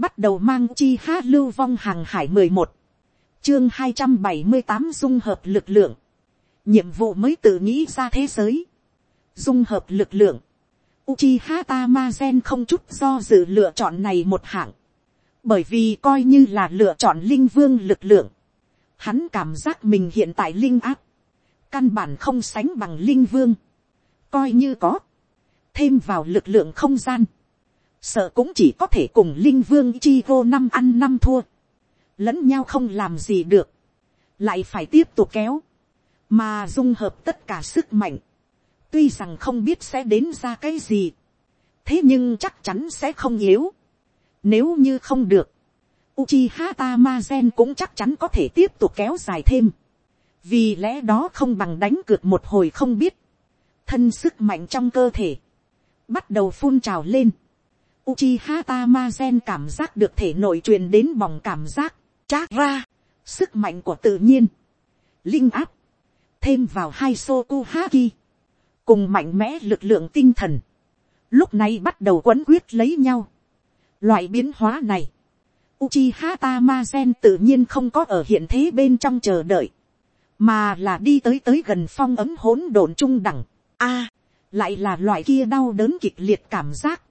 bắt đầu mang chi ha lưu vong hàng hải mười một, chương hai trăm bảy mươi tám dung hợp lực lượng, nhiệm vụ mới tự nghĩ ra thế giới, dung hợp lực lượng, Uchiha Tamazen không chút do dự lựa chọn này một hạng. Bởi vì coi như là lựa chọn linh vương lực lượng. Hắn cảm giác mình hiện tại linh áp. Căn bản không sánh bằng linh vương. Coi như có. Thêm vào lực lượng không gian. Sợ cũng chỉ có thể cùng linh vương chi vô năm ăn năm thua. Lẫn nhau không làm gì được. Lại phải tiếp tục kéo. Mà dung hợp tất cả sức mạnh tuy rằng không biết sẽ đến ra cái gì, thế nhưng chắc chắn sẽ không yếu. Nếu như không được, Uchiha Tamazen cũng chắc chắn có thể tiếp tục kéo dài thêm. Vì lẽ đó không bằng đánh cược một hồi không biết. Thân sức mạnh trong cơ thể. Bắt đầu phun trào lên. Uchiha Tamazen cảm giác được thể nội truyền đến bỏng cảm giác. Chát ra. Sức mạnh của tự nhiên. Linh áp. Thêm vào hai Sokuhaki cùng mạnh mẽ lực lượng tinh thần, lúc này bắt đầu quấn quyết lấy nhau. Loại biến hóa này, Uchiha Tamazen tự nhiên không có ở hiện thế bên trong chờ đợi, mà là đi tới tới gần phong ấm hỗn độn trung đẳng. A, lại là loại kia đau đớn kịch liệt cảm giác.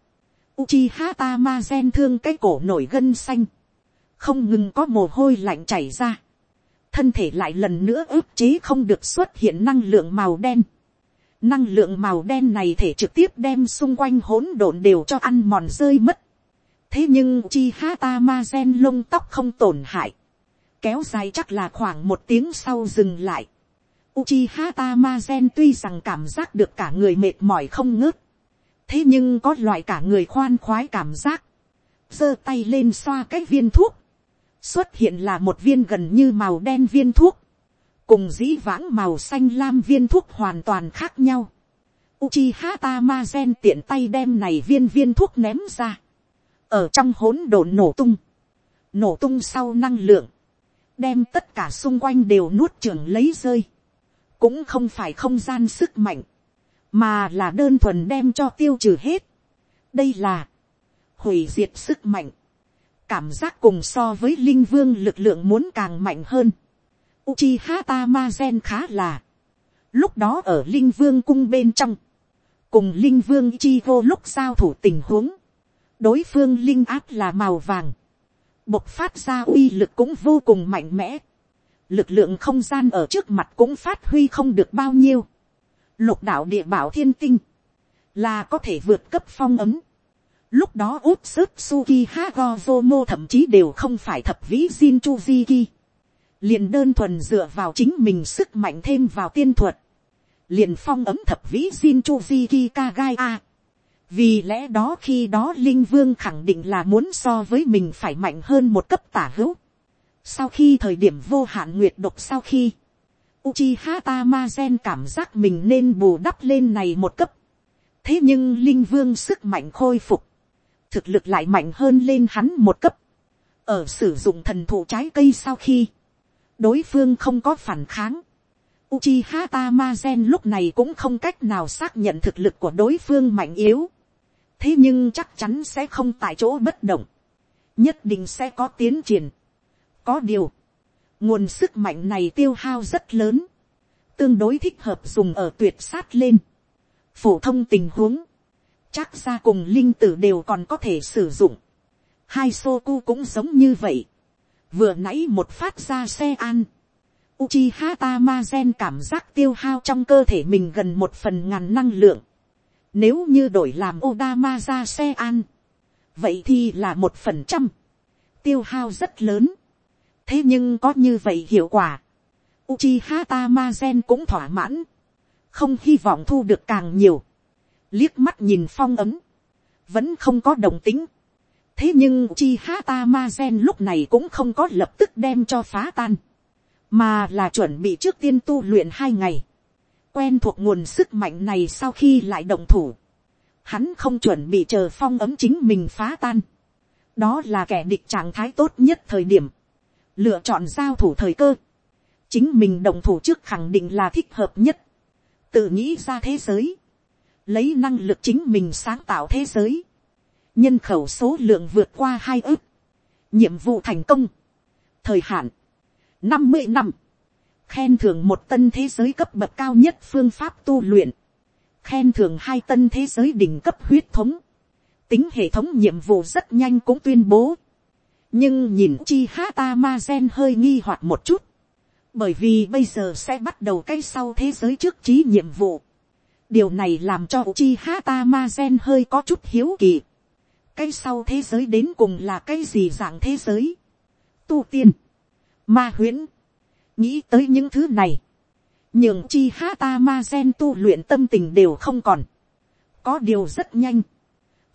Uchiha Tamazen thương cái cổ nổi gân xanh, không ngừng có mồ hôi lạnh chảy ra. Thân thể lại lần nữa ức chế không được xuất hiện năng lượng màu đen năng lượng màu đen này thể trực tiếp đem xung quanh hỗn độn đều cho ăn mòn rơi mất. thế nhưng Uchiha Tamazen lông tóc không tổn hại, kéo dài chắc là khoảng một tiếng sau dừng lại. Uchiha Tamazen tuy rằng cảm giác được cả người mệt mỏi không ngớt. Thế nhưng có loại cả người khoan khoái cảm giác. giơ tay lên xoa cái viên thuốc. Xuất hiện là một viên gần như màu đen viên thuốc cùng dĩ vãng màu xanh lam viên thuốc hoàn toàn khác nhau. Uchiha Tamazen tiện tay đem này viên viên thuốc ném ra. Ở trong hỗn độn nổ tung. Nổ tung sau năng lượng. Đem tất cả xung quanh đều nuốt trưởng lấy rơi. Cũng không phải không gian sức mạnh. Mà là đơn thuần đem cho tiêu trừ hết. Đây là. Hủy diệt sức mạnh. Cảm giác cùng so với linh vương lực lượng muốn càng mạnh hơn Uchiha Tamazen khá là. Lúc đó ở Linh Vương cung bên trong. Cùng Linh Vương chi vô lúc giao thủ tình huống. Đối phương Linh áp là màu vàng. Bộc phát ra uy lực cũng vô cùng mạnh mẽ. Lực lượng không gian ở trước mặt cũng phát huy không được bao nhiêu. Lục đạo địa bảo thiên tinh. Là có thể vượt cấp phong ấm. Lúc đó út sức Suki Hagozomo thậm chí đều không phải thập vĩ Jin Chuziki liền đơn thuần dựa vào chính mình sức mạnh thêm vào tiên thuật, liền phong ấm thập vĩ Jin Chuziki Kagai A. Vì lẽ đó khi đó Linh Vương khẳng định là muốn so với mình phải mạnh hơn một cấp tả hữu. Sau khi thời điểm vô hạn nguyệt độc sau khi, Uchiha Tamazen cảm giác mình nên bù đắp lên này một cấp. Thế nhưng Linh Vương sức mạnh khôi phục, thực lực lại mạnh hơn lên hắn một cấp. Ở sử dụng thần thụ trái cây sau khi, đối phương không có phản kháng. Uchiha Tamazen lúc này cũng không cách nào xác nhận thực lực của đối phương mạnh yếu. Thế nhưng chắc chắn sẽ không tại chỗ bất động. Nhất định sẽ có tiến triển. Có điều. Nguồn sức mạnh này tiêu hao rất lớn. Tương đối thích hợp dùng ở tuyệt sát lên. Phổ thông tình huống. Chắc ra cùng linh tử đều còn có thể sử dụng. Hai Soku cũng giống như vậy vừa nãy một phát ra xe an, Uchiha Tamazen cảm giác tiêu hao trong cơ thể mình gần một phần ngàn năng lượng. Nếu như đổi làm Odama ra xe an, vậy thì là một phần trăm. Tiêu hao rất lớn. Thế nhưng có như vậy hiệu quả. Uchiha Tamazen cũng thỏa mãn. Không hy vọng thu được càng nhiều. Liếc mắt nhìn phong ấm. Vẫn không có đồng tính thế nhưng uchiha tamazen lúc này cũng không có lập tức đem cho phá tan, mà là chuẩn bị trước tiên tu luyện hai ngày, quen thuộc nguồn sức mạnh này sau khi lại động thủ, hắn không chuẩn bị chờ phong ấm chính mình phá tan, đó là kẻ địch trạng thái tốt nhất thời điểm, lựa chọn giao thủ thời cơ, chính mình đồng thủ trước khẳng định là thích hợp nhất, tự nghĩ ra thế giới, lấy năng lực chính mình sáng tạo thế giới, nhân khẩu số lượng vượt qua hai ước. Nhiệm vụ thành công, thời hạn, năm mươi năm, khen thưởng một tân thế giới cấp bậc cao nhất phương pháp tu luyện, khen thưởng hai tân thế giới đỉnh cấp huyết thống, tính hệ thống nhiệm vụ rất nhanh cũng tuyên bố, nhưng nhìn chi ha ta ma gen hơi nghi hoặc một chút, bởi vì bây giờ sẽ bắt đầu cái sau thế giới trước trí nhiệm vụ, điều này làm cho chi ha ta ma gen hơi có chút hiếu kỳ, cái sau thế giới đến cùng là cái gì dạng thế giới, tu tiên, ma huyễn, nghĩ tới những thứ này, nhường chi ha ta ma gen tu luyện tâm tình đều không còn, có điều rất nhanh,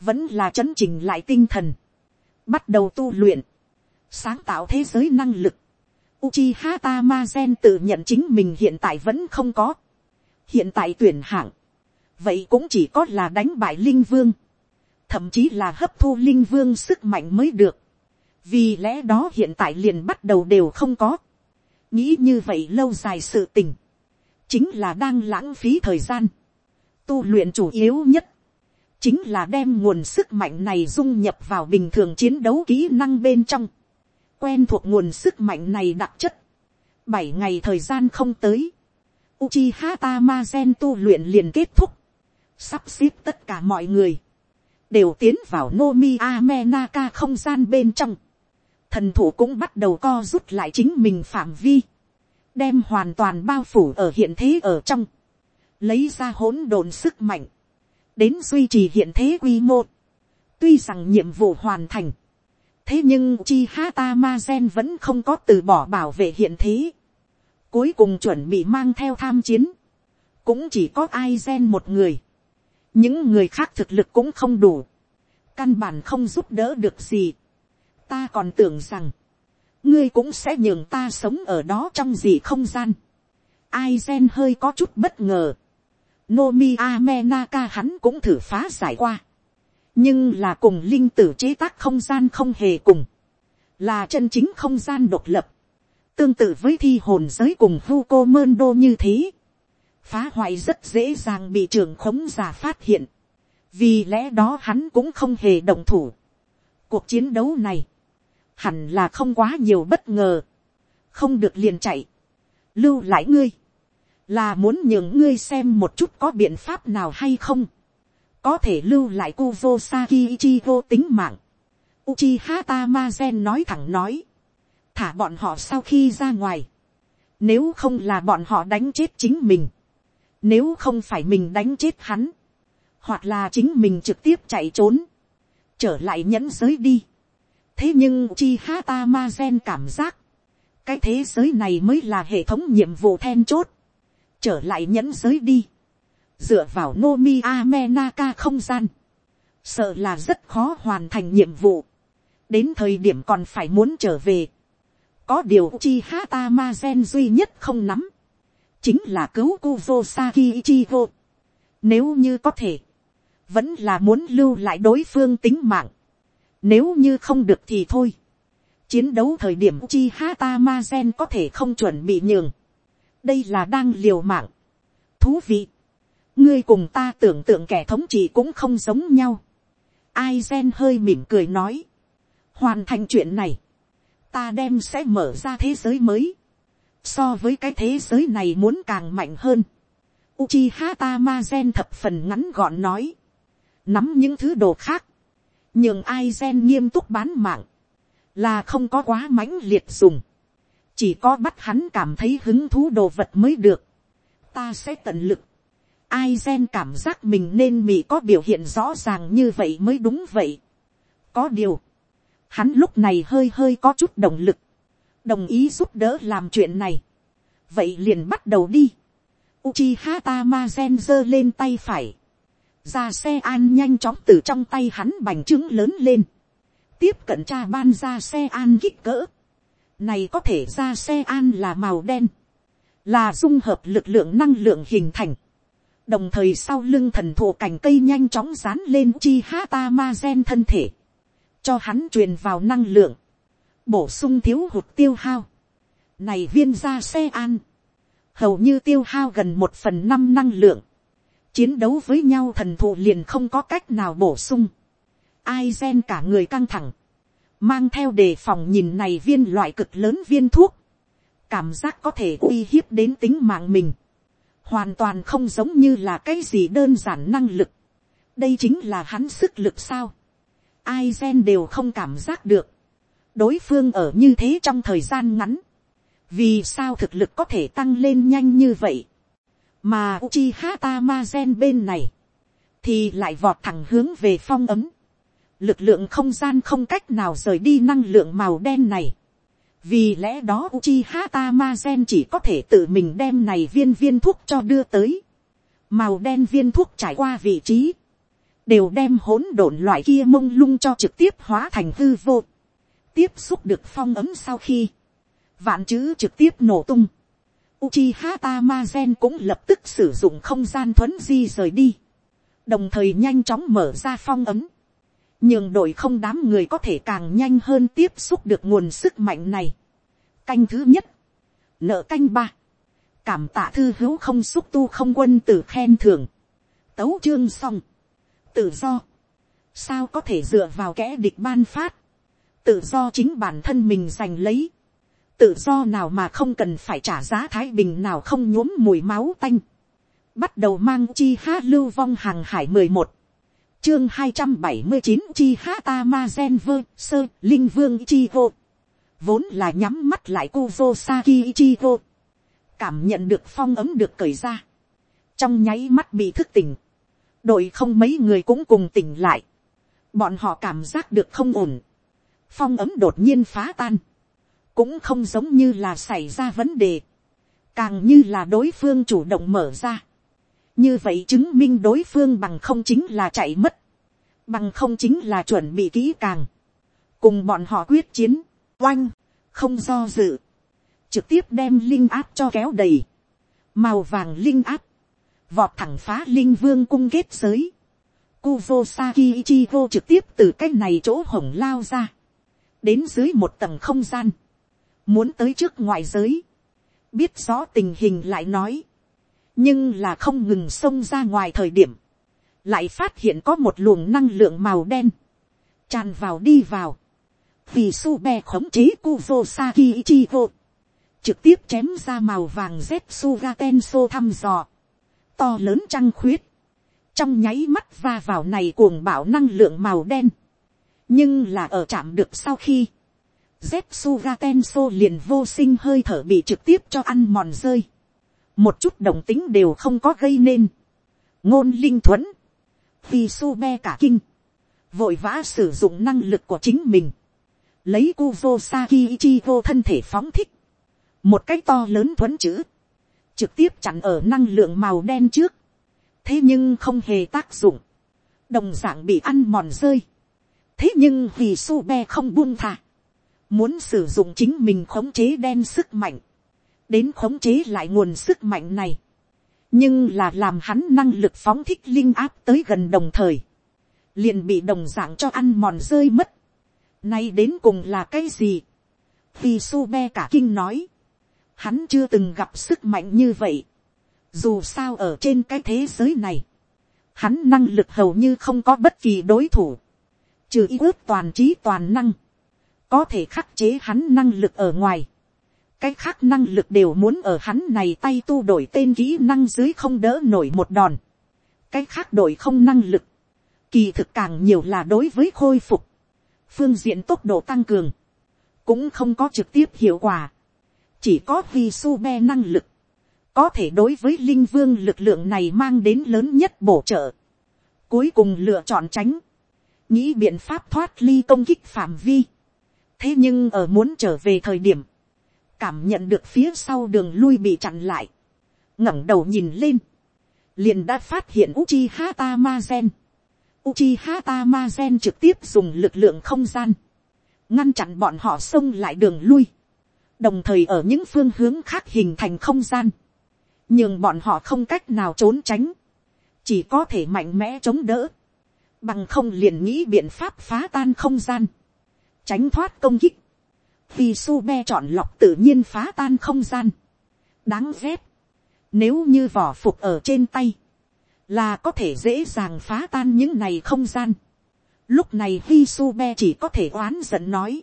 vẫn là chấn chỉnh lại tinh thần, bắt đầu tu luyện, sáng tạo thế giới năng lực. Uchiha Tamazen tự nhận chính mình hiện tại vẫn không có. Hiện tại tuyển hạng. Vậy cũng chỉ có là đánh bại Linh Vương. Thậm chí là hấp thu Linh Vương sức mạnh mới được. Vì lẽ đó hiện tại liền bắt đầu đều không có. Nghĩ như vậy lâu dài sự tình. Chính là đang lãng phí thời gian. Tu luyện chủ yếu nhất chính là đem nguồn sức mạnh này dung nhập vào bình thường chiến đấu kỹ năng bên trong, quen thuộc nguồn sức mạnh này đặc chất, bảy ngày thời gian không tới, Uchiha Tamazen tu luyện liền kết thúc, sắp xếp tất cả mọi người, đều tiến vào Nomi Ame Naka không gian bên trong, thần thủ cũng bắt đầu co rút lại chính mình phạm vi, đem hoàn toàn bao phủ ở hiện thế ở trong, lấy ra hỗn độn sức mạnh, đến duy trì hiện thế quy mô. tuy rằng nhiệm vụ hoàn thành, thế nhưng chi hata ma gen vẫn không có từ bỏ bảo vệ hiện thế. cuối cùng chuẩn bị mang theo tham chiến, cũng chỉ có ai gen một người. những người khác thực lực cũng không đủ, căn bản không giúp đỡ được gì. ta còn tưởng rằng, ngươi cũng sẽ nhường ta sống ở đó trong gì không gian. ai gen hơi có chút bất ngờ Nomi Amenaka hắn cũng thử phá giải qua. Nhưng là cùng linh tử chế tác không gian không hề cùng. Là chân chính không gian độc lập. Tương tự với thi hồn giới cùng Hugo Mendo như thế. Phá hoại rất dễ dàng bị trưởng khống giả phát hiện. Vì lẽ đó hắn cũng không hề đồng thủ. Cuộc chiến đấu này. Hẳn là không quá nhiều bất ngờ. Không được liền chạy. Lưu lại ngươi là muốn nhường ngươi xem một chút có biện pháp nào hay không, có thể lưu lại Kuvo Saki vô tính mạng. Uchiha Tamazen nói thẳng nói, thả bọn họ sau khi ra ngoài, nếu không là bọn họ đánh chết chính mình, nếu không phải mình đánh chết hắn, hoặc là chính mình trực tiếp chạy trốn, trở lại nhẫn giới đi. thế nhưng Uchiha Tamazen cảm giác, cái thế giới này mới là hệ thống nhiệm vụ then chốt trở lại nhẫn giới đi, dựa vào Nomi Amenaka không gian, sợ là rất khó hoàn thành nhiệm vụ, đến thời điểm còn phải muốn trở về, có điều chi hata ma gen duy nhất không nắm, chính là cứu Kuvo Saki Ichigo. Nếu như có thể, vẫn là muốn lưu lại đối phương tính mạng. Nếu như không được thì thôi. Chiến đấu thời điểm chi hata ma gen có thể không chuẩn bị nhường đây là đang liều mạng. thú vị. ngươi cùng ta tưởng tượng kẻ thống trị cũng không giống nhau. ai gen hơi mỉm cười nói. hoàn thành chuyện này. ta đem sẽ mở ra thế giới mới. so với cái thế giới này muốn càng mạnh hơn. Uchiha Tamazen thập phần ngắn gọn nói. Nắm những thứ đồ khác. Nhưng ai gen nghiêm túc bán mạng. Là không có quá mãnh liệt dùng chỉ có bắt hắn cảm thấy hứng thú đồ vật mới được, ta sẽ tận lực, ai gen cảm giác mình nên mỹ có biểu hiện rõ ràng như vậy mới đúng vậy. có điều, hắn lúc này hơi hơi có chút động lực, đồng ý giúp đỡ làm chuyện này. vậy liền bắt đầu đi. Uchiha Gen giơ lên tay phải. ra xe an nhanh chóng từ trong tay hắn bành trướng lớn lên. tiếp cận cha ban ra xe an kích cỡ này có thể ra xe an là màu đen, là dung hợp lực lượng năng lượng hình thành, đồng thời sau lưng thần thụ cành cây nhanh chóng dán lên chi hata ma gen thân thể, cho hắn truyền vào năng lượng, bổ sung thiếu hụt tiêu hao, này viên ra xe an, hầu như tiêu hao gần một phần năm năng lượng, chiến đấu với nhau thần thụ liền không có cách nào bổ sung, ai gen cả người căng thẳng, mang theo đề phòng nhìn này viên loại cực lớn viên thuốc, cảm giác có thể uy hiếp đến tính mạng mình, hoàn toàn không giống như là cái gì đơn giản năng lực, đây chính là hắn sức lực sao, ai gen đều không cảm giác được, đối phương ở như thế trong thời gian ngắn, vì sao thực lực có thể tăng lên nhanh như vậy, mà Uchiha Tamazen bên này, thì lại vọt thẳng hướng về phong ấm, lực lượng không gian không cách nào rời đi năng lượng màu đen này, vì lẽ đó Uchiha Tamazen chỉ có thể tự mình đem này viên viên thuốc cho đưa tới, màu đen viên thuốc trải qua vị trí, đều đem hỗn độn loại kia mông lung cho trực tiếp hóa thành hư vô, tiếp xúc được phong ấm sau khi, vạn chữ trực tiếp nổ tung, Uchiha Tamazen cũng lập tức sử dụng không gian thuấn di rời đi, đồng thời nhanh chóng mở ra phong ấm, nhường đội không đám người có thể càng nhanh hơn tiếp xúc được nguồn sức mạnh này. Canh thứ nhất, nợ canh ba, cảm tạ thư hữu không xúc tu không quân tử khen thưởng, tấu chương xong, tự do, sao có thể dựa vào kẻ địch ban phát, tự do chính bản thân mình giành lấy, tự do nào mà không cần phải trả giá thái bình nào không nhuốm mùi máu tanh, bắt đầu mang chi ha lưu vong hàng hải mười một, chương hai trăm bảy mươi chín chi ha ta ma gen vơ sơ linh vương chi vô, vốn là nhắm mắt lại cô vô saki chi vô, cảm nhận được phong ấm được cởi ra, trong nháy mắt bị thức tỉnh, đội không mấy người cũng cùng tỉnh lại, bọn họ cảm giác được không ổn, phong ấm đột nhiên phá tan, cũng không giống như là xảy ra vấn đề, càng như là đối phương chủ động mở ra như vậy chứng minh đối phương bằng không chính là chạy mất, bằng không chính là chuẩn bị kỹ càng, cùng bọn họ quyết chiến, oanh, không do dự, trực tiếp đem linh áp cho kéo đầy, màu vàng linh áp, vọt thẳng phá linh vương cung kết giới, Kuvo Saki Ichigo trực tiếp từ cái này chỗ hổng lao ra. Đến dưới một tầng không gian. Muốn tới trước ngoại giới, biết rõ tình hình lại nói, nhưng là không ngừng xông ra ngoài thời điểm, lại phát hiện có một luồng năng lượng màu đen, tràn vào đi vào, vì su be khống chế kuzo saki ichigo, trực tiếp chém ra màu vàng z suga tenso thăm dò, to lớn trăng khuyết, trong nháy mắt va vào này cuồng bảo năng lượng màu đen, nhưng là ở chạm được sau khi, Zetsuga Tenso liền vô sinh hơi thở bị trực tiếp cho ăn mòn rơi. Một chút đồng tính đều không có gây nên. Ngôn linh thuẫn. Vì su me cả kinh. Vội vã sử dụng năng lực của chính mình. Lấy Kuvo Saki vô thân thể phóng thích. Một cái to lớn thuẫn chữ. Trực tiếp chặn ở năng lượng màu đen trước. Thế nhưng không hề tác dụng. Đồng dạng bị ăn mòn rơi. Thế nhưng vì su me không buông thả muốn sử dụng chính mình khống chế đen sức mạnh, đến khống chế lại nguồn sức mạnh này, nhưng là làm hắn năng lực phóng thích linh áp tới gần đồng thời, liền bị đồng dạng cho ăn mòn rơi mất. Nay đến cùng là cái gì? Vì su be cả kinh nói, hắn chưa từng gặp sức mạnh như vậy. Dù sao ở trên cái thế giới này, hắn năng lực hầu như không có bất kỳ đối thủ, trừ ý ước toàn trí toàn năng có thể khắc chế hắn năng lực ở ngoài cái khác năng lực đều muốn ở hắn này tay tu đổi tên kỹ năng dưới không đỡ nổi một đòn. cái khác đổi không năng lực. kỳ thực càng nhiều là đối với khôi phục. phương diện tốc độ tăng cường. cũng không có trực tiếp hiệu quả. chỉ có vì su be năng lực. có thể đối với linh vương lực lượng này mang đến lớn nhất bổ trợ. cuối cùng lựa chọn tránh nghĩ biện pháp thoát ly công kích phạm vi thế nhưng ở muốn trở về thời điểm, cảm nhận được phía sau đường lui bị chặn lại, ngẩng đầu nhìn lên, liền đã phát hiện Uchi Hata Mazen. Uchi Hata Mazen trực tiếp dùng lực lượng không gian, ngăn chặn bọn họ xông lại đường lui, đồng thời ở những phương hướng khác hình thành không gian, nhưng bọn họ không cách nào trốn tránh, chỉ có thể mạnh mẽ chống đỡ, bằng không liền nghĩ biện pháp phá tan không gian. tránh thoát công kích, vì su be chọn lọc tự nhiên phá tan không gian, đáng ghét, nếu như vỏ phục ở trên tay, là có thể dễ dàng phá tan những này không gian, Lúc này Hisube chỉ có thể oán giận nói.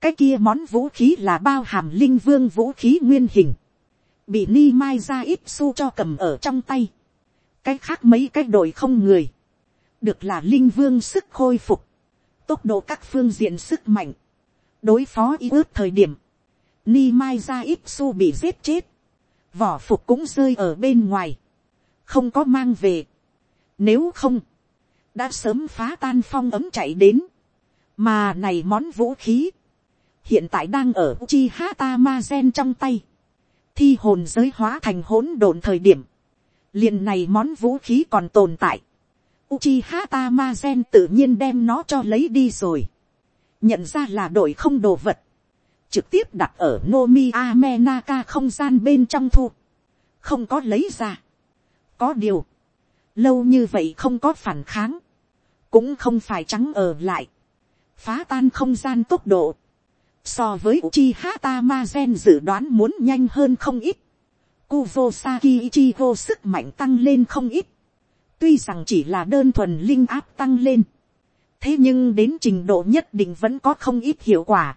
Cái kia món vũ khí là bao hàm linh vương vũ khí nguyên hình. Bị ni mai ra ít su cho cầm ở trong tay. Cái khác mấy cái đội không người. Được là linh vương sức khôi phục. Tốc độ các phương diện sức mạnh. Đối phó y ước thời điểm. Ni mai ra ít su bị giết chết. Vỏ phục cũng rơi ở bên ngoài. Không có mang về. Nếu không đã sớm phá tan phong ấm chạy đến, mà này món vũ khí, hiện tại đang ở chi hata ma gen trong tay, thi hồn giới hóa thành hỗn độn thời điểm, liền này món vũ khí còn tồn tại, Uchiha Tamazen tự nhiên đem nó cho lấy đi rồi. Nhận ra là đội không đồ vật. Trực tiếp đặt ở Nomi Amenaka không gian bên trong thu. Không có lấy ra. Có điều. Lâu như vậy không có phản kháng cũng không phải trắng ở lại, phá tan không gian tốc độ, so với chi hata ma gen dự đoán muốn nhanh hơn không ít, Kuvo Saki Ichigo sức mạnh tăng lên không ít, tuy rằng chỉ là đơn thuần linh áp tăng lên, thế nhưng đến trình độ nhất định vẫn có không ít hiệu quả,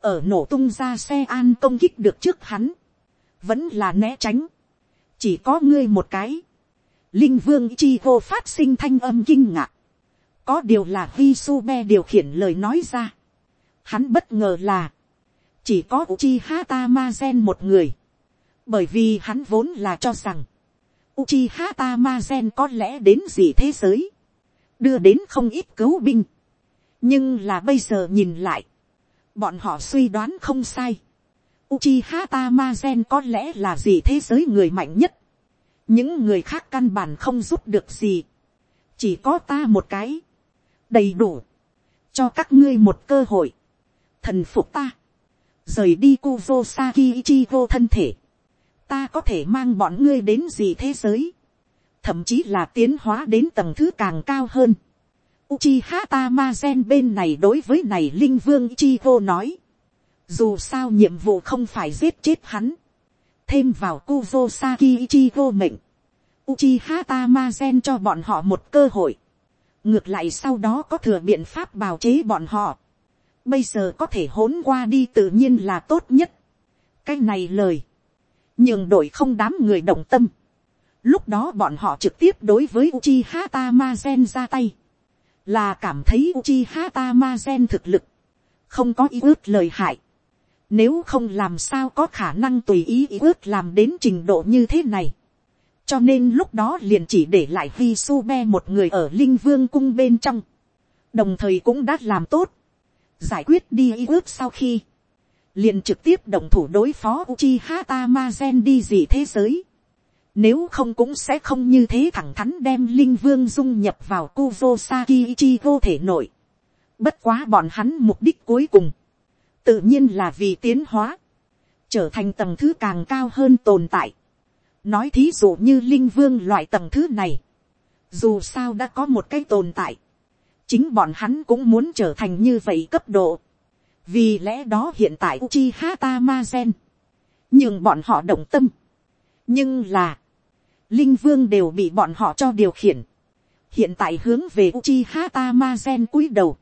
ở nổ tung ra xe an công kích được trước hắn, vẫn là né tránh, chỉ có ngươi một cái, linh vương Ichigo phát sinh thanh âm kinh ngạc, có điều là vi su be điều khiển lời nói ra. Hắn bất ngờ là, chỉ có Uchiha Tamazen một người. Bởi vì hắn vốn là cho rằng, Uchiha Tamazen có lẽ đến gì thế giới, đưa đến không ít cứu binh. nhưng là bây giờ nhìn lại, bọn họ suy đoán không sai. Uchiha Tamazen có lẽ là gì thế giới người mạnh nhất. những người khác căn bản không giúp được gì. chỉ có ta một cái đầy đủ, cho các ngươi một cơ hội, thần phục ta, rời đi Kuvo Saki Ichigo thân thể, ta có thể mang bọn ngươi đến gì thế giới, thậm chí là tiến hóa đến tầng thứ càng cao hơn. Uchiha Tamazen bên này đối với này Linh Vương Ichigo nói, dù sao nhiệm vụ không phải giết chết hắn, thêm vào Kuvo Saki Ichigo mệnh, Uchiha Tamazen cho bọn họ một cơ hội, ngược lại sau đó có thừa biện pháp bào chế bọn họ, bây giờ có thể hỗn qua đi tự nhiên là tốt nhất. cái này lời, nhường đội không đám người động tâm, lúc đó bọn họ trực tiếp đối với Uchiha Tamazen ra tay, là cảm thấy Uchiha Tamazen thực lực, không có ý ước lời hại, nếu không làm sao có khả năng tùy ý ý ước làm đến trình độ như thế này. Cho nên lúc đó liền chỉ để lại vi su be một người ở linh vương cung bên trong, đồng thời cũng đã làm tốt, giải quyết đi ý ước sau khi, liền trực tiếp đồng thủ đối phó Uchiha Tamazen đi gì thế giới, nếu không cũng sẽ không như thế thẳng thắn đem linh vương dung nhập vào kuvo saki vô thể nội. Bất quá bọn hắn mục đích cuối cùng, tự nhiên là vì tiến hóa, trở thành tầng thứ càng cao hơn tồn tại. Nói thí dụ như linh vương loại tầng thứ này, dù sao đã có một cái tồn tại, chính bọn hắn cũng muốn trở thành như vậy cấp độ, vì lẽ đó hiện tại uchi hata ma gen, nhưng bọn họ động tâm, nhưng là, linh vương đều bị bọn họ cho điều khiển, hiện tại hướng về uchi hata ma gen cúi đầu,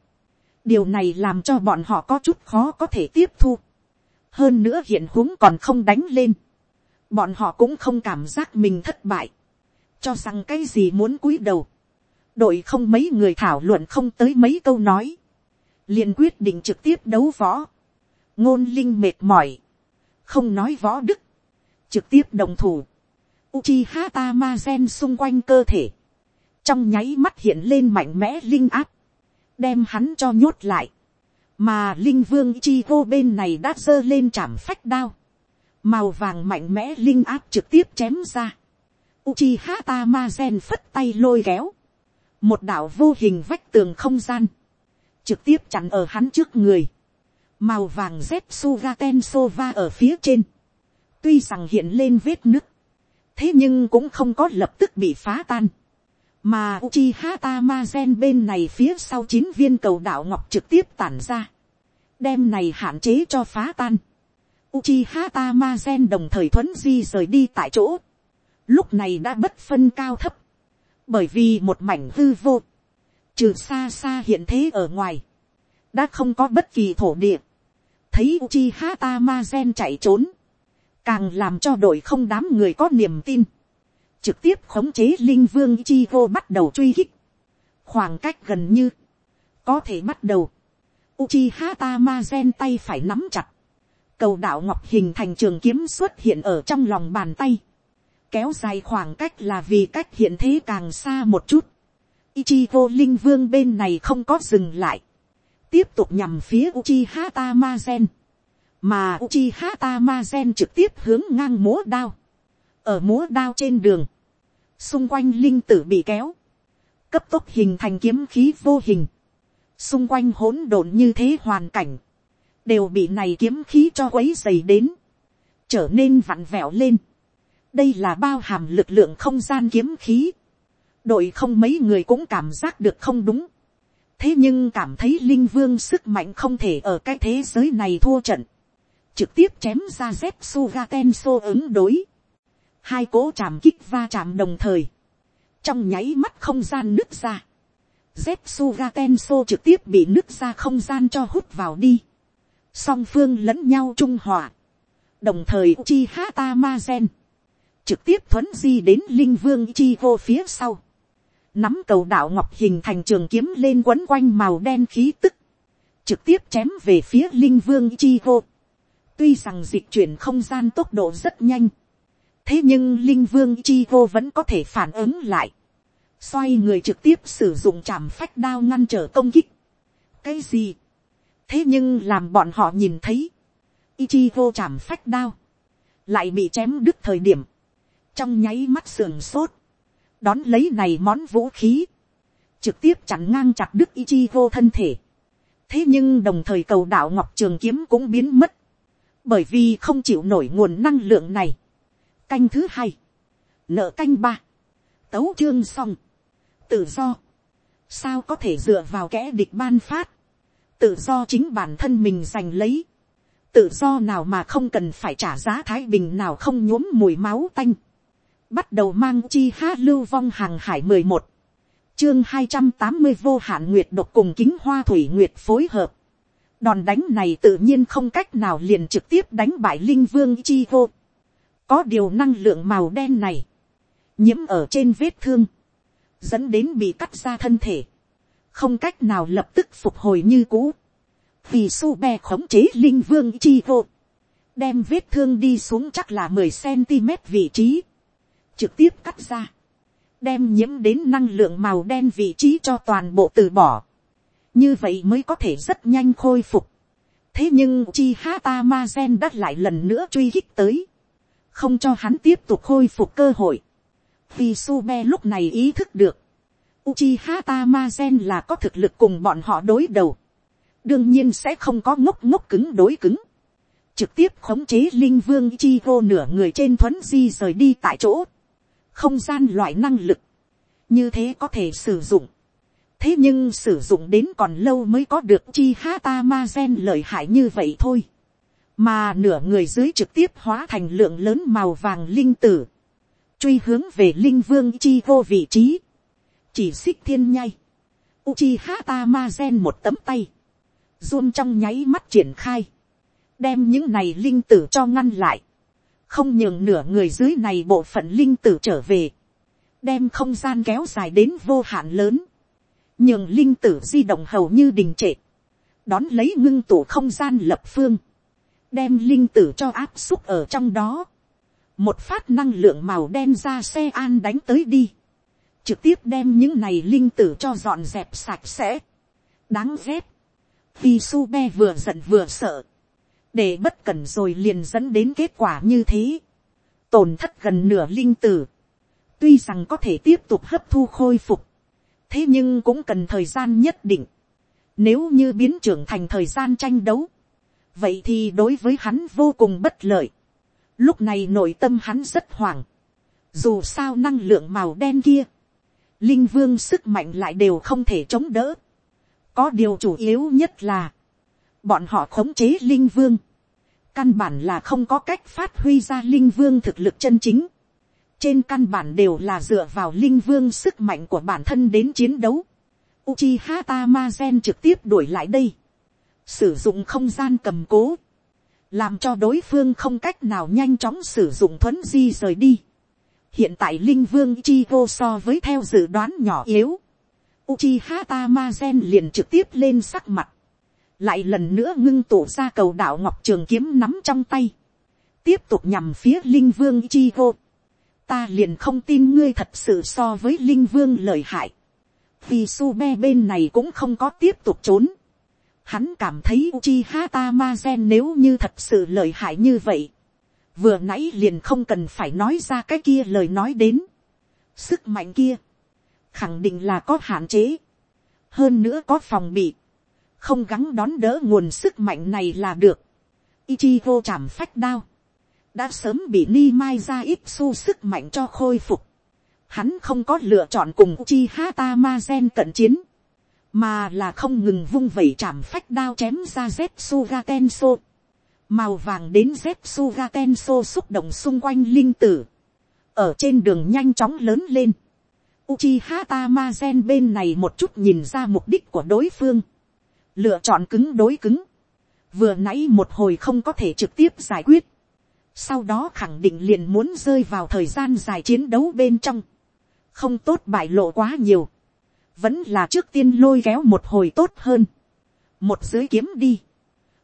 điều này làm cho bọn họ có chút khó có thể tiếp thu, hơn nữa hiện huống còn không đánh lên, bọn họ cũng không cảm giác mình thất bại, cho rằng cái gì muốn cúi đầu, đội không mấy người thảo luận không tới mấy câu nói, liền quyết định trực tiếp đấu võ, ngôn linh mệt mỏi, không nói võ đức, trực tiếp đồng thủ, Uchiha Tamazen xung quanh cơ thể, trong nháy mắt hiện lên mạnh mẽ linh áp, đem hắn cho nhốt lại, mà linh vương Ichigo bên này đã dơ lên chạm phách đao, màu vàng mạnh mẽ linh áp trực tiếp chém ra. Uchiha Tamazen phất tay lôi kéo. Một đạo vô hình vách tường không gian. Trực tiếp chặn ở hắn trước người. Màu vàng Zetsuga Sova ở phía trên. Tuy rằng hiện lên vết nứt. Thế nhưng cũng không có lập tức bị phá tan. Mà Uchiha Tamazen bên này phía sau chín viên cầu đạo ngọc trực tiếp tản ra. Đem này hạn chế cho phá tan Uchiha Tamazen đồng thời thuấn di rời đi tại chỗ. Lúc này đã bất phân cao thấp. Bởi vì một mảnh hư vô. trừ xa xa hiện thế ở ngoài, đã không có bất kỳ thổ địa, thấy Uchiha Tamazen chạy trốn, càng làm cho đội không đám người có niềm tin, trực tiếp khống chế linh vương Ichigo bắt đầu truy hích khoảng cách gần như, có thể bắt đầu, Uchiha Tamazen tay phải nắm chặt, cầu đạo ngọc hình thành trường kiếm xuất hiện ở trong lòng bàn tay, kéo dài khoảng cách là vì cách hiện thế càng xa một chút, Ichigo linh vương bên này không có dừng lại, tiếp tục nhằm phía Uchiha Tamazen, mà Uchiha Tamazen trực tiếp hướng ngang múa đao, ở múa đao trên đường, xung quanh linh tử bị kéo, cấp tốc hình thành kiếm khí vô hình, xung quanh hỗn độn như thế hoàn cảnh, đều bị này kiếm khí cho quấy dày đến, trở nên vặn vẹo lên. đây là bao hàm lực lượng không gian kiếm khí, đội không mấy người cũng cảm giác được không đúng, thế nhưng cảm thấy linh vương sức mạnh không thể ở cái thế giới này thua trận, trực tiếp chém ra dép suga tenso ứng đối, hai cố chạm kích va chạm đồng thời, trong nháy mắt không gian nứt ra, dép suga tenso trực tiếp bị nứt ra không gian cho hút vào đi, song phương lẫn nhau trung hòa, đồng thời chi hata ma gen, trực tiếp thuấn di đến linh vương chi vô phía sau, nắm cầu đạo ngọc hình thành trường kiếm lên quấn quanh màu đen khí tức, trực tiếp chém về phía linh vương chi vô tuy rằng dịch chuyển không gian tốc độ rất nhanh, thế nhưng linh vương chi vô vẫn có thể phản ứng lại, xoay người trực tiếp sử dụng chạm phách đao ngăn trở công kích. cái gì, thế nhưng làm bọn họ nhìn thấy, Ichigo chạm phách đao, lại bị chém đứt thời điểm, trong nháy mắt sườn sốt, đón lấy này món vũ khí, trực tiếp chặn ngang chặt đứt Ichigo thân thể. thế nhưng đồng thời cầu đạo ngọc trường kiếm cũng biến mất, bởi vì không chịu nổi nguồn năng lượng này. canh thứ hai, nợ canh ba, tấu chương xong, tự do, sao có thể dựa vào kẻ địch ban phát, tự do chính bản thân mình giành lấy, tự do nào mà không cần phải trả giá thái bình nào không nhuốm mùi máu tanh, bắt đầu mang chi ha lưu vong hàng hải mười một, chương hai trăm tám mươi vô hạn nguyệt độc cùng kính hoa thủy nguyệt phối hợp, đòn đánh này tự nhiên không cách nào liền trực tiếp đánh bại linh vương chi vô, có điều năng lượng màu đen này, nhiễm ở trên vết thương, dẫn đến bị cắt ra thân thể, không cách nào lập tức phục hồi như cũ, vì su be khống chế linh vương chi vô, đem vết thương đi xuống chắc là mười cm vị trí, trực tiếp cắt ra, đem nhiễm đến năng lượng màu đen vị trí cho toàn bộ từ bỏ, như vậy mới có thể rất nhanh khôi phục. thế nhưng chi hata ma gen đã lại lần nữa truy kích tới, không cho hắn tiếp tục khôi phục cơ hội, vì Sube lúc này ý thức được, Uchiha Tamazen là có thực lực cùng bọn họ đối đầu. Đương nhiên sẽ không có ngốc ngốc cứng đối cứng. Trực tiếp khống chế linh vương Ichigo nửa người trên thuấn di rời đi tại chỗ. Không gian loại năng lực. Như thế có thể sử dụng. Thế nhưng sử dụng đến còn lâu mới có được chi hatama sen lợi hại như vậy thôi. Mà nửa người dưới trực tiếp hóa thành lượng lớn màu vàng linh tử. Truy hướng về linh vương chi vô vị trí, chỉ xích thiên nhai, uchi hata ma gen một tấm tay, run trong nháy mắt triển khai, đem những này linh tử cho ngăn lại, không nhường nửa người dưới này bộ phận linh tử trở về, đem không gian kéo dài đến vô hạn lớn, nhường linh tử di động hầu như đình trệ, đón lấy ngưng tụ không gian lập phương, đem linh tử cho áp xúc ở trong đó, một phát năng lượng màu đen ra xe an đánh tới đi, trực tiếp đem những này linh tử cho dọn dẹp sạch sẽ, đáng ghét, vì su be vừa giận vừa sợ, để bất cẩn rồi liền dẫn đến kết quả như thế, tổn thất gần nửa linh tử, tuy rằng có thể tiếp tục hấp thu khôi phục, thế nhưng cũng cần thời gian nhất định, nếu như biến trưởng thành thời gian tranh đấu, vậy thì đối với hắn vô cùng bất lợi, Lúc này nội tâm hắn rất hoảng. Dù sao năng lượng màu đen kia. Linh vương sức mạnh lại đều không thể chống đỡ. Có điều chủ yếu nhất là. Bọn họ khống chế linh vương. Căn bản là không có cách phát huy ra linh vương thực lực chân chính. Trên căn bản đều là dựa vào linh vương sức mạnh của bản thân đến chiến đấu. Uchiha Tamazen trực tiếp đuổi lại đây. Sử dụng không gian cầm cố. Làm cho đối phương không cách nào nhanh chóng sử dụng thuấn di rời đi. Hiện tại Linh Vương chi vô so với theo dự đoán nhỏ yếu. Uchiha Tamazen liền trực tiếp lên sắc mặt. Lại lần nữa ngưng tụ ra cầu đạo Ngọc Trường Kiếm nắm trong tay. Tiếp tục nhằm phía Linh Vương chi vô. Ta liền không tin ngươi thật sự so với Linh Vương lợi hại vì su be bên này cũng không có tiếp tục trốn. Hắn cảm thấy Uchiha Tamazen nếu như thật sự lợi hại như vậy. Vừa nãy liền không cần phải nói ra cái kia lời nói đến. Sức mạnh kia. Khẳng định là có hạn chế. Hơn nữa có phòng bị. Không gắng đón đỡ nguồn sức mạnh này là được. Ichigo chạm phách đao. Đã sớm bị Ni Mai ra ít su sức mạnh cho khôi phục. Hắn không có lựa chọn cùng Uchiha gen cận chiến, mà là không ngừng vung vẩy chạm phách đao chém ra Zetsuga Tenso. Màu vàng đến Zetsuga Tenso xúc động xung quanh linh tử, ở trên đường nhanh chóng lớn lên. Uchiha Tamazen bên này một chút nhìn ra mục đích của đối phương, lựa chọn cứng đối cứng, vừa nãy một hồi không có thể trực tiếp giải quyết, sau đó khẳng định liền muốn rơi vào thời gian dài chiến đấu bên trong không tốt bại lộ quá nhiều, vẫn là trước tiên lôi kéo một hồi tốt hơn, một dưới kiếm đi,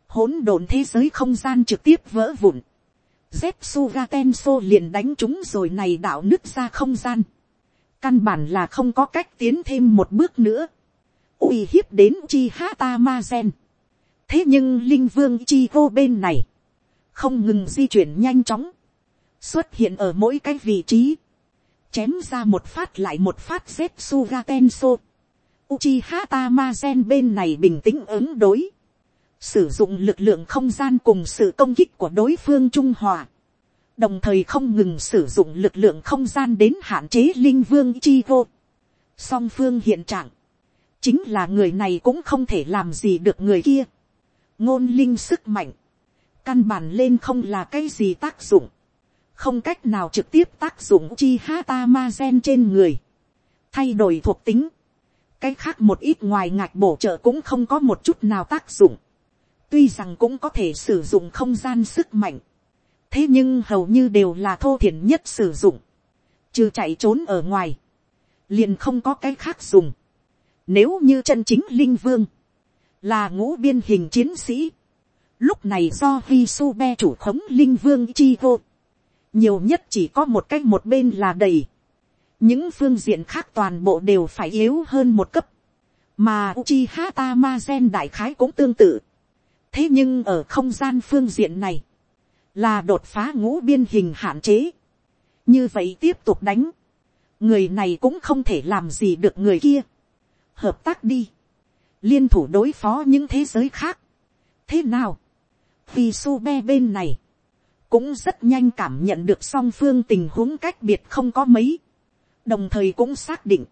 hỗn độn thế giới không gian trực tiếp vỡ vụn, Zetsuga Tenso liền đánh chúng rồi này đạo nứt ra không gian. Căn bản là không có cách tiến thêm một bước nữa. uy hiếp đến Chi Hata Mazen. Thế nhưng Linh Vương Chi vô bên này. Không ngừng di chuyển nhanh chóng. Xuất hiện ở mỗi cái vị trí, chém ra một phát lại một phát xếp suga tenso. Uchiha Tamazen bên này bình tĩnh ứng đối. Sử dụng lực lượng không gian cùng sự công kích của đối phương Trung Hòa. Đồng thời không ngừng sử dụng lực lượng không gian đến hạn chế linh vương Ichigo. Song phương hiện trạng. Chính là người này cũng không thể làm gì được người kia. Ngôn linh sức mạnh. Căn bản lên không là cái gì tác dụng. Không cách nào trực tiếp tác dụng chi hata ma gen trên người, thay đổi thuộc tính, cái khác một ít ngoài ngạch bổ trợ cũng không có một chút nào tác dụng, tuy rằng cũng có thể sử dụng không gian sức mạnh, thế nhưng hầu như đều là thô thiển nhất sử dụng, trừ chạy trốn ở ngoài, liền không có cái khác dùng, nếu như chân chính linh vương, là ngũ biên hình chiến sĩ, lúc này do vi su be chủ khống linh vương chi vô, nhiều nhất chỉ có một cách một bên là đầy, những phương diện khác toàn bộ đều phải yếu hơn một cấp, mà Uchiha Tamazen đại khái cũng tương tự. thế nhưng ở không gian phương diện này, là đột phá ngũ biên hình hạn chế, như vậy tiếp tục đánh, người này cũng không thể làm gì được người kia, hợp tác đi, liên thủ đối phó những thế giới khác, thế nào, vì su be bên này, cũng rất nhanh cảm nhận được song phương tình huống cách biệt không có mấy, đồng thời cũng xác định,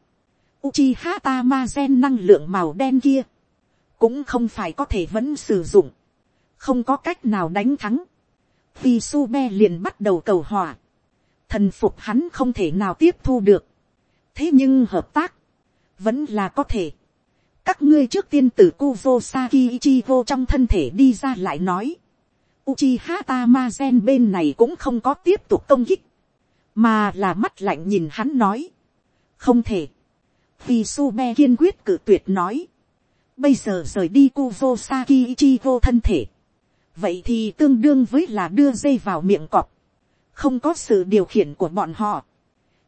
Uchiha Tamazen năng lượng màu đen kia, cũng không phải có thể vẫn sử dụng, không có cách nào đánh thắng, vì Sube liền bắt đầu cầu hòa, thần phục hắn không thể nào tiếp thu được, thế nhưng hợp tác, vẫn là có thể, các ngươi trước tiên từ Kuvo Saki Ichigo trong thân thể đi ra lại nói, Uchiha Tamazen bên này cũng không có tiếp tục công kích, mà là mắt lạnh nhìn hắn nói, không thể, vì Sube kiên quyết cử tuyệt nói, bây giờ rời đi Kuvosaki Ichigo thân thể, vậy thì tương đương với là đưa dây vào miệng cọp, không có sự điều khiển của bọn họ,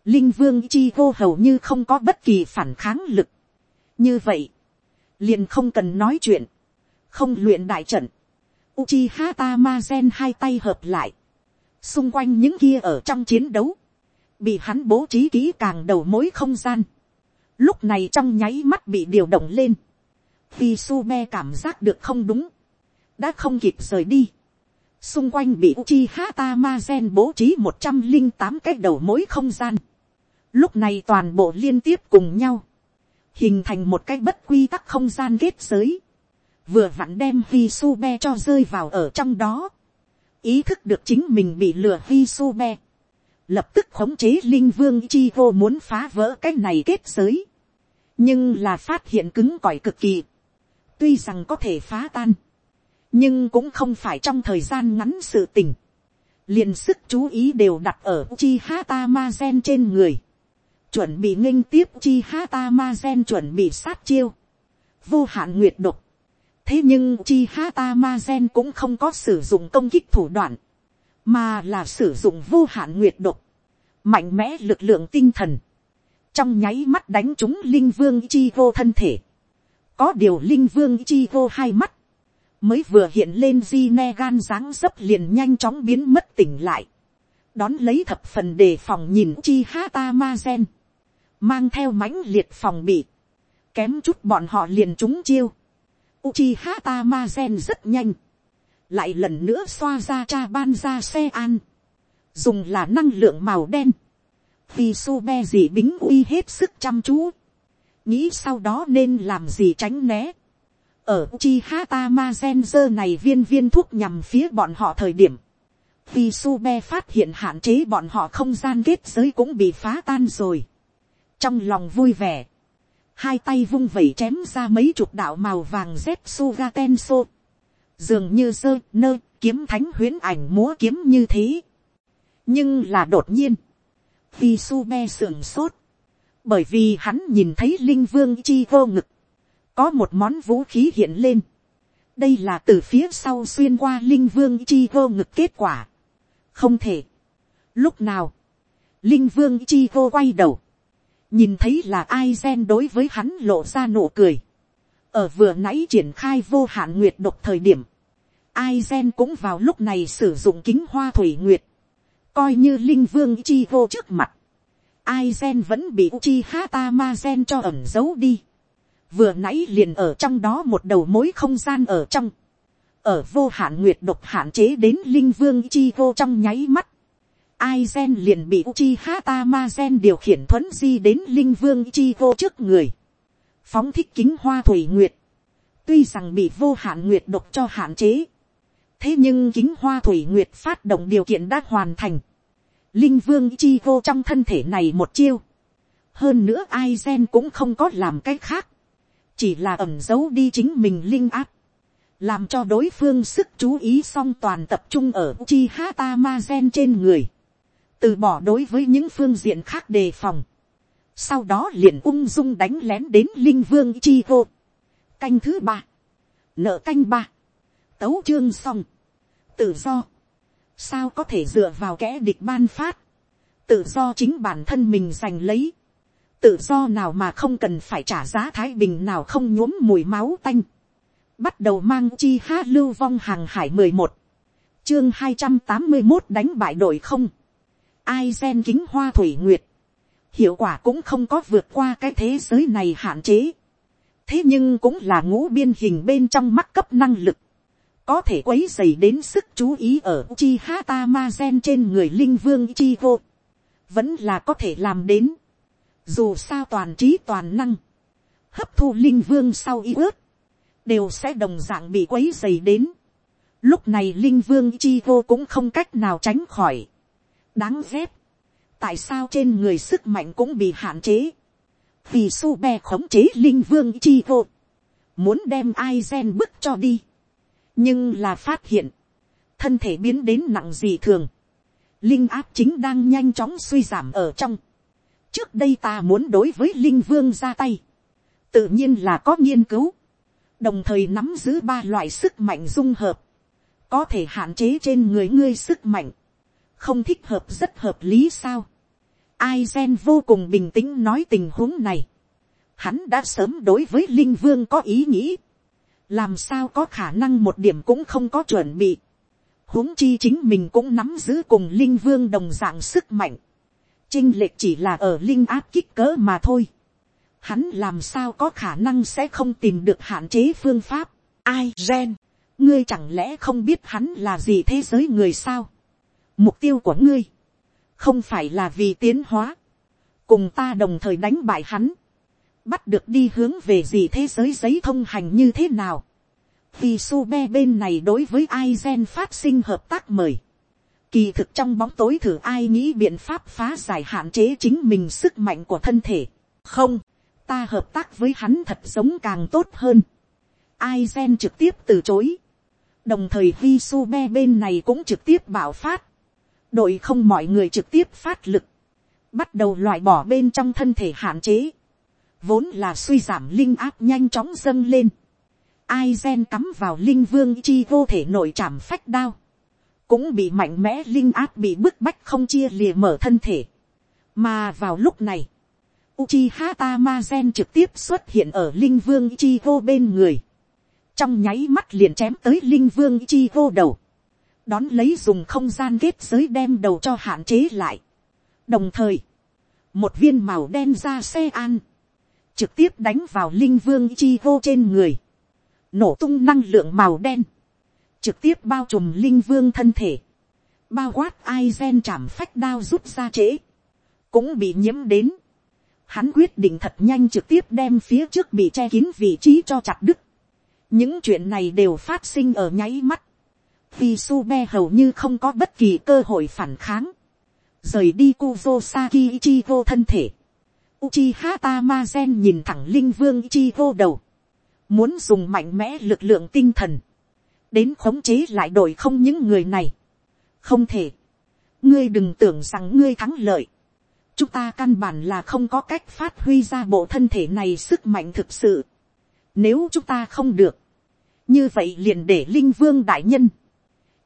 linh vương Ichigo hầu như không có bất kỳ phản kháng lực, như vậy, liền không cần nói chuyện, không luyện đại trận, Uchiha Tamazen hai tay hợp lại. Xung quanh những kia ở trong chiến đấu. Bị hắn bố trí kỹ càng đầu mối không gian. Lúc này trong nháy mắt bị điều động lên. Vì Sume cảm giác được không đúng. Đã không kịp rời đi. Xung quanh bị Uchiha Tamazen bố trí một trăm linh tám cái đầu mối không gian. Lúc này toàn bộ liên tiếp cùng nhau. Hình thành một cái bất quy tắc không gian kết giới vừa vặn đem vi su be cho rơi vào ở trong đó, ý thức được chính mình bị lừa vi su be, lập tức khống chế linh vương chi vô muốn phá vỡ cái này kết giới, nhưng là phát hiện cứng cỏi cực kỳ, tuy rằng có thể phá tan, nhưng cũng không phải trong thời gian ngắn sự tình, liền sức chú ý đều đặt ở chi hata ma gen trên người, chuẩn bị nghinh tiếp chi hata ma gen chuẩn bị sát chiêu, vô hạn nguyệt độc, thế nhưng chi hata ma gen cũng không có sử dụng công kích thủ đoạn, mà là sử dụng vô hạn nguyệt độc, mạnh mẽ lực lượng tinh thần, trong nháy mắt đánh trúng linh vương chi vô thân thể, có điều linh vương chi vô hai mắt, mới vừa hiện lên di ne gan dáng dấp liền nhanh chóng biến mất tỉnh lại, đón lấy thập phần đề phòng nhìn chi hata ma gen, mang theo mãnh liệt phòng bị, kém chút bọn họ liền trúng chiêu, Uchiha Tamazen rất nhanh. Lại lần nữa xoa ra cha ban ra xe an. Dùng là năng lượng màu đen. Vì su be gì bính uy hết sức chăm chú. Nghĩ sau đó nên làm gì tránh né. Ở Uchiha Tamazen giờ này viên viên thuốc nhằm phía bọn họ thời điểm. Vì su be phát hiện hạn chế bọn họ không gian kết giới cũng bị phá tan rồi. Trong lòng vui vẻ hai tay vung vẩy chém ra mấy chục đạo màu vàng z suga tenso, dường như dơ nơ kiếm thánh huyến ảnh múa kiếm như thế. nhưng là đột nhiên, vì su me sưởng sốt, bởi vì hắn nhìn thấy linh vương chi vô ngực, có một món vũ khí hiện lên, đây là từ phía sau xuyên qua linh vương chi vô ngực kết quả, không thể. lúc nào, linh vương chi vô quay đầu, nhìn thấy là ai gen đối với hắn lộ ra nụ cười. ở vừa nãy triển khai vô hạn nguyệt độc thời điểm, ai gen cũng vào lúc này sử dụng kính hoa thủy nguyệt, coi như linh vương chi vô trước mặt. ai gen vẫn bị uchi hata ma gen cho ẩn giấu đi. vừa nãy liền ở trong đó một đầu mối không gian ở trong. ở vô hạn nguyệt độc hạn chế đến linh vương chi vô trong nháy mắt Aizen liền bị Uchiha Tamazen điều khiển thuấn di đến Linh Vương Ichigo trước người. Phóng thích kính hoa thủy nguyệt. Tuy rằng bị vô hạn nguyệt độc cho hạn chế. Thế nhưng kính hoa thủy nguyệt phát động điều kiện đã hoàn thành. Linh Vương Ichigo trong thân thể này một chiêu. Hơn nữa Aizen cũng không có làm cách khác. Chỉ là ẩm giấu đi chính mình linh áp làm cho đối phương sức chú ý song toàn tập trung ở Uchiha Tamazen trên người từ bỏ đối với những phương diện khác đề phòng, sau đó liền ung dung đánh lén đến linh vương chi vô. canh thứ ba, nợ canh ba, tấu chương xong, tự do, sao có thể dựa vào kẻ địch ban phát, tự do chính bản thân mình giành lấy, tự do nào mà không cần phải trả giá thái bình nào không nhuốm mùi máu tanh, bắt đầu mang chi hát lưu vong hàng hải mười một, chương hai trăm tám mươi một đánh bại đội không, ai gen kính hoa thủy nguyệt, hiệu quả cũng không có vượt qua cái thế giới này hạn chế. thế nhưng cũng là ngũ biên hình bên trong mắt cấp năng lực, có thể quấy dày đến sức chú ý ở chi hata ma gen trên người linh vương chi vô, vẫn là có thể làm đến, dù sao toàn trí toàn năng, hấp thu linh vương sau ý ước, đều sẽ đồng d ạ n g bị quấy dày đến. lúc này linh vương chi vô cũng không cách nào tránh khỏi, đáng ghét, tại sao trên người sức mạnh cũng bị hạn chế, vì su be khống chế linh vương chi vô, muốn đem ai gen bức cho đi, nhưng là phát hiện, thân thể biến đến nặng gì thường, linh áp chính đang nhanh chóng suy giảm ở trong, trước đây ta muốn đối với linh vương ra tay, tự nhiên là có nghiên cứu, đồng thời nắm giữ ba loại sức mạnh dung hợp, có thể hạn chế trên người ngươi sức mạnh, không thích hợp rất hợp lý sao. Ai gen vô cùng bình tĩnh nói tình huống này. Hắn đã sớm đối với linh vương có ý nghĩ. làm sao có khả năng một điểm cũng không có chuẩn bị. huống chi chính mình cũng nắm giữ cùng linh vương đồng dạng sức mạnh. Trinh lệch chỉ là ở linh áp kích cỡ mà thôi. Hắn làm sao có khả năng sẽ không tìm được hạn chế phương pháp. Ai gen, ngươi chẳng lẽ không biết hắn là gì thế giới người sao Mục tiêu của ngươi, không phải là vì tiến hóa, cùng ta đồng thời đánh bại hắn, bắt được đi hướng về gì thế giới giấy thông hành như thế nào. vì su be bên này đối với ai gen phát sinh hợp tác mời. Kỳ thực trong bóng tối thử ai nghĩ biện pháp phá giải hạn chế chính mình sức mạnh của thân thể. Không, ta hợp tác với hắn thật giống càng tốt hơn. Ai gen trực tiếp từ chối. đồng thời vi su be bên này cũng trực tiếp bảo phát đội không mọi người trực tiếp phát lực. bắt đầu loại bỏ bên trong thân thể hạn chế. vốn là suy giảm linh áp nhanh chóng dâng lên. Ai gen cắm vào linh vương chi vô thể nội chạm phách đao. cũng bị mạnh mẽ linh áp bị bức bách không chia lìa mở thân thể. mà vào lúc này, Uchiha Tamazen trực tiếp xuất hiện ở Linh Vương Ichigo bên người. Trong nháy mắt liền chém tới Linh Vương Ichigo đầu. Đón lấy dùng không gian kết giới đem đầu cho hạn chế lại. Đồng thời, một viên màu đen ra xe an. Trực tiếp đánh vào Linh Vương chi hô trên người. Nổ tung năng lượng màu đen. Trực tiếp bao trùm Linh Vương thân thể. Bao quát ai gen chạm phách đao rút ra trễ. Cũng bị nhiễm đến hắn quyết định thật nhanh trực tiếp đem phía trước bị che kín vị trí cho chặt đứt. những chuyện này đều phát sinh ở nháy mắt vì su me hầu như không có bất kỳ cơ hội phản kháng. rời đi kuzo saki ichigo thân thể. Uchiha Tamazen nhìn thẳng linh vương Ichigo đầu. Muốn dùng mạnh mẽ lực lượng tinh thần. Đến khống chế lại đội không những người này. Không thể. Ngươi đừng tưởng rằng ngươi thắng lợi chúng ta căn bản là không có cách phát huy ra bộ thân thể này sức mạnh thực sự. Nếu chúng ta không được, như vậy liền để linh vương đại nhân,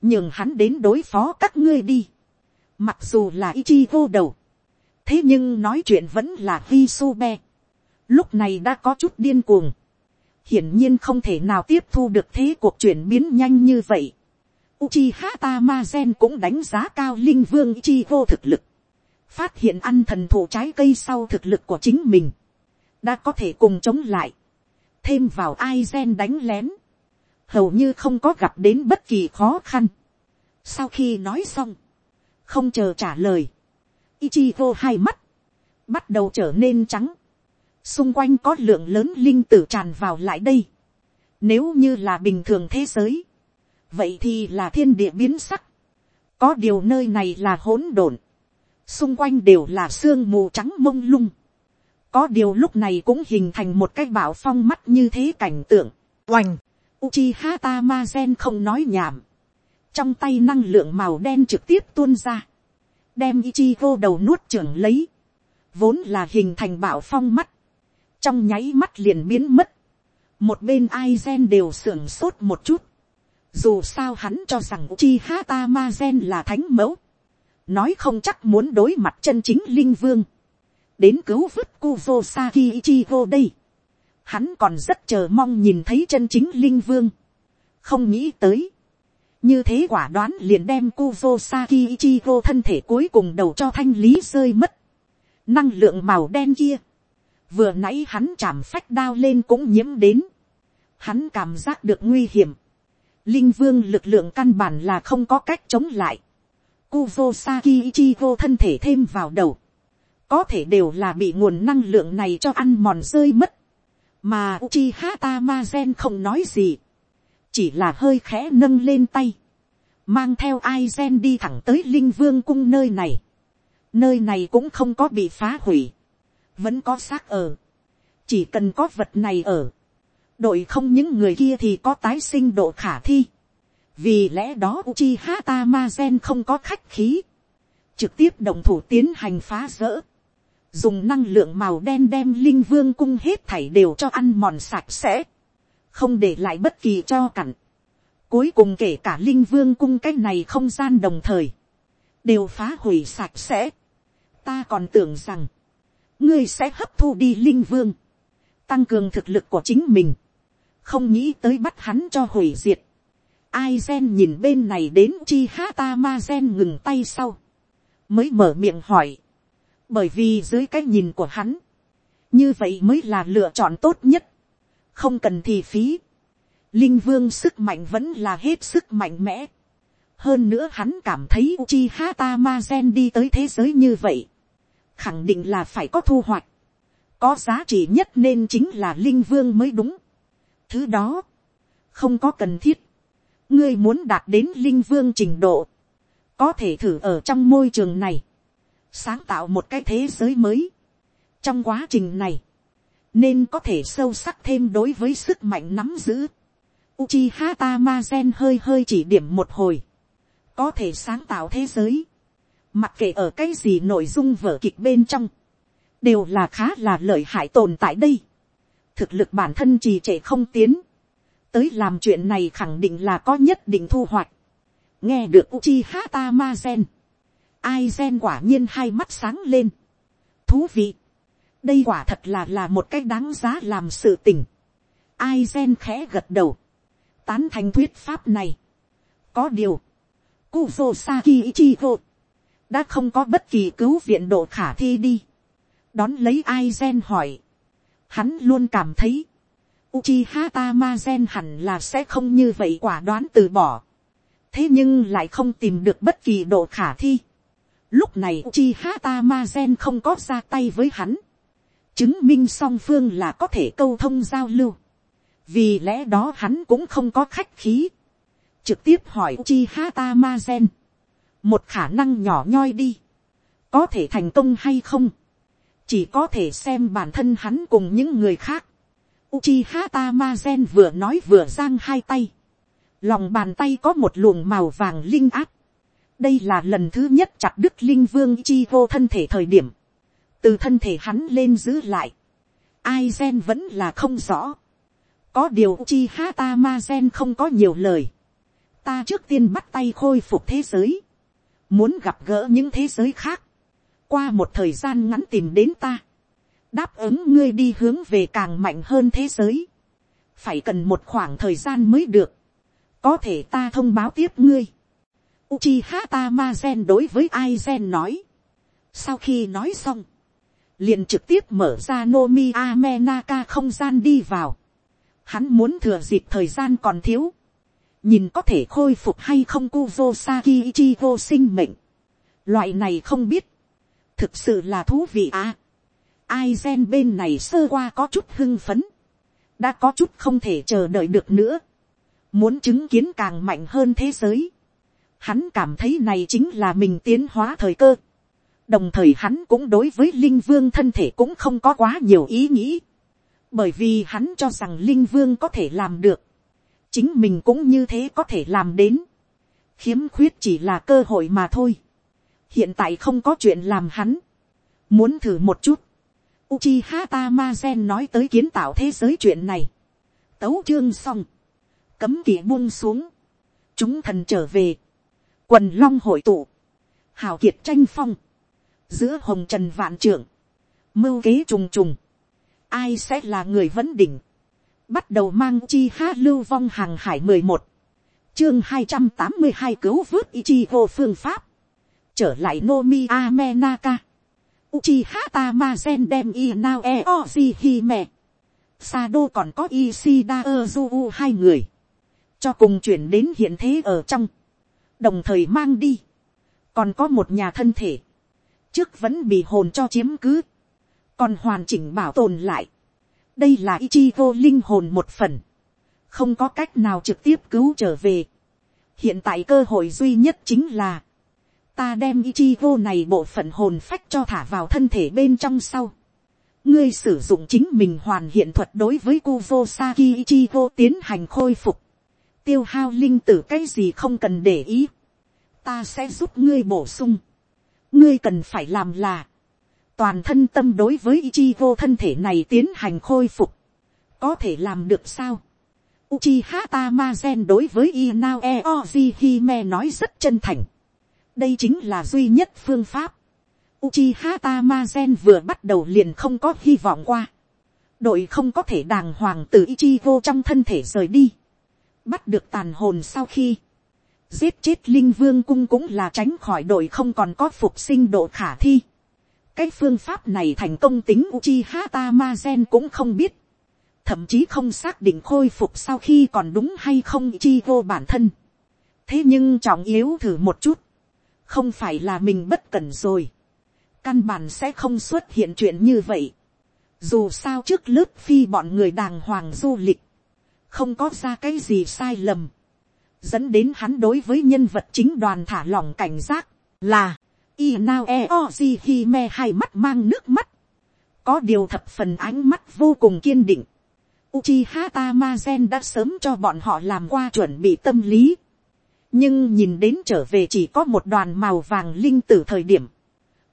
nhường hắn đến đối phó các ngươi đi. Mặc dù là Ichi vô đầu, thế nhưng nói chuyện vẫn là Hisobe. Lúc này đã có chút điên cuồng. Hiển nhiên không thể nào tiếp thu được thế cuộc chuyển biến nhanh như vậy. Uchiha Tamazen cũng đánh giá cao linh vương Ichigo thực lực phát hiện ăn thần thụ trái cây sau thực lực của chính mình, đã có thể cùng chống lại, thêm vào ai gen đánh lén, hầu như không có gặp đến bất kỳ khó khăn. sau khi nói xong, không chờ trả lời, Ichigo hai mắt, bắt đầu trở nên trắng, xung quanh có lượng lớn linh tử tràn vào lại đây. Nếu như là bình thường thế giới, vậy thì là thiên địa biến sắc. Có điều nơi này là hỗn độn xung quanh đều là sương mù trắng mông lung. có điều lúc này cũng hình thành một cái bảo phong mắt như thế cảnh tượng. oành, Uchiha Tamazen không nói nhảm. trong tay năng lượng màu đen trực tiếp tuôn ra. đem Ichigo đầu nuốt trưởng lấy. vốn là hình thành bảo phong mắt. trong nháy mắt liền biến mất. một bên Aizen đều sưởng sốt một chút. dù sao hắn cho rằng Uchiha Tamazen là thánh mẫu nói không chắc muốn đối mặt chân chính linh vương, đến cứu vứt Kuvo Saki Ichigo đây. Hắn còn rất chờ mong nhìn thấy chân chính linh vương. Không nghĩ tới. Như thế quả đoán liền đem Kuvo Saki Ichigo thân thể cuối cùng đầu cho thanh lý rơi mất. Năng lượng màu đen kia. Vừa nãy hắn chạm phách đao lên cũng nhiễm đến. Hắn cảm giác được nguy hiểm. Linh vương lực lượng căn bản là không có cách chống lại Kuzosaki Ichigo thân thể thêm vào đầu. Có thể đều là bị nguồn năng lượng này cho ăn mòn rơi mất. Mà Uchiha Tamazen không nói gì. Chỉ là hơi khẽ nâng lên tay. Mang theo Aizen đi thẳng tới Linh Vương cung nơi này. Nơi này cũng không có bị phá hủy. Vẫn có xác ở. Chỉ cần có vật này ở. Đội không những người kia thì có tái sinh độ khả thi vì lẽ đó Uchiha Tamazen không có khách khí, trực tiếp động thủ tiến hành phá rỡ, dùng năng lượng màu đen đem linh vương cung hết thảy đều cho ăn mòn sạch sẽ, không để lại bất kỳ cho cặn. Cuối cùng kể cả linh vương cung cái này không gian đồng thời, đều phá hủy sạch sẽ. Ta còn tưởng rằng, ngươi sẽ hấp thu đi linh vương, tăng cường thực lực của chính mình, không nghĩ tới bắt hắn cho hủy diệt ai gen nhìn bên này đến chi ha ta ma gen ngừng tay sau, mới mở miệng hỏi, bởi vì dưới cái nhìn của hắn, như vậy mới là lựa chọn tốt nhất, không cần thì phí, linh vương sức mạnh vẫn là hết sức mạnh mẽ, hơn nữa hắn cảm thấy chi hata ma gen đi tới thế giới như vậy, khẳng định là phải có thu hoạch, có giá trị nhất nên chính là linh vương mới đúng. thứ đó, không có cần thiết, ngươi muốn đạt đến linh vương trình độ, có thể thử ở trong môi trường này, sáng tạo một cái thế giới mới. trong quá trình này, nên có thể sâu sắc thêm đối với sức mạnh nắm giữ. Uchiha Tamazen hơi hơi chỉ điểm một hồi, có thể sáng tạo thế giới, mặc kệ ở cái gì nội dung vở kịch bên trong, đều là khá là lợi hại tồn tại đây. thực lực bản thân trì trệ không tiến, tới làm chuyện này khẳng định là có nhất định thu hoạch. nghe được Uchiha Tamazen, Aizen quả nhiên hai mắt sáng lên. thú vị, đây quả thật là là một cái đáng giá làm sự tình. Aizen khẽ gật đầu, tán thành thuyết pháp này. có điều, Kuzo Saki Ichigo, đã không có bất kỳ cứu viện độ khả thi đi. đón lấy Aizen hỏi, hắn luôn cảm thấy, Uchiha Tamazen hẳn là sẽ không như vậy quả đoán từ bỏ. thế nhưng lại không tìm được bất kỳ độ khả thi lúc này Uchiha gen không có ra tay với hắn. chứng minh song phương là có thể câu thông giao lưu. vì lẽ đó hắn cũng không có khách khí. trực tiếp hỏi Uchiha gen. một khả năng nhỏ nhoi đi. có thể thành công hay không. chỉ có thể xem bản thân hắn cùng những người khác Uchiha Tamazen vừa nói vừa giang hai tay. Lòng bàn tay có một luồng màu vàng linh áp. Đây là lần thứ nhất chặt đứt linh vương chi vô thân thể thời điểm. Từ thân thể hắn lên giữ lại. ai gen vẫn là không rõ. Có điều chi ha ta ma gen không có nhiều lời. Ta trước tiên bắt tay khôi phục thế giới. Muốn gặp gỡ những thế giới khác. Qua một thời gian ngắn tìm đến ta đáp ứng ngươi đi hướng về càng mạnh hơn thế giới, phải cần một khoảng thời gian mới được, có thể ta thông báo tiếp ngươi. Uchiha Tamazen đối với Aizen nói. Sau khi nói xong, liền trực tiếp mở ra Nomi Amenaka không gian đi vào. Hắn muốn thừa dịp thời gian còn thiếu. Nhìn có thể khôi phục hay không Kuvosaki Ichigo sinh mệnh. Loại này không biết. Thực sự là thú vị à aizen bên này sơ qua có chút hưng phấn, đã có chút không thể chờ đợi được nữa, muốn chứng kiến càng mạnh hơn thế giới, hắn cảm thấy này chính là mình tiến hóa thời cơ, đồng thời hắn cũng đối với linh vương thân thể cũng không có quá nhiều ý nghĩ, bởi vì hắn cho rằng linh vương có thể làm được, chính mình cũng như thế có thể làm đến, khiếm khuyết chỉ là cơ hội mà thôi, hiện tại không có chuyện làm hắn, muốn thử một chút, Uchiha Tamazen nói tới kiến tạo thế giới chuyện này. Tấu chương xong. Cấm kỵ buông xuống. Chúng thần trở về. Quần long hội tụ. Hào kiệt tranh phong. Giữa hồng trần vạn trưởng. Mưu kế trùng trùng. Ai sẽ là người vấn đỉnh. Bắt đầu mang chi ha lưu vong hàng hải 11. Chương 282 cứu vớt Ichigo phương pháp. Trở lại Nomi ame naka, uchi ha ta ma gen đem đi Na E Ojihi mẹ, sa đô còn có Ishida Ozu hai người. Cho cùng chuyển đến hiện thế ở trong. Đồng thời mang đi. Còn có một nhà thân thể. Trước vẫn bị hồn cho chiếm cứ. Còn hoàn chỉnh bảo tồn lại. Đây là Ichigo linh hồn một phần. Không có cách nào trực tiếp cứu trở về. Hiện tại cơ hội duy nhất chính là ta đem Ichigo này bộ phận hồn phách cho thả vào thân thể bên trong sau. ngươi sử dụng chính mình hoàn hiện thuật đối với Kuvo Saki Ichigo tiến hành khôi phục tiêu hao linh tử cái gì không cần để ý. ta sẽ giúp ngươi bổ sung. ngươi cần phải làm là, toàn thân tâm đối với Ichigo thân thể này tiến hành khôi phục. có thể làm được sao. Uchiha Tamazen đối với Inao Eoji Hime nói rất chân thành đây chính là duy nhất phương pháp. Uchiha Tamazen vừa bắt đầu liền không có hy vọng qua. Đội không có thể đàng hoàng từ Ichigo trong thân thể rời đi. Bắt được tàn hồn sau khi. Giết chết Linh Vương Cung cũng là tránh khỏi đội không còn có phục sinh độ khả thi. Cái phương pháp này thành công tính Uchiha Tamazen cũng không biết. Thậm chí không xác định khôi phục sau khi còn đúng hay không chi vô bản thân. Thế nhưng trọng yếu thử một chút không phải là mình bất cẩn rồi, căn bản sẽ không xuất hiện chuyện như vậy. Dù sao trước lớp phi bọn người đàng hoàng du lịch, không có ra cái gì sai lầm, dẫn đến hắn đối với nhân vật chính đoàn thả lỏng cảnh giác, là, Inao hi me hai mắt mang nước mắt, có điều thập phần ánh mắt vô cùng kiên định. Uchiha Tamazen đã sớm cho bọn họ làm qua chuẩn bị tâm lý. nhưng nhìn đến trở về chỉ có một đoàn màu vàng linh tử thời điểm,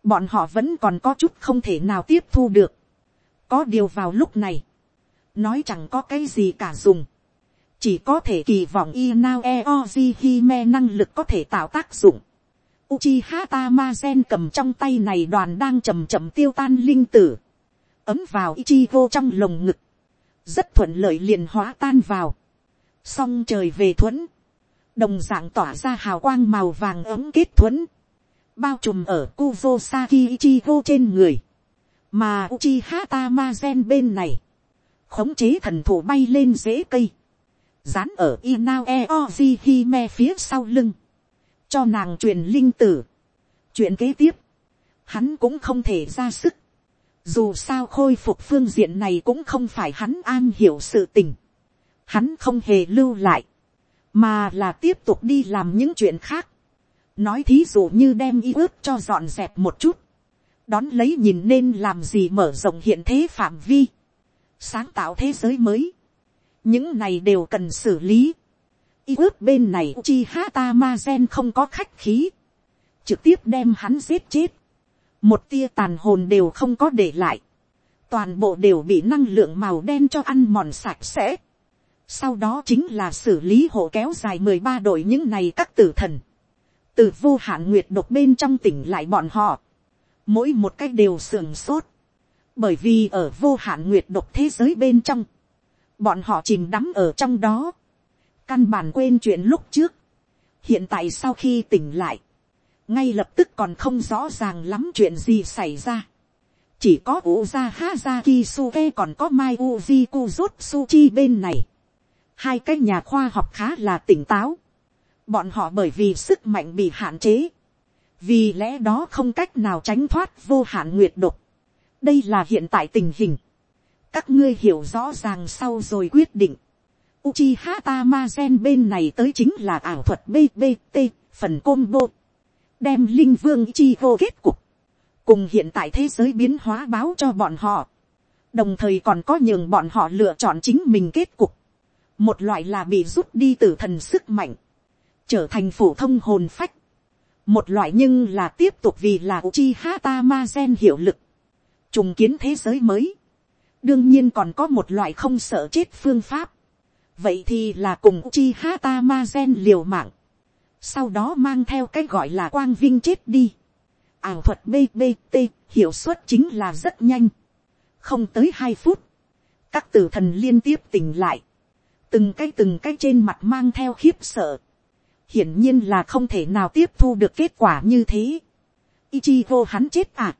bọn họ vẫn còn có chút không thể nào tiếp thu được. có điều vào lúc này, nói chẳng có cái gì cả dùng, chỉ có thể kỳ vọng Inao Eoji Hime năng lực có thể tạo tác dụng. Uchiha Tamazen cầm trong tay này đoàn đang chậm chậm tiêu tan linh tử, ấm vào Ichigo trong lồng ngực, rất thuận lợi liền hóa tan vào, song trời về thuẫn, đồng dạng tỏa ra hào quang màu vàng ấm kết thuẫn, bao trùm ở Kuzosaki Ichigo trên người, mà Uchiha Tamazen bên này, khống chế thần thủ bay lên rễ cây, dán ở Inao Eoji Hime phía sau lưng, cho nàng truyền linh tử. chuyện kế tiếp, hắn cũng không thể ra sức, dù sao khôi phục phương diện này cũng không phải hắn an hiểu sự tình, hắn không hề lưu lại, mà là tiếp tục đi làm những chuyện khác, nói thí dụ như đem y ước cho dọn dẹp một chút, đón lấy nhìn nên làm gì mở rộng hiện thế phạm vi, sáng tạo thế giới mới, những này đều cần xử lý. Y ước bên này chi hata ma gen không có khách khí, trực tiếp đem hắn giết chết, một tia tàn hồn đều không có để lại, toàn bộ đều bị năng lượng màu đen cho ăn mòn sạch sẽ. Sau đó chính là xử lý hộ kéo dài mười ba đội những này các tử thần. Từ vô hạn nguyệt độc bên trong tỉnh lại bọn họ. Mỗi một cách đều sườn sốt. Bởi vì ở vô hạn nguyệt độc thế giới bên trong bọn họ chìm đắm ở trong đó, căn bản quên chuyện lúc trước, hiện tại sau khi tỉnh lại, ngay lập tức còn không rõ ràng lắm chuyện gì xảy ra, chỉ có Uza Hazaki Suke còn có Mai Uji Kuzutsuchi bên này, hai cái nhà khoa học khá là tỉnh táo, bọn họ bởi vì sức mạnh bị hạn chế, vì lẽ đó không cách nào tránh thoát vô hạn nguyệt độc, đây là hiện tại tình hình, các ngươi hiểu rõ ràng sau rồi quyết định. Uchiha Tamazen bên này tới chính là ảo thuật BBT, phần combo. Đem linh vương Ichigo kết cục. Cùng hiện tại thế giới biến hóa báo cho bọn họ. Đồng thời còn có nhường bọn họ lựa chọn chính mình kết cục. Một loại là bị rút đi từ thần sức mạnh. Trở thành phổ thông hồn phách. Một loại nhưng là tiếp tục vì là Uchiha Tamazen hiệu lực. Trùng kiến thế giới mới đương nhiên còn có một loại không sợ chết phương pháp. vậy thì là cùng chi hata ma gen liều mạng. sau đó mang theo cái gọi là quang vinh chết đi. ảo thuật bbt hiệu suất chính là rất nhanh. không tới hai phút. các tử thần liên tiếp tỉnh lại. từng cái từng cái trên mặt mang theo khiếp sợ. hiển nhiên là không thể nào tiếp thu được kết quả như thế. Ichigo hắn chết à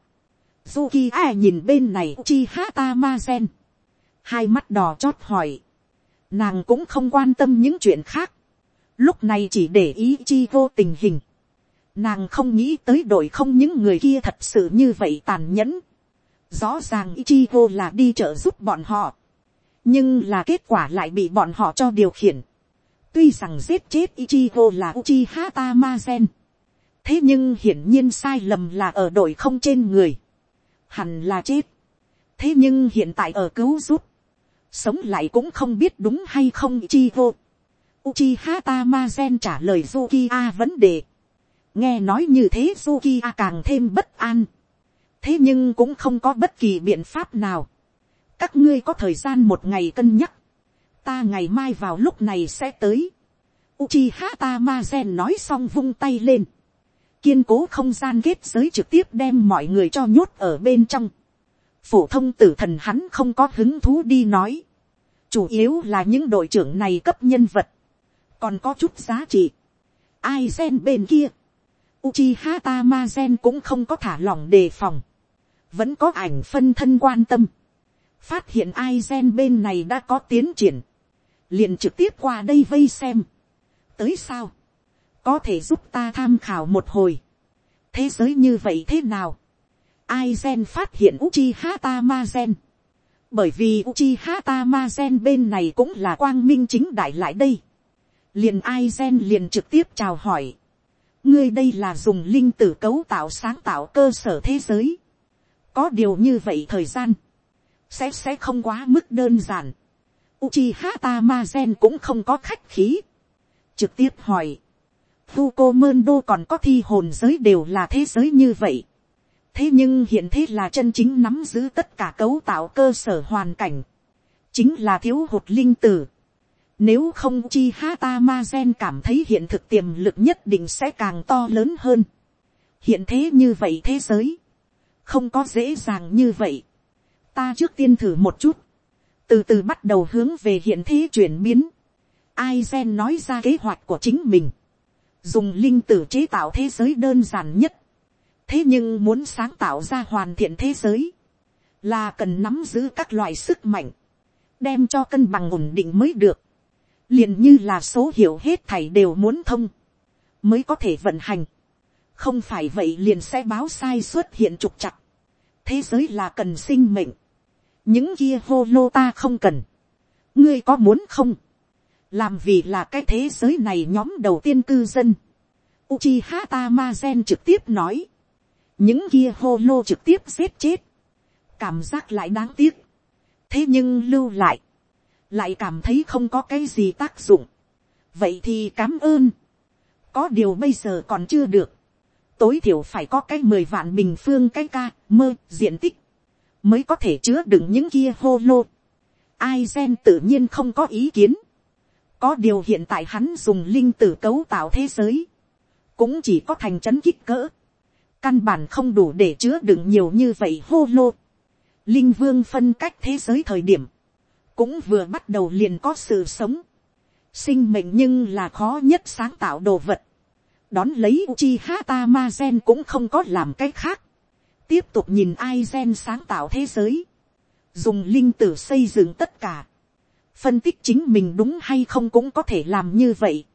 Zuki ai nhìn bên này, chi hata ma gen. Hai mắt đỏ chót hỏi. Nàng cũng không quan tâm những chuyện khác. Lúc này chỉ để ý chi vô tình hình. Nàng không nghĩ tới đội không những người kia thật sự như vậy tàn nhẫn. Rõ ràng Ichigo là đi trợ giúp bọn họ. Nhưng là kết quả lại bị bọn họ cho điều khiển. Tuy rằng giết chết Ichigo là Uchiha Tamazen. Thế nhưng hiển nhiên sai lầm là ở đội không trên người hẳn là chết. thế nhưng hiện tại ở cứu giúp, sống lại cũng không biết đúng hay không chi vô. Uchiha Tamazen trả lời Zukiya vấn đề. nghe nói như thế Zukiya càng thêm bất an. thế nhưng cũng không có bất kỳ biện pháp nào. các ngươi có thời gian một ngày cân nhắc. ta ngày mai vào lúc này sẽ tới. Uchiha Tamazen nói xong vung tay lên kiên cố không gian kết giới trực tiếp đem mọi người cho nhốt ở bên trong. phổ thông tử thần hắn không có hứng thú đi nói. chủ yếu là những đội trưởng này cấp nhân vật, còn có chút giá trị. ai gen bên kia, Uchiha Tamazen cũng không có thả lỏng đề phòng, vẫn có ảnh phân thân quan tâm. phát hiện ai gen bên này đã có tiến triển, liền trực tiếp qua đây vây xem. tới sao, có thể giúp ta tham khảo một hồi. thế giới như vậy thế nào. ai gen phát hiện Uchiha Tamazen. bởi vì Uchiha Tamazen bên này cũng là quang minh chính đại lại đây. liền ai gen liền trực tiếp chào hỏi. ngươi đây là dùng linh tử cấu tạo sáng tạo cơ sở thế giới. có điều như vậy thời gian, sẽ sẽ không quá mức đơn giản. Uchiha Tamazen cũng không có khách khí. Trực tiếp hỏi phu cô mơn đô còn có thi hồn giới đều là thế giới như vậy. Thế nhưng hiện thế là chân chính nắm giữ tất cả cấu tạo cơ sở hoàn cảnh. Chính là thiếu hụt linh tử. Nếu không chi hata ma gen cảm thấy hiện thực tiềm lực nhất định sẽ càng to lớn hơn. Hiện thế như vậy thế giới. Không có dễ dàng như vậy. Ta trước tiên thử một chút. Từ từ bắt đầu hướng về hiện thế chuyển biến. Ai gen nói ra kế hoạch của chính mình. Dùng linh tử chế tạo thế giới đơn giản nhất. Thế nhưng muốn sáng tạo ra hoàn thiện thế giới. Là cần nắm giữ các loại sức mạnh. Đem cho cân bằng ổn định mới được liền như là số hiệu hết thảy đều muốn thông, mới có thể vận hành. không phải vậy liền sẽ báo sai xuất hiện trục chặt. thế giới là cần sinh mệnh. những kia hô lô ta không cần. ngươi có muốn không làm vì là cái thế giới này nhóm đầu tiên cư dân. Uchiha Tamazen trực tiếp nói. những kia hô lô trực tiếp giết chết. cảm giác lại đáng tiếc. thế nhưng lưu lại lại cảm thấy không có cái gì tác dụng. vậy thì cám ơn. có điều bây giờ còn chưa được. tối thiểu phải có cái mười vạn bình phương cái ca, mơ, diện tích mới có thể chứa đựng những kia hô lô. ai gen tự nhiên không có ý kiến có điều hiện tại hắn dùng linh tử cấu tạo thế giới. cũng chỉ có thành trấn kích cỡ. căn bản không đủ để chứa đựng nhiều như vậy hô lô. linh vương phân cách thế giới thời điểm, cũng vừa bắt đầu liền có sự sống. sinh mệnh nhưng là khó nhất sáng tạo đồ vật. đón lấy Uchiha hata ma cũng không có làm cách khác. tiếp tục nhìn Aizen sáng tạo thế giới. dùng linh tử xây dựng tất cả phân tích chính mình đúng hay không cũng có thể làm như vậy.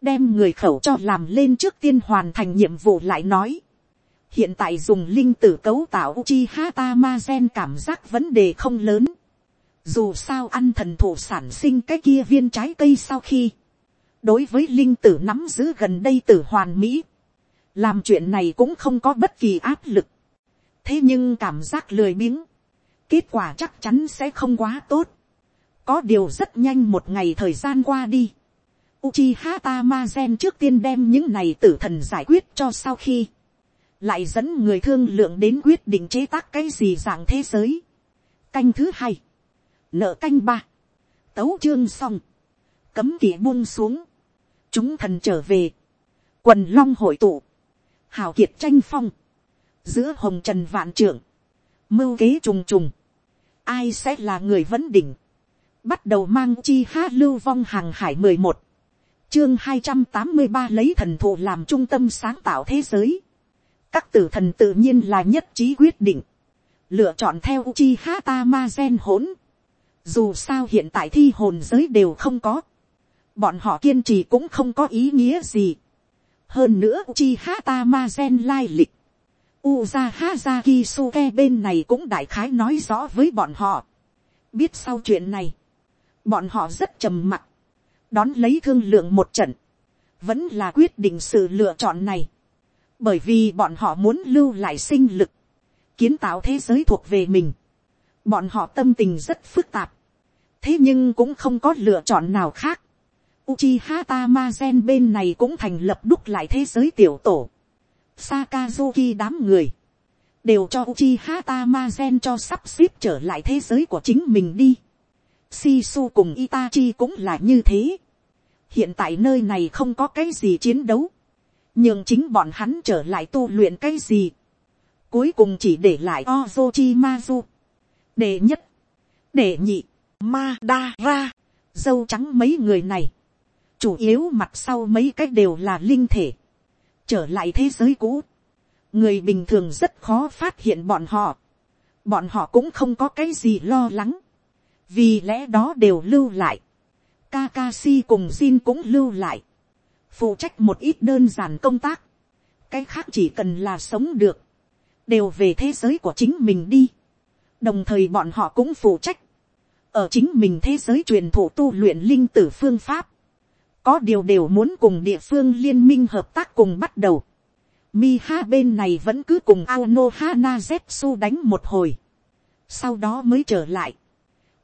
đem người khẩu cho làm lên trước tiên hoàn thành nhiệm vụ lại nói hiện tại dùng linh tử cấu tạo Uchiha Tamazen cảm giác vấn đề không lớn. Dù sao ăn thần thụ sản sinh cái kia viên trái cây sau khi. Đối với linh tử nắm giữ gần đây tử hoàn mỹ. Làm chuyện này cũng không có bất kỳ áp lực. Thế nhưng cảm giác lười biếng. Kết quả chắc chắn sẽ không quá tốt. Có điều rất nhanh một ngày thời gian qua đi. Uchiha Tamazen trước tiên đem những này tử thần giải quyết cho sau khi. Lại dẫn người thương lượng đến quyết định chế tác cái gì dạng thế giới. Canh thứ hai. Nợ canh ba, tấu chương xong, cấm kỵ buông xuống, chúng thần trở về, quần long hội tụ, hào kiệt tranh phong, giữa hồng trần vạn trưởng, mưu kế trùng trùng, ai sẽ là người vấn đỉnh, bắt đầu mang chi ha lưu vong hàng hải mười một, chương hai trăm tám mươi ba lấy thần thụ làm trung tâm sáng tạo thế giới, các tử thần tự nhiên là nhất trí quyết định, lựa chọn theo chi ha ta ma gen hỗn, dù sao hiện tại thi hồn giới đều không có. Bọn họ kiên trì cũng không có ý nghĩa gì. Hơn nữa chi hata ma gen lai lịch. Uza Hazaki Suke bên này cũng đại khái nói rõ với bọn họ. Biết sau chuyện này. Bọn họ rất trầm mặc. Đón lấy thương lượng một trận. Vẫn là quyết định sự lựa chọn này. Bởi vì bọn họ muốn lưu lại sinh lực. Kiến tạo thế giới thuộc về mình Bọn họ tâm tình rất phức tạp. Thế nhưng cũng không có lựa chọn nào khác. Uchiha Tamazen bên này cũng thành lập đúc lại thế giới tiểu tổ. Sakazuki đám người. Đều cho Uchiha Tamazen cho sắp xếp trở lại thế giới của chính mình đi. Sisu cùng Itachi cũng là như thế. Hiện tại nơi này không có cái gì chiến đấu. Nhưng chính bọn hắn trở lại tu luyện cái gì. Cuối cùng chỉ để lại Ozochimazu. Đệ nhất, đệ nhị, ma đa ra, dâu trắng mấy người này, chủ yếu mặt sau mấy cái đều là linh thể, trở lại thế giới cũ, người bình thường rất khó phát hiện bọn họ, bọn họ cũng không có cái gì lo lắng, vì lẽ đó đều lưu lại, Kakashi cùng Jin cũng lưu lại, phụ trách một ít đơn giản công tác, cái khác chỉ cần là sống được, đều về thế giới của chính mình đi. Đồng thời bọn họ cũng phụ trách, ở chính mình thế giới truyền thụ tu luyện linh tử phương pháp, có điều đều muốn cùng địa phương liên minh hợp tác cùng bắt đầu. Miha bên này vẫn cứ cùng Aono Hana Zetsu đánh một hồi. sau đó mới trở lại,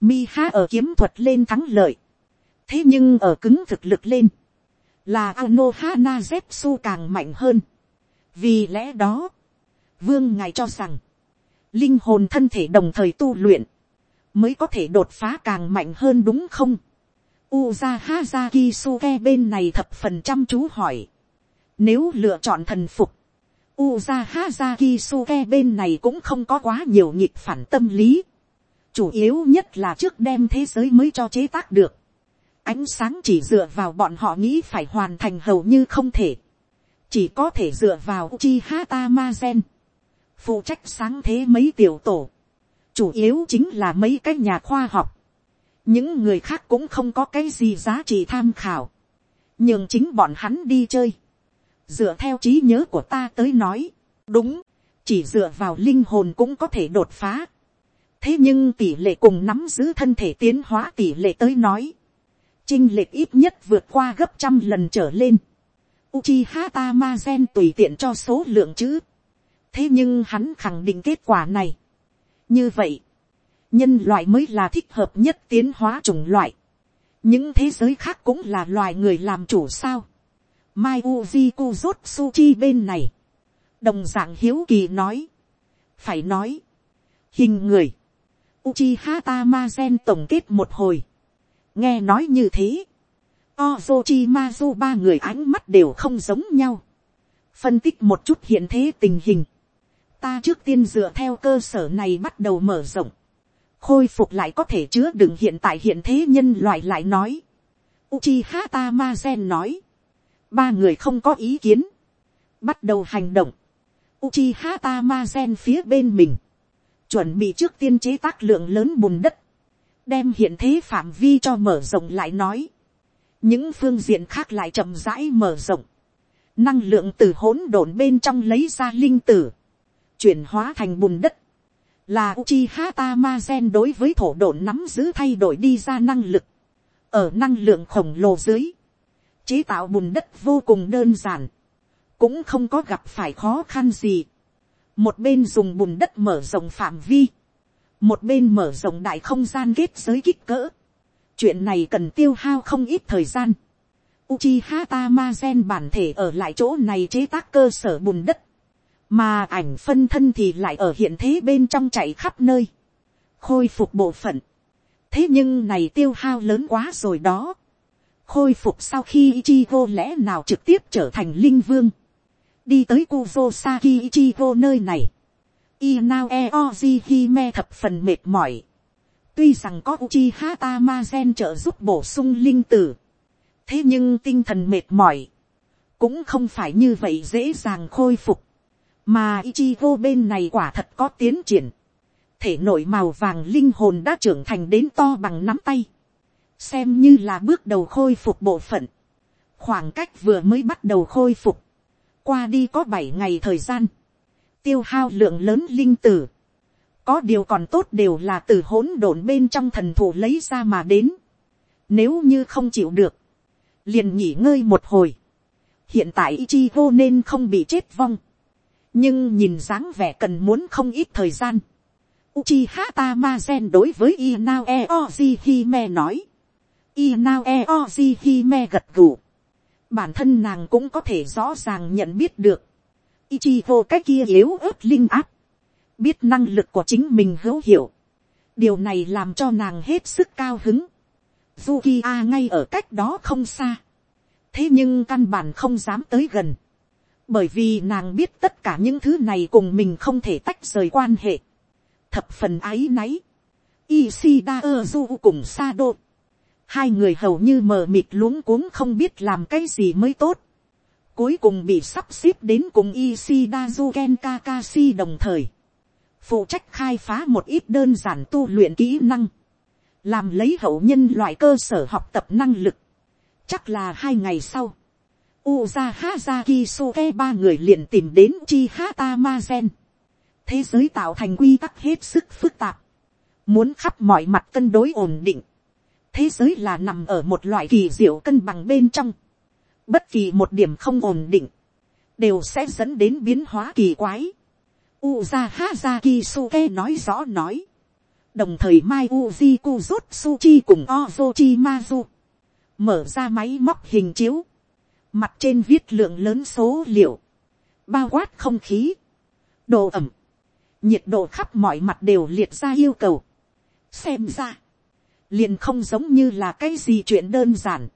mi ha ở kiếm thuật lên thắng lợi, thế nhưng ở cứng thực lực lên, là ano hana zetsu càng mạnh hơn, vì lẽ đó, vương ngài cho rằng, linh hồn thân thể đồng thời tu luyện, mới có thể đột phá càng mạnh hơn đúng không. Uza Hazaki Suke bên này thập phần chăm chú hỏi. Nếu lựa chọn thần phục, Uza Hazaki Suke bên này cũng không có quá nhiều nhịp phản tâm lý. Chủ yếu nhất là trước đem thế giới mới cho chế tác được. Ánh sáng chỉ dựa vào bọn họ nghĩ phải hoàn thành hầu như không thể. Chỉ có thể dựa vào Uchiha Tamazen. Phụ trách sáng thế mấy tiểu tổ. Chủ yếu chính là mấy cái nhà khoa học. Những người khác cũng không có cái gì giá trị tham khảo. Nhưng chính bọn hắn đi chơi dựa theo trí nhớ của ta tới nói, đúng, chỉ dựa vào linh hồn cũng có thể đột phá thế nhưng tỷ lệ cùng nắm giữ thân thể tiến hóa tỷ lệ tới nói, chinh lệ ít nhất vượt qua gấp trăm lần trở lên. Uchiha Tamazen tùy tiện cho số lượng chữ. thế nhưng hắn khẳng định kết quả này. như vậy, nhân loại mới là thích hợp nhất tiến hóa chủng loại. những thế giới khác cũng là loài người làm chủ sao Mai Uji Kuzutsuchi bên này. Đồng dạng hiếu kỳ nói. Phải nói. Hình người. Uchiha Tamazen tổng kết một hồi. Nghe nói như thế. Ozochimazu ba người ánh mắt đều không giống nhau. Phân tích một chút hiện thế tình hình. Ta trước tiên dựa theo cơ sở này bắt đầu mở rộng. Khôi phục lại có thể chứa đựng hiện tại hiện thế nhân loại lại nói. Uchiha Tamazen nói ba người không có ý kiến, bắt đầu hành động, Uchiha Tamazen phía bên mình, chuẩn bị trước tiên chế tác lượng lớn bùn đất, đem hiện thế phạm vi cho mở rộng lại nói, những phương diện khác lại chậm rãi mở rộng, năng lượng từ hỗn độn bên trong lấy ra linh tử, chuyển hóa thành bùn đất, là Uchiha Gen đối với thổ độn nắm giữ thay đổi đi ra năng lực, ở năng lượng khổng lồ dưới, chế tạo bùn đất vô cùng đơn giản, cũng không có gặp phải khó khăn gì một bên dùng bùn đất mở rộng phạm vi, một bên mở rộng đại không gian kết giới kích cỡ. chuyện này cần tiêu hao không ít thời gian. Uchiha Tamazen bản thể ở lại chỗ này chế tác cơ sở bùn đất, mà ảnh phân thân thì lại ở hiện thế bên trong chạy khắp nơi, khôi phục bộ phận. thế nhưng này tiêu hao lớn quá rồi đó khôi phục sau khi Ichigo lẽ nào trực tiếp trở thành linh vương, đi tới Kuzosaki Ichigo nơi này, Inao Eoji Hime thập phần mệt mỏi, tuy rằng có Uchiha Tamazen trợ giúp bổ sung linh tử, thế nhưng tinh thần mệt mỏi, cũng không phải như vậy dễ dàng khôi phục, mà Ichigo bên này quả thật có tiến triển, thể nội màu vàng linh hồn đã trưởng thành đến to bằng nắm tay, xem như là bước đầu khôi phục bộ phận, khoảng cách vừa mới bắt đầu khôi phục, qua đi có bảy ngày thời gian, tiêu hao lượng lớn linh tử, có điều còn tốt đều là từ hỗn độn bên trong thần thủ lấy ra mà đến, nếu như không chịu được, liền nghỉ ngơi một hồi, hiện tại Ichigo nên không bị chết vong, nhưng nhìn dáng vẻ cần muốn không ít thời gian, Uchiha Tamazen đối với Inao Eoji Hime nói. Inao Eoji Hime gật gù. Bản thân nàng cũng có thể rõ ràng nhận biết được. Ichigo cái kia yếu ớt linh áp. Biết năng lực của chính mình hữu hiệu. Điều này làm cho nàng hết sức cao hứng. Zukiya ngay ở cách đó không xa. Thế nhưng căn bản không dám tới gần. Bởi vì nàng biết tất cả những thứ này cùng mình không thể tách rời quan hệ. Thập phần ái náy. Ishida Ozu cùng Sado hai người hầu như mờ mịt luống cuống không biết làm cái gì mới tốt. Cuối cùng bị sắp xếp đến cùng Ishidazu Ken Kakashi đồng thời. Phụ trách khai phá một ít đơn giản tu luyện kỹ năng. Làm lấy hậu nhân loại cơ sở học tập năng lực. Chắc là hai ngày sau. Uza Hazaki Soke ba người liền tìm đến Chi Hata Thế giới tạo thành quy tắc hết sức phức tạp. Muốn khắp mọi mặt cân đối ổn định thế giới là nằm ở một loại kỳ diệu cân bằng bên trong. Bất kỳ một điểm không ổn định, đều sẽ dẫn đến biến hóa kỳ quái. Uza Hazaki Suke nói rõ nói. đồng thời mai uji kuzut suchi cùng ozochi mazu, mở ra máy móc hình chiếu, mặt trên viết lượng lớn số liệu, bao quát không khí, độ ẩm, nhiệt độ khắp mọi mặt đều liệt ra yêu cầu. xem ra, liền không giống như là cái gì chuyện đơn giản.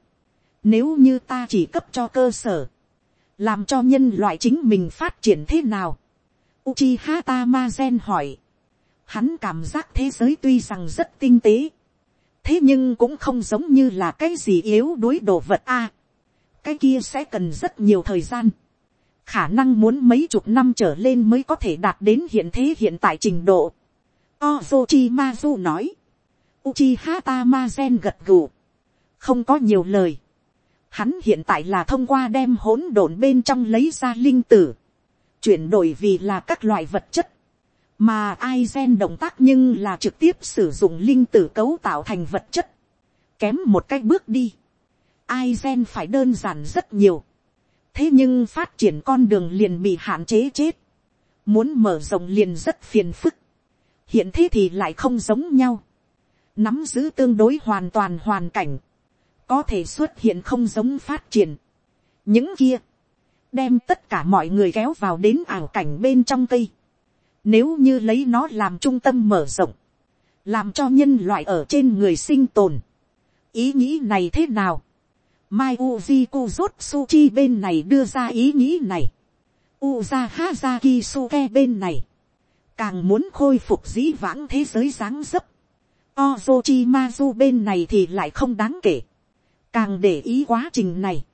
Nếu như ta chỉ cấp cho cơ sở, làm cho nhân loại chính mình phát triển thế nào. Uchiha Tamazen hỏi, hắn cảm giác thế giới tuy rằng rất tinh tế, thế nhưng cũng không giống như là cái gì yếu đuối đồ vật a. cái kia sẽ cần rất nhiều thời gian khả năng muốn mấy chục năm trở lên mới có thể đạt đến hiện thế hiện tại trình độ. Ozochi Mazu nói. Uchiha Tamazen gật gù. Không có nhiều lời. Hắn hiện tại là thông qua đem hỗn độn bên trong lấy ra linh tử. Chuyển đổi vì là các loại vật chất. Mà Aizen động tác nhưng là trực tiếp sử dụng linh tử cấu tạo thành vật chất. Kém một cách bước đi. Aizen phải đơn giản rất nhiều thế nhưng phát triển con đường liền bị hạn chế chết, muốn mở rộng liền rất phiền phức, hiện thế thì lại không giống nhau, nắm giữ tương đối hoàn toàn hoàn cảnh, có thể xuất hiện không giống phát triển. những kia, đem tất cả mọi người kéo vào đến ảo cảnh bên trong cây, nếu như lấy nó làm trung tâm mở rộng, làm cho nhân loại ở trên người sinh tồn, ý nghĩ này thế nào, Mai Uji Kuzutsuchi bên này đưa ra ý nghĩ này. Uza Hazaki Suke bên này. Càng muốn khôi phục dĩ vãng thế giới dáng dấp. Ozochimazu bên này thì lại không đáng kể. Càng để ý quá trình này.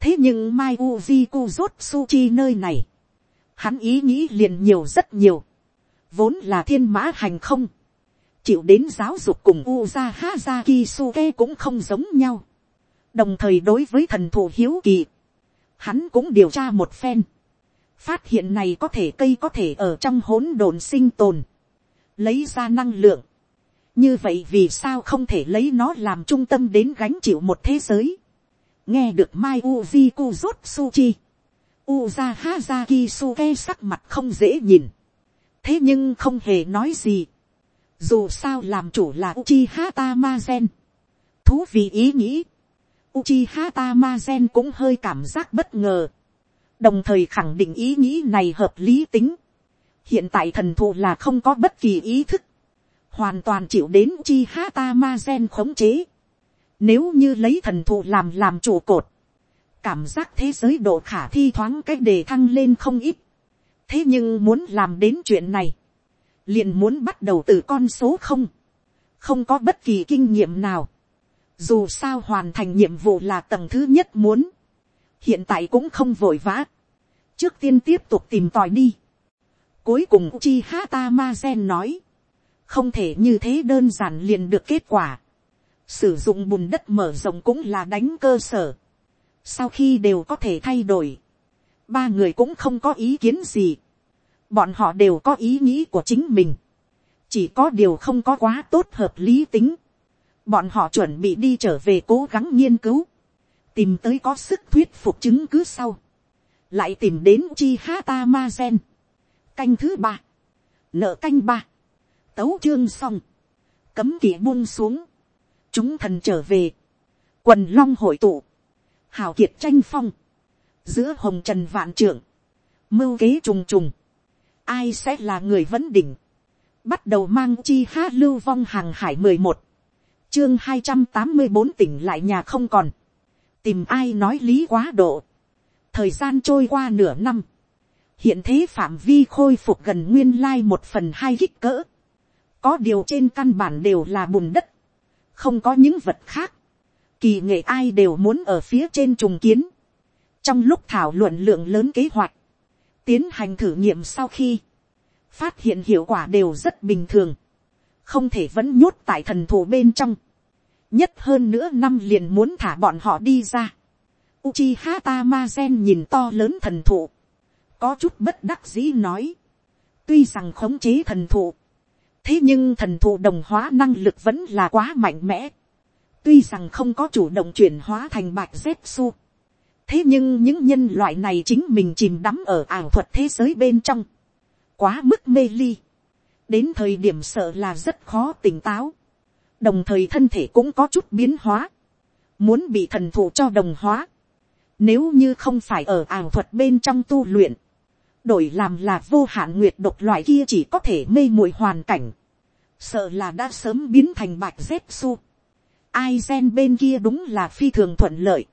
Thế nhưng Mai Uji Kuzotsuchi nơi này. Hắn ý nghĩ liền nhiều rất nhiều. Vốn là thiên mã hành không. Chịu đến giáo dục cùng Uza Hazaki Suke cũng không giống nhau đồng thời đối với thần thủ hiếu kỳ, hắn cũng điều tra một phen, phát hiện này có thể cây có thể ở trong hỗn độn sinh tồn, lấy ra năng lượng, như vậy vì sao không thể lấy nó làm trung tâm đến gánh chịu một thế giới, nghe được mai uji kuzut suchi, uza hazaki suke sắc mặt không dễ nhìn, thế nhưng không hề nói gì, dù sao làm chủ là uchi hata ma gen, thú vị ý nghĩ, Uchiha Tamazen cũng hơi cảm giác bất ngờ. Đồng thời khẳng định ý nghĩ này hợp lý tính. Hiện tại thần thụ là không có bất kỳ ý thức. Hoàn toàn chịu đến Uchiha Tamazen khống chế. Nếu như lấy thần thụ làm làm trụ cột. Cảm giác thế giới độ khả thi thoáng cách đề thăng lên không ít. Thế nhưng muốn làm đến chuyện này. Liền muốn bắt đầu từ con số không. Không có bất kỳ kinh nghiệm nào dù sao hoàn thành nhiệm vụ là tầng thứ nhất muốn. Hiện tại cũng không vội vã. Trước tiên tiếp tục tìm tòi đi. Cuối cùng Chi Hata Ma Gen nói. Không thể như thế đơn giản liền được kết quả. Sử dụng bùn đất mở rộng cũng là đánh cơ sở. Sau khi đều có thể thay đổi. Ba người cũng không có ý kiến gì. Bọn họ đều có ý nghĩ của chính mình. Chỉ có điều không có quá tốt hợp lý tính bọn họ chuẩn bị đi trở về cố gắng nghiên cứu, tìm tới có sức thuyết phục chứng cứ sau, lại tìm đến chi hata ma gen, canh thứ ba, nợ canh ba, tấu chương xong, cấm kỵ buông xuống, chúng thần trở về, quần long hội tụ, hào kiệt tranh phong, giữa hồng trần vạn trưởng, mưu kế trùng trùng, ai sẽ là người vấn đỉnh, bắt đầu mang chi hát lưu vong hàng hải mười một, chương hai trăm tám mươi bốn tỉnh lại nhà không còn. Tìm ai nói lý quá độ. Thời gian trôi qua nửa năm. Hiện thế phạm vi khôi phục gần nguyên lai một phần hai kích cỡ. Có điều trên căn bản đều là bùn đất. Không có những vật khác. Kỳ nghệ ai đều muốn ở phía trên trùng kiến. Trong lúc thảo luận lượng lớn kế hoạch. Tiến hành thử nghiệm sau khi. Phát hiện hiệu quả đều rất bình thường, không thể vẫn nhốt tại thần thù bên trong. nhất hơn nữa năm liền muốn thả bọn họ đi ra. Uchiha Tamazen nhìn to lớn thần thụ. Có chút bất đắc dĩ nói. Tuy rằng khống chế thần thụ. Thế nhưng thần thụ đồng hóa năng lực vẫn là quá mạnh mẽ. Tuy rằng không có chủ động chuyển hóa thành bạch dép su. Thế nhưng những nhân loại này chính mình chìm đắm ở ảo thuật thế giới bên trong. Quá mức mê ly đến thời điểm sợ là rất khó tỉnh táo, đồng thời thân thể cũng có chút biến hóa, muốn bị thần thụ cho đồng hóa, nếu như không phải ở ảo thuật bên trong tu luyện, đổi làm là vô hạn nguyệt độc loại kia chỉ có thể mê muội hoàn cảnh, sợ là đã sớm biến thành bạch dép su. Ai gen bên kia đúng là phi thường thuận lợi,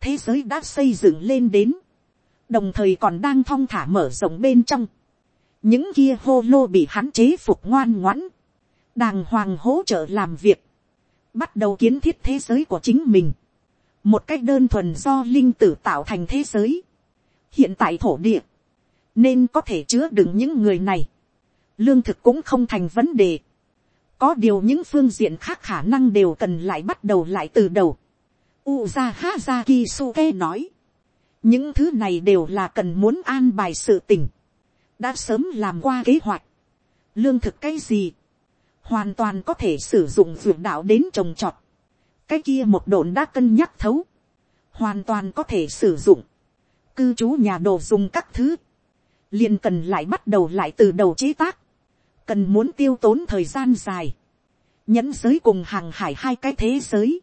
thế giới đã xây dựng lên đến, đồng thời còn đang thong thả mở rộng bên trong, những kia hô lô bị hắn chế phục ngoan ngoãn, đàng hoàng hỗ trợ làm việc, bắt đầu kiến thiết thế giới của chính mình, một cách đơn thuần do linh tử tạo thành thế giới, hiện tại thổ địa, nên có thể chứa đựng những người này, lương thực cũng không thành vấn đề, có điều những phương diện khác khả năng đều cần lại bắt đầu lại từ đầu. Uza Hazaki Suke nói, những thứ này đều là cần muốn an bài sự tình, đã sớm làm qua kế hoạch, lương thực cái gì, hoàn toàn có thể sử dụng vượt đạo đến trồng trọt, cái kia một đồn đã cân nhắc thấu, hoàn toàn có thể sử dụng, cư trú nhà đồ dùng các thứ, liền cần lại bắt đầu lại từ đầu chế tác, cần muốn tiêu tốn thời gian dài, nhẫn giới cùng hàng hải hai cái thế giới,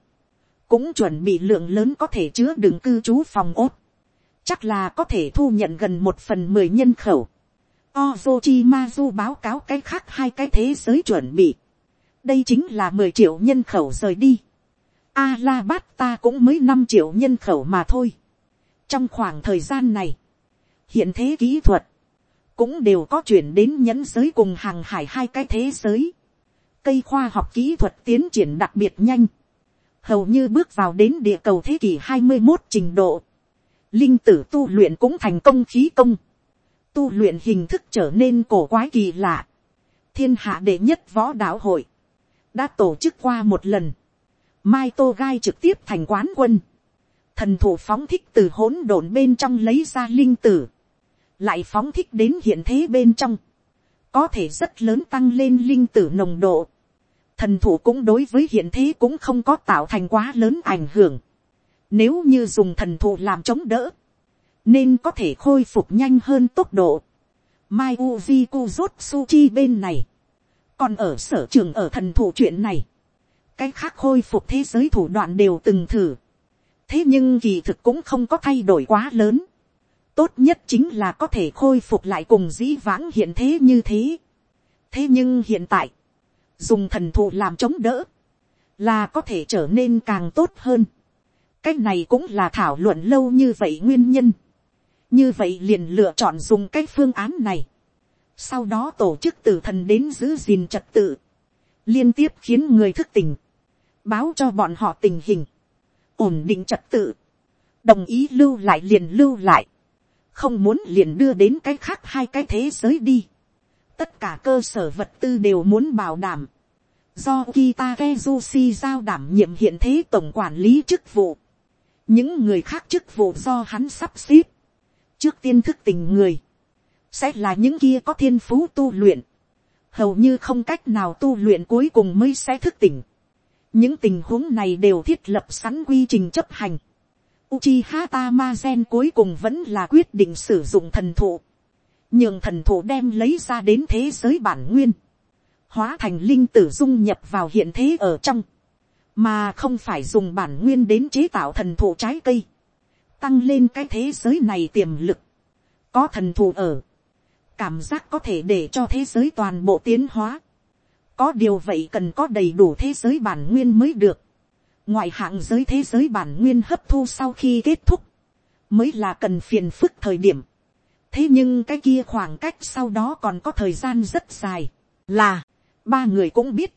cũng chuẩn bị lượng lớn có thể chứa đựng cư trú phòng ốt, chắc là có thể thu nhận gần một phần mười nhân khẩu. Ozochimazu báo cáo cái khác hai cái thế giới chuẩn bị. đây chính là mười triệu nhân khẩu rời đi. Alabasta cũng mới năm triệu nhân khẩu mà thôi. trong khoảng thời gian này, hiện thế kỹ thuật, cũng đều có chuyển đến nhẫn giới cùng hàng hải hai cái thế giới. Cây khoa học kỹ thuật tiến triển đặc biệt nhanh. Hầu như bước vào đến địa cầu thế kỷ hai mươi một trình độ. Linh tử tu luyện cũng thành công khí công. Tu luyện hình thức trở nên cổ quái kỳ lạ. Thiên hạ đệ nhất võ đạo hội. Đã tổ chức qua một lần. Mai Tô Gai trực tiếp thành quán quân. Thần thủ phóng thích từ hỗn độn bên trong lấy ra linh tử lại phóng thích đến hiện thế bên trong, có thể rất lớn tăng lên linh tử nồng độ. Thần thủ cũng đối với hiện thế cũng không có tạo thành quá lớn ảnh hưởng. Nếu như dùng thần thủ làm chống đỡ, nên có thể khôi phục nhanh hơn tốc độ. Mai Uji Kuzutsuchi bên này, còn ở sở trường ở thần thủ chuyện này, cái khác khôi phục thế giới thủ đoạn đều từng thử. thế nhưng kỳ thực cũng không có thay đổi quá lớn tốt nhất chính là có thể khôi phục lại cùng dĩ vãng hiện thế như thế. thế nhưng hiện tại, dùng thần thụ làm chống đỡ, là có thể trở nên càng tốt hơn. cái này cũng là thảo luận lâu như vậy nguyên nhân. như vậy liền lựa chọn dùng cái phương án này. sau đó tổ chức tử thần đến giữ gìn trật tự, liên tiếp khiến người thức tỉnh, báo cho bọn họ tình hình, ổn định trật tự, đồng ý lưu lại liền lưu lại không muốn liền đưa đến cái khác hai cái thế giới đi. tất cả cơ sở vật tư đều muốn bảo đảm. do Kita Kezushi giao đảm nhiệm hiện thế tổng quản lý chức vụ. những người khác chức vụ do hắn sắp xếp. trước tiên thức tình người, sẽ là những kia có thiên phú tu luyện. hầu như không cách nào tu luyện cuối cùng mới sẽ thức tỉnh. những tình huống này đều thiết lập sẵn quy trình chấp hành Uchiha Tamazen cuối cùng vẫn là quyết định sử dụng thần thụ. Nhưng thần thụ đem lấy ra đến thế giới bản nguyên. Hóa thành linh tử dung nhập vào hiện thế ở trong. Mà không phải dùng bản nguyên đến chế tạo thần thụ trái cây. Tăng lên cái thế giới này tiềm lực. Có thần thụ ở. Cảm giác có thể để cho thế giới toàn bộ tiến hóa. Có điều vậy cần có đầy đủ thế giới bản nguyên mới được ngoại hạng giới thế giới bản nguyên hấp thu sau khi kết thúc, mới là cần phiền phức thời điểm. thế nhưng cái kia khoảng cách sau đó còn có thời gian rất dài, là, ba người cũng biết,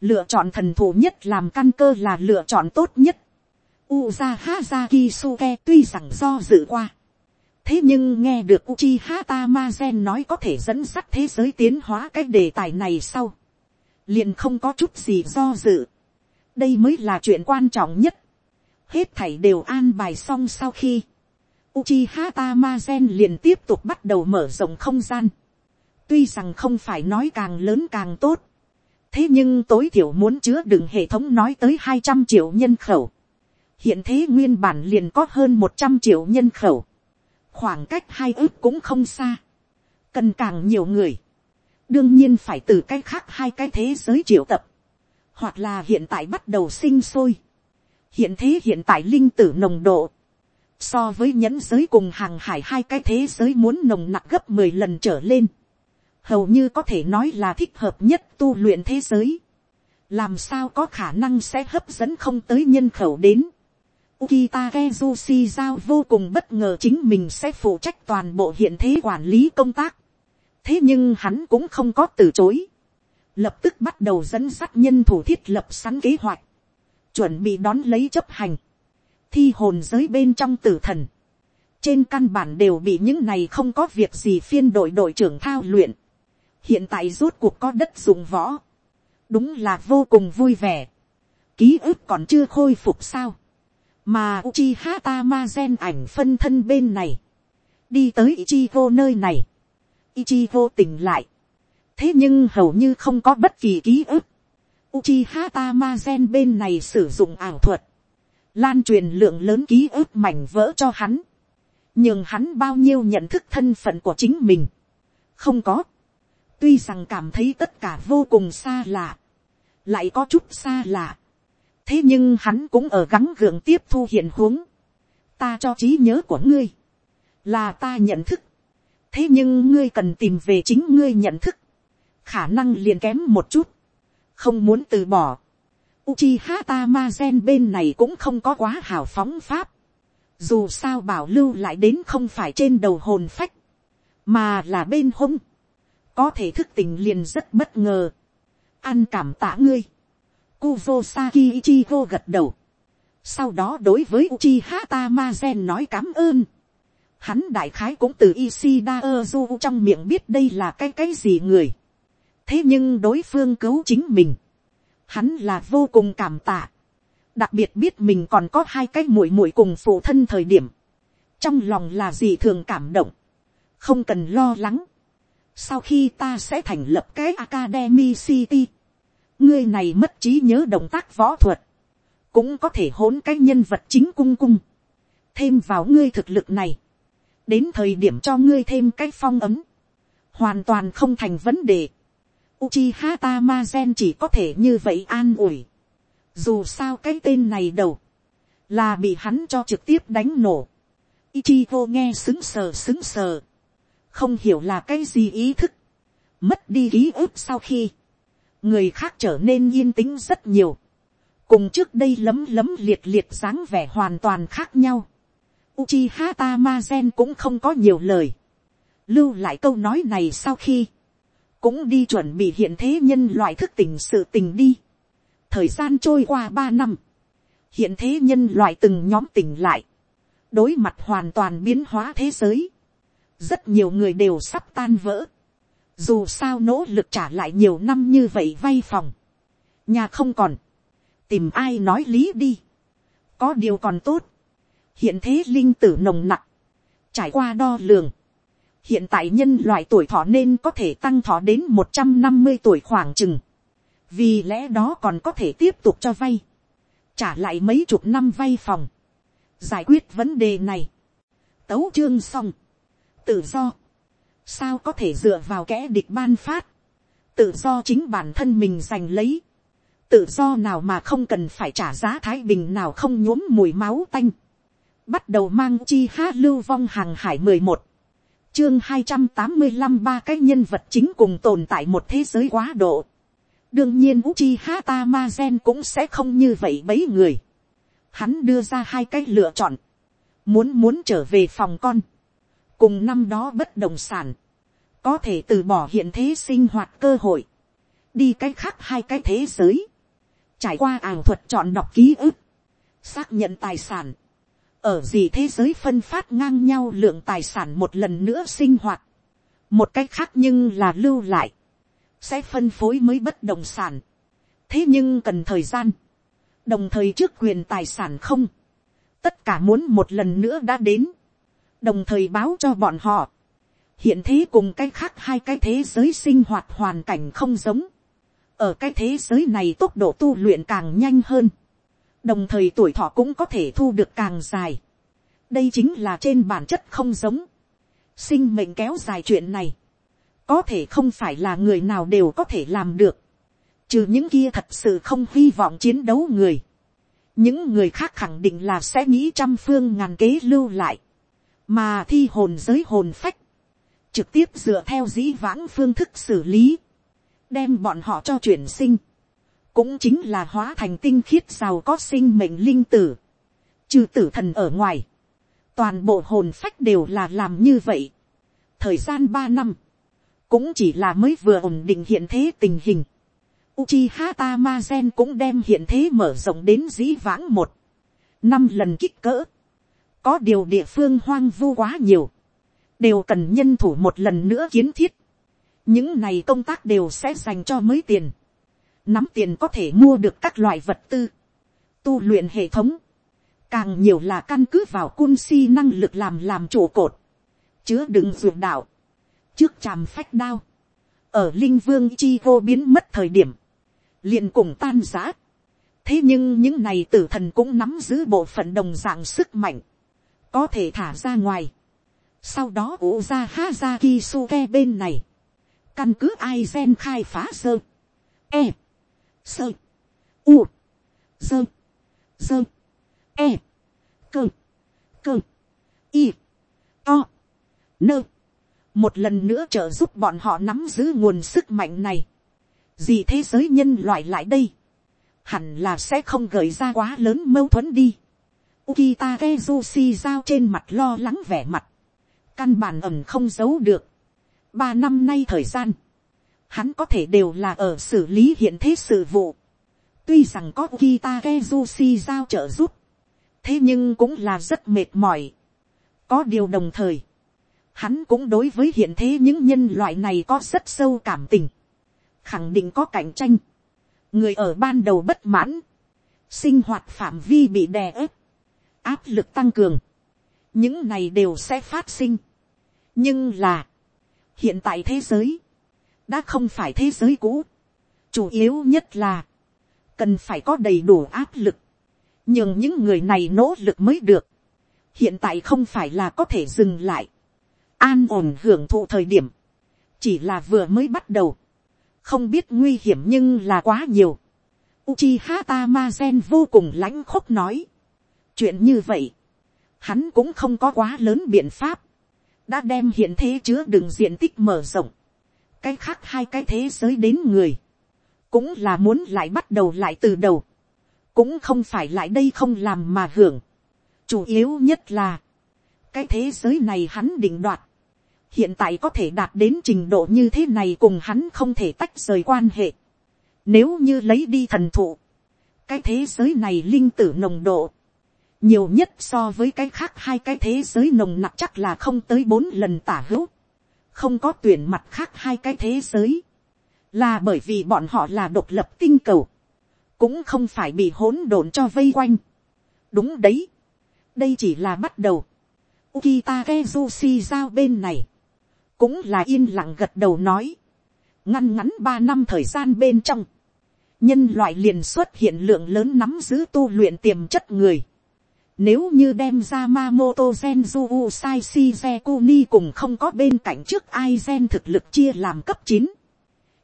lựa chọn thần thủ nhất làm căn cơ là lựa chọn tốt nhất. Uza Hazaki Suke tuy rằng do dự qua, thế nhưng nghe được Uchiha Tamazen nói có thể dẫn dắt thế giới tiến hóa cái đề tài này sau, liền không có chút gì do dự đây mới là chuyện quan trọng nhất. hết thảy đều an bài xong sau khi, Uchiha Tamazen liền tiếp tục bắt đầu mở rộng không gian. tuy rằng không phải nói càng lớn càng tốt, thế nhưng tối thiểu muốn chứa đựng hệ thống nói tới hai trăm triệu nhân khẩu. hiện thế nguyên bản liền có hơn một trăm triệu nhân khẩu. khoảng cách hai ước cũng không xa. cần càng nhiều người. đương nhiên phải từ cái khác hai cái thế giới triệu tập, hoặc là hiện tại bắt đầu sinh sôi, hiện thế hiện tại linh tử nồng độ, so với nhẫn giới cùng hàng hải hai cái thế giới muốn nồng nặc gấp mười lần trở lên, hầu như có thể nói là thích hợp nhất tu luyện thế giới, làm sao có khả năng sẽ hấp dẫn không tới nhân khẩu đến. Ukita Kezushi giao vô cùng bất ngờ chính mình sẽ phụ trách toàn bộ hiện thế quản lý công tác. thế nhưng hắn cũng không có từ chối lập tức bắt đầu dẫn dắt nhân thủ thiết lập sẵn kế hoạch, chuẩn bị đón lấy chấp hành thi hồn giới bên trong tử thần, trên căn bản đều bị những này không có việc gì phiên đội đội trưởng thao luyện, hiện tại rốt cuộc có đất dùng võ, đúng là vô cùng vui vẻ, ký ức còn chưa khôi phục sao, mà uchi hata ma gen ảnh phân thân bên này, đi tới Ichigo nơi này, Ichigo tỉnh lại, thế nhưng hầu như không có bất kỳ ký ức, Uchiha Tamazen bên này sử dụng ảo thuật, lan truyền lượng lớn ký ức mảnh vỡ cho hắn, nhưng hắn bao nhiêu nhận thức thân phận của chính mình, không có, tuy rằng cảm thấy tất cả vô cùng xa lạ, lại có chút xa lạ, thế nhưng hắn cũng ở gắng gượng tiếp thu hiện huống, ta cho trí nhớ của ngươi, là ta nhận thức, thế nhưng ngươi cần tìm về chính ngươi nhận thức, khả năng liền kém một chút, không muốn từ bỏ, Uchiha Tamazen bên này cũng không có quá hào phóng pháp. Dù sao bảo lưu lại đến không phải trên đầu hồn phách. Mà là bên hông. Có thể thức tỉnh liền rất bất ngờ. Ăn cảm tạ ngươi. Kuzosaki Ichigo gật đầu. Sau đó đối với Uchiha Tamazen nói cảm ơn. Hắn đại khái cũng từ Ishida Ozu trong miệng biết đây là cái cái gì người. Thế nhưng đối phương cứu chính mình hắn là vô cùng cảm tạ. đặc biệt biết mình còn có hai cái muội muội cùng phụ thân thời điểm. trong lòng là gì thường cảm động. không cần lo lắng. sau khi ta sẽ thành lập cái academy city. ngươi này mất trí nhớ động tác võ thuật. cũng có thể hỗn cái nhân vật chính cung cung. thêm vào ngươi thực lực này. đến thời điểm cho ngươi thêm cái phong ấm. hoàn toàn không thành vấn đề Uchiha Tamazen chỉ có thể như vậy an ủi. Dù sao cái tên này đầu. Là bị hắn cho trực tiếp đánh nổ. Ichigo nghe xứng sờ xứng sờ. Không hiểu là cái gì ý thức. Mất đi ký ức sau khi. Người khác trở nên yên tĩnh rất nhiều. Cùng trước đây lấm lấm liệt liệt dáng vẻ hoàn toàn khác nhau. Uchiha Tamazen cũng không có nhiều lời. Lưu lại câu nói này sau khi cũng đi chuẩn bị hiện thế nhân loại thức tỉnh sự tình đi. thời gian trôi qua ba năm, hiện thế nhân loại từng nhóm tỉnh lại, đối mặt hoàn toàn biến hóa thế giới, rất nhiều người đều sắp tan vỡ, dù sao nỗ lực trả lại nhiều năm như vậy vay phòng, nhà không còn, tìm ai nói lý đi, có điều còn tốt, hiện thế linh tử nồng nặc, trải qua đo lường, hiện tại nhân loại tuổi thọ nên có thể tăng thọ đến một trăm năm mươi tuổi khoảng chừng. vì lẽ đó còn có thể tiếp tục cho vay. trả lại mấy chục năm vay phòng. giải quyết vấn đề này. tấu chương xong. tự do. sao có thể dựa vào kẻ địch ban phát. tự do chính bản thân mình giành lấy. tự do nào mà không cần phải trả giá thái bình nào không nhuốm mùi máu tanh. bắt đầu mang chi hát lưu vong hàng hải mười một chương hai trăm tám mươi năm ba cái nhân vật chính cùng tồn tại một thế giới quá độ. đương nhiên Uchiha Tamazen cũng sẽ không như vậy mấy người. Hắn đưa ra hai cái lựa chọn. Muốn muốn trở về phòng con. Cùng năm đó bất động sản. Có thể từ bỏ hiện thế sinh hoạt cơ hội. Đi cách khác hai cái thế giới. Trải qua ảo thuật chọn đọc ký ức. Xác nhận tài sản ở gì thế giới phân phát ngang nhau lượng tài sản một lần nữa sinh hoạt, một cách khác nhưng là lưu lại, sẽ phân phối mới bất động sản, thế nhưng cần thời gian, đồng thời trước quyền tài sản không, tất cả muốn một lần nữa đã đến, đồng thời báo cho bọn họ, hiện thế cùng cái khác hai cái thế giới sinh hoạt hoàn cảnh không giống, ở cái thế giới này tốc độ tu luyện càng nhanh hơn, đồng thời tuổi thọ cũng có thể thu được càng dài. đây chính là trên bản chất không giống. sinh mệnh kéo dài chuyện này, có thể không phải là người nào đều có thể làm được, trừ những kia thật sự không hy vọng chiến đấu người, những người khác khẳng định là sẽ nghĩ trăm phương ngàn kế lưu lại, mà thi hồn giới hồn phách, trực tiếp dựa theo dĩ vãng phương thức xử lý, đem bọn họ cho chuyển sinh, cũng chính là hóa thành tinh khiết giàu có sinh mệnh linh tử, trừ tử thần ở ngoài, toàn bộ hồn phách đều là làm như vậy. thời gian ba năm, cũng chỉ là mới vừa ổn định hiện thế tình hình. Uchiha Tamazen cũng đem hiện thế mở rộng đến dĩ vãng một, năm lần kích cỡ. có điều địa phương hoang vu quá nhiều, đều cần nhân thủ một lần nữa kiến thiết. những này công tác đều sẽ dành cho mới tiền nắm tiền có thể mua được các loại vật tư, tu luyện hệ thống, càng nhiều là căn cứ vào cun si năng lực làm làm trụ cột, chứa đựng ruột đạo, trước tràm phách đao, ở linh vương chi vô biến mất thời điểm, liền cùng tan giã. thế nhưng những này tử thần cũng nắm giữ bộ phận đồng dạng sức mạnh, có thể thả ra ngoài. sau đó ủ ra ha ra kisuke bên này, căn cứ ai gen khai phá sơ, e, sơ, u, sơ, sơ, e, cơ, cơ, y, to, nơ, một lần nữa trợ giúp bọn họ nắm giữ nguồn sức mạnh này, gì thế giới nhân loại lại đây, hẳn là sẽ không gợi ra quá lớn mâu thuẫn đi. Ukita Kezushi giao trên mặt lo lắng vẻ mặt, căn bản ẩm không giấu được. Ba năm nay thời gian, hắn có thể đều là ở xử lý hiện thế sự vụ. Tuy rằng có Ukita Kezushi giao trợ giúp, thế nhưng cũng là rất mệt mỏi. có điều đồng thời, hắn cũng đối với hiện thế những nhân loại này có rất sâu cảm tình, khẳng định có cạnh tranh, người ở ban đầu bất mãn, sinh hoạt phạm vi bị đè ép, áp lực tăng cường, những này đều sẽ phát sinh. nhưng là, hiện tại thế giới, đã không phải thế giới cũ, chủ yếu nhất là, cần phải có đầy đủ áp lực, nhưng những người này nỗ lực mới được, hiện tại không phải là có thể dừng lại, an ổn hưởng thụ thời điểm, chỉ là vừa mới bắt đầu, không biết nguy hiểm nhưng là quá nhiều. Uchiha Tamazen vô cùng lãnh khốc nói, chuyện như vậy, hắn cũng không có quá lớn biện pháp, đã đem hiện thế chứa đựng diện tích mở rộng, cái khác hai cái thế giới đến người, cũng là muốn lại bắt đầu lại từ đầu, cũng không phải lại đây không làm mà hưởng. chủ yếu nhất là, cái thế giới này hắn định đoạt, hiện tại có thể đạt đến trình độ như thế này cùng hắn không thể tách rời quan hệ. Nếu như lấy đi thần thụ, cái thế giới này linh tử nồng độ, nhiều nhất so với cái khác hai cái thế giới nồng nặc chắc là không tới bốn lần tả hữu, không có tuyển mặt khác hai cái thế giới, là bởi vì bọn họ là độc lập tinh cầu, cũng không phải bị hỗn độn cho vây quanh. đúng đấy, đây chỉ là bắt đầu. Ukita Kezushi giao bên này, cũng là yên lặng gật đầu nói, ngăn ngắn ba năm thời gian bên trong, nhân loại liền xuất hiện lượng lớn nắm giữ tu luyện tiềm chất người. Nếu như đem ra Mamoto Genju Usai Shizekuni cùng không có bên cạnh trước ai gen thực lực chia làm cấp chín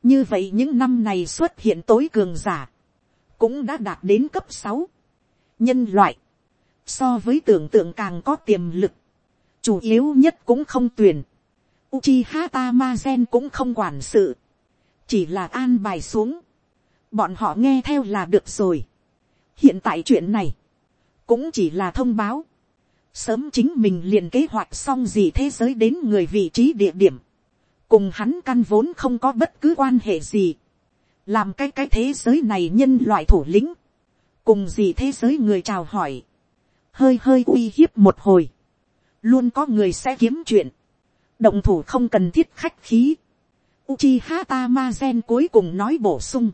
Như vậy những năm này xuất hiện tối cường giả cũng đã đạt đến cấp sáu. Nhân loại, so với tưởng tượng càng có tiềm lực, chủ yếu nhất cũng không tuyển, Uchiha Tamazen cũng không quản sự, chỉ là an bài xuống, bọn họ nghe theo là được rồi. hiện tại chuyện này, cũng chỉ là thông báo, sớm chính mình liền kế hoạch xong gì thế giới đến người vị trí địa điểm, cùng hắn căn vốn không có bất cứ quan hệ gì, làm cái cái thế giới này nhân loại thủ lĩnh, cùng gì thế giới người chào hỏi, hơi hơi uy hiếp một hồi, luôn có người sẽ kiếm chuyện, động thủ không cần thiết khách khí, Uchiha Tamazen cuối cùng nói bổ sung,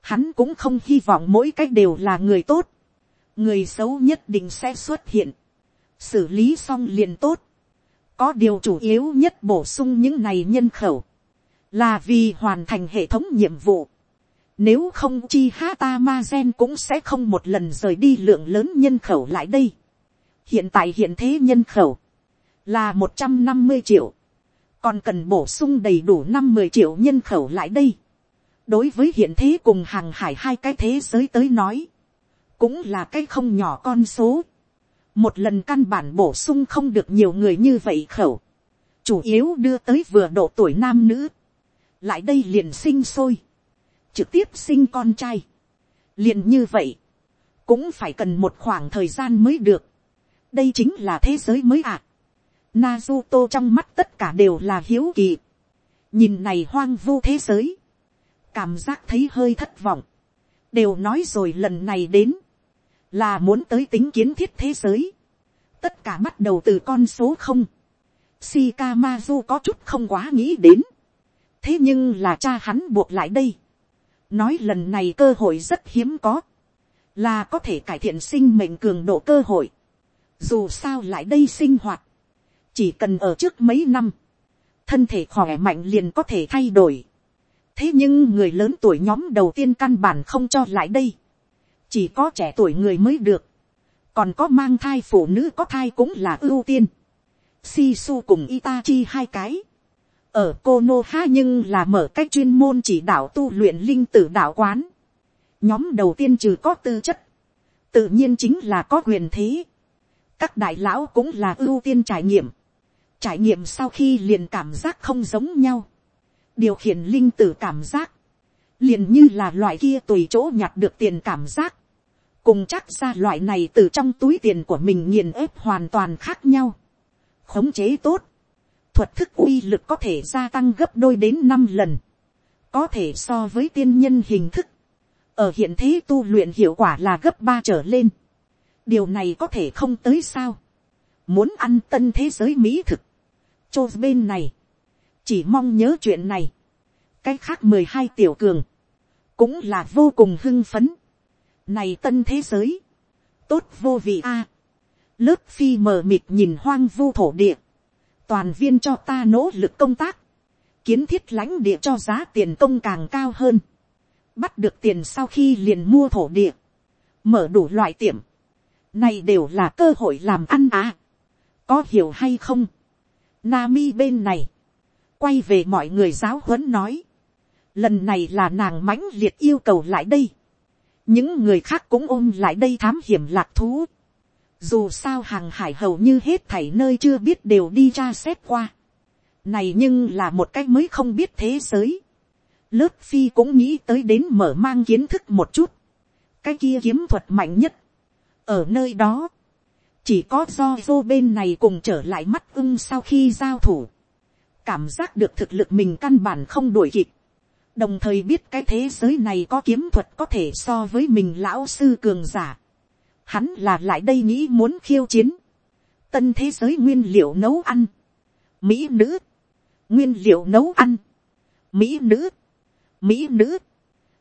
hắn cũng không hy vọng mỗi cách đều là người tốt, người xấu nhất định sẽ xuất hiện, xử lý xong liền tốt, có điều chủ yếu nhất bổ sung những này nhân khẩu, là vì hoàn thành hệ thống nhiệm vụ. Nếu không chi hata ma gen cũng sẽ không một lần rời đi lượng lớn nhân khẩu lại đây. Hiện tại hiện thế nhân khẩu là một trăm năm mươi triệu. còn cần bổ sung đầy đủ năm mươi triệu nhân khẩu lại đây. đối với hiện thế cùng hàng hải hai cái thế giới tới nói, cũng là cái không nhỏ con số. một lần căn bản bổ sung không được nhiều người như vậy khẩu, chủ yếu đưa tới vừa độ tuổi nam nữ, lại đây liền sinh sôi, trực tiếp sinh con trai, liền như vậy, cũng phải cần một khoảng thời gian mới được, đây chính là thế giới mới ạ. À. Naruto trong mắt tất cả đều là hiếu kỳ. Nhìn này hoang vu thế giới. Cảm giác thấy hơi thất vọng. Đều nói rồi lần này đến. Là muốn tới tính kiến thiết thế giới. Tất cả bắt đầu từ con số không. Shikamazu có chút không quá nghĩ đến. Thế nhưng là cha hắn buộc lại đây. Nói lần này cơ hội rất hiếm có. Là có thể cải thiện sinh mệnh cường độ cơ hội. Dù sao lại đây sinh hoạt chỉ cần ở trước mấy năm, thân thể khỏe mạnh liền có thể thay đổi. thế nhưng người lớn tuổi nhóm đầu tiên căn bản không cho lại đây, chỉ có trẻ tuổi người mới được, còn có mang thai phụ nữ có thai cũng là ưu tiên. Sisu cùng Itachi hai cái. Ở Konoha nhưng là mở cách chuyên môn chỉ đạo tu luyện linh tử đạo quán. Nhóm đầu tiên trừ có tư chất. Tự nhiên chính là có quyền thế. Các đại lão cũng là ưu tiên trải nghiệm trải nghiệm sau khi liền cảm giác không giống nhau, điều khiển linh tử cảm giác, liền như là loại kia tùy chỗ nhặt được tiền cảm giác, cùng chắc ra loại này từ trong túi tiền của mình nghiền ép hoàn toàn khác nhau, khống chế tốt, thuật thức uy lực có thể gia tăng gấp đôi đến năm lần, có thể so với tiên nhân hình thức, ở hiện thế tu luyện hiệu quả là gấp ba trở lên, điều này có thể không tới sao, muốn ăn tân thế giới mỹ thực, chô bên này, chỉ mong nhớ chuyện này, cái khác mười hai tiểu cường, cũng là vô cùng hưng phấn, này tân thế giới, tốt vô vị a, lớp phi mờ mịt nhìn hoang vu thổ địa, toàn viên cho ta nỗ lực công tác, kiến thiết lãnh địa cho giá tiền công càng cao hơn, bắt được tiền sau khi liền mua thổ địa, mở đủ loại tiệm, này đều là cơ hội làm ăn à, có hiểu hay không, Nami bên này, quay về mọi người giáo huấn nói, lần này là nàng mãnh liệt yêu cầu lại đây, những người khác cũng ôm lại đây thám hiểm lạc thú, dù sao hàng hải hầu như hết thảy nơi chưa biết đều đi ra xét qua, này nhưng là một cách mới không biết thế giới, lớp phi cũng nghĩ tới đến mở mang kiến thức một chút, cái kia kiếm thuật mạnh nhất, ở nơi đó, chỉ có do vô bên này cùng trở lại mắt ưng sau khi giao thủ, cảm giác được thực lực mình căn bản không đuổi kịp, đồng thời biết cái thế giới này có kiếm thuật có thể so với mình lão sư cường giả, hắn là lại đây nghĩ muốn khiêu chiến, tân thế giới nguyên liệu nấu ăn, mỹ nữ, nguyên liệu nấu ăn, mỹ nữ, mỹ nữ,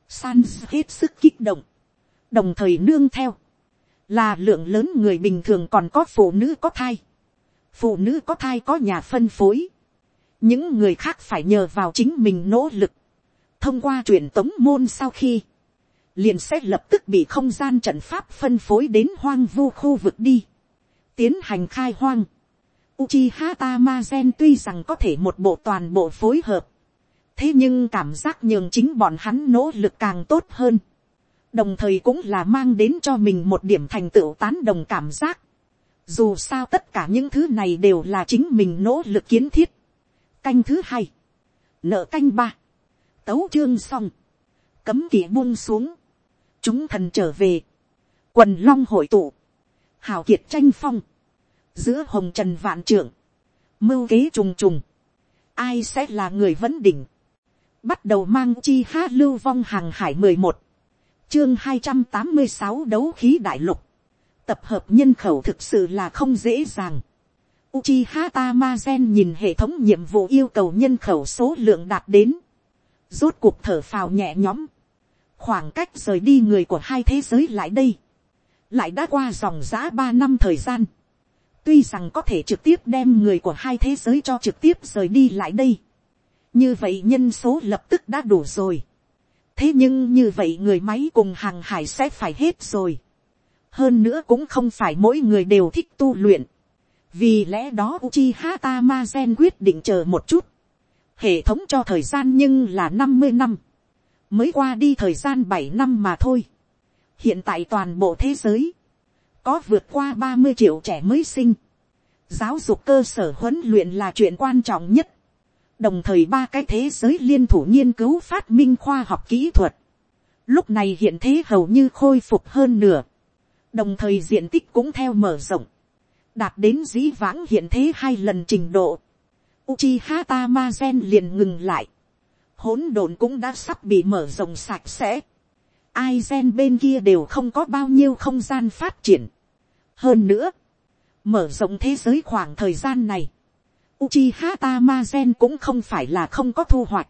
san hết sức kích động, đồng thời nương theo, là lượng lớn người bình thường còn có phụ nữ có thai, phụ nữ có thai có nhà phân phối, những người khác phải nhờ vào chính mình nỗ lực, thông qua truyền tống môn sau khi, liền sẽ lập tức bị không gian trận pháp phân phối đến hoang vu khu vực đi, tiến hành khai hoang. Uchiha Tamazen tuy rằng có thể một bộ toàn bộ phối hợp, thế nhưng cảm giác nhường chính bọn hắn nỗ lực càng tốt hơn đồng thời cũng là mang đến cho mình một điểm thành tựu tán đồng cảm giác. Dù sao tất cả những thứ này đều là chính mình nỗ lực kiến thiết. Canh thứ hai, nợ canh ba, tấu chương xong, cấm kỵ buông xuống, chúng thần trở về, quần long hội tụ, hào kiệt tranh phong, giữa hồng trần vạn trưởng, mưu kế trùng trùng, ai sẽ là người vấn đỉnh, bắt đầu mang chi hát lưu vong hàng hải mười một, chương hai trăm tám mươi sáu đấu khí đại lục. Tập hợp nhân khẩu thực sự là không dễ dàng. Uchiha Tamazen nhìn hệ thống nhiệm vụ yêu cầu nhân khẩu số lượng đạt đến. Rốt cuộc thở phào nhẹ nhõm. Khoảng cách rời đi người của hai thế giới lại đây. Lại đã qua dòng giã ba năm thời gian. Tuy rằng có thể trực tiếp đem người của hai thế giới cho trực tiếp rời đi lại đây. Như vậy nhân số lập tức đã đủ rồi thế nhưng như vậy người máy cùng hàng hải sẽ phải hết rồi. hơn nữa cũng không phải mỗi người đều thích tu luyện. vì lẽ đó Uchiha Tamazen quyết định chờ một chút, hệ thống cho thời gian nhưng là năm mươi năm, mới qua đi thời gian bảy năm mà thôi. hiện tại toàn bộ thế giới, có vượt qua ba mươi triệu trẻ mới sinh, giáo dục cơ sở huấn luyện là chuyện quan trọng nhất, đồng thời ba cái thế giới liên thủ nghiên cứu phát minh khoa học kỹ thuật, lúc này hiện thế hầu như khôi phục hơn nửa, đồng thời diện tích cũng theo mở rộng, đạt đến dĩ vãng hiện thế hai lần trình độ, Uchiha Tamazen liền ngừng lại, hỗn độn cũng đã sắp bị mở rộng sạch sẽ, ai gen bên kia đều không có bao nhiêu không gian phát triển. hơn nữa, mở rộng thế giới khoảng thời gian này, Uchiha Tamazen cũng không phải là không có thu hoạch.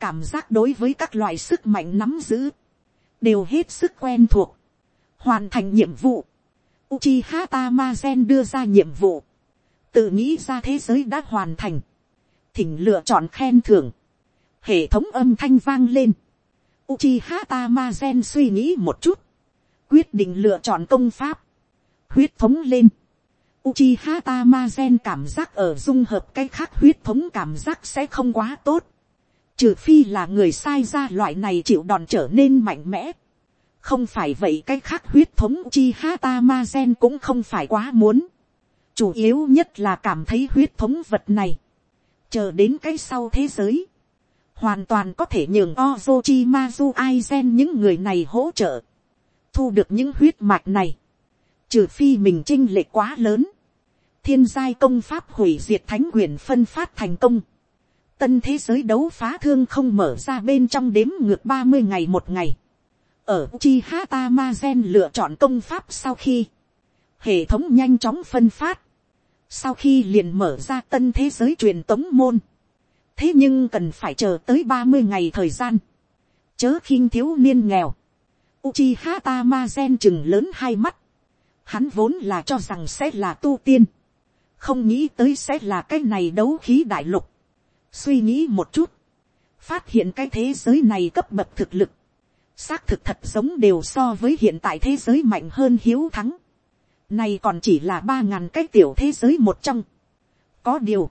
Cảm giác đối với các loại sức mạnh nắm giữ, đều hết sức quen thuộc. Hoàn thành nhiệm vụ. Uchiha Tamazen đưa ra nhiệm vụ. Tự nghĩ ra thế giới đã hoàn thành. Thỉnh lựa chọn khen thưởng. Hệ thống âm thanh vang lên. Uchiha Tamazen suy nghĩ một chút. Quyết định lựa chọn công pháp. Huyết thống lên Uchiha Tamazen cảm giác ở dung hợp cái khác huyết thống cảm giác sẽ không quá tốt. Trừ phi là người sai ra loại này chịu đòn trở nên mạnh mẽ. Không phải vậy cái khác huyết thống Uchiha gen cũng không phải quá muốn. Chủ yếu nhất là cảm thấy huyết thống vật này. Chờ đến cái sau thế giới. Hoàn toàn có thể nhường Ozochimazu Aizen những người này hỗ trợ. Thu được những huyết mạch này trừ phi mình chinh lệ quá lớn, thiên giai công pháp hủy diệt thánh quyền phân phát thành công, tân thế giới đấu phá thương không mở ra bên trong đếm ngược ba mươi ngày một ngày, ở chi hata ma gen lựa chọn công pháp sau khi, hệ thống nhanh chóng phân phát, sau khi liền mở ra tân thế giới truyền tống môn, thế nhưng cần phải chờ tới ba mươi ngày thời gian, chớ khinh thiếu niên nghèo, Uchiha Tamazen chừng lớn hai mắt, Hắn vốn là cho rằng sẽ là tu tiên. Không nghĩ tới sẽ là cái này đấu khí đại lục. Suy nghĩ một chút. Phát hiện cái thế giới này cấp bậc thực lực. Xác thực thật giống đều so với hiện tại thế giới mạnh hơn hiếu thắng. Này còn chỉ là ba ngàn cái tiểu thế giới một trong. Có điều.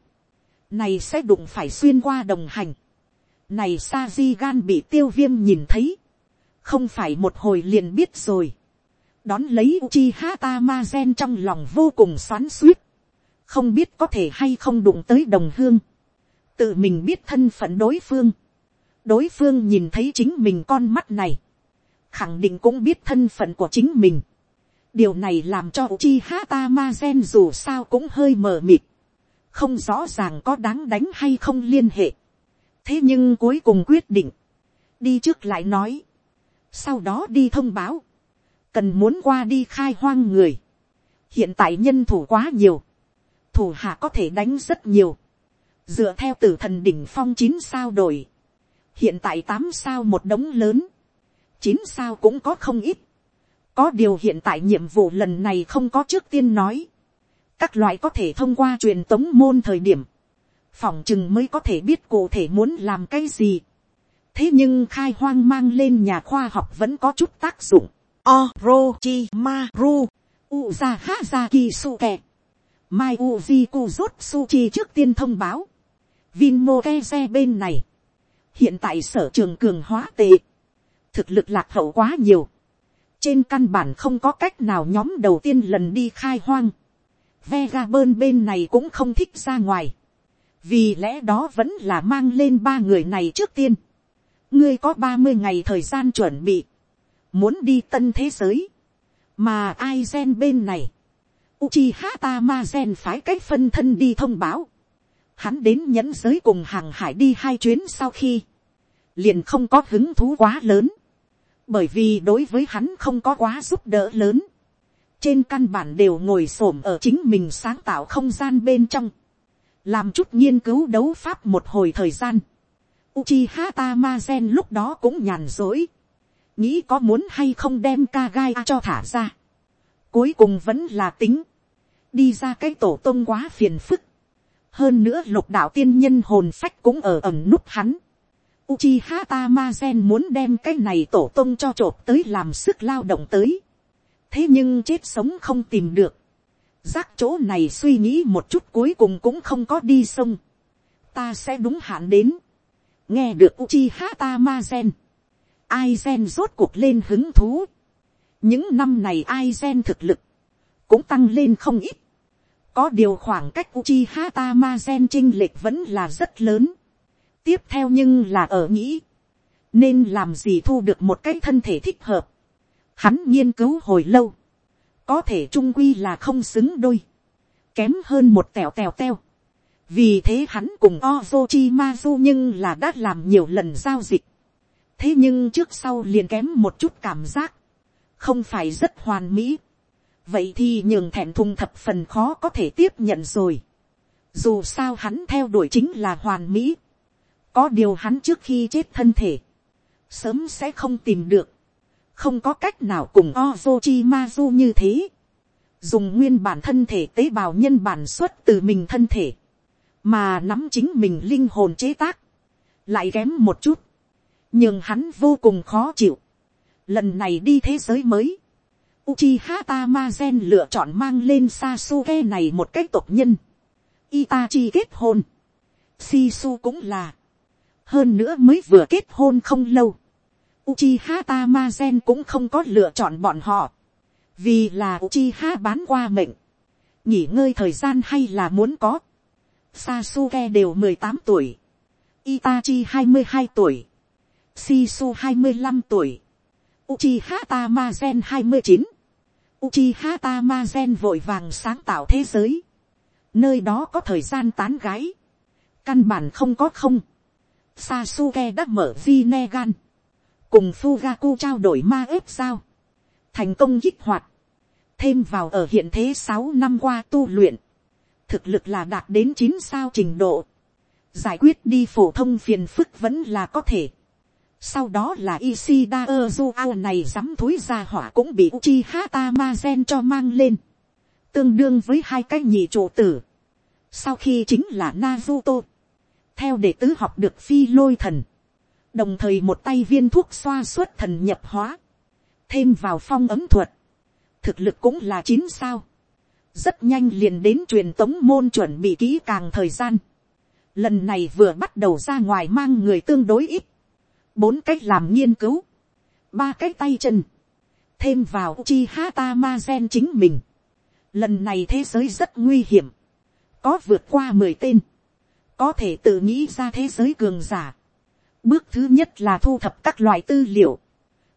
Này sẽ đụng phải xuyên qua đồng hành. Này sa di gan bị tiêu viêm nhìn thấy. Không phải một hồi liền biết rồi đón lấy Uchiha Tamazen trong lòng vô cùng xoắn suýt. Không biết có thể hay không đụng tới đồng hương. Tự mình biết thân phận đối phương. Đối phương nhìn thấy chính mình con mắt này. Khẳng định cũng biết thân phận của chính mình. Điều này làm cho chi ha ta ma gen dù sao cũng hơi mờ mịt. Không rõ ràng có đáng đánh hay không liên hệ. Thế nhưng cuối cùng quyết định. Đi trước lại nói. Sau đó đi thông báo cần muốn qua đi khai hoang người, hiện tại nhân thủ quá nhiều, thủ hạ có thể đánh rất nhiều, dựa theo tử thần đỉnh phong chín sao đổi, hiện tại tám sao một đống lớn, chín sao cũng có không ít, có điều hiện tại nhiệm vụ lần này không có trước tiên nói, các loại có thể thông qua truyền tống môn thời điểm, phỏng chừng mới có thể biết cụ thể muốn làm cái gì. thế nhưng khai hoang mang lên nhà khoa học vẫn có chút tác dụng. Orochimaru, Uzaha Zakisuke, Mai Uji Kuzutsuchi trước tiên thông báo. Vinmo Keze bên này. Hiện tại sở trường cường hóa tệ. Thực lực lạc hậu quá nhiều. Trên căn bản không có cách nào nhóm đầu tiên lần đi khai hoang. Vega bơn bên này cũng không thích ra ngoài. Vì lẽ đó vẫn là mang lên ba người này trước tiên. Ngươi có ba mươi ngày thời gian chuẩn bị muốn đi tân thế giới, mà ai gen bên này, Uchiha gen phái cách phân thân đi thông báo, hắn đến nhẫn giới cùng hàng hải đi hai chuyến sau khi, liền không có hứng thú quá lớn, bởi vì đối với hắn không có quá giúp đỡ lớn, trên căn bản đều ngồi s ổ m ở chính mình sáng tạo không gian bên trong, làm chút nghiên cứu đấu pháp một hồi thời gian, Uchiha Tamazen lúc đó cũng nhàn dối, nghĩ có muốn hay không đem Kagai cho thả ra. Cuối cùng vẫn là tính. Đi ra cái tổ tông quá phiền phức. Hơn nữa lục đạo tiên nhân hồn phách cũng ở ẩm núp hắn. Uchiha Tamazen muốn đem cái này tổ tông cho trộp tới làm sức lao động tới. Thế nhưng chết sống không tìm được. giác chỗ này suy nghĩ một chút cuối cùng cũng không có đi sông, ta sẽ đúng hạn đến, nghe được Uchiha Tamazen. Aizen rốt cuộc lên hứng thú, những năm này Aizen thực lực, cũng tăng lên không ít, có điều khoảng cách Uchiha Tamazen trinh lệch vẫn là rất lớn. Tiếp theo nhưng là ở nghĩ. Nên làm gì thu được một cái thân thể thích hợp. Hắn nghiên cứu hồi lâu. Có thể trung quy là không xứng đôi. Kém hơn một tèo tèo teo. Vì thế hắn cùng Ozochimazu nhưng là đã làm nhiều lần giao dịch. Thế nhưng trước sau liền kém một chút cảm giác. Không phải rất hoàn mỹ vậy thì nhường thẹn thùng thập phần khó có thể tiếp nhận rồi. dù sao hắn theo đuổi chính là hoàn mỹ có điều hắn trước khi chết thân thể, sớm sẽ không tìm được. không có cách nào cùng ozochi như thế. dùng nguyên bản thân thể tế bào nhân bản xuất từ mình thân thể, mà nắm chính mình linh hồn chế tác, lại kém một chút, nhưng hắn vô cùng khó chịu. lần này đi thế giới mới, Uchiha Tamazen lựa chọn mang lên Sasuke này một cách tộc nhân. Itachi kết hôn. Shisu cũng là. Hơn nữa mới vừa kết hôn không lâu. Uchiha Tamazen cũng không có lựa chọn bọn họ. Vì là Uchiha bán qua mệnh. Nghỉ ngơi thời gian hay là muốn có. Sasuke đều 18 tuổi. Itachi 22 tuổi. Shisu 25 tuổi. Uchiha Tamazen 29. Uchiha Tamazen vội vàng sáng tạo thế giới. Nơi đó có thời gian tán gái. Căn bản không có không. Sasuke đã mở Zinegan. Cùng Fugaku trao đổi ma ếp sao. Thành công kích hoạt. Thêm vào ở hiện thế 6 năm qua tu luyện. Thực lực là đạt đến 9 sao trình độ. Giải quyết đi phổ thông phiền phức vẫn là có thể sau đó là Ishida Ozuao này dám thúi ra hỏa cũng bị Uchiha Tamazen cho mang lên. Tương đương với hai cái nhị trụ tử. Sau khi chính là Naruto. Theo đệ tứ học được phi lôi thần. Đồng thời một tay viên thuốc xoa suốt thần nhập hóa. Thêm vào phong ấm thuật. Thực lực cũng là chín sao. Rất nhanh liền đến truyền tống môn chuẩn bị kỹ càng thời gian. Lần này vừa bắt đầu ra ngoài mang người tương đối ít bốn cách làm nghiên cứu, ba cách tay chân, thêm vào chi hata ma gen chính mình. Lần này thế giới rất nguy hiểm, có vượt qua mười tên, có thể tự nghĩ ra thế giới cường giả. Bước thứ nhất là thu thập các loại tư liệu,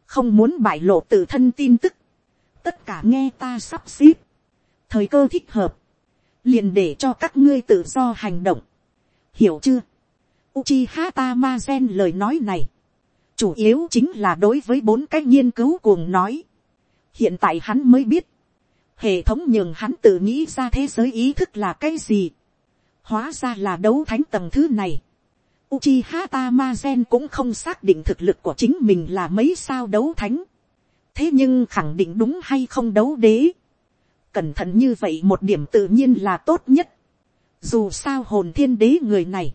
không muốn bại lộ tự thân tin tức, tất cả nghe ta sắp xếp, thời cơ thích hợp, liền để cho các ngươi tự do hành động, hiểu chưa, Uchiha Tamazen lời nói này, chủ yếu chính là đối với bốn cái nghiên cứu cuồng nói. hiện tại hắn mới biết, hệ thống nhường hắn tự nghĩ ra thế giới ý thức là cái gì hóa ra là đấu thánh tầng thứ này. Uchiha Tamazen cũng không xác định thực lực của chính mình là mấy sao đấu thánh. thế nhưng khẳng định đúng hay không đấu đế. cẩn thận như vậy một điểm tự nhiên là tốt nhất. dù sao hồn thiên đế người này,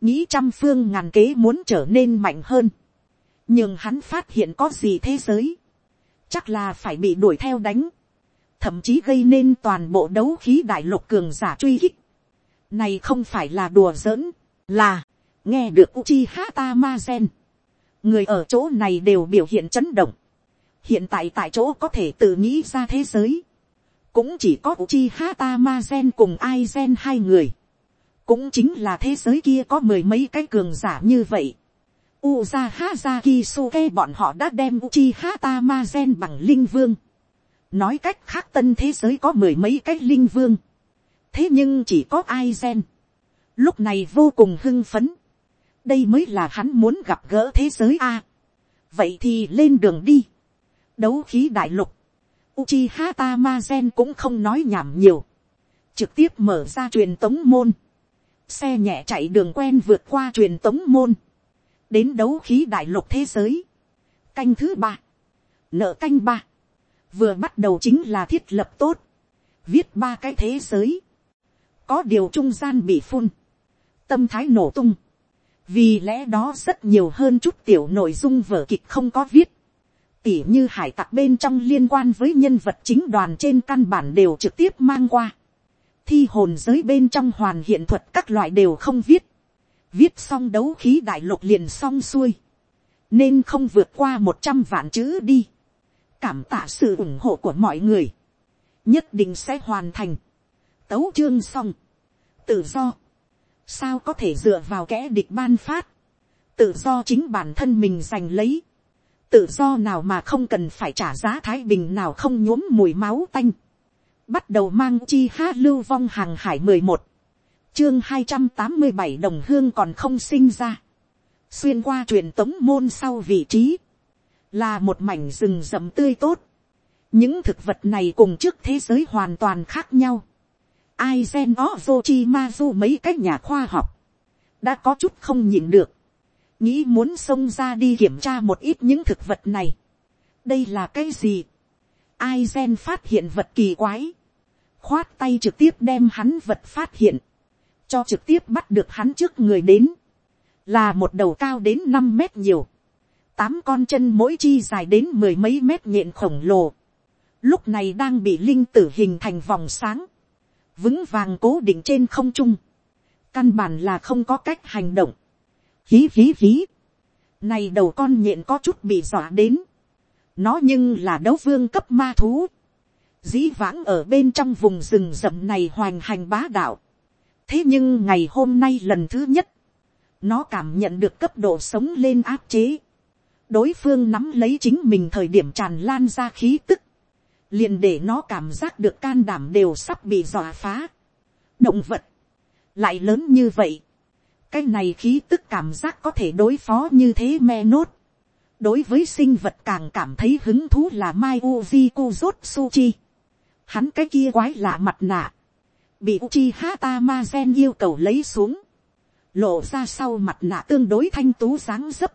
nghĩ trăm phương ngàn kế muốn trở nên mạnh hơn nhưng hắn phát hiện có gì thế giới, chắc là phải bị đuổi theo đánh, thậm chí gây nên toàn bộ đấu khí đại lục cường giả truy hích. Này không phải là đùa giỡn, là, nghe được Uchiha Tamazen. Người ở chỗ này đều biểu hiện chấn động. Hiện tại tại chỗ có thể tự nghĩ ra thế giới. Cũng chỉ có Uchiha Tamazen cùng Aizen hai người. Cũng chính là thế giới kia có mười mấy cái cường giả như vậy. Uzaha Zakisuke bọn họ đã đem Uchiha Tamazen bằng linh vương. Nói cách khác tân thế giới có mười mấy cái linh vương. Thế nhưng chỉ có ai gen. Lúc này vô cùng hưng phấn. Đây mới là hắn muốn gặp gỡ thế giới A. Vậy thì lên đường đi. Đấu khí đại lục. Uchiha Tamazen cũng không nói nhảm nhiều. Trực tiếp mở ra truyền tống môn. Xe nhẹ chạy đường quen vượt qua truyền tống môn đến đấu khí đại lục thế giới. Canh thứ ba, nợ canh ba, vừa bắt đầu chính là thiết lập tốt, viết ba cái thế giới, có điều trung gian bị phun, tâm thái nổ tung, vì lẽ đó rất nhiều hơn chút tiểu nội dung vở kịch không có viết, tỉ như hải tặc bên trong liên quan với nhân vật chính đoàn trên căn bản đều trực tiếp mang qua. Thi hồn giới bên trong hoàn hiện thuật các loại đều không viết. Viết xong đấu khí đại lục liền xong xuôi. Nên không vượt qua một trăm vạn chữ đi. Cảm tạ sự ủng hộ của mọi người. Nhất định sẽ hoàn thành. Tấu chương xong. Tự do. Sao có thể dựa vào kẻ địch ban phát. Tự do chính bản thân mình giành lấy tự do nào mà không cần phải trả giá thái bình nào không nhuốm mùi máu tanh. bắt đầu mang chi ha lưu vong hàng hải mười một, chương hai trăm tám mươi bảy đồng hương còn không sinh ra. xuyên qua truyền tống môn sau vị trí, là một mảnh rừng rậm tươi tốt. những thực vật này cùng trước thế giới hoàn toàn khác nhau ai gen ó vô chi ma du mấy cái nhà khoa học, đã có chút không nhịn được nghĩ muốn xông ra đi kiểm tra một ít những thực vật này. đây là cái gì. ai gen phát hiện vật kỳ quái. khoát tay trực tiếp đem hắn vật phát hiện. cho trực tiếp bắt được hắn trước người đến. là một đầu cao đến năm mét nhiều. tám con chân mỗi chi dài đến mười mấy mét nhện khổng lồ. lúc này đang bị linh tử hình thành vòng sáng vững vàng cố định trên không trung. căn bản là không có cách hành động Hí hí hí. Này đầu con nhện có chút bị dọa đến. Nó nhưng là đấu vương cấp ma thú. Dĩ vãng ở bên trong vùng rừng rậm này hoành hành bá đạo. Thế nhưng ngày hôm nay lần thứ nhất. Nó cảm nhận được cấp độ sống lên áp chế. Đối phương nắm lấy chính mình thời điểm tràn lan ra khí tức. Liền để nó cảm giác được can đảm đều sắp bị dọa phá. Động vật. Lại lớn như vậy cái này khí tức cảm giác có thể đối phó như thế me nốt. đối với sinh vật càng cảm thấy hứng thú là mai uji kuzutsuchi. hắn cái kia quái lạ mặt nạ. bị uchi hata ma gen yêu cầu lấy xuống. lộ ra sau mặt nạ tương đối thanh tú sáng dấp.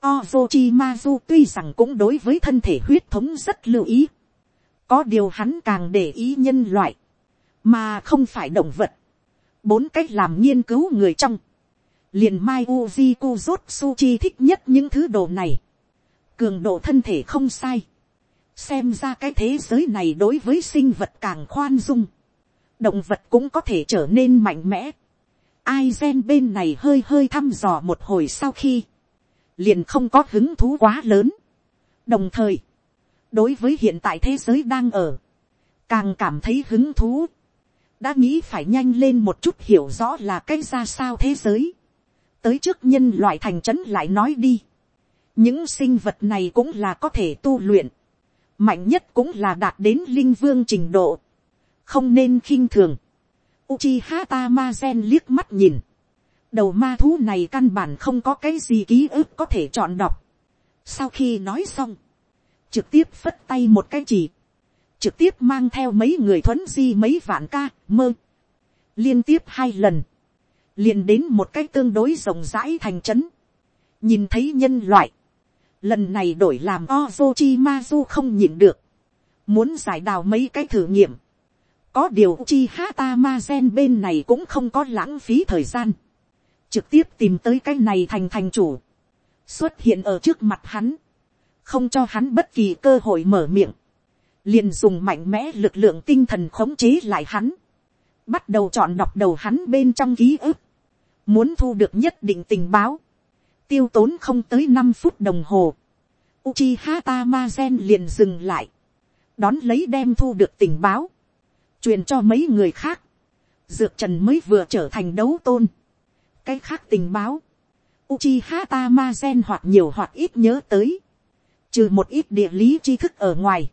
Ozochi Mazu tuy rằng cũng đối với thân thể huyết thống rất lưu ý. Có điều hắn càng để ý nhân loại. Mà không phải động vật. Bốn cách làm nghiên cứu người trong liền mai uji kuzutsuchi thích nhất những thứ đồ này. cường độ thân thể không sai. xem ra cái thế giới này đối với sinh vật càng khoan dung. động vật cũng có thể trở nên mạnh mẽ. ai gen bên này hơi hơi thăm dò một hồi sau khi, liền không có hứng thú quá lớn. đồng thời, đối với hiện tại thế giới đang ở, càng cảm thấy hứng thú đã nghĩ phải nhanh lên một chút hiểu rõ là cái ra sao thế giới tới trước nhân loại thành trấn lại nói đi. những sinh vật này cũng là có thể tu luyện. mạnh nhất cũng là đạt đến linh vương trình độ. không nên khinh thường. Uchiha Tamazen liếc mắt nhìn. đầu ma thú này căn bản không có cái gì ký ức có thể chọn đọc. sau khi nói xong, trực tiếp phất tay một cái chỉ, trực tiếp mang theo mấy người thuấn di mấy vạn ca, mơ, liên tiếp hai lần, liền đến một cái tương đối rộng rãi thành trấn, nhìn thấy nhân loại, lần này đổi làm ozochi mazu không nhịn được, muốn giải đào mấy cái thử nghiệm, có điều chi hata ma gen bên này cũng không có lãng phí thời gian, trực tiếp tìm tới cái này thành thành chủ, xuất hiện ở trước mặt hắn, không cho hắn bất kỳ cơ hội mở miệng, liền dùng mạnh mẽ lực lượng tinh thần khống chế lại hắn, bắt đầu chọn đọc đầu hắn bên trong ký ức, Muốn thu được nhất định tình báo. Tiêu tốn không tới năm phút đồng hồ. Uchiha Tamazen liền dừng lại. Đón lấy đem thu được tình báo. Truyền cho mấy người khác. Dược trần mới vừa trở thành đấu tôn. Cái khác tình báo. Uchiha Tamazen hoặc nhiều hoặc ít nhớ tới. Trừ một ít địa lý tri thức ở ngoài.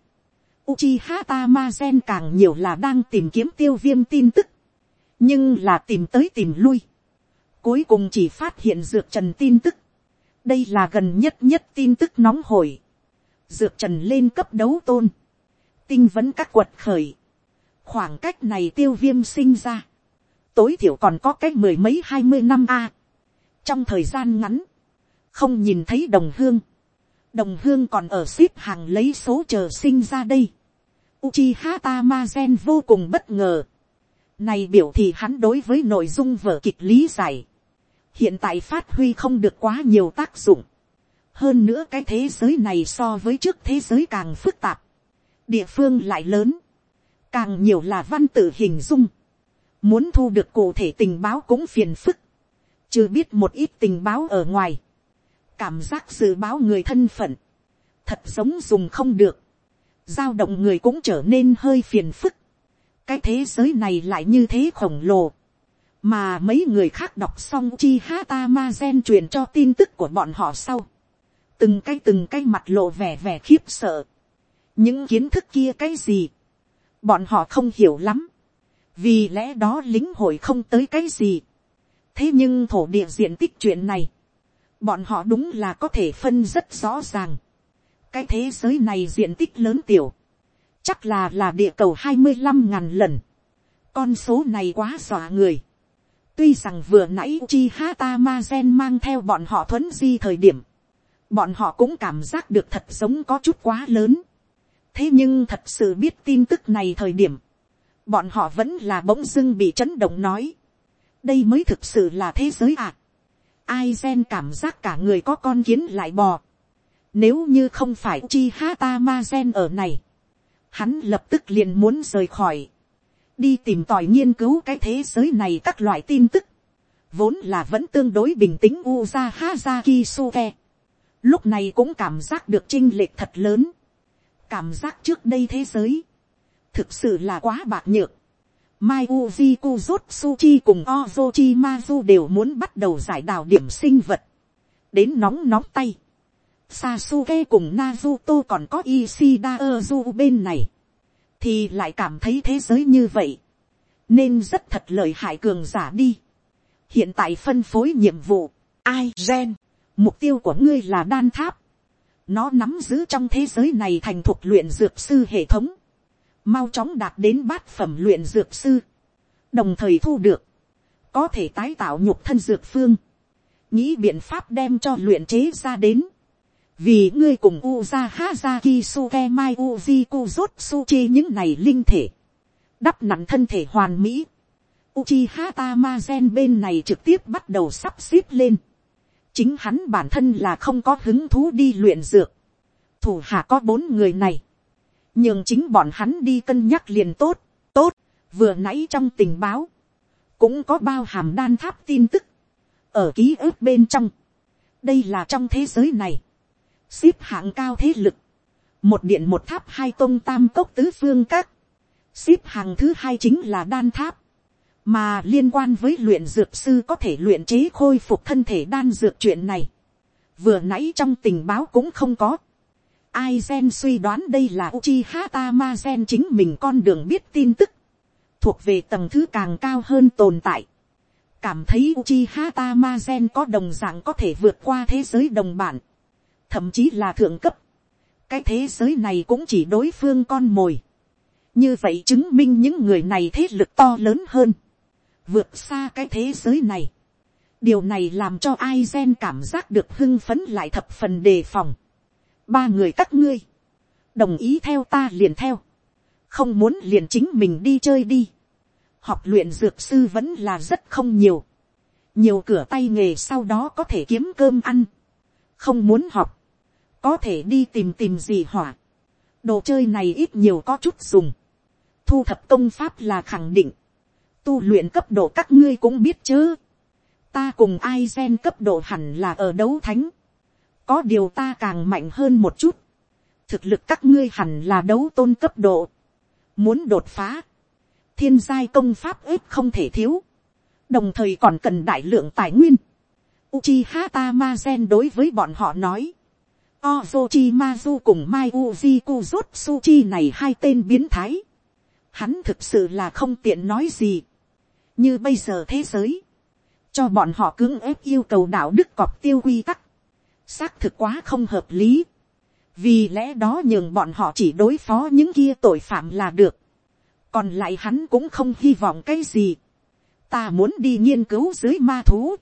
Uchiha Tamazen càng nhiều là đang tìm kiếm tiêu viêm tin tức. Nhưng là tìm tới tìm lui cuối cùng chỉ phát hiện dược trần tin tức. đây là gần nhất nhất tin tức nóng hổi. dược trần lên cấp đấu tôn. tinh vấn các quật khởi. khoảng cách này tiêu viêm sinh ra. tối thiểu còn có cái mười mấy hai mươi năm a. trong thời gian ngắn, không nhìn thấy đồng hương đồng hương còn ở ship hàng lấy số chờ sinh ra đây. Uchiha Tamazen vô cùng bất ngờ. Này biểu thị hắn đối với nội dung vở kịch lý giải. Hiện tại phát huy không được quá nhiều tác dụng, hơn nữa cái thế giới này so với trước thế giới càng phức tạp, địa phương lại lớn, càng nhiều là văn tự hình dung, muốn thu được cụ thể tình báo cũng phiền phức, chưa biết một ít tình báo ở ngoài, cảm giác dự báo người thân phận, thật giống dùng không được, giao động người cũng trở nên hơi phiền phức, cái thế giới này lại như thế khổng lồ, mà mấy người khác đọc xong chi hata ma gen truyền cho tin tức của bọn họ sau, từng cái từng cái mặt lộ vẻ vẻ khiếp sợ, những kiến thức kia cái gì, bọn họ không hiểu lắm, vì lẽ đó lính hội không tới cái gì, thế nhưng thổ địa diện tích chuyện này, bọn họ đúng là có thể phân rất rõ ràng, cái thế giới này diện tích lớn tiểu, chắc là là địa cầu hai mươi năm ngàn lần, con số này quá dọa người, tuy rằng vừa nãy chi hata ma gen mang theo bọn họ thuấn di thời điểm, bọn họ cũng cảm giác được thật giống có chút quá lớn, thế nhưng thật sự biết tin tức này thời điểm, bọn họ vẫn là bỗng dưng bị chấn động nói, đây mới thực sự là thế giới ạ. À ai gen cảm giác cả người có con kiến lại bò, nếu như không phải chi hata ma gen ở này, hắn lập tức liền muốn rời khỏi, đi tìm tòi nghiên cứu cái thế giới này các loại tin tức, vốn là vẫn tương đối bình tĩnh Uza Hazaki Suke. Lúc này cũng cảm giác được chinh lệch thật lớn. Cảm giác trước đây thế giới. Thực sự là quá bạc nhược. Mai Uji Kuzutsuchi cùng Ozochi Mazu đều muốn bắt đầu giải đào điểm sinh vật. Đến nóng nóng tay. Sasuke cùng Naruto còn có Ishida Ozu bên này. Thì lại cảm thấy thế giới như vậy. Nên rất thật lợi hại cường giả đi. Hiện tại phân phối nhiệm vụ. Ai, gen. Mục tiêu của ngươi là đan tháp. Nó nắm giữ trong thế giới này thành thuộc luyện dược sư hệ thống. Mau chóng đạt đến bát phẩm luyện dược sư. Đồng thời thu được. Có thể tái tạo nhục thân dược phương. Nghĩ biện pháp đem cho luyện chế ra đến vì ngươi cùng uza hazaki suke mai uji kuzutsuchi những này linh thể, đắp nặng thân thể hoàn mỹ, Uchiha Tamazen bên này trực tiếp bắt đầu sắp xếp lên. Chính hắn bản thân là không có hứng thú đi luyện dược. Thủ hạ có bốn người này. Nhưng chính bọn hắn đi cân nhắc liền tốt, tốt, vừa nãy trong tình báo. Cũng có bao hàm đan tháp tin tức. Ở ký ức bên trong. Đây là trong thế giới này xếp hạng cao thế lực, một điện một tháp hai tôn tam cốc tứ phương các, xếp hạng thứ hai chính là đan tháp, mà liên quan với luyện dược sư có thể luyện chế khôi phục thân thể đan dược chuyện này, vừa nãy trong tình báo cũng không có, ai gen suy đoán đây là Uchiha Tamazen chính mình con đường biết tin tức, thuộc về tầng thứ càng cao hơn tồn tại, cảm thấy Uchiha Tamazen có đồng dạng có thể vượt qua thế giới đồng bản, thậm chí là thượng cấp, cái thế giới này cũng chỉ đối phương con mồi. như vậy chứng minh những người này thế lực to lớn hơn, vượt xa cái thế giới này. điều này làm cho Aizen cảm giác được hưng phấn lại thập phần đề phòng ba người các ngươi, đồng ý theo ta liền theo, không muốn liền chính mình đi chơi đi. học luyện dược sư vẫn là rất không nhiều, nhiều cửa tay nghề sau đó có thể kiếm cơm ăn, không muốn học, có thể đi tìm tìm gì hỏa. đồ chơi này ít nhiều có chút dùng. thu thập công pháp là khẳng định. tu luyện cấp độ các ngươi cũng biết chứ. ta cùng ai gen cấp độ hẳn là ở đấu thánh có điều ta càng mạnh hơn một chút. thực lực các ngươi hẳn là đấu tôn cấp độ. muốn đột phá. thiên giai công pháp ếp không thể thiếu. đồng thời còn cần đại lượng tài nguyên. Uchiha Tamazen đối với bọn họ nói Ozochimazu cùng Mai Uji Kuzutsuchi này hai tên biến thái. Hắn thực sự là không tiện nói gì. Như bây giờ thế giới. Cho bọn họ cưỡng ép yêu cầu đạo đức cọp tiêu quy tắc. Xác thực quá không hợp lý. Vì lẽ đó nhường bọn họ chỉ đối phó những kia tội phạm là được. Còn lại hắn cũng không hy vọng cái gì. Ta muốn đi nghiên cứu dưới ma thú.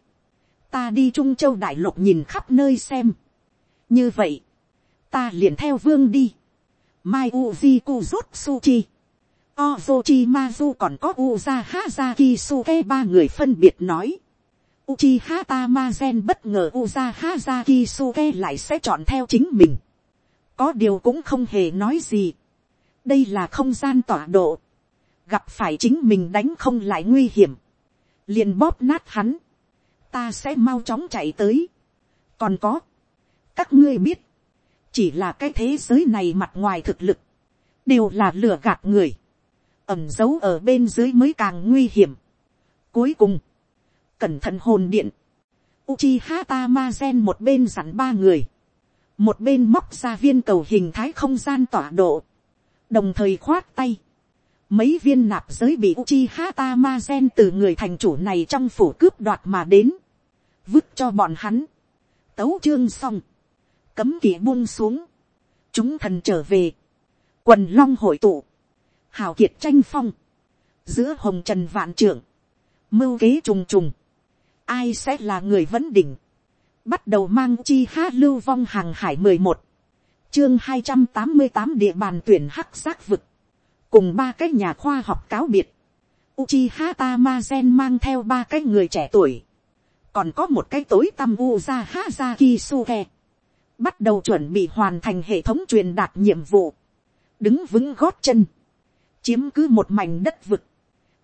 Ta đi Trung Châu Đại Lục nhìn khắp nơi xem như vậy, ta liền theo vương đi. Mai Uji Kuzutsuchi, Ozochi Mazu còn có Uza Hazaki Suke ba người phân biệt nói. Uchiha Tamazen bất ngờ Uzaha Zakisuke lại sẽ chọn theo chính mình. Có điều cũng không hề nói gì. Đây là không gian tọa độ. Gặp phải chính mình đánh không lại nguy hiểm. liền bóp nát hắn. Ta sẽ mau chóng chạy tới. Còn có. Các ngươi biết. Chỉ là cái thế giới này mặt ngoài thực lực. Đều là lừa gạt người. Ẩm giấu ở bên dưới mới càng nguy hiểm. Cuối cùng cẩn thận hồn điện. Uchiha Tamazen một bên dặn ba người. Một bên móc ra viên cầu hình thái không gian tọa độ. Đồng thời khoát tay. Mấy viên nạp giới bị Uchiha Tamazen từ người thành chủ này trong phủ cướp đoạt mà đến. Vứt cho bọn hắn. Tấu chương xong. Cấm kỵ buông xuống. Chúng thần trở về. Quần long hội tụ. Hào kiệt tranh phong. Giữa hồng trần vạn trưởng. Mưu kế trùng trùng ai sẽ là người vấn đỉnh, bắt đầu mang chi ha lưu vong hàng hải mười một, chương hai trăm tám mươi tám địa bàn tuyển hắc giác vực, cùng ba cái nhà khoa học cáo biệt, Uchiha Tamazen mang theo ba cái người trẻ tuổi, còn có một cái tối tăm Uza haza Suke, bắt đầu chuẩn bị hoàn thành hệ thống truyền đạt nhiệm vụ, đứng vững gót chân, chiếm cứ một mảnh đất vực,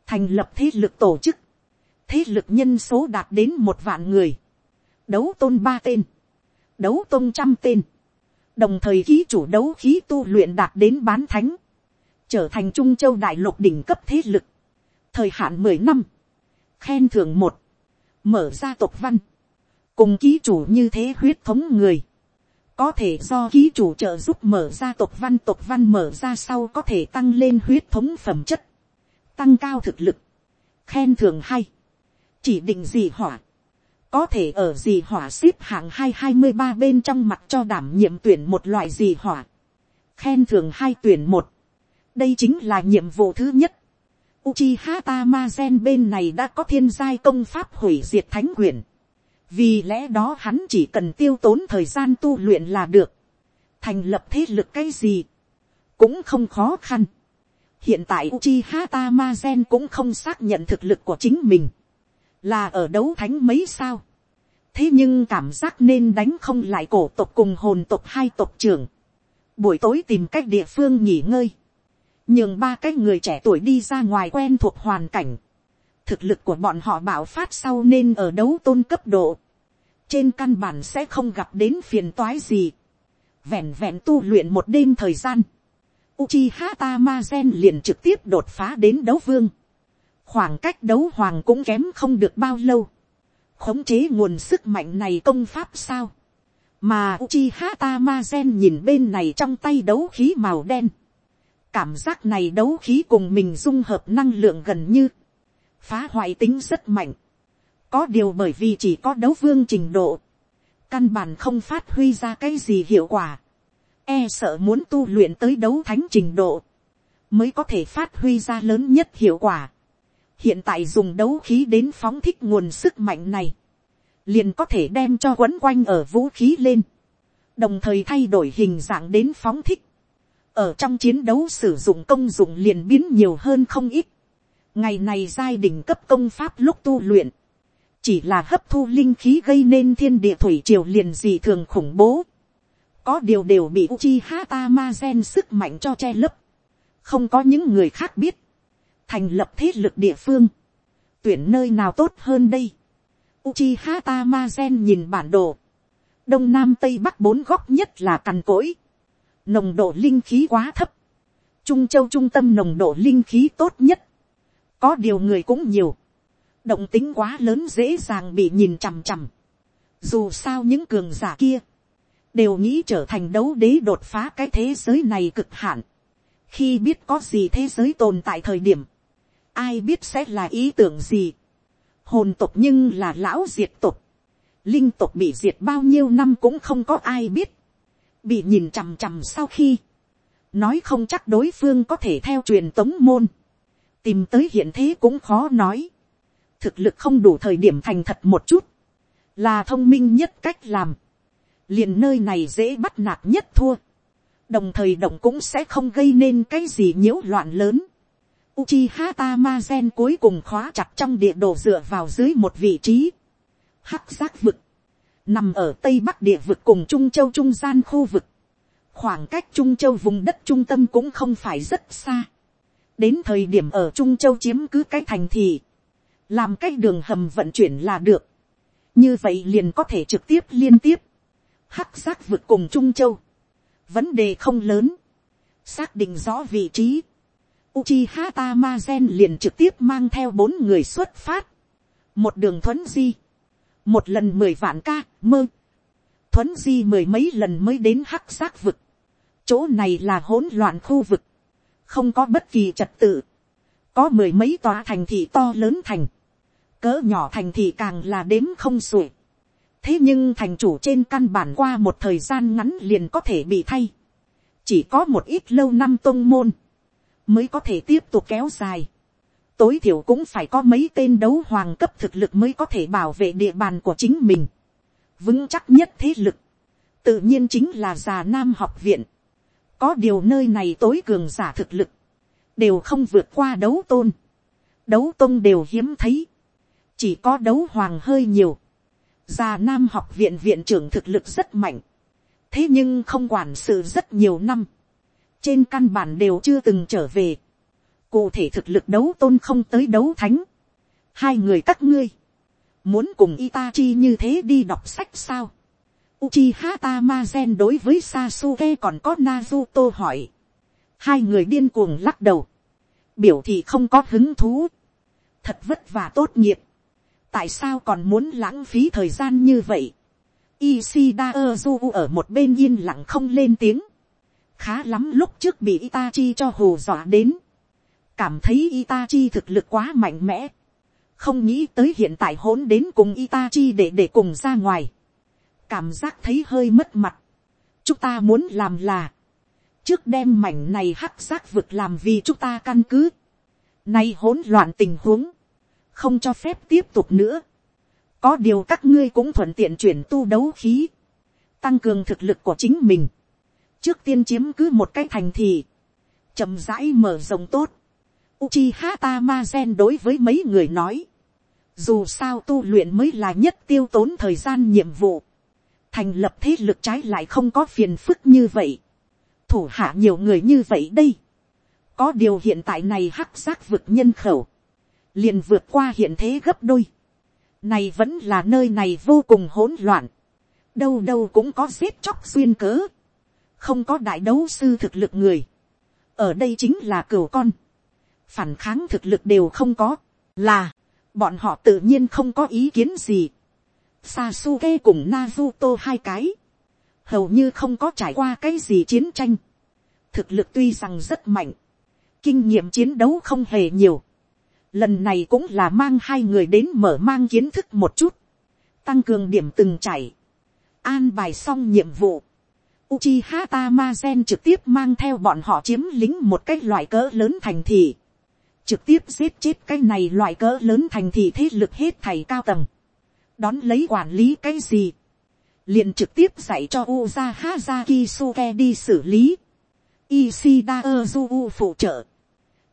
thành lập thế lực tổ chức, thế lực nhân số đạt đến một vạn người, đấu tôn ba tên, đấu tôn trăm tên, đồng thời khí chủ đấu khí tu luyện đạt đến bán thánh, trở thành trung châu đại lục đỉnh cấp thế lực, thời hạn mười năm, khen thưởng một, mở ra tộc văn, cùng ký chủ như thế huyết thống người, có thể do ký chủ trợ giúp mở ra tộc văn. Tộc văn mở ra sau có thể tăng lên huyết thống phẩm chất, tăng cao thực lực, khen thưởng hay, chỉ định gì hỏa, có thể ở gì hỏa ship hạng hai hai mươi ba bên trong mặt cho đảm nhiệm tuyển một loại gì hỏa, khen thường hai tuyển một, đây chính là nhiệm vụ thứ nhất. Uchiha Tamazen bên này đã có thiên giai công pháp hủy diệt thánh quyền. Vì lẽ đó hắn chỉ cần tiêu tốn thời gian tu luyện là được. Thành lập thế lực cái gì. Cũng không khó khăn. Hiện tại Uchiha Tamazen cũng không xác nhận thực lực của chính mình là ở đấu thánh mấy sao. thế nhưng cảm giác nên đánh không lại cổ tộc cùng hồn tộc hai tộc trưởng. buổi tối tìm cách địa phương nghỉ ngơi. nhường ba cái người trẻ tuổi đi ra ngoài quen thuộc hoàn cảnh. thực lực của bọn họ bảo phát sau nên ở đấu tôn cấp độ. trên căn bản sẽ không gặp đến phiền toái gì. vẹn vẹn tu luyện một đêm thời gian. Uchiha Tamazen liền trực tiếp đột phá đến đấu vương khoảng cách đấu hoàng cũng kém không được bao lâu, khống chế nguồn sức mạnh này công pháp sao, mà Uchiha gen nhìn bên này trong tay đấu khí màu đen, cảm giác này đấu khí cùng mình dung hợp năng lượng gần như, phá hoại tính rất mạnh, có điều bởi vì chỉ có đấu vương trình độ, căn bản không phát huy ra cái gì hiệu quả, e sợ muốn tu luyện tới đấu thánh trình độ, mới có thể phát huy ra lớn nhất hiệu quả hiện tại dùng đấu khí đến phóng thích nguồn sức mạnh này, liền có thể đem cho quấn quanh ở vũ khí lên, đồng thời thay đổi hình dạng đến phóng thích, ở trong chiến đấu sử dụng công dụng liền biến nhiều hơn không ít, ngày này giai đình cấp công pháp lúc tu luyện, chỉ là hấp thu linh khí gây nên thiên địa thủy triều liền gì thường khủng bố, có điều đều bị Uchiha Tamazen sức mạnh cho che lấp, không có những người khác biết, thành lập thế lực địa phương, tuyển nơi nào tốt hơn đây. Uchiha Tamazen nhìn bản đồ, đông nam tây bắc bốn góc nhất là cằn cỗi, nồng độ linh khí quá thấp, trung châu trung tâm nồng độ linh khí tốt nhất, có điều người cũng nhiều, động tính quá lớn dễ dàng bị nhìn chằm chằm, dù sao những cường giả kia, đều nghĩ trở thành đấu đế đột phá cái thế giới này cực hạn, khi biết có gì thế giới tồn tại thời điểm, ai biết sẽ là ý tưởng gì. hồn tộc nhưng là lão diệt tộc. linh tộc bị diệt bao nhiêu năm cũng không có ai biết. bị nhìn chằm chằm sau khi, nói không chắc đối phương có thể theo truyền tống môn. tìm tới hiện thế cũng khó nói. thực lực không đủ thời điểm thành thật một chút, là thông minh nhất cách làm. liền nơi này dễ bắt nạt nhất thua. đồng thời động cũng sẽ không gây nên cái gì nhiễu loạn lớn Uchiha Tamazen cuối cùng khóa chặt trong địa đồ dựa vào dưới một vị trí. hắc giác vực, nằm ở tây bắc địa vực cùng trung châu trung gian khu vực, khoảng cách trung châu vùng đất trung tâm cũng không phải rất xa, đến thời điểm ở trung châu chiếm cứ cái thành thị, làm cách đường hầm vận chuyển là được, như vậy liền có thể trực tiếp liên tiếp, hắc giác vực cùng trung châu, vấn đề không lớn, xác định rõ vị trí, Uchiha Tamazen liền trực tiếp mang theo bốn người xuất phát, một đường thuấn di, một lần mười vạn ca, mơ, thuấn di mười mấy lần mới đến hắc giác vực, chỗ này là hỗn loạn khu vực, không có bất kỳ trật tự, có mười mấy tòa thành thị to lớn thành, cỡ nhỏ thành thị càng là đếm không xuể. thế nhưng thành chủ trên căn bản qua một thời gian ngắn liền có thể bị thay, chỉ có một ít lâu năm tôn môn, mới có thể tiếp tục kéo dài. tối thiểu cũng phải có mấy tên đấu hoàng cấp thực lực mới có thể bảo vệ địa bàn của chính mình. vững chắc nhất thế lực, tự nhiên chính là già nam học viện. có điều nơi này tối cường giả thực lực, đều không vượt qua đấu tôn. đấu tôn đều hiếm thấy, chỉ có đấu hoàng hơi nhiều. già nam học viện viện trưởng thực lực rất mạnh, thế nhưng không quản sự rất nhiều năm trên căn bản đều chưa từng trở về. cụ thể thực lực đấu tôn không tới đấu thánh. hai người các ngươi, muốn cùng Itachi như thế đi đọc sách sao. Uchiha Tamazen đối với Sasuke còn có Naruto hỏi. Hai người điên cuồng lắc đầu. Biểu thị không có hứng thú. Thật vất vả tốt nghiệp. Tại sao còn muốn lãng phí thời gian như vậy? Ishida Ozu ở một bên yên lặng không lên tiếng khá lắm lúc trước bị Itachi cho hồ dọa đến. Cảm thấy Itachi thực lực quá mạnh mẽ. Không nghĩ tới hiện tại hỗn đến cùng Itachi để để cùng ra ngoài. Cảm giác thấy hơi mất mặt. Chúng ta muốn làm là. Trước đem mảnh này hắc giác vực làm vì chúng ta căn cứ. Nay hỗn loạn tình huống. Không cho phép tiếp tục nữa. Có điều các ngươi cũng thuận tiện chuyển tu đấu khí. Tăng cường thực lực của chính mình trước tiên chiếm cứ một cái thành thị, chậm rãi mở rộng tốt. Uchiha Tamazen đối với mấy người nói, dù sao tu luyện mới là nhất tiêu tốn thời gian nhiệm vụ, thành lập thế lực trái lại không có phiền phức như vậy, thủ hạ nhiều người như vậy đây, có điều hiện tại này hắc giác vực nhân khẩu, liền vượt qua hiện thế gấp đôi, này vẫn là nơi này vô cùng hỗn loạn, đâu đâu cũng có giết chóc xuyên cớ, không có đại đấu sư thực lực người, ở đây chính là cửu con, phản kháng thực lực đều không có, là, bọn họ tự nhiên không có ý kiến gì. Sasuke cùng Naruto hai cái, hầu như không có trải qua cái gì chiến tranh, thực lực tuy rằng rất mạnh, kinh nghiệm chiến đấu không hề nhiều, lần này cũng là mang hai người đến mở mang kiến thức một chút, tăng cường điểm từng chảy, an bài xong nhiệm vụ, Uchiha Tamazen trực tiếp mang theo bọn họ chiếm lính một cái loại cỡ lớn thành thị. Trực tiếp giết chết cái này loại cỡ lớn thành thị thế lực hết thầy cao tầng. Đón lấy quản lý cái gì? liền trực tiếp dạy cho Uza Hazaki Suke đi xử lý. Ishida Ozu phụ trợ.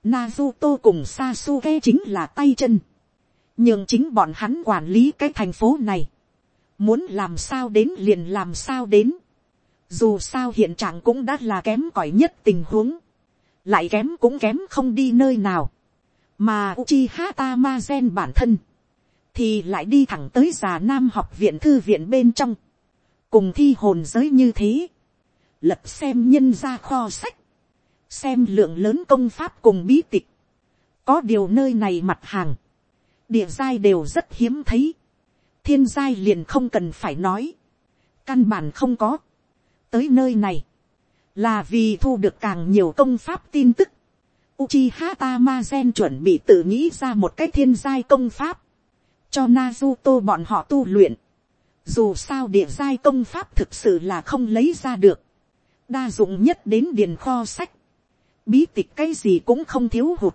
Naruto cùng Sasuke chính là tay chân. Nhưng chính bọn hắn quản lý cái thành phố này. Muốn làm sao đến liền làm sao đến dù sao hiện trạng cũng đã là kém cỏi nhất tình huống, lại kém cũng kém không đi nơi nào, mà Uchiha Tamazen bản thân, thì lại đi thẳng tới già nam học viện thư viện bên trong, cùng thi hồn giới như thế, lập xem nhân ra kho sách, xem lượng lớn công pháp cùng bí tịch, có điều nơi này mặt hàng, địa giai đều rất hiếm thấy, thiên giai liền không cần phải nói, căn bản không có, tới nơi này, là vì thu được càng nhiều công pháp tin tức. Uchiha Tamazen chuẩn bị tự nghĩ ra một cái thiên giai công pháp, cho Nazuto bọn họ tu luyện. Dù sao địa giai công pháp thực sự là không lấy ra được, đa dụng nhất đến điền kho sách, bí tịch cái gì cũng không thiếu hụt.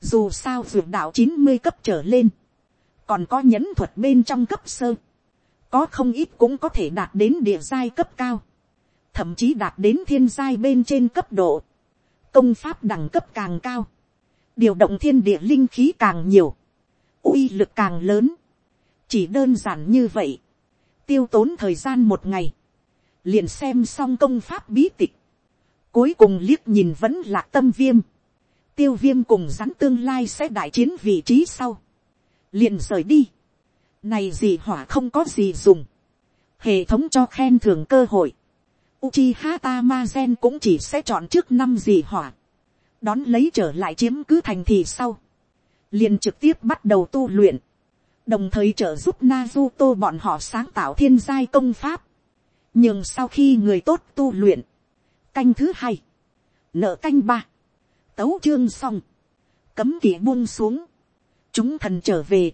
Dù sao vượt đạo chín mươi cấp trở lên, còn có nhẫn thuật bên trong cấp sơ, có không ít cũng có thể đạt đến địa giai cấp cao thậm chí đạt đến thiên giai bên trên cấp độ, công pháp đẳng cấp càng cao, điều động thiên địa linh khí càng nhiều, uy lực càng lớn, chỉ đơn giản như vậy, tiêu tốn thời gian một ngày, liền xem xong công pháp bí tịch, cuối cùng liếc nhìn vẫn là tâm viêm, tiêu viêm cùng rắn tương lai sẽ đại chiến vị trí sau, liền rời đi, này gì hỏa không có gì dùng, hệ thống cho khen thưởng cơ hội, Uchiha Tamazen cũng chỉ sẽ chọn trước năm gì hỏa, đón lấy trở lại chiếm cứ thành thì sau, liền trực tiếp bắt đầu tu luyện, đồng thời trợ giúp Naruto bọn họ sáng tạo thiên giai công pháp, nhưng sau khi người tốt tu luyện, canh thứ hai, nợ canh ba, tấu chương xong, cấm kỵ buông xuống, chúng thần trở về,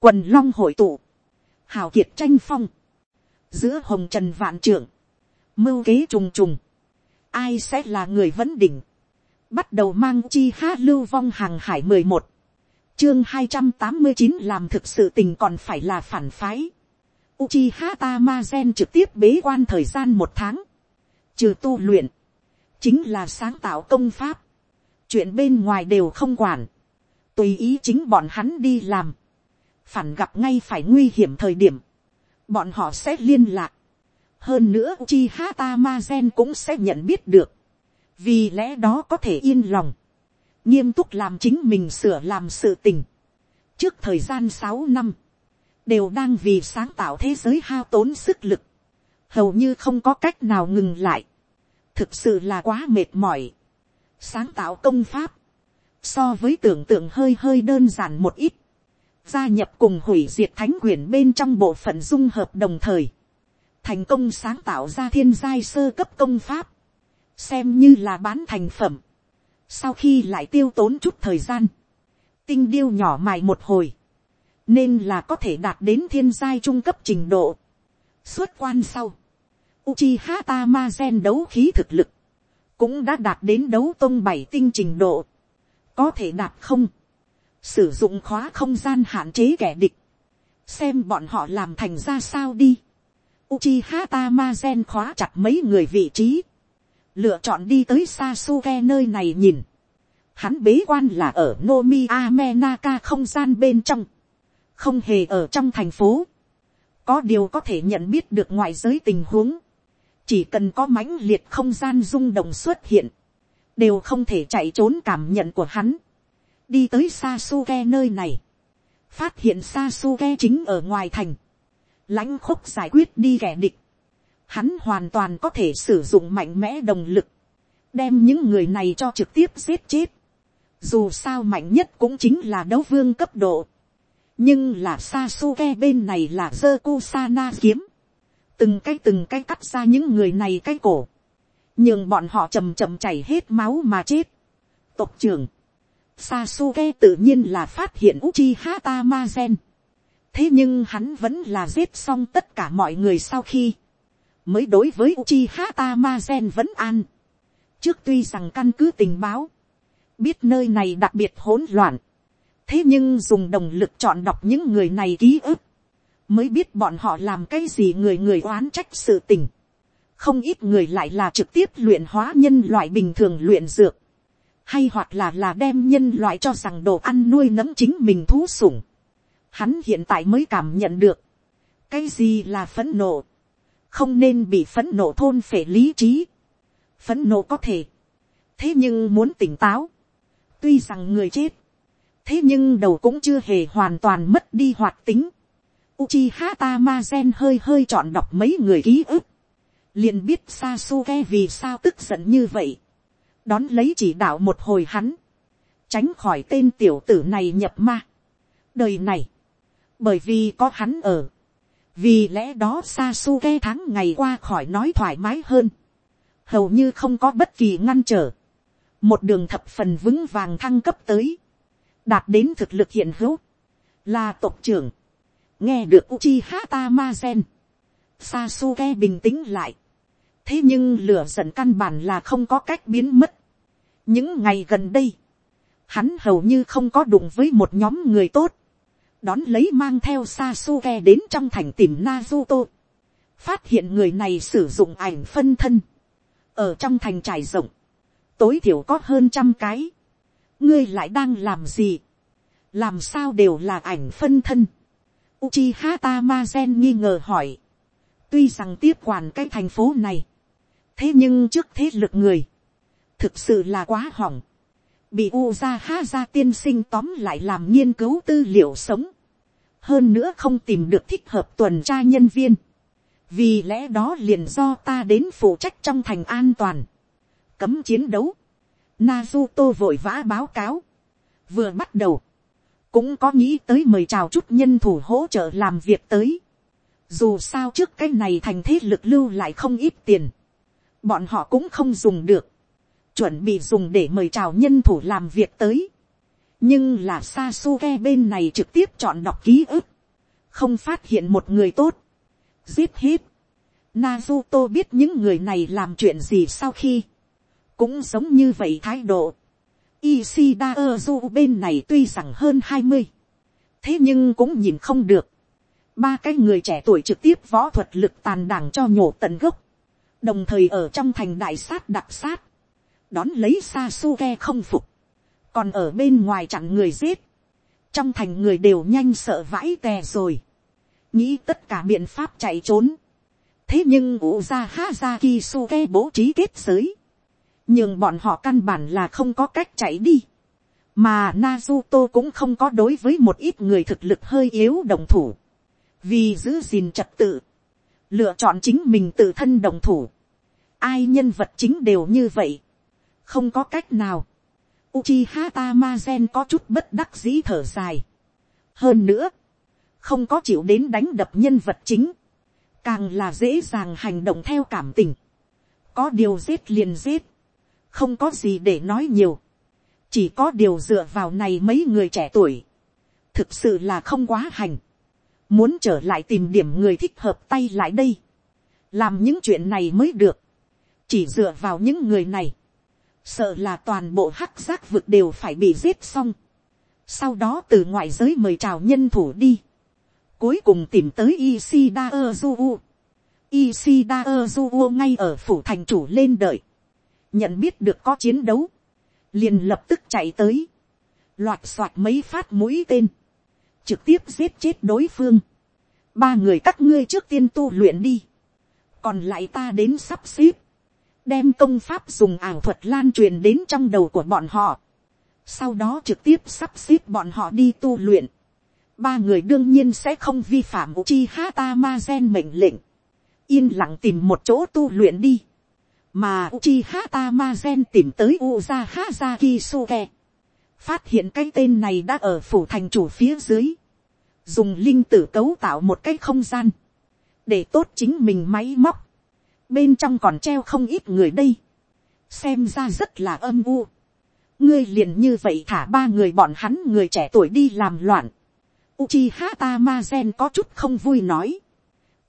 quần long hội tụ, hào kiệt tranh phong, giữa hồng trần vạn trưởng, mưu kế trùng trùng, ai sẽ là người vấn đỉnh, bắt đầu mang chi hát lưu vong hàng hải mười một, chương hai trăm tám mươi chín làm thực sự tình còn phải là phản phái. Uchiha Tamazen trực tiếp bế quan thời gian một tháng. Trừ tu luyện. Chính là sáng tạo công pháp. Chuyện bên ngoài đều không quản. Tùy ý chính bọn hắn đi làm. Phản gặp ngay phải nguy hiểm thời điểm. Bọn họ sẽ liên lạc. Hơn nữa chi hata ma gen cũng sẽ nhận biết được. Vì lẽ đó có thể yên lòng nghiêm túc làm chính mình sửa làm sự tình. trước thời gian sáu năm, đều đang vì sáng tạo thế giới hao tốn sức lực, hầu như không có cách nào ngừng lại, thực sự là quá mệt mỏi. sáng tạo công pháp, so với tưởng tượng hơi hơi đơn giản một ít, gia nhập cùng hủy diệt thánh quyền bên trong bộ phận dung hợp đồng thời, thành công sáng tạo ra thiên giai sơ cấp công pháp, xem như là bán thành phẩm, sau khi lại tiêu tốn chút thời gian, tinh điêu nhỏ mài một hồi, nên là có thể đạt đến thiên giai trung cấp trình độ. xuất quan sau, Uchiha Tamazen đấu khí thực lực, cũng đã đạt đến đấu tôn bảy tinh trình độ. Có thể đạt không? Sử dụng khóa không gian hạn chế kẻ địch. Xem bọn họ làm thành ra sao đi. Uchiha Tamazen khóa chặt mấy người vị trí lựa chọn đi tới Sasuke nơi này nhìn. Hắn bế quan là ở Nomi Amenaka không gian bên trong, không hề ở trong thành phố. Có điều có thể nhận biết được ngoại giới tình huống. Chỉ cần có mãnh liệt không gian rung động xuất hiện, đều không thể chạy trốn cảm nhận của hắn. Đi tới Sasuke nơi này, phát hiện Sasuke chính ở ngoài thành lãnh khúc giải quyết đi kẻ địch hắn hoàn toàn có thể sử dụng mạnh mẽ đồng lực, đem những người này cho trực tiếp giết chết. Dù sao mạnh nhất cũng chính là đấu vương cấp độ. Nhưng là Sasuke bên này là dơ kiếm. Từng cái từng cái cắt ra những người này cái cổ. Nhưng bọn họ chầm chậm chảy hết máu mà chết. Tộc trưởng. Sasuke tự nhiên là phát hiện Uchiha Tamazen. Thế nhưng hắn vẫn là giết xong tất cả mọi người sau khi mới đối với Uchiha Tamazen vẫn an. Trước tuy rằng căn cứ tình báo, biết nơi này đặc biệt hỗn loạn, thế nhưng dùng đồng lực chọn đọc những người này ký ức, mới biết bọn họ làm cái gì người người oán trách sự tình. không ít người lại là trực tiếp luyện hóa nhân loại bình thường luyện dược, hay hoặc là là đem nhân loại cho rằng đồ ăn nuôi nấng chính mình thú sủng. Hắn hiện tại mới cảm nhận được, cái gì là phấn nộ, không nên bị phấn nộ thôn phệ lý trí. phấn nộ có thể, thế nhưng muốn tỉnh táo, tuy rằng người chết, thế nhưng đầu cũng chưa hề hoàn toàn mất đi hoạt tính. Uchiha Tamazen hơi hơi chọn đọc mấy người ký ức, liền biết Sasuke vì sao tức giận như vậy, đón lấy chỉ đạo một hồi hắn, tránh khỏi tên tiểu tử này nhập ma. đời này, bởi vì có hắn ở, vì lẽ đó Sasuke tháng ngày qua khỏi nói thoải mái hơn, hầu như không có bất kỳ ngăn trở, một đường thập phần vững vàng thăng cấp tới, đạt đến thực lực hiện hữu, là tộc trưởng, nghe được Uchiha gen. Sasuke bình tĩnh lại, thế nhưng lửa giận căn bản là không có cách biến mất. những ngày gần đây, hắn hầu như không có đụng với một nhóm người tốt, đón lấy mang theo Sasuke đến trong thành tìm Naruto. Phát hiện người này sử dụng ảnh phân thân. Ở trong thành trải rộng. Tối thiểu có hơn trăm cái. Ngươi lại đang làm gì? Làm sao đều là ảnh phân thân. Uchiha Tamazen nghi ngờ hỏi. Tuy rằng tiếp quản cái thành phố này. Thế nhưng trước thế lực người. Thực sự là quá hỏng. Bị Uzaha ra tiên sinh tóm lại làm nghiên cứu tư liệu sống. Hơn nữa không tìm được thích hợp tuần tra nhân viên. Vì lẽ đó liền do ta đến phụ trách trong thành an toàn. Cấm chiến đấu. Nazuto vội vã báo cáo. Vừa bắt đầu cũng có nghĩ tới mời chào chút nhân thủ hỗ trợ làm việc tới. Dù sao trước cái này thành thế lực lưu lại không ít tiền. Bọn họ cũng không dùng được. Chuẩn bị dùng để mời chào nhân thủ làm việc tới. Nhưng là Sasuke bên này trực tiếp chọn đọc ký ức. Không phát hiện một người tốt. Giết hết. Nazuto biết những người này làm chuyện gì sau khi. Cũng giống như vậy thái độ Isida Ozu bên này tuy rằng hơn hai mươi, thế nhưng cũng nhìn không được. Ba cái người trẻ tuổi trực tiếp võ thuật lực tàn đảng cho nhổ tận gốc. Đồng thời ở trong thành đại sát đặc sát. Đón lấy Sasuke không phục. Còn ở bên ngoài chặn người giết. Trong thành người đều nhanh sợ vãi tè rồi. Nghĩ tất cả biện pháp chạy trốn. Thế nhưng Uza Hazaki Suke bố trí kết giới nhưng bọn họ căn bản là không có cách chạy đi. mà Naruto cũng không có đối với một ít người thực lực hơi yếu đồng thủ. vì giữ gìn trật tự, lựa chọn chính mình tự thân đồng thủ. ai nhân vật chính đều như vậy không có cách nào. Uchiha Tamazen có chút bất đắc dĩ thở dài. hơn nữa, không có chịu đến đánh đập nhân vật chính, càng là dễ dàng hành động theo cảm tình. có điều giết liền giết, không có gì để nói nhiều, chỉ có điều dựa vào này mấy người trẻ tuổi, thực sự là không quá hành, muốn trở lại tìm điểm người thích hợp tay lại đây, làm những chuyện này mới được, chỉ dựa vào những người này, sợ là toàn bộ hắc giác vực đều phải bị giết xong, sau đó từ ngoại giới mời chào nhân thủ đi, cuối cùng tìm tới Isida Ozu. Isida Ozu ngay ở phủ thành chủ lên đợi. Nhận biết được có chiến đấu, liền lập tức chạy tới, loạt soạt mấy phát mũi tên, trực tiếp giết chết đối phương. ba người các ngươi trước tiên tu luyện đi, còn lại ta đến sắp xếp, đem công pháp dùng ảo thuật lan truyền đến trong đầu của bọn họ, sau đó trực tiếp sắp xếp bọn họ đi tu luyện. ba người đương nhiên sẽ không vi phạm Uchi Hata Ma Gen mệnh lệnh, yên lặng tìm một chỗ tu luyện đi mà Uchiha Tamazen tìm tới Uza Haza Kisuke. Phát hiện cái tên này đã ở phủ thành chủ phía dưới. Dùng linh tử cấu tạo một cái không gian. Để tốt chính mình máy móc. Bên trong còn treo không ít người đây. Xem ra rất là âm u. Ngươi liền như vậy thả ba người bọn hắn người trẻ tuổi đi làm loạn. Uchiha Tamazen có chút không vui nói.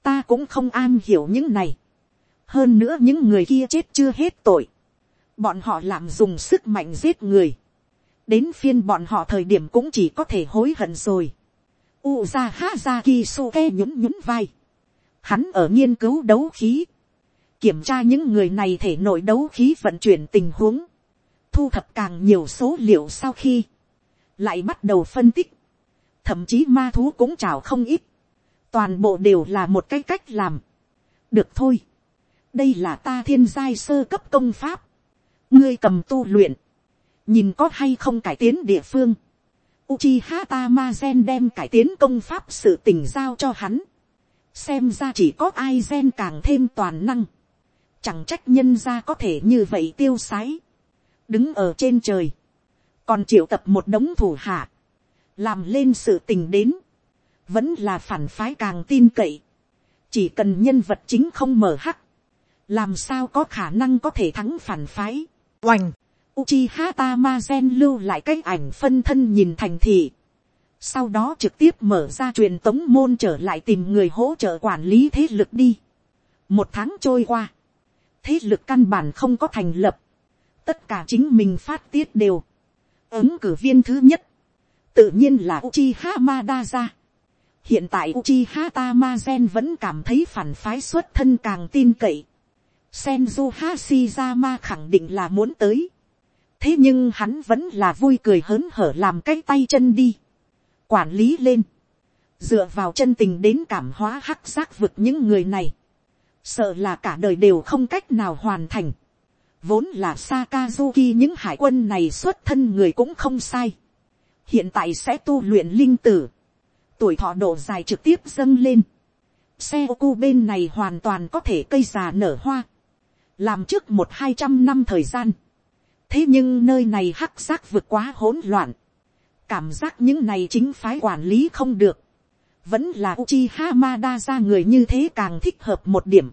Ta cũng không an hiểu những này hơn nữa những người kia chết chưa hết tội, bọn họ làm dùng sức mạnh giết người, đến phiên bọn họ thời điểm cũng chỉ có thể hối hận rồi. Uza Hazaki Suke nhún nhún vai. Hắn ở nghiên cứu đấu khí. Kiểm tra những người này thể nội đấu khí vận chuyển tình huống. Thu thập càng nhiều số liệu sau khi. Lại bắt đầu phân tích. Thậm chí ma thú cũng chào không ít. Toàn bộ đều là một cái cách làm. Được thôi đây là ta thiên giai sơ cấp công pháp, ngươi cầm tu luyện, nhìn có hay không cải tiến địa phương, Uchiha Tamazen đem cải tiến công pháp sự tình giao cho hắn, xem ra chỉ có ai gen càng thêm toàn năng, chẳng trách nhân ra có thể như vậy tiêu sái, đứng ở trên trời, còn triệu tập một đống thủ hạ, làm lên sự tình đến, vẫn là phản phái càng tin cậy, chỉ cần nhân vật chính không mở hắc, làm sao có khả năng có thể thắng phản phái. oành, Uchiha Tamazen lưu lại cái ảnh phân thân nhìn thành thị. Sau đó trực tiếp mở ra truyền tống môn trở lại tìm người hỗ trợ quản lý thế lực đi. Một tháng trôi qua. Thế lực căn bản không có thành lập. Tất cả chính mình phát tiết đều. Ứng cử viên thứ nhất. Tự nhiên là Uchiha Madara. Hiện tại Uchiha Tamazen vẫn cảm thấy phản phái xuất thân càng tin cậy Senju Hashirama khẳng định là muốn tới. Thế nhưng hắn vẫn là vui cười hớn hở làm cái tay chân đi. Quản lý lên. dựa vào chân tình đến cảm hóa hắc giác vực những người này, sợ là cả đời đều không cách nào hoàn thành. Vốn là Sakazuki những hải quân này xuất thân người cũng không sai. Hiện tại sẽ tu luyện linh tử. Tuổi thọ độ dài trực tiếp dâng lên. Xe ô cu bên này hoàn toàn có thể cây già nở hoa. Làm trước một hai trăm năm thời gian. Thế nhưng nơi này hắc giác vượt quá hỗn loạn. Cảm giác những này chính phái quản lý không được vẫn là Uchiha Madara người như thế càng thích hợp một điểm.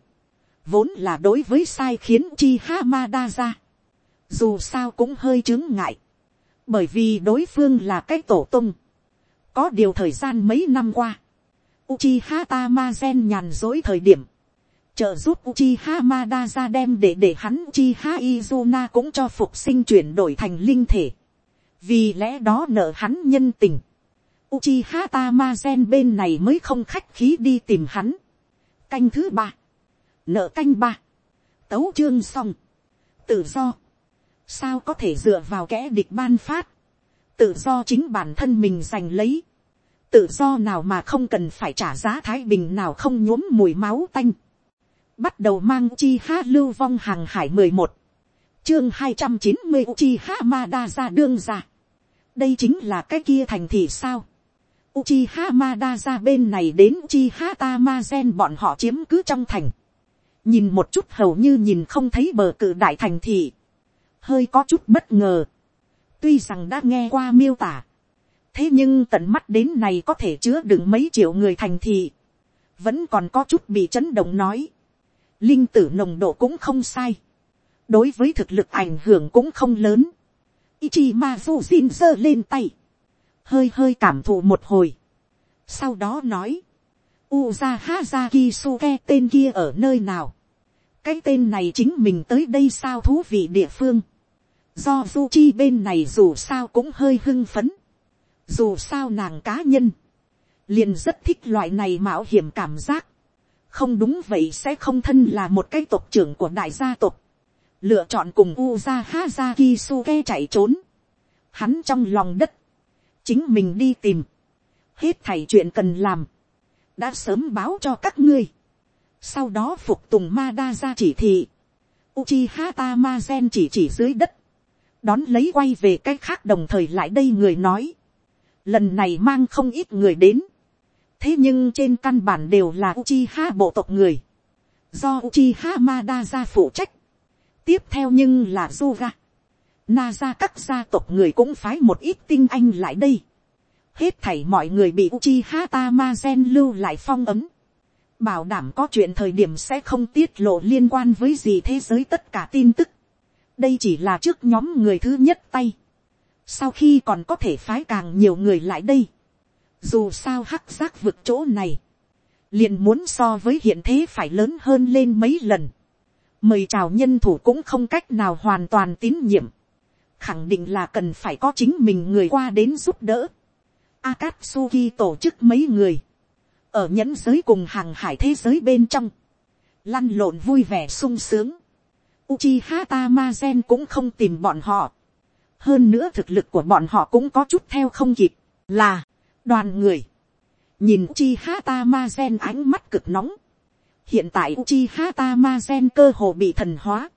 Vốn là đối với sai khiến Uchiha Madara. Dù sao cũng hơi chứng ngại. Bởi vì đối phương là cái tổ tung. Có điều thời gian mấy năm qua. Uchiha Tamazen nhàn dối thời điểm. Trợ giúp Uchiha Madara đem để để hắn Uchiha Izuna cũng cho phục sinh chuyển đổi thành linh thể. Vì lẽ đó nợ hắn nhân tình Uchiha Tamazen bên này mới không khách khí đi tìm hắn. Canh thứ ba. Nợ canh ba. Tấu chương xong. Tự do. Sao có thể dựa vào kẻ địch ban phát. Tự do chính bản thân mình giành lấy. Tự do nào mà không cần phải trả giá thái bình nào không nhuốm mùi máu tanh. Bắt đầu mang Uchiha lưu vong hàng hải mười một Chương hai trăm chín mươi Uchiha Mada ra đương ra. Đây chính là cái kia thành thị sao Uchiha Madara bên này đến Uchiha Tamazen bọn họ chiếm cứ trong thành. Nhìn một chút hầu như nhìn không thấy bờ cử đại thành thị. Hơi có chút bất ngờ. Tuy rằng đã nghe qua miêu tả. Thế nhưng tận mắt đến này có thể chứa đựng mấy triệu người thành thị. Vẫn còn có chút bị chấn động nói. Linh tử nồng độ cũng không sai. Đối với thực lực ảnh hưởng cũng không lớn. Ichimazu Fujin giơ lên tay hơi hơi cảm thụ một hồi. Sau đó nói, Uza Hazaki Suke tên kia ở nơi nào. Cái tên này chính mình tới đây sao thú vị địa phương. Do Chi bên này dù sao cũng hơi hưng phấn. Dù sao nàng cá nhân. Liền rất thích loại này mạo hiểm cảm giác. Không đúng vậy sẽ không thân là một cái tộc trưởng của đại gia tộc. Lựa chọn cùng Uza Hazaki Suke chạy trốn. Hắn trong lòng đất chính mình đi tìm, hết thảy chuyện cần làm, đã sớm báo cho các ngươi, sau đó phục tùng ma đa ra chỉ thị, Uchiha gen chỉ chỉ dưới đất, đón lấy quay về cái khác đồng thời lại đây người nói, lần này mang không ít người đến, thế nhưng trên căn bản đều là Uchiha bộ tộc người, do Uchiha Madara phụ trách, tiếp theo nhưng là Zuga, na ra các gia tộc người cũng phái một ít tinh anh lại đây. hết thảy mọi người bị Uchiha Tamazen lưu lại phong ấm. bảo đảm có chuyện thời điểm sẽ không tiết lộ liên quan với gì thế giới tất cả tin tức. đây chỉ là trước nhóm người thứ nhất tay. sau khi còn có thể phái càng nhiều người lại đây. dù sao hắc giác vực chỗ này, liền muốn so với hiện thế phải lớn hơn lên mấy lần. mời chào nhân thủ cũng không cách nào hoàn toàn tín nhiệm khẳng định là cần phải có chính mình người qua đến giúp đỡ. Akatsuki tổ chức mấy người, ở nhẫn giới cùng hàng hải thế giới bên trong, lăn lộn vui vẻ sung sướng. Uchiha Tamazen cũng không tìm bọn họ. Hơn nữa thực lực của bọn họ cũng có chút theo không kịp, là, đoàn người. Nhìn Uchiha Tamazen ánh mắt cực nóng. Hiện tại Uchiha Tamazen cơ hồ bị thần hóa.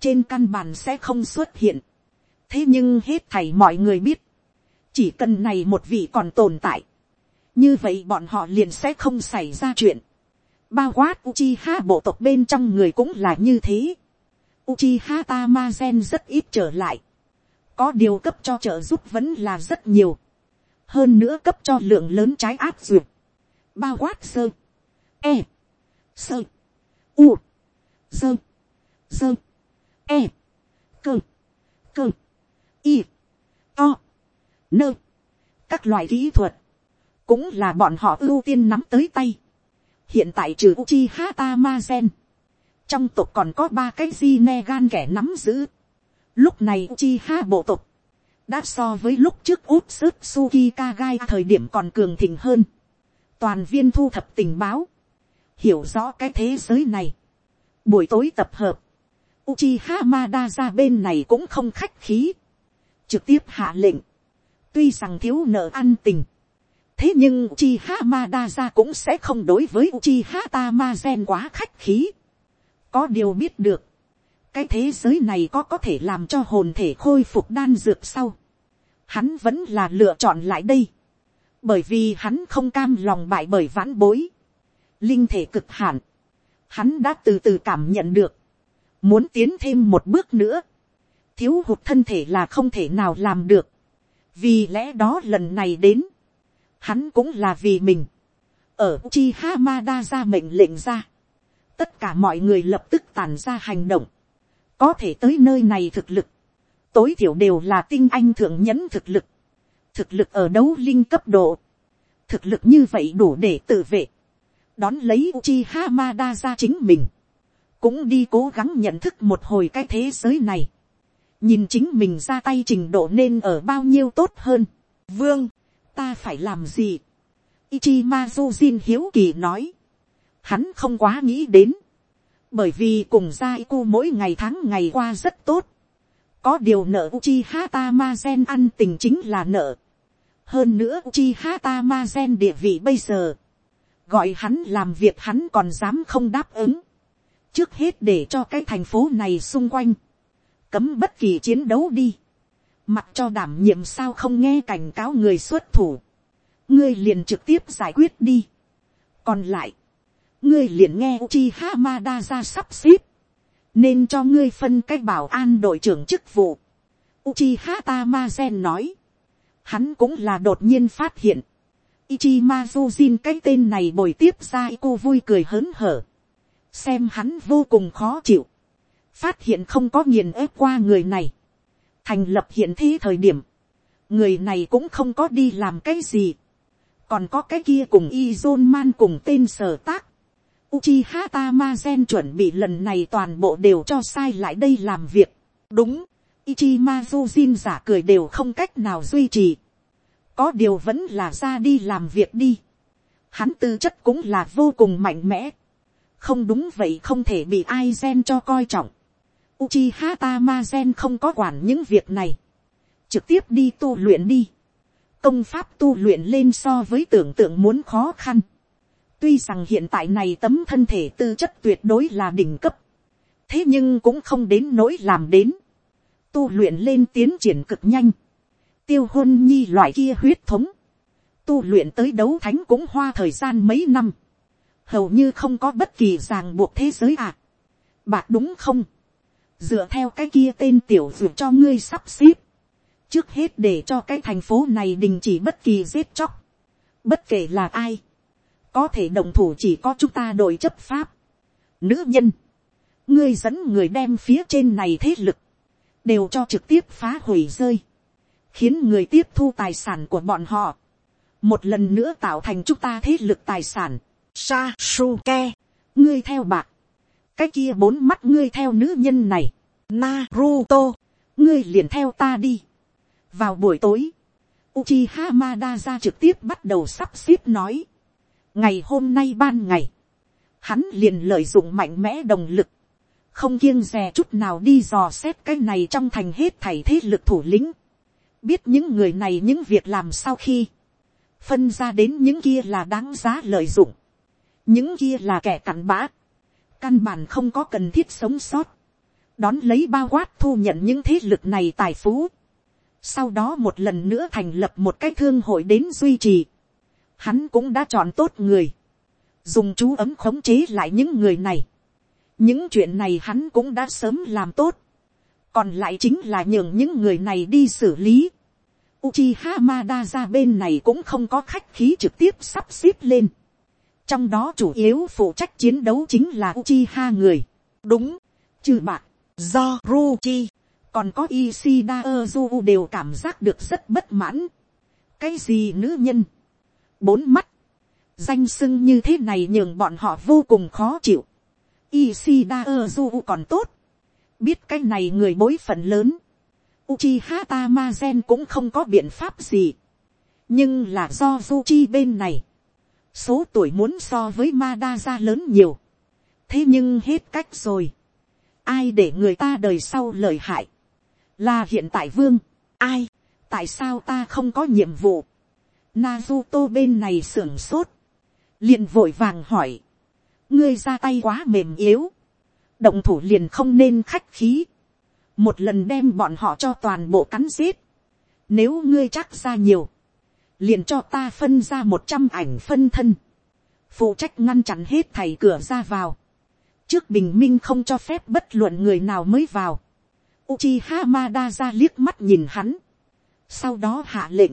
Trên căn bản sẽ không xuất hiện thế nhưng hết thảy mọi người biết, chỉ cần này một vị còn tồn tại, như vậy bọn họ liền sẽ không xảy ra chuyện. bao quát Uchiha bộ tộc bên trong người cũng là như thế. Uchiha Tamazen rất ít trở lại. Có điều cấp cho trợ giúp vẫn là rất nhiều. Hơn nữa cấp cho lượng lớn trái áp duyệt. Bao quát sơ. E. Sơ. U. Sơ. Sơ. E. Cơ. Cơ y, o, nơ, các loại kỹ thuật, cũng là bọn họ ưu tiên nắm tới tay. hiện tại trừ uchi hata ma gen, trong tộc còn có ba cái di ne gan kẻ nắm giữ. lúc này uchi ha bộ tộc, đã so với lúc trước út sức suki kagai thời điểm còn cường thịnh hơn. toàn viên thu thập tình báo, hiểu rõ cái thế giới này. buổi tối tập hợp, Uchiha Madara bên này cũng không khách khí trực tiếp hạ lệnh, tuy rằng thiếu nợ ăn tình, thế nhưng chi ha ma đa ra cũng sẽ không đối với chi ha ta ma gen quá khách khí. có điều biết được, cái thế giới này có có thể làm cho hồn thể khôi phục đan dược sau. hắn vẫn là lựa chọn lại đây. bởi vì hắn không cam lòng bại bởi vãn bối. linh thể cực hạn. hắn đã từ từ cảm nhận được. muốn tiến thêm một bước nữa thiếu hụt thân thể là không thể nào làm được. vì lẽ đó lần này đến hắn cũng là vì mình, ở chi ha ra mệnh lệnh ra, tất cả mọi người lập tức tàn ra hành động, có thể tới nơi này thực lực, tối thiểu đều là tinh anh thượng nhẫn thực lực, thực lực ở đấu linh cấp độ, thực lực như vậy đủ để tự vệ, đón lấy chi Hamada ra chính mình, cũng đi cố gắng nhận thức một hồi cái thế giới này, nhìn chính mình ra tay trình độ nên ở bao nhiêu tốt hơn. Vương, ta phải làm gì. ichimazu Mazujin hiếu kỳ nói. Hắn không quá nghĩ đến. Bởi vì cùng gia mỗi ngày tháng ngày qua rất tốt. Có điều nợ Uchiha Tamazen ăn tình chính là nợ. Hơn nữa Uchiha Tamazen địa vị bây giờ. Gọi hắn làm việc hắn còn dám không đáp ứng. Trước hết để cho cái thành phố này xung quanh. Cấm bất kỳ chiến đấu đi. Mặc cho đảm nhiệm sao không nghe cảnh cáo người xuất thủ, ngươi liền trực tiếp giải quyết đi. còn lại, ngươi liền nghe Uchi Hamada ra sắp xếp, nên cho ngươi phân cách bảo an đội trưởng chức vụ. Uchiha Tamazen nói, hắn cũng là đột nhiên phát hiện, Ichimazujin cái tên này bồi tiếp ra cô vui cười hớn hở, xem hắn vô cùng khó chịu, phát hiện không có nghiền ép qua người này, thành lập hiện thế thời điểm, người này cũng không có đi làm cái gì, còn có cái kia cùng Izon man cùng tên sở tác, Uchiha Tamazen chuẩn bị lần này toàn bộ đều cho sai lại đây làm việc. Đúng, Ichimazu Jin giả cười đều không cách nào duy trì. Có điều vẫn là ra đi làm việc đi. Hắn tư chất cũng là vô cùng mạnh mẽ. Không đúng vậy không thể bị ai gen cho coi trọng. Uchiha Tamazen không có quản những việc này. Trực tiếp đi tu luyện đi. Công pháp tu luyện lên so với tưởng tượng muốn khó khăn. Tuy rằng hiện tại này tấm thân thể tư chất tuyệt đối là đỉnh cấp. Thế nhưng cũng không đến nỗi làm đến. Tu luyện lên tiến triển cực nhanh. Tiêu hôn nhi loại kia huyết thống. Tu luyện tới đấu thánh cũng hoa thời gian mấy năm. Hầu như không có bất kỳ ràng buộc thế giới à. Bạc đúng không? Dựa theo cái kia tên tiểu dược cho ngươi sắp xếp, trước hết để cho cái thành phố này đình chỉ bất kỳ giết chóc, bất kể là ai, có thể đồng thủ chỉ có chúng ta đội chấp pháp, nữ nhân, ngươi dẫn người đem phía trên này thế lực, đều cho trực tiếp phá hủy rơi, khiến người tiếp thu tài sản của bọn họ, một lần nữa tạo thành chúng ta thế lực tài sản, sa su ke, ngươi theo bạc, cái kia bốn mắt ngươi theo nữ nhân này, Naruto, ngươi liền theo ta đi. vào buổi tối, Uchiha Madara trực tiếp bắt đầu sắp xếp nói, ngày hôm nay ban ngày, hắn liền lợi dụng mạnh mẽ đồng lực, không kiêng dè chút nào đi dò xét cái này trong thành hết thảy thế lực thủ lĩnh, biết những người này những việc làm sau khi, phân ra đến những kia là đáng giá lợi dụng, những kia là kẻ cặn bã, căn bản không có cần thiết sống sót, đón lấy bao quát thu nhận những thế lực này tài phú, sau đó một lần nữa thành lập một cái thương hội đến duy trì, hắn cũng đã chọn tốt người, dùng chú ấm khống chế lại những người này, những chuyện này hắn cũng đã sớm làm tốt, còn lại chính là nhường những người này đi xử lý. Uchiha Madara bên này cũng không có khách khí trực tiếp sắp xếp lên. Trong đó chủ yếu phụ trách chiến đấu chính là Uchiha người. Đúng, trừ bạc, do Ruchi, còn có Ishida Ozu đều cảm giác được rất bất mãn. Cái gì nữ nhân? Bốn mắt. Danh sưng như thế này nhường bọn họ vô cùng khó chịu. Ishida Ozu còn tốt. Biết cái này người bối phận lớn. Uchiha Tamazen cũng không có biện pháp gì. Nhưng là do Ruchi bên này số tuổi muốn so với Madara lớn nhiều. thế nhưng hết cách rồi. ai để người ta đời sau lời hại. là hiện tại vương. ai, tại sao ta không có nhiệm vụ. Naruto bên này sưởng sốt. liền vội vàng hỏi. Ngươi ra tay quá mềm yếu. Động thủ liền không nên khách khí. Một lần đem bọn họ cho toàn bộ cắn giết. Nếu ngươi chắc ra nhiều. Liền cho ta phân ra một trăm ảnh phân thân. Phụ trách ngăn chặn hết thầy cửa ra vào. Trước bình minh không cho phép bất luận người nào mới vào. Uchiha Hamada ra liếc mắt nhìn hắn. Sau đó hạ lệnh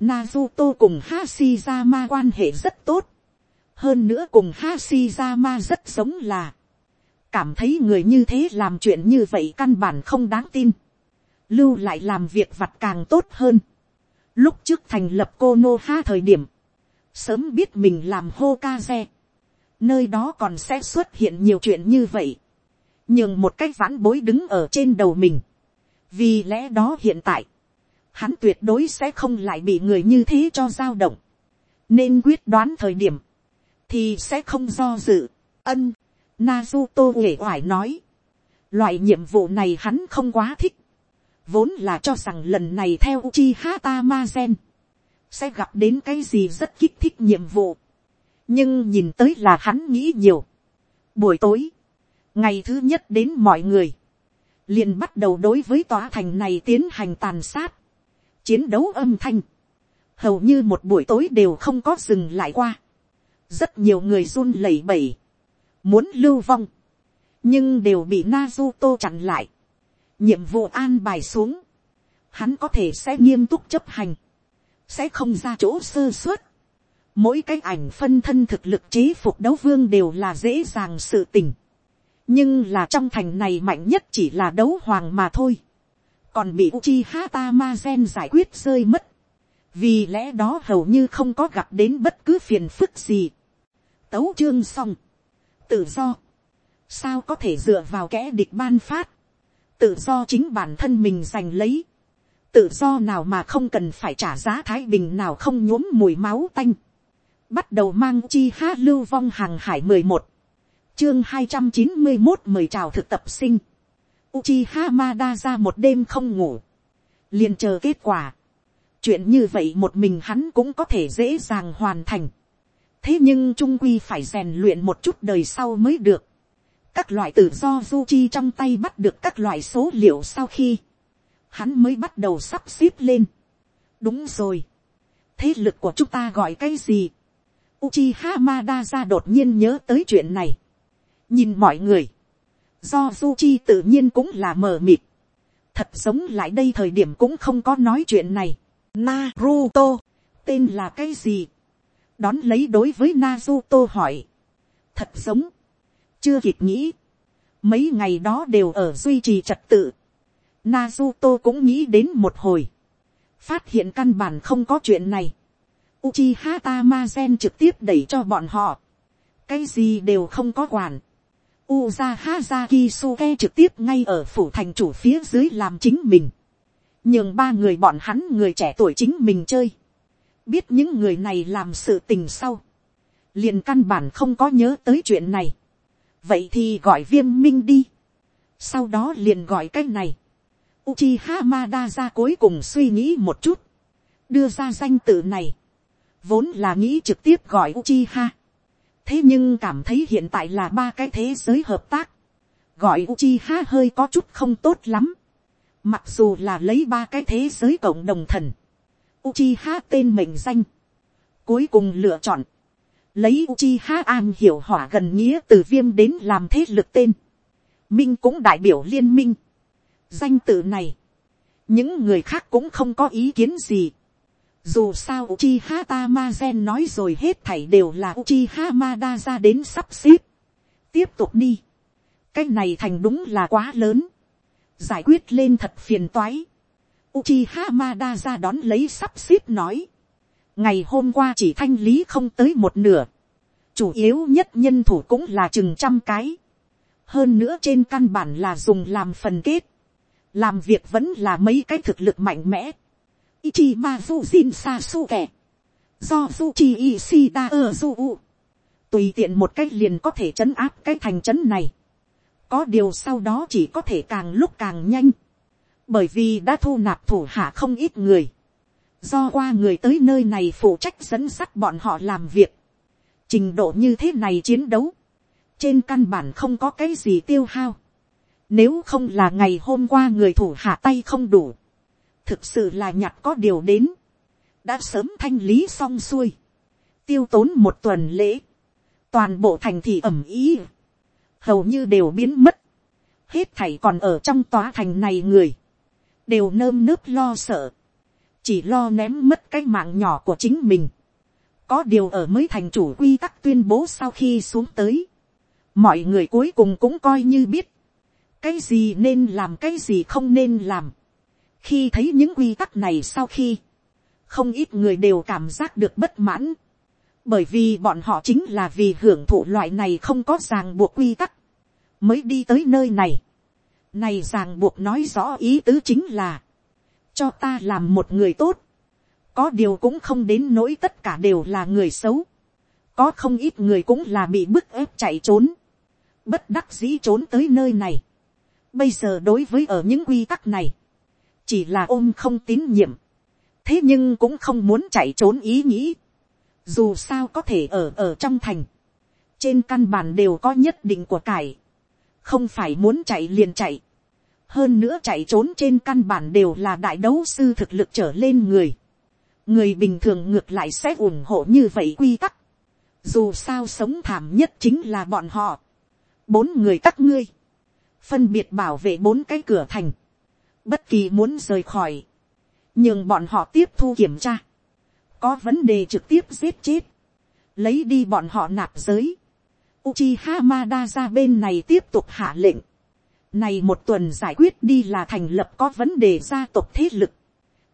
Naruto cùng Hashirama quan hệ rất tốt. Hơn nữa cùng Hashirama rất giống là. Cảm thấy người như thế làm chuyện như vậy căn bản không đáng tin. Lưu lại làm việc vặt càng tốt hơn. Lúc trước thành lập Konoha thời điểm. Sớm biết mình làm Hokage. Nơi đó còn sẽ xuất hiện nhiều chuyện như vậy. Nhưng một cách vãn bối đứng ở trên đầu mình. Vì lẽ đó hiện tại hắn tuyệt đối sẽ không lại bị người như thế cho dao động, nên quyết đoán thời điểm, thì sẽ không do dự, ân, Naruto uể oải nói, loại nhiệm vụ này hắn không quá thích, vốn là cho rằng lần này theo Uchiha Mazen, sẽ gặp đến cái gì rất kích thích nhiệm vụ, nhưng nhìn tới là hắn nghĩ nhiều. Buổi tối, ngày thứ nhất đến mọi người, liền bắt đầu đối với tòa thành này tiến hành tàn sát chiến đấu âm thanh, hầu như một buổi tối đều không có dừng lại qua. rất nhiều người run lẩy bẩy, muốn lưu vong, nhưng đều bị Naruto chặn lại nhiệm vụ an bài xuống, hắn có thể sẽ nghiêm túc chấp hành, sẽ không ra chỗ sơ suất. mỗi cái ảnh phân thân thực lực chế phục đấu vương đều là dễ dàng sự tình. nhưng là trong thành này mạnh nhất chỉ là đấu hoàng mà thôi còn bị Uchiha Tamazen giải quyết rơi mất. Vì lẽ đó hầu như không có gặp đến bất cứ phiền phức gì. Tấu chương xong. Tự do. Sao có thể dựa vào kẻ địch ban phát. Tự do chính bản thân mình giành lấy. Tự do nào mà không cần phải trả giá thái bình nào không nhuốm mùi máu tanh. Bắt đầu mang chi ha lưu vong hàng hải mười một Chương hai trăm chín mươi một mời chào thực tập sinh Uchiha Mada ra một đêm không ngủ. liền chờ kết quả. Chuyện như vậy một mình hắn cũng có thể dễ dàng hoàn thành. Thế nhưng trung quy phải rèn luyện một chút đời sau mới được. Các loại tự do du chi trong tay bắt được các loại số liệu sau khi. Hắn mới bắt đầu sắp xếp lên. Đúng rồi. Thế lực của chúng ta gọi cái gì? uchi Hamada ra đột nhiên nhớ tới chuyện này. Nhìn mọi người do du chi tự nhiên cũng là mờ mịt, thật giống lại đây thời điểm cũng không có nói chuyện này. Naruto, tên là cái gì, đón lấy đối với Naruto hỏi, thật giống, chưa kịp nghĩ, mấy ngày đó đều ở duy trì trật tự, Nazuto cũng nghĩ đến một hồi, phát hiện căn bản không có chuyện này, Uchiha Tamazen trực tiếp đẩy cho bọn họ, cái gì đều không có quản, Uzaha Zakisuke trực tiếp ngay ở phủ thành chủ phía dưới làm chính mình. Nhưng ba người bọn hắn người trẻ tuổi chính mình chơi. Biết những người này làm sự tình sau. liền căn bản không có nhớ tới chuyện này. Vậy thì gọi viêm minh đi. Sau đó liền gọi cái này. Uchiha Madara cuối cùng suy nghĩ một chút. Đưa ra danh tự này. Vốn là nghĩ trực tiếp gọi Uchiha thế nhưng cảm thấy hiện tại là ba cái thế giới hợp tác, gọi Uchiha hơi có chút không tốt lắm, mặc dù là lấy ba cái thế giới cộng đồng thần, Uchiha tên mệnh danh, cuối cùng lựa chọn, lấy Uchiha an hiểu hỏa gần nghĩa từ viêm đến làm thế lực tên, minh cũng đại biểu liên minh, danh tự này, những người khác cũng không có ý kiến gì, dù sao Uchiha Tamazen nói rồi hết thảy đều là Uchiha Mada ra đến sắp xếp. Tiếp tục đi. Cái này thành đúng là quá lớn. Giải quyết lên thật phiền toái. Uchiha Mada ra đón lấy sắp xếp nói. Ngày hôm qua chỉ thanh lý không tới một nửa. Chủ yếu nhất nhân thủ cũng là chừng trăm cái. Hơn nữa trên căn bản là dùng làm phần kết. Làm việc vẫn là mấy cái thực lực mạnh mẽ Ichi Mazu Jin kẻ, Do Suchi Ishida ở Du. Tùy tiện một cách liền có thể chấn áp cái thành chấn này. Có điều sau đó chỉ có thể càng lúc càng nhanh. Bởi vì đã thu nạp thủ hạ không ít người do qua người tới nơi này phụ trách dẫn sắt bọn họ làm việc, trình độ như thế này chiến đấu, trên căn bản không có cái gì tiêu hao, nếu không là ngày hôm qua người thủ hạ tay không đủ, thực sự là nhặt có điều đến, đã sớm thanh lý xong xuôi, tiêu tốn một tuần lễ, toàn bộ thành thị ẩm ý, hầu như đều biến mất, hết thảy còn ở trong tòa thành này người, đều nơm nớp lo sợ, chỉ lo ném mất cái mạng nhỏ của chính mình. có điều ở mới thành chủ quy tắc tuyên bố sau khi xuống tới, mọi người cuối cùng cũng coi như biết, cái gì nên làm cái gì không nên làm. khi thấy những quy tắc này sau khi, không ít người đều cảm giác được bất mãn, bởi vì bọn họ chính là vì hưởng thụ loại này không có ràng buộc quy tắc, mới đi tới nơi này. Này ràng buộc nói rõ ý tứ chính là, cho ta làm một người tốt, có điều cũng không đến nỗi tất cả đều là người xấu, có không ít người cũng là bị bức ép chạy trốn, bất đắc dĩ trốn tới nơi này. Bây giờ đối với ở những quy tắc này, chỉ là ôm không tín nhiệm, thế nhưng cũng không muốn chạy trốn ý nghĩ, dù sao có thể ở ở trong thành, trên căn bản đều có nhất định của cải, không phải muốn chạy liền chạy, hơn nữa chạy trốn trên căn bản đều là đại đấu sư thực lực trở lên người, người bình thường ngược lại sẽ ủng hộ như vậy quy tắc, dù sao sống thảm nhất chính là bọn họ, bốn người các ngươi, phân biệt bảo vệ bốn cái cửa thành, bất kỳ muốn rời khỏi, nhưng bọn họ tiếp thu kiểm tra, có vấn đề trực tiếp giết chết, lấy đi bọn họ nạp giới, Uchiha madara bên này tiếp tục hạ lệnh, này một tuần giải quyết đi là thành lập có vấn đề gia tộc thế lực.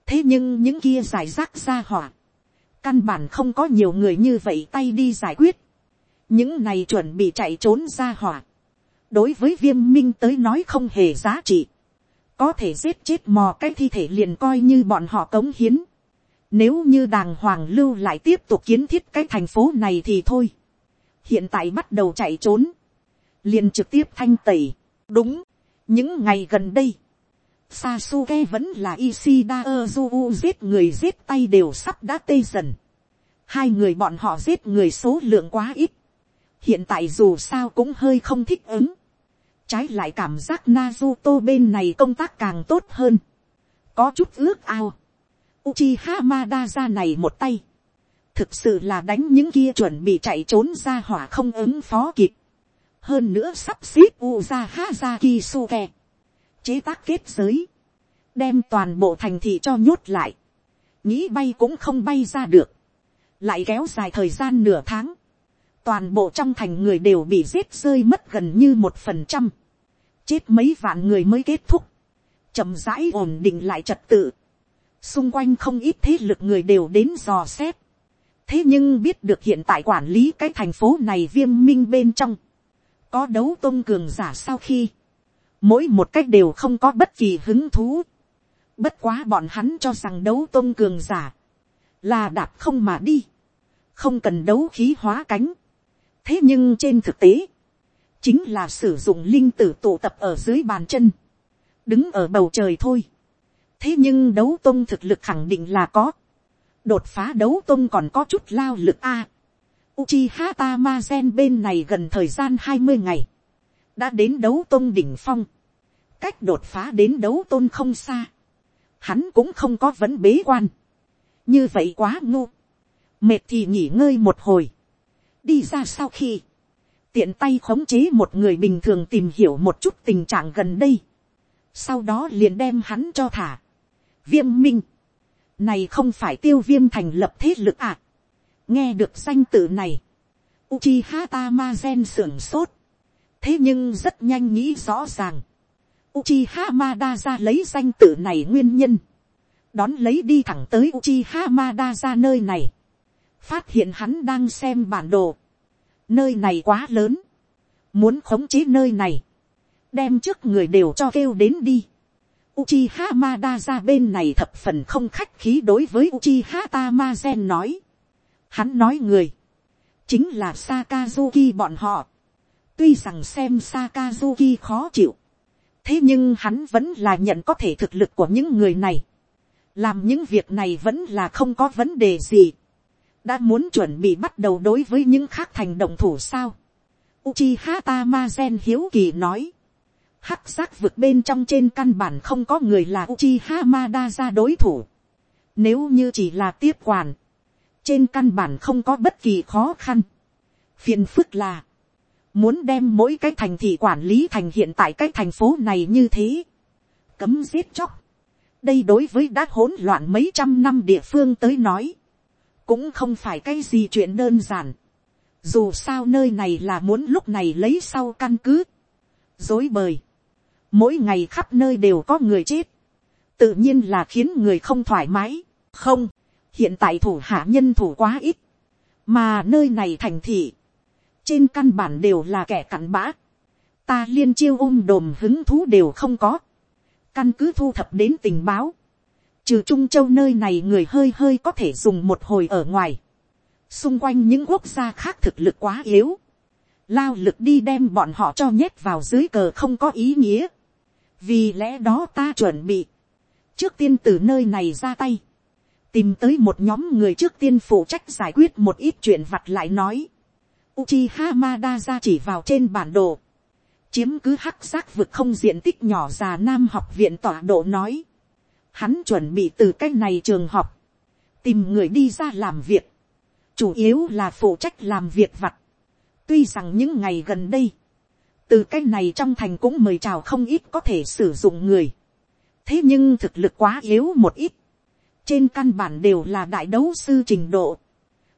Thế nhưng những kia giải rác ra hỏa. Căn bản không có nhiều người như vậy tay đi giải quyết. Những này chuẩn bị chạy trốn ra hỏa. Đối với viêm minh tới nói không hề giá trị. Có thể giết chết mò cái thi thể liền coi như bọn họ cống hiến. Nếu như đàng hoàng lưu lại tiếp tục kiến thiết cái thành phố này thì thôi. Hiện tại bắt đầu chạy trốn. Liền trực tiếp thanh tẩy. Đúng, những ngày gần đây, Sasuke vẫn là Ishida Ozu giết người giết tay đều sắp đã tê dần. Hai người bọn họ giết người số lượng quá ít. Hiện tại dù sao cũng hơi không thích ứng. Trái lại cảm giác Naruto bên này công tác càng tốt hơn. Có chút ước ao. Uchiha Madara này một tay. Thực sự là đánh những kia chuẩn bị chạy trốn ra hỏa không ứng phó kịp hơn nữa sắp xếp uza haza kisuke, chế tác kết giới, đem toàn bộ thành thị cho nhốt lại, nghĩ bay cũng không bay ra được, lại kéo dài thời gian nửa tháng, toàn bộ trong thành người đều bị giết rơi mất gần như một phần trăm, chết mấy vạn người mới kết thúc, chậm rãi ổn định lại trật tự, xung quanh không ít thế lực người đều đến dò xét, thế nhưng biết được hiện tại quản lý cái thành phố này viêm minh bên trong, có đấu tôn cường giả sau khi, mỗi một cách đều không có bất kỳ hứng thú. Bất quá bọn hắn cho rằng đấu tôn cường giả, là đạp không mà đi, không cần đấu khí hóa cánh. thế nhưng trên thực tế, chính là sử dụng linh tử tụ tập ở dưới bàn chân, đứng ở bầu trời thôi. thế nhưng đấu tôn thực lực khẳng định là có, đột phá đấu tôn còn có chút lao lực a. Uchiha Tamazen bên này gần thời gian 20 ngày. Đã đến đấu tôn đỉnh phong. Cách đột phá đến đấu tôn không xa. Hắn cũng không có vấn bế quan. Như vậy quá ngu. Mệt thì nghỉ ngơi một hồi. Đi ra sau khi. Tiện tay khống chế một người bình thường tìm hiểu một chút tình trạng gần đây. Sau đó liền đem hắn cho thả. Viêm minh. Này không phải tiêu viêm thành lập thế lực à nghe được danh tự này, Uchiha Tamazen sưởng sốt, thế nhưng rất nhanh nghĩ rõ ràng, Uchiha Madara lấy danh tự này nguyên nhân, đón lấy đi thẳng tới Uchiha Madara nơi này, phát hiện hắn đang xem bản đồ, nơi này quá lớn, muốn khống chế nơi này, đem trước người đều cho kêu đến đi. Uchiha Madara bên này thập phần không khách khí đối với Uchiha Tamazen nói. Hắn nói người, chính là Sakazuki bọn họ. Tuy rằng xem Sakazuki khó chịu, thế nhưng hắn vẫn là nhận có thể thực lực của những người này, làm những việc này vẫn là không có vấn đề gì, đã muốn chuẩn bị bắt đầu đối với những khác thành động thủ sao. Uchiha Tamazen hiếu kỳ nói, hắc giác vực bên trong trên căn bản không có người là Uchiha Madara đối thủ. Nếu như chỉ là tiếp quản, trên căn bản không có bất kỳ khó khăn. Phiền phức là, muốn đem mỗi cái thành thị quản lý thành hiện tại cái thành phố này như thế. Cấm giết chóc. Đây đối với đã hỗn loạn mấy trăm năm địa phương tới nói. Cũng không phải cái gì chuyện đơn giản. Dù sao nơi này là muốn lúc này lấy sau căn cứ. Dối bời. Mỗi ngày khắp nơi đều có người chết. Tự nhiên là khiến người không thoải mái. Không. Hiện tại thủ hạ nhân thủ quá ít. Mà nơi này thành thị trên căn bản đều là kẻ cặn bã, ta liên chiêu ôm đồm hứng thú đều không có, căn cứ thu thập đến tình báo, trừ trung châu nơi này người hơi hơi có thể dùng một hồi ở ngoài, xung quanh những quốc gia khác thực lực quá yếu, lao lực đi đem bọn họ cho nhét vào dưới cờ không có ý nghĩa, vì lẽ đó ta chuẩn bị, trước tiên từ nơi này ra tay, tìm tới một nhóm người trước tiên phụ trách giải quyết một ít chuyện vặt lại nói, Uchiha Madara chỉ vào trên bản đồ. Chiếm cứ hắc giác vực không diện tích nhỏ già nam học viện tọa độ nói. Hắn chuẩn bị từ cách này trường học. Tìm người đi ra làm việc. Chủ yếu là phụ trách làm việc vặt. Tuy rằng những ngày gần đây. Từ cách này trong thành cũng mời chào không ít có thể sử dụng người. Thế nhưng thực lực quá yếu một ít. Trên căn bản đều là đại đấu sư trình độ.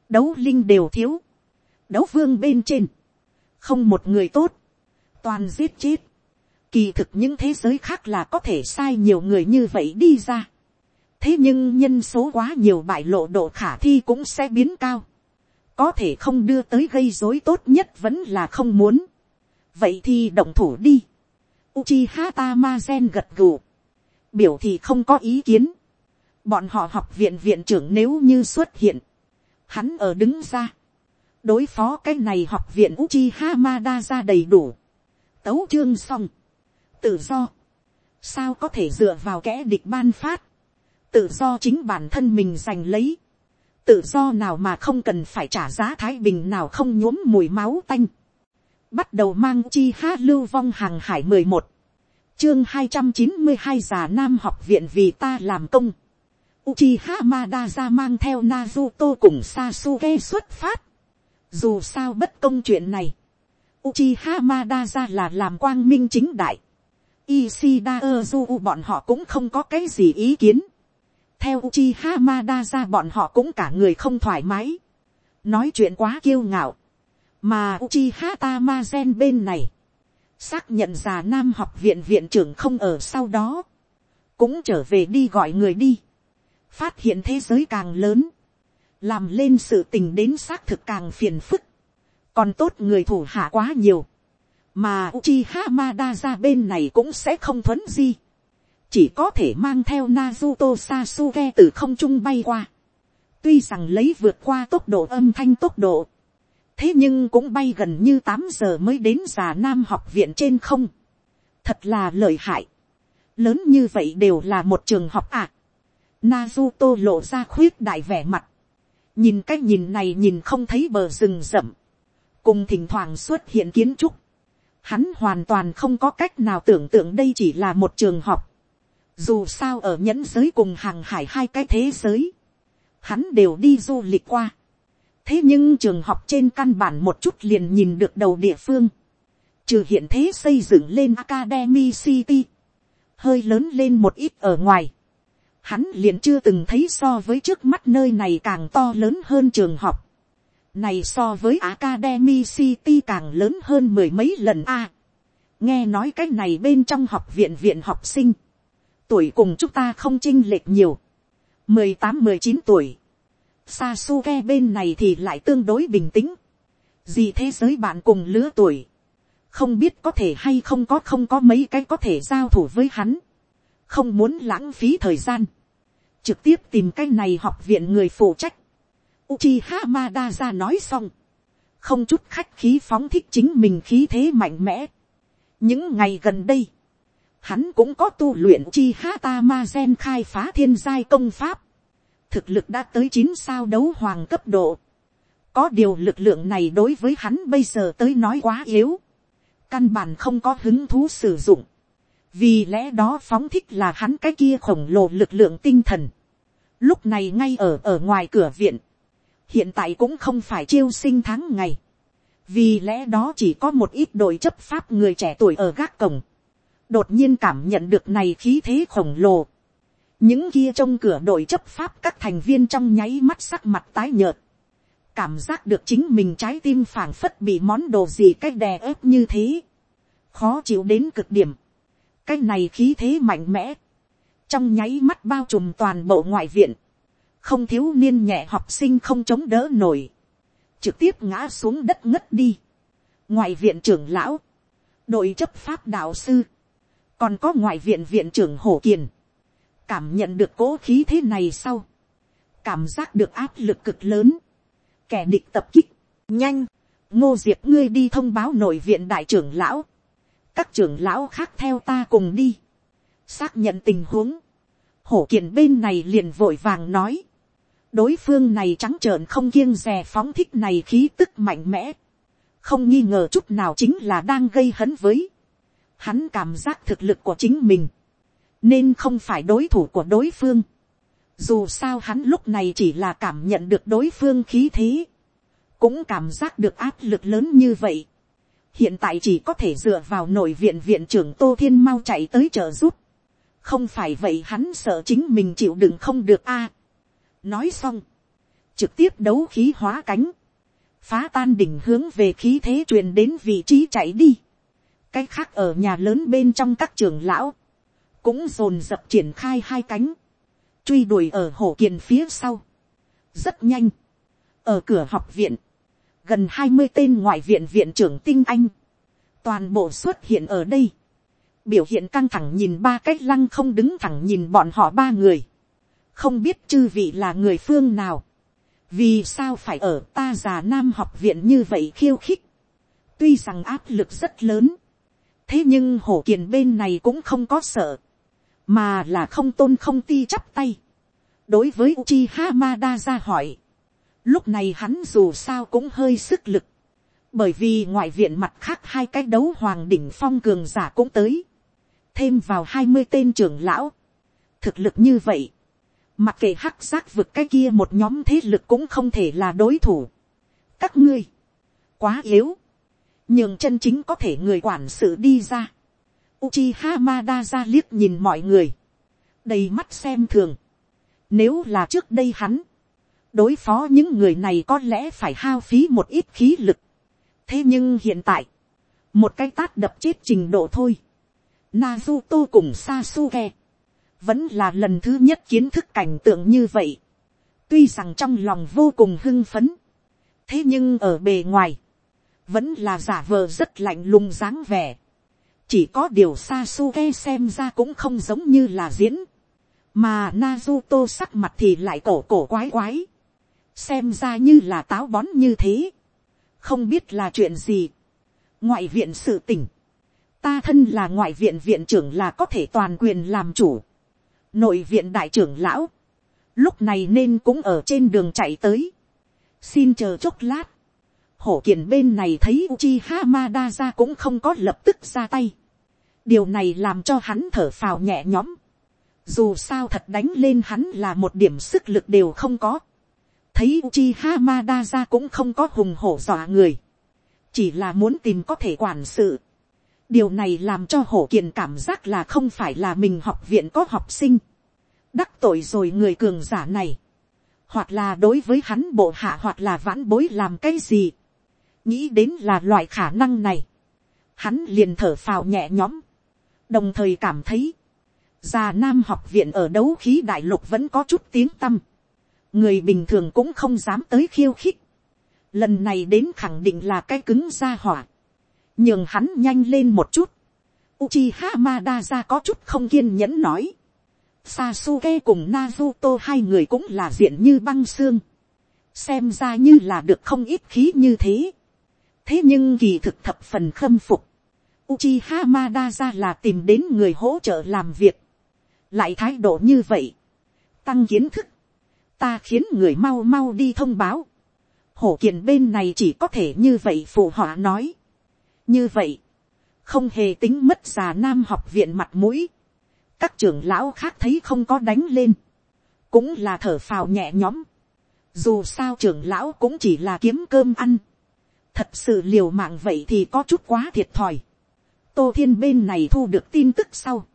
Đấu linh đều thiếu đấu vương bên trên, không một người tốt, toàn giết chết. Kỳ thực những thế giới khác là có thể sai nhiều người như vậy đi ra. thế nhưng nhân số quá nhiều bại lộ độ khả thi cũng sẽ biến cao. có thể không đưa tới gây dối tốt nhất vẫn là không muốn. vậy thì động thủ đi. Uchiha Tamazen gật gù. biểu thì không có ý kiến bọn họ học viện viện trưởng nếu như xuất hiện. hắn ở đứng ra đối phó cái này học viện Uchi Hamada ra đầy đủ. Tấu chương xong. Tự do. Sao có thể dựa vào kẻ địch ban phát. Tự do chính bản thân mình giành lấy. Tự do nào mà không cần phải trả giá thái bình nào không nhuốm mùi máu tanh. Bắt đầu mang chi ha lưu vong hàng hải mười một Chương hai trăm chín mươi hai già nam học viện vì ta làm công. Uchiha Madara mang theo Naruto cùng Sasuke xuất phát dù sao bất công chuyện này, Uchiha Madara là làm quang minh chính đại. Ishida Uzu bọn họ cũng không có cái gì ý kiến. Theo Uchiha Madara bọn họ cũng cả người không thoải mái. Nói chuyện quá kiêu ngạo. Mà Uchiha Tamazen bên này. Xác nhận già nam học viện viện trưởng không ở sau đó. Cũng trở về đi gọi người đi. Phát hiện thế giới càng lớn làm lên sự tình đến xác thực càng phiền phức, còn tốt người thủ hạ quá nhiều, mà Uchiha Madara bên này cũng sẽ không thuấn di, chỉ có thể mang theo Naruto Sasuke từ không trung bay qua, tuy rằng lấy vượt qua tốc độ âm thanh tốc độ, thế nhưng cũng bay gần như tám giờ mới đến già nam học viện trên không, thật là lợi hại, lớn như vậy đều là một trường học ạ. À. Nazuto lộ ra khuyết đại vẻ mặt, nhìn cái nhìn này nhìn không thấy bờ rừng rậm, cùng thỉnh thoảng xuất hiện kiến trúc, hắn hoàn toàn không có cách nào tưởng tượng đây chỉ là một trường học, dù sao ở nhẫn giới cùng hàng hải hai cái thế giới, hắn đều đi du lịch qua, thế nhưng trường học trên căn bản một chút liền nhìn được đầu địa phương, trừ hiện thế xây dựng lên Academy City, hơi lớn lên một ít ở ngoài, hắn liền chưa từng thấy so với trước mắt nơi này càng to lớn hơn trường học. Này so với Academy City càng lớn hơn mười mấy lần a. nghe nói cái này bên trong học viện viện học sinh. Tuổi cùng chúng ta không chinh lệch nhiều. mười tám, mười chín tuổi. Sasuke bên này thì lại tương đối bình tĩnh. Gì thế giới bạn cùng lứa tuổi. Không biết có thể hay không có không có mấy cái có thể giao thủ với hắn không muốn lãng phí thời gian, trực tiếp tìm cái này học viện người phụ trách. Uchiha Madara nói xong, không chút khách khí phóng thích chính mình khí thế mạnh mẽ. những ngày gần đây, Hắn cũng có tu luyện Uchiha Tamazen khai phá thiên giai công pháp. Thực lực đã tới chín sao đấu hoàng cấp độ. Có điều lực lượng này đối với hắn bây giờ tới nói quá yếu. Căn bản không có hứng thú sử dụng. Vì lẽ đó phóng thích là hắn cái kia khổng lồ lực lượng tinh thần. Lúc này ngay ở ở ngoài cửa viện. Hiện tại cũng không phải chiêu sinh tháng ngày. Vì lẽ đó chỉ có một ít đội chấp pháp người trẻ tuổi ở gác cổng đột nhiên cảm nhận được này khí thế khổng lồ. những kia trong cửa đội chấp pháp các thành viên trong nháy mắt sắc mặt tái nhợt. cảm giác được chính mình trái tim phảng phất bị món đồ gì cách đè ép như thế. khó chịu đến cực điểm cái này khí thế mạnh mẽ. trong nháy mắt bao trùm toàn bộ ngoại viện. không thiếu niên nhẹ học sinh không chống đỡ nổi. trực tiếp ngã xuống đất ngất đi. ngoại viện trưởng lão, đội chấp pháp đạo sư, còn có ngoại viện viện trưởng hổ kiền, cảm nhận được cố khí thế này sau, cảm giác được áp lực cực lớn, kẻ địch tập kích, nhanh, ngô diệp ngươi đi thông báo nội viện đại trưởng lão, các trưởng lão khác theo ta cùng đi, xác nhận tình huống, hổ Kiện bên này liền vội vàng nói, đối phương này trắng trợn không kiêng rè phóng thích này khí tức mạnh mẽ, không nghi ngờ chút nào chính là đang gây hấn với, hắn cảm giác thực lực của chính mình, nên không phải đối thủ của đối phương. Dù sao hắn lúc này chỉ là cảm nhận được đối phương khí thế, cũng cảm giác được áp lực lớn như vậy. Hiện tại chỉ có thể dựa vào nội viện viện trưởng Tô Thiên mau chạy tới trợ giúp. Không phải vậy hắn sợ chính mình chịu đựng không được a. nói xong, trực tiếp đấu khí hóa cánh, phá tan đỉnh hướng về khí thế truyền đến vị trí chạy đi cái khác ở nhà lớn bên trong các trường lão, cũng dồn dập triển khai hai cánh, truy đuổi ở hổ kiền phía sau. rất nhanh, ở cửa học viện, gần hai mươi tên ngoại viện viện trưởng tinh anh, toàn bộ xuất hiện ở đây, biểu hiện căng thẳng nhìn ba cái lăng không đứng thẳng nhìn bọn họ ba người, không biết chư vị là người phương nào, vì sao phải ở ta già nam học viện như vậy khiêu khích, tuy rằng áp lực rất lớn, thế nhưng hổ kiền bên này cũng không có sợ, mà là không tôn không ti chắp tay. đối với Uchi Hamada ra hỏi, lúc này hắn dù sao cũng hơi sức lực, bởi vì ngoại viện mặt khác hai cái đấu hoàng đỉnh phong cường giả cũng tới, thêm vào hai mươi tên trưởng lão, thực lực như vậy, mặc kệ hắc giác vực cái kia một nhóm thế lực cũng không thể là đối thủ. các ngươi, quá yếu, nhường chân chính có thể người quản sự đi ra. Uchiha Madara ra liếc nhìn mọi người, đầy mắt xem thường. Nếu là trước đây hắn, đối phó những người này có lẽ phải hao phí một ít khí lực. thế nhưng hiện tại, một cái tát đập chết trình độ thôi. Naruto cùng Sasuke, vẫn là lần thứ nhất kiến thức cảnh tượng như vậy. tuy rằng trong lòng vô cùng hưng phấn, thế nhưng ở bề ngoài, vẫn là giả vờ rất lạnh lùng dáng vẻ. chỉ có điều Sasuke xem ra cũng không giống như là diễn, mà Naruto sắc mặt thì lại cổ cổ quái quái, xem ra như là táo bón như thế, không biết là chuyện gì. ngoại viện sự tỉnh, ta thân là ngoại viện viện trưởng là có thể toàn quyền làm chủ, nội viện đại trưởng lão, lúc này nên cũng ở trên đường chạy tới, xin chờ chốc lát, hổ kiện bên này thấy Uchi Hamada ra cũng không có lập tức ra tay. Điều này làm cho hắn thở phào nhẹ nhõm. Dù sao thật đánh lên hắn là một điểm sức lực đều không có. Thấy Uchi Hamada ra cũng không có hùng hổ dọa người. Chỉ là muốn tìm có thể quản sự. Điều này làm cho hổ kiền cảm giác là không phải là mình học viện có học sinh. Đắc tội rồi người cường giả này. Hoặc là đối với hắn bộ hạ hoặc là vãn bối làm cái gì nghĩ đến là loại khả năng này, hắn liền thở phào nhẹ nhõm, đồng thời cảm thấy, già nam học viện ở đấu khí đại lục vẫn có chút tiếng tâm, người bình thường cũng không dám tới khiêu khích, lần này đến khẳng định là cái cứng ra hỏa, nhường hắn nhanh lên một chút, Uchiha Hamada ra có chút không kiên nhẫn nói. Sasuke cùng Naruto hai người cũng là diện như băng xương. Xem ra như là được không ít khí như thế thế nhưng kỳ thực thập phần khâm phục. Uchiha Madara là tìm đến người hỗ trợ làm việc. Lại thái độ như vậy. Tăng kiến thức. Ta khiến người mau mau đi thông báo. Hổ kiện bên này chỉ có thể như vậy phụ họa nói. Như vậy. Không hề tính mất già nam học viện mặt mũi. Các trưởng lão khác thấy không có đánh lên. Cũng là thở phào nhẹ nhõm. Dù sao trưởng lão cũng chỉ là kiếm cơm ăn. Thật sự liều mạng vậy thì có chút quá thiệt thòi tô thiên bên này thu được tin tức sau,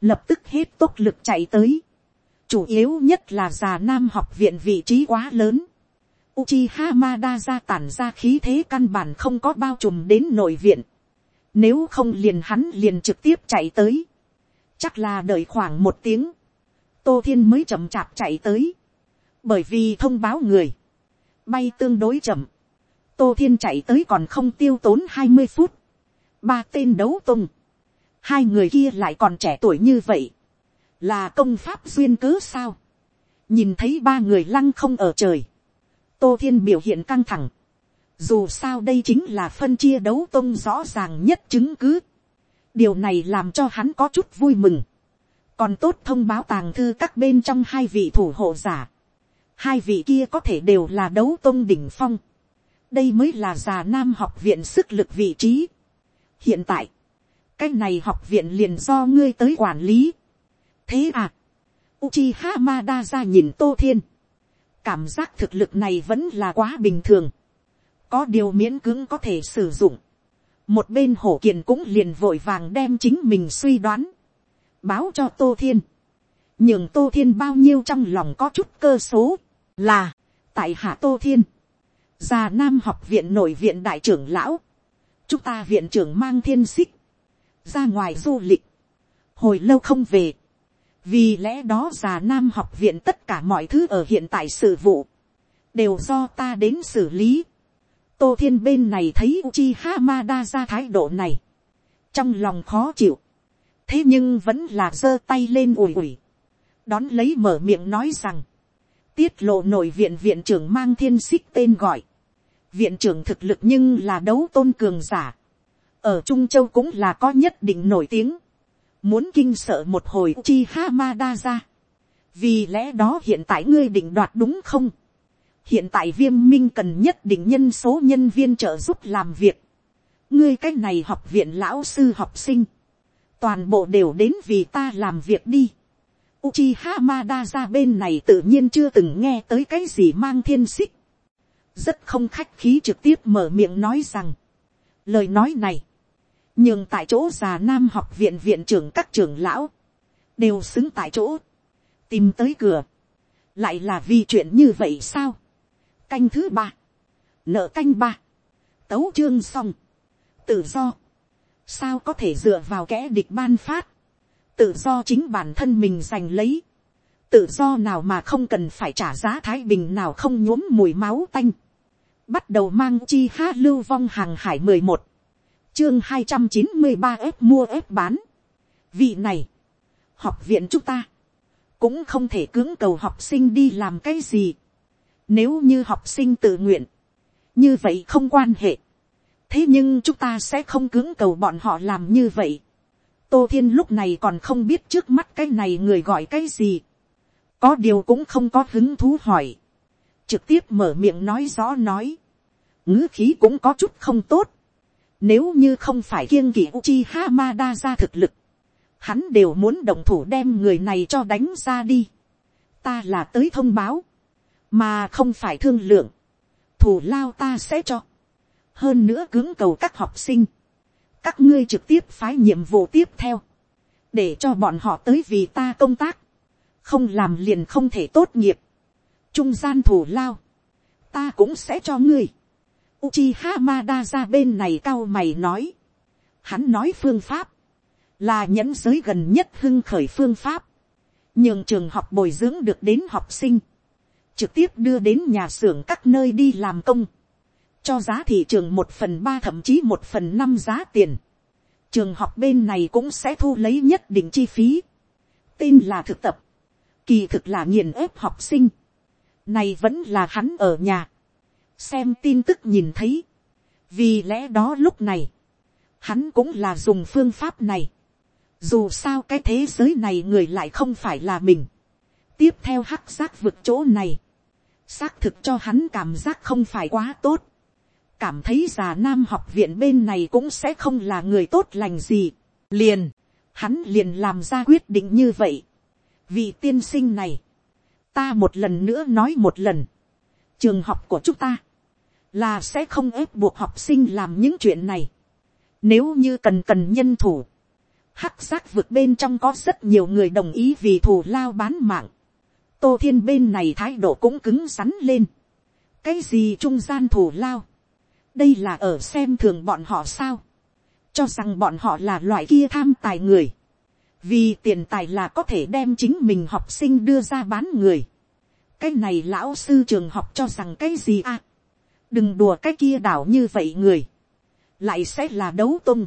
lập tức hết tốc lực chạy tới, chủ yếu nhất là già nam học viện vị trí quá lớn, Uchiha Madara tản ra khí thế căn bản không có bao trùm đến nội viện. Nếu không liền hắn liền trực tiếp chạy tới. Chắc là đợi khoảng một tiếng. Tô Thiên mới chậm chạp chạy tới. Bởi vì thông báo người. Bay tương đối chậm. Tô Thiên chạy tới còn không tiêu tốn hai mươi phút ba tên đấu tung, hai người kia lại còn trẻ tuổi như vậy, là công pháp duyên cớ sao, nhìn thấy ba người lăng không ở trời, tô thiên biểu hiện căng thẳng, dù sao đây chính là phân chia đấu tông rõ ràng nhất chứng cứ, điều này làm cho hắn có chút vui mừng, còn tốt thông báo tàng thư các bên trong hai vị thủ hộ giả, hai vị kia có thể đều là đấu tông đỉnh phong, đây mới là già nam học viện sức lực vị trí. Hiện tại, cái này học viện liền do ngươi tới quản lý thế à, Uchiha Madara nhìn tô thiên, cảm giác thực lực này vẫn là quá bình thường, có điều miễn cưỡng có thể sử dụng. một bên hổ kiền cũng liền vội vàng đem chính mình suy đoán, báo cho tô thiên, nhưng tô thiên bao nhiêu trong lòng có chút cơ số, là, tại hạ tô thiên, già nam học viện nội viện đại trưởng lão, chúng ta viện trưởng mang thiên xích, ra ngoài du lịch, hồi lâu không về, vì lẽ đó già nam học viện tất cả mọi thứ ở hiện tại sự vụ, đều do ta đến xử lý. tô thiên bên này thấy uchi hamada ra thái độ này, trong lòng khó chịu, thế nhưng vẫn là giơ tay lên ủi ủi, đón lấy mở miệng nói rằng, tiết lộ nội viện viện trưởng mang thiên xích tên gọi, viện trưởng thực lực nhưng là đấu tôn cường giả. ở trung châu cũng là có nhất định nổi tiếng muốn kinh sợ một hồi chi ha ma đa ra. vì lẽ đó hiện tại ngươi định đoạt đúng không. hiện tại viêm minh cần nhất định nhân số nhân viên trợ giúp làm việc. ngươi cái này học viện lão sư học sinh. toàn bộ đều đến vì ta làm việc đi. Uchiha Madara bên này tự nhiên chưa từng nghe tới cái gì mang thiên xích rất không khách khí trực tiếp mở miệng nói rằng, lời nói này, nhưng tại chỗ già nam học viện viện trưởng các trưởng lão, đều xứng tại chỗ, tìm tới cửa, lại là vì chuyện như vậy sao, canh thứ ba, nợ canh ba, tấu chương xong, tự do, sao có thể dựa vào kẻ địch ban phát, tự do chính bản thân mình giành lấy, tự do nào mà không cần phải trả giá thái bình nào không nhuốm mùi máu tanh, bắt đầu mang chi ha lưu vong hàng hải mười một, chương hai trăm chín mươi ba ép mua ép bán. vị này, học viện chúng ta, cũng không thể cưỡng cầu học sinh đi làm cái gì. Nếu như học sinh tự nguyện, như vậy không quan hệ. thế nhưng chúng ta sẽ không cưỡng cầu bọn họ làm như vậy. tô thiên lúc này còn không biết trước mắt cái này người gọi cái gì. có điều cũng không có hứng thú hỏi trực tiếp mở miệng nói rõ nói, ngữ khí cũng có chút không tốt, nếu như không phải kiêng kỵ Uchiha hamada ra thực lực, hắn đều muốn động thủ đem người này cho đánh ra đi, ta là tới thông báo, mà không phải thương lượng, thủ lao ta sẽ cho, hơn nữa cứng cầu các học sinh, các ngươi trực tiếp phái nhiệm vụ tiếp theo, để cho bọn họ tới vì ta công tác, không làm liền không thể tốt nghiệp, trung gian thủ lao, ta cũng sẽ cho ngươi. Uchiha Madara bên này cao mày nói. Hắn nói phương pháp, là nhẫn giới gần nhất hưng khởi phương pháp, nhưng trường học bồi dưỡng được đến học sinh, trực tiếp đưa đến nhà xưởng các nơi đi làm công, cho giá thị trường một phần ba thậm chí một phần năm giá tiền. Trường học bên này cũng sẽ thu lấy nhất định chi phí. Tên là thực tập, kỳ thực là nghiền ép học sinh này vẫn là hắn ở nhà. Xem tin tức nhìn thấy. Vì lẽ đó lúc này. hắn cũng là dùng phương pháp này. dù sao cái thế giới này người lại không phải là mình. tiếp theo hắc giác vực chỗ này, xác thực cho hắn cảm giác không phải quá tốt. cảm thấy già nam học viện bên này cũng sẽ không là người tốt lành gì. liền, hắn liền làm ra quyết định như vậy. vì tiên sinh này, ta một lần nữa nói một lần, trường học của chúng ta, là sẽ không ép buộc học sinh làm những chuyện này. Nếu như cần cần nhân thủ, hắc giác vực bên trong có rất nhiều người đồng ý vì thù lao bán mạng. Tô thiên bên này thái độ cũng cứng rắn lên. cái gì trung gian thù lao. đây là ở xem thường bọn họ sao. cho rằng bọn họ là loại kia tham tài người. vì tiền tài là có thể đem chính mình học sinh đưa ra bán người. cái này lão sư trường học cho rằng cái gì à đừng đùa cái kia đảo như vậy người lại sẽ là đấu tung.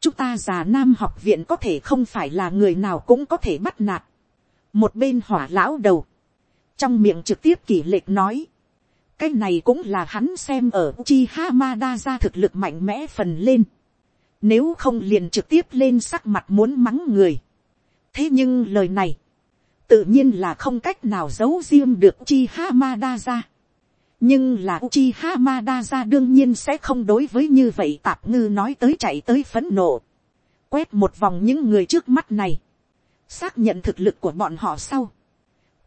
chúng ta già nam học viện có thể không phải là người nào cũng có thể bắt nạt. một bên hỏa lão đầu, trong miệng trực tiếp kỷ lệch nói, cái này cũng là hắn xem ở chi ha ma đa ra thực lực mạnh mẽ phần lên. Nếu không liền trực tiếp lên sắc mặt muốn mắng người. thế nhưng lời này, tự nhiên là không cách nào giấu riêng được chi ha ma đa ra nhưng là Uchiha Madara đương nhiên sẽ không đối với như vậy tạp ngư nói tới chạy tới phấn nộ. Quét một vòng những người trước mắt này. Xác nhận thực lực của bọn họ sau.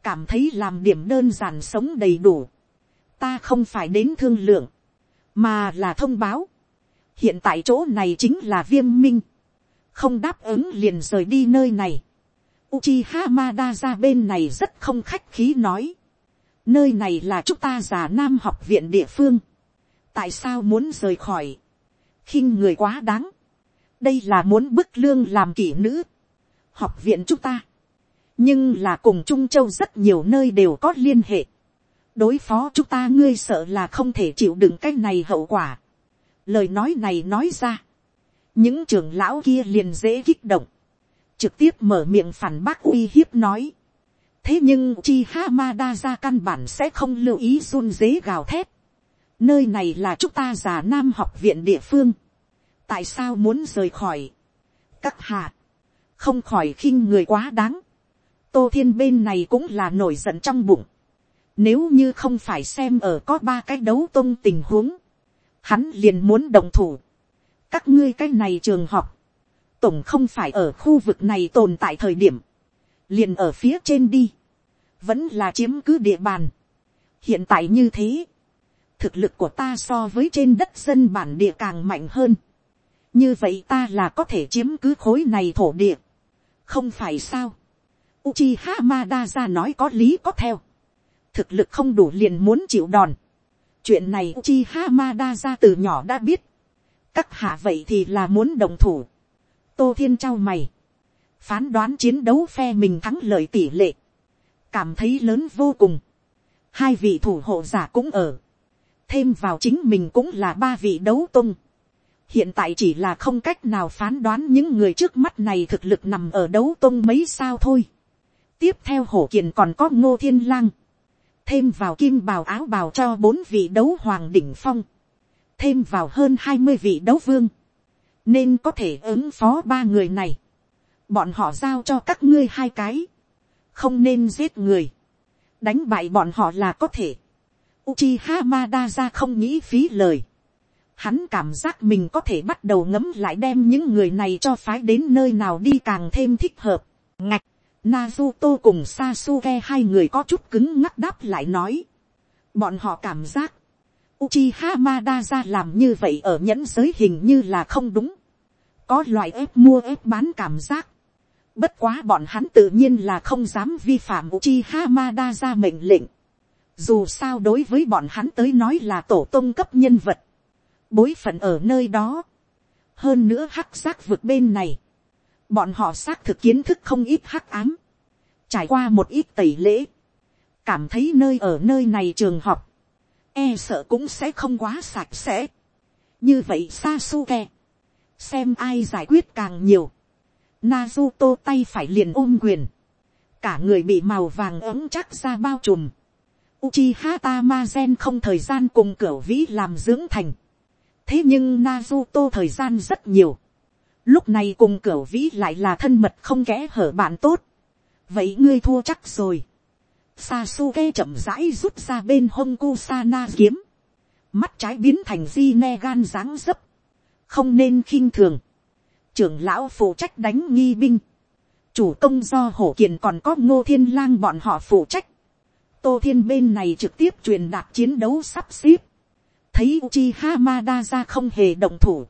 Cảm thấy làm điểm đơn giản sống đầy đủ. Ta không phải đến thương lượng. Mà là thông báo. Hiện tại chỗ này chính là viêm minh. Không đáp ứng liền rời đi nơi này. Uchiha Madara bên này rất không khách khí nói nơi này là chúng ta già nam học viện địa phương, tại sao muốn rời khỏi, khinh người quá đáng, đây là muốn bức lương làm kỷ nữ, học viện chúng ta, nhưng là cùng trung châu rất nhiều nơi đều có liên hệ, đối phó chúng ta ngươi sợ là không thể chịu đựng cái này hậu quả, lời nói này nói ra, những trưởng lão kia liền dễ kích động, trực tiếp mở miệng phản bác uy hiếp nói, thế nhưng chi hạ ma đa ra căn bản sẽ không lưu ý run dế gào thét. nơi này là chúng ta già nam học viện địa phương. tại sao muốn rời khỏi. các hạ, không khỏi khinh người quá đáng. tô thiên bên này cũng là nổi giận trong bụng. nếu như không phải xem ở có ba cái đấu tôn tình huống, hắn liền muốn đồng thủ. các ngươi cái này trường học, tổng không phải ở khu vực này tồn tại thời điểm, liền ở phía trên đi vẫn là chiếm cứ địa bàn. hiện tại như thế, thực lực của ta so với trên đất dân bản địa càng mạnh hơn. như vậy ta là có thể chiếm cứ khối này thổ địa. không phải sao. Uchiha Madara nói có lý có theo. thực lực không đủ liền muốn chịu đòn. chuyện này Uchiha Madara từ nhỏ đã biết. các hạ vậy thì là muốn đồng thủ. tô thiên trao mày phán đoán chiến đấu phe mình thắng lợi tỷ lệ cảm thấy lớn vô cùng. Hai vị thủ hộ giả cũng ở. Thêm vào chính mình cũng là ba vị đấu tung. Hiện tại chỉ là không cách nào phán đoán những người trước mắt này thực lực nằm ở đấu tung mấy sao thôi. Tiếp theo hổ kiền còn có ngô thiên lang. Thêm vào kim bào áo bào cho bốn vị đấu hoàng đỉnh phong. Thêm vào hơn hai mươi vị đấu vương. Nên có thể ứng phó ba người này. Bọn họ giao cho các ngươi hai cái không nên giết người, đánh bại bọn họ là có thể. Uchiha Madara không nghĩ phí lời. Hắn cảm giác mình có thể bắt đầu ngấm lại đem những người này cho phái đến nơi nào đi càng thêm thích hợp. Ngạch, Naruto cùng Sasuke hai người có chút cứng ngắc đáp lại nói. Bọn họ cảm giác, Uchiha Madara làm như vậy ở nhẫn giới hình như là không đúng. Có loại ép mua ép bán cảm giác. Bất quá bọn hắn tự nhiên là không dám vi phạm Uchiha Hamada ra mệnh lệnh. Dù sao đối với bọn hắn tới nói là tổ tông cấp nhân vật. Bối phận ở nơi đó. Hơn nữa hắc giác vượt bên này. Bọn họ xác thực kiến thức không ít hắc ám. Trải qua một ít tẩy lễ. Cảm thấy nơi ở nơi này trường học. E sợ cũng sẽ không quá sạch sẽ. Như vậy Sasuke. Xem ai giải quyết càng nhiều Naruto tay phải liền ôm quyền. Cả người bị màu vàng ấm chắc ra bao trùm. Uchiha Tamazen không thời gian cùng cửa vĩ làm dưỡng thành. thế nhưng Naruto thời gian rất nhiều, lúc này cùng cửa vĩ lại là thân mật không kẽ hở bạn tốt, vậy ngươi thua chắc rồi, Sasuke chậm rãi rút ra bên hông Kusana kiếm. Mắt trái biến thành di ne gan dáng dấp. Không nên khinh thường. Trưởng lão phụ trách đánh nghi binh. Chủ công do hổ kiền còn có ngô thiên lang bọn họ phụ trách. Tô thiên bên này trực tiếp truyền đạt chiến đấu sắp xếp. Thấy Uchiha Hamada ra không hề động thủ.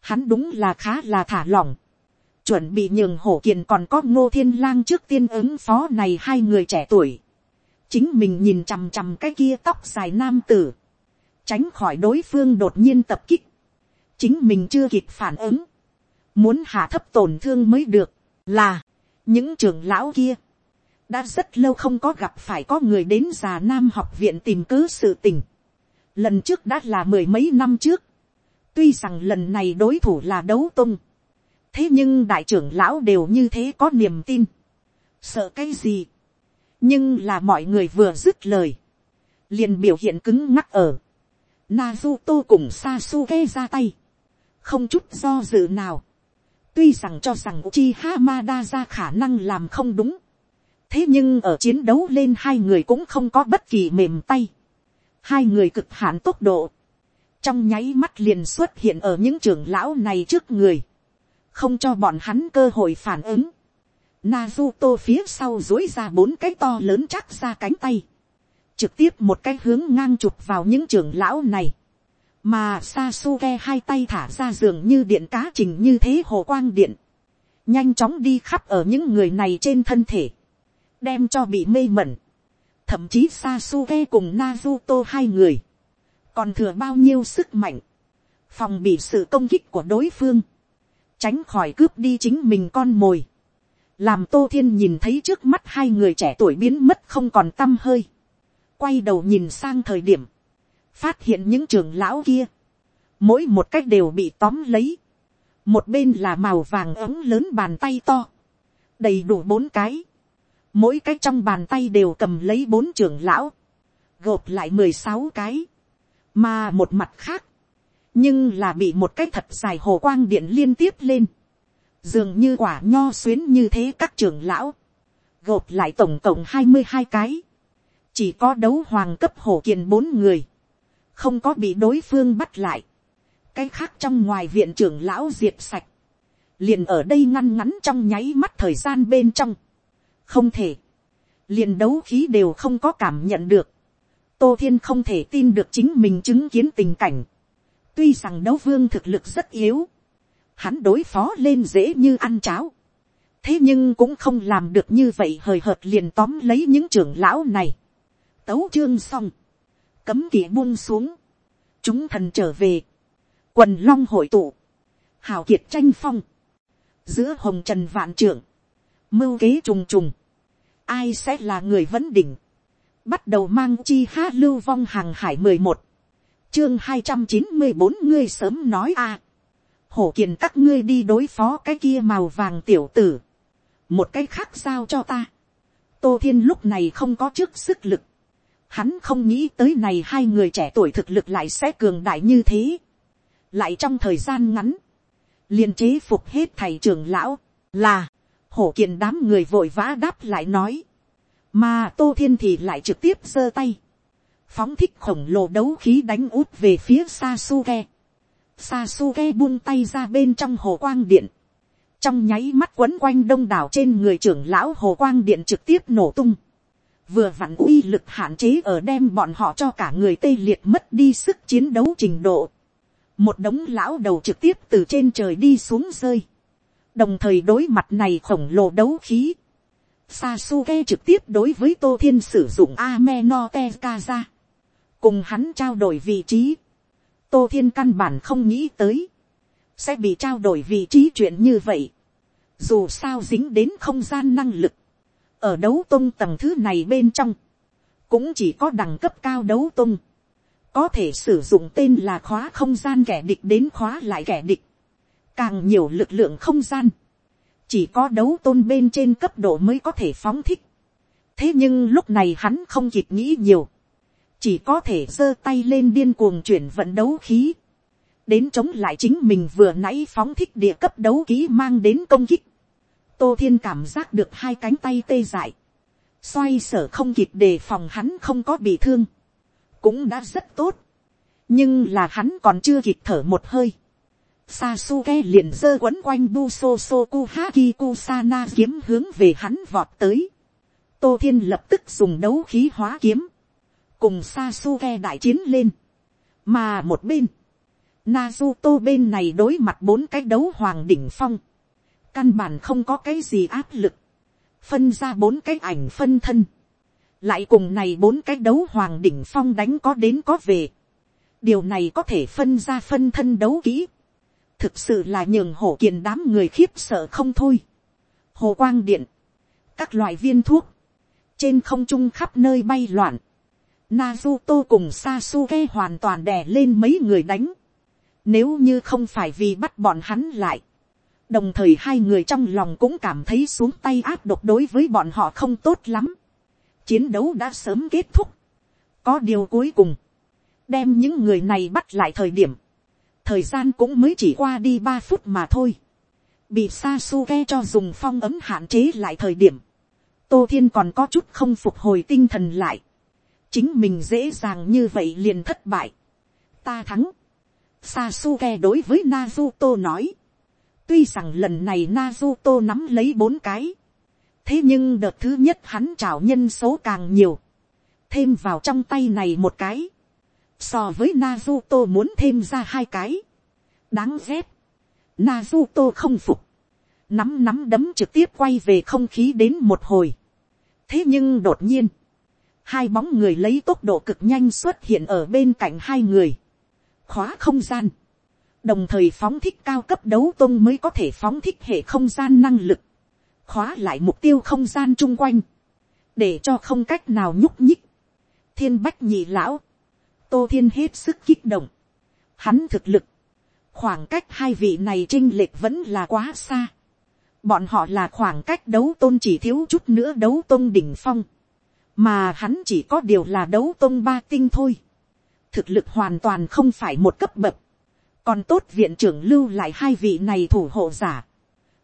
Hắn đúng là khá là thả lỏng chuẩn bị nhường hổ kiền còn có ngô thiên lang trước tiên ứng phó này hai người trẻ tuổi chính mình nhìn chằm chằm cái kia tóc dài nam tử, tránh khỏi đối phương đột nhiên tập kích, chính mình chưa kịp phản ứng, muốn hạ thấp tổn thương mới được, là, những trưởng lão kia, đã rất lâu không có gặp phải có người đến già nam học viện tìm cứ sự tình, lần trước đã là mười mấy năm trước, tuy rằng lần này đối thủ là đấu tung, thế nhưng đại trưởng lão đều như thế có niềm tin, sợ cái gì, nhưng là mọi người vừa dứt lời, liền biểu hiện cứng ngắc ở. Nazuto cùng Sasuke ra tay, không chút do dự nào tuy rằng cho rằng Uchiha Hamada ra khả năng làm không đúng, thế nhưng ở chiến đấu lên hai người cũng không có bất kỳ mềm tay. hai người cực hạn tốc độ, trong nháy mắt liền xuất hiện ở những trưởng lão này trước người, không cho bọn hắn cơ hội phản ứng Naruto phía sau dối ra bốn cái to lớn chắc ra cánh tay. Trực tiếp một cái hướng ngang chụp vào những trưởng lão này. Mà Sasuke hai tay thả ra giường như điện cá trình như thế hồ quang điện. Nhanh chóng đi khắp ở những người này trên thân thể. Đem cho bị mê mẩn. Thậm chí Sasuke cùng Naruto hai người. Còn thừa bao nhiêu sức mạnh. Phòng bị sự công kích của đối phương. Tránh khỏi cướp đi chính mình con mồi làm tô thiên nhìn thấy trước mắt hai người trẻ tuổi biến mất không còn t â m hơi, quay đầu nhìn sang thời điểm, phát hiện những trường lão kia, mỗi một cách đều bị tóm lấy, một bên là màu vàng ống lớn bàn tay to, đầy đủ bốn cái, mỗi cái trong bàn tay đều cầm lấy bốn trưởng lão, gộp lại mười sáu cái, mà một mặt khác, nhưng là bị một cái thật dài hồ quang điện liên tiếp lên, dường như quả nho xuyến như thế các trưởng lão, gộp lại tổng cộng hai mươi hai cái, chỉ có đấu hoàng cấp hổ kiền bốn người, không có bị đối phương bắt lại, cái khác trong ngoài viện trưởng lão diệt sạch, liền ở đây ngăn ngắn trong nháy mắt thời gian bên trong, không thể, liền đấu khí đều không có cảm nhận được, tô thiên không thể tin được chính mình chứng kiến tình cảnh, tuy rằng đấu vương thực lực rất yếu, hắn đối phó lên dễ như ăn cháo. thế nhưng cũng không làm được như vậy hời hợt liền tóm lấy những trưởng lão này. tấu chương xong, cấm kỵ buông xuống, chúng thần trở về, quần long hội tụ, hào kiệt tranh phong, giữa hồng trần vạn trưởng, mưu kế trùng trùng, ai sẽ là người vấn đỉnh, bắt đầu mang chi ha lưu vong hàng hải mười một, chương hai trăm chín mươi bốn ngươi sớm nói a, hổ kiền các ngươi đi đối phó cái kia màu vàng tiểu tử, một cái khác sao cho ta. tô thiên lúc này không có trước sức lực, hắn không nghĩ tới này hai người trẻ tuổi thực lực lại sẽ cường đại như thế, lại trong thời gian ngắn, liền chế phục hết thầy trưởng lão, là, hổ kiền đám người vội vã đáp lại nói, mà tô thiên thì lại trực tiếp giơ tay, phóng thích khổng lồ đấu khí đánh út về phía Sasuke. Sasuke buông tay ra bên trong hồ quang điện. Trong nháy mắt quấn quanh đông đảo trên người trưởng lão hồ quang điện trực tiếp nổ tung. Vừa vặn uy lực hạn chế ở đem bọn họ cho cả người tê liệt mất đi sức chiến đấu trình độ. Một đống lão đầu trực tiếp từ trên trời đi xuống rơi. Đồng thời đối mặt này khổng lồ đấu khí. Sasuke trực tiếp đối với Tô Thiên sử dụng Ameno Tekaza. Cùng hắn trao đổi vị trí tô thiên căn bản không nghĩ tới, sẽ bị trao đổi vị trí chuyện như vậy. dù sao dính đến không gian năng lực, ở đấu tung tầng thứ này bên trong, cũng chỉ có đẳng cấp cao đấu tung, có thể sử dụng tên là khóa không gian kẻ địch đến khóa lại kẻ địch, càng nhiều lực lượng không gian, chỉ có đấu tôn bên trên cấp độ mới có thể phóng thích. thế nhưng lúc này hắn không kịp nghĩ nhiều, chỉ có thể giơ tay lên điên cuồng chuyển vận đấu khí, đến chống lại chính mình vừa nãy phóng thích địa cấp đấu ký mang đến công kích tô thiên cảm giác được hai cánh tay tê dại, xoay sở không kịp đề phòng hắn không có bị thương, cũng đã rất tốt, nhưng là hắn còn chưa kịp thở một hơi. Sasuke liền giơ quấn quanh Buso Sokuhaki Kusana kiếm hướng về hắn vọt tới. Tô Thiên lập tức dùng đấu khí hóa kiếm. Cùng Sasuke đại chiến lên. Mà một bên. Naruto bên này đối mặt bốn cái đấu hoàng đỉnh phong. Căn bản không có cái gì áp lực. Phân ra bốn cái ảnh phân thân. Lại cùng này bốn cái đấu hoàng đỉnh phong đánh có đến có về. Điều này có thể phân ra phân thân đấu kỹ. Thực sự là nhường hổ kiền đám người khiếp sợ không thôi. Hồ quang điện. Các loại viên thuốc. Trên không trung khắp nơi bay loạn. Nazuto cùng Sasuke hoàn toàn đè lên mấy người đánh nếu như không phải vì bắt bọn hắn lại. Đồng thời hai người trong lòng cũng cảm thấy xuống tay áp độc đối với bọn họ không tốt lắm. Chiến đấu đã sớm kết thúc. Có điều cuối cùng. Đem những người này bắt lại thời điểm. Thời gian cũng mới chỉ qua đi ba phút mà thôi. Bị Sasuke cho dùng phong ấm hạn chế lại thời điểm. Tô Thiên còn có chút không phục hồi tinh thần lại. Chính mình dễ dàng như vậy liền thất bại. Ta thắng Sasuke đối với Naruto nói. Tuy rằng lần này Naruto nắm lấy bốn cái. Thế nhưng đợt thứ nhất hắn trảo nhân số càng nhiều. Thêm vào trong tay này một cái. So với Naruto muốn thêm ra hai cái. Đáng ghét. Naruto không phục. Nắm nắm đấm trực tiếp quay về không khí đến một hồi. Thế nhưng đột nhiên. Hai bóng người lấy tốc độ cực nhanh xuất hiện ở bên cạnh hai người khóa không gian, đồng thời phóng thích cao cấp đấu tôn mới có thể phóng thích hệ không gian năng lực, khóa lại mục tiêu không gian chung quanh, để cho không cách nào nhúc nhích. thiên bách nhị lão, tô thiên hết sức kích động, hắn thực lực, khoảng cách hai vị này trinh lệch vẫn là quá xa. bọn họ là khoảng cách đấu tôn chỉ thiếu chút nữa đấu tôn đỉnh phong, mà hắn chỉ có điều là đấu tôn ba tinh thôi thực lực hoàn toàn không phải một cấp bậc, còn tốt viện trưởng lưu lại hai vị này thủ hộ giả,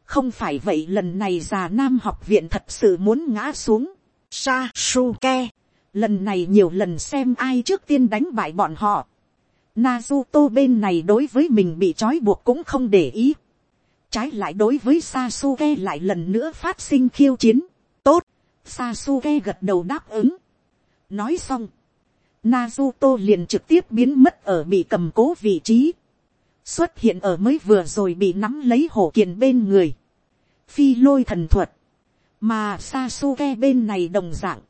không phải vậy lần này già nam học viện thật sự muốn ngã xuống, sa su ke, lần này nhiều lần xem ai trước tiên đánh bại bọn họ, Nazuto bên này đối với mình bị trói buộc cũng không để ý. Trái lại đối với Sasuke lại lần nữa phát sinh khiêu chiến. Tốt, Sasuke gật đầu đáp ứng. Nói xong, Nazuto liền trực tiếp biến mất ở bị cầm cố vị trí. Xuất hiện ở mới vừa rồi bị nắm lấy hổ kiền bên người. Phi lôi thần thuật. Mà Sasuke bên này đồng dạng.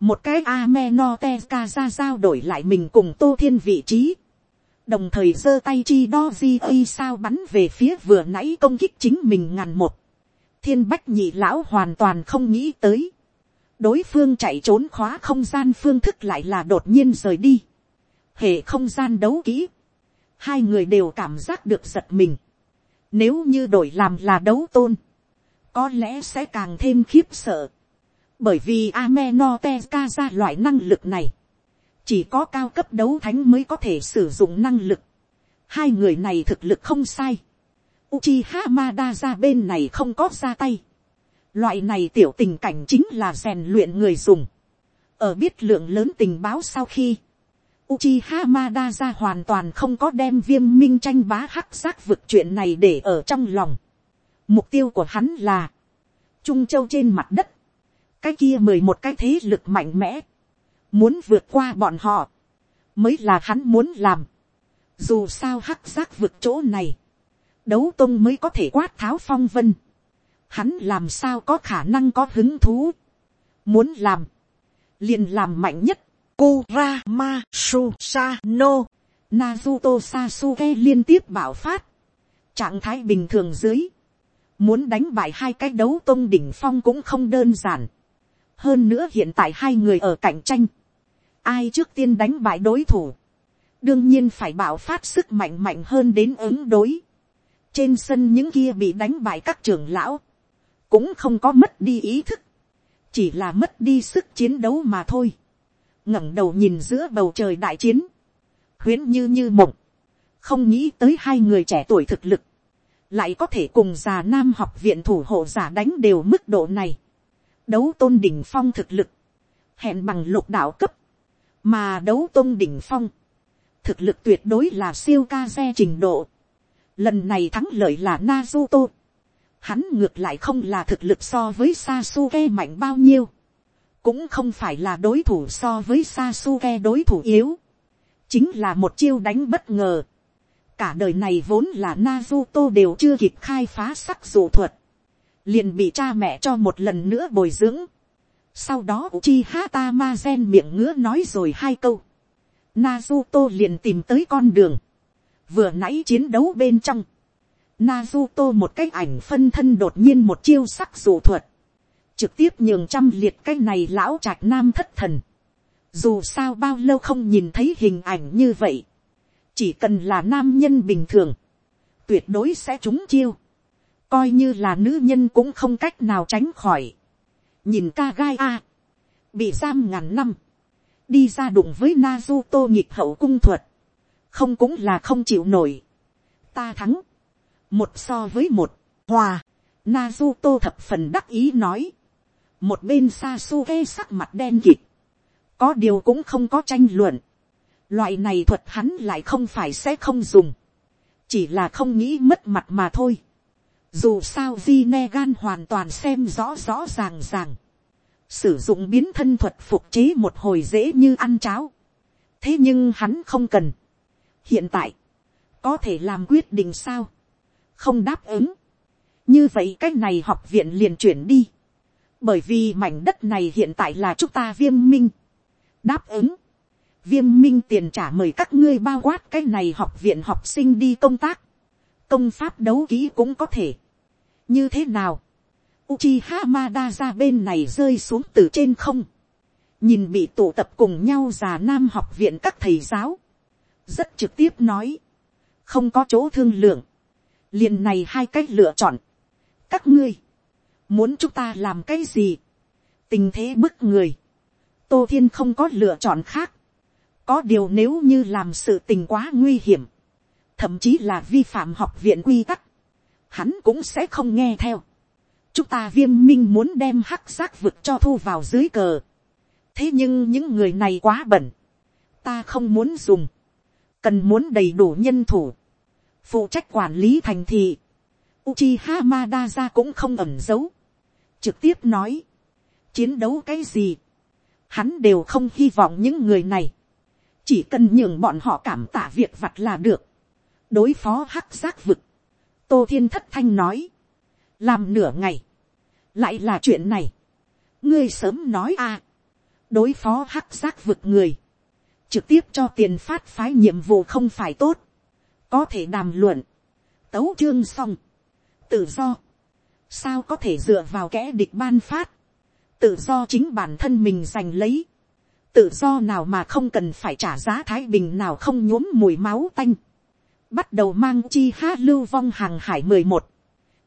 Một cái Ameno Tezuka ra giao đổi lại mình cùng Tô Thiên vị trí. Đồng thời giơ tay chi đo di ây sao bắn về phía vừa nãy công kích chính mình ngàn một. Thiên bách nhị lão hoàn toàn không nghĩ tới đối phương chạy trốn khóa không gian phương thức lại là đột nhiên rời đi. hệ không gian đấu kỹ hai người đều cảm giác được giật mình. nếu như đổi làm là đấu tôn, có lẽ sẽ càng thêm khiếp sợ. bởi vì Ameno ra loại năng lực này, chỉ có cao cấp đấu thánh mới có thể sử dụng năng lực. hai người này thực lực không sai. Uchiha Madara bên này không có ra tay Loại này tiểu tình cảnh chính là rèn luyện người dùng. Ở biết lượng lớn tình báo sau khi, Uchiha Madara hoàn toàn không có đem viêm minh tranh bá hắc giác vực chuyện này để ở trong lòng. Mục tiêu của hắn là Trung Châu trên mặt đất. Cái kia mười một cái thế lực mạnh mẽ. Muốn vượt qua bọn họ. Mới là hắn muốn làm. Dù sao hắc giác vực chỗ này. Đấu tông mới có thể quát tháo phong vân hắn làm sao có khả năng có hứng thú. Muốn làm, liền làm mạnh nhất. Kurama Susano, Naruto Sasuke liên tiếp bảo phát. Trạng thái bình thường dưới. Muốn đánh bại hai cái đấu tôn đỉnh phong cũng không đơn giản. Hơn nữa hiện tại hai người ở cạnh tranh. Ai trước tiên đánh bại đối thủ. Đương nhiên phải bảo phát sức mạnh mạnh hơn đến ứng đối. Trên sân những kia bị đánh bại các trưởng lão cũng không có mất đi ý thức, chỉ là mất đi sức chiến đấu mà thôi ngẩng đầu nhìn giữa bầu trời đại chiến, huyến như như mộng, không nghĩ tới hai người trẻ tuổi thực lực, lại có thể cùng già nam học viện thủ hộ giả đánh đều mức độ này, đấu tôn đỉnh phong thực lực, hẹn bằng lục đạo cấp, mà đấu tôn đỉnh phong, thực lực tuyệt đối là siêu ca xe trình độ, lần này thắng lợi là Naruto, hắn ngược lại không là thực lực so với Sasuke mạnh bao nhiêu, cũng không phải là đối thủ so với Sasuke đối thủ yếu, chính là một chiêu đánh bất ngờ. Cả đời này vốn là Naruto đều chưa kịp khai phá sắc dụ thuật, liền bị cha mẹ cho một lần nữa bồi dưỡng. Sau đó Uchiha Tamazen miệng ngứa nói rồi hai câu. Naruto liền tìm tới con đường. Vừa nãy chiến đấu bên trong. Naruto một cái ảnh phân thân đột nhiên một chiêu sắc dụ thuật trực tiếp nhường trăm liệt cái này lão trạch nam thất thần. Dù sao bao lâu không nhìn thấy hình ảnh như vậy. Chỉ cần là nam nhân bình thường. Tuyệt đối sẽ trúng chiêu. Coi như là nữ nhân cũng không cách nào tránh khỏi. Nhìn ca gai a. Bị giam ngàn năm. Đi ra đụng với Naruto nhịp hậu cung thuật. Không cũng là không chịu nổi. Ta thắng. Một so với một. Hòa. Naruto thập phần đắc ý nói một bên xa sắc mặt đen kịt, có điều cũng không có tranh luận, loại này thuật hắn lại không phải sẽ không dùng, chỉ là không nghĩ mất mặt mà thôi. Dù sao di ne gan hoàn toàn xem rõ rõ ràng ràng, sử dụng biến thân thuật phục chế một hồi dễ như ăn cháo, thế nhưng hắn không cần. hiện tại, có thể làm quyết định sao, không đáp ứng, như vậy cái này học viện liền chuyển đi, bởi vì mảnh đất này hiện tại là chúng ta viêm minh. đáp ứng. viêm minh tiền trả mời các ngươi bao quát cái này học viện học sinh đi công tác. công pháp đấu ký cũng có thể. như thế nào. Uchiha Hamada ra bên này rơi xuống từ trên không. nhìn bị tụ tập cùng nhau già nam học viện các thầy giáo. rất trực tiếp nói. không có chỗ thương lượng. liền này hai cách lựa chọn. các ngươi muốn chúng ta làm cái gì, tình thế bức người, tô thiên không có lựa chọn khác, có điều nếu như làm sự tình quá nguy hiểm, thậm chí là vi phạm học viện quy tắc, hắn cũng sẽ không nghe theo. chúng ta viêm minh muốn đem hắc giác vực cho thu vào dưới cờ. thế nhưng những người này quá bẩn, ta không muốn dùng, cần muốn đầy đủ nhân thủ, phụ trách quản lý thành thị. Uchiha Madara cũng không ẩn giấu trực tiếp nói, chiến đấu cái gì, hắn đều không hy vọng những người này, chỉ cần nhường bọn họ cảm tạ việc vặt là được, đối phó hắc giác vực, tô thiên thất thanh nói, làm nửa ngày, lại là chuyện này, ngươi sớm nói a, đối phó hắc giác vực người, trực tiếp cho tiền phát phái nhiệm vụ không phải tốt, có thể đàm luận, tấu chương xong, tự do, sao có thể dựa vào kẻ địch ban phát, tự do chính bản thân mình giành lấy, tự do nào mà không cần phải trả giá thái bình nào không nhuốm mùi máu tanh, bắt đầu mang chi ha lưu vong hàng hải mười một,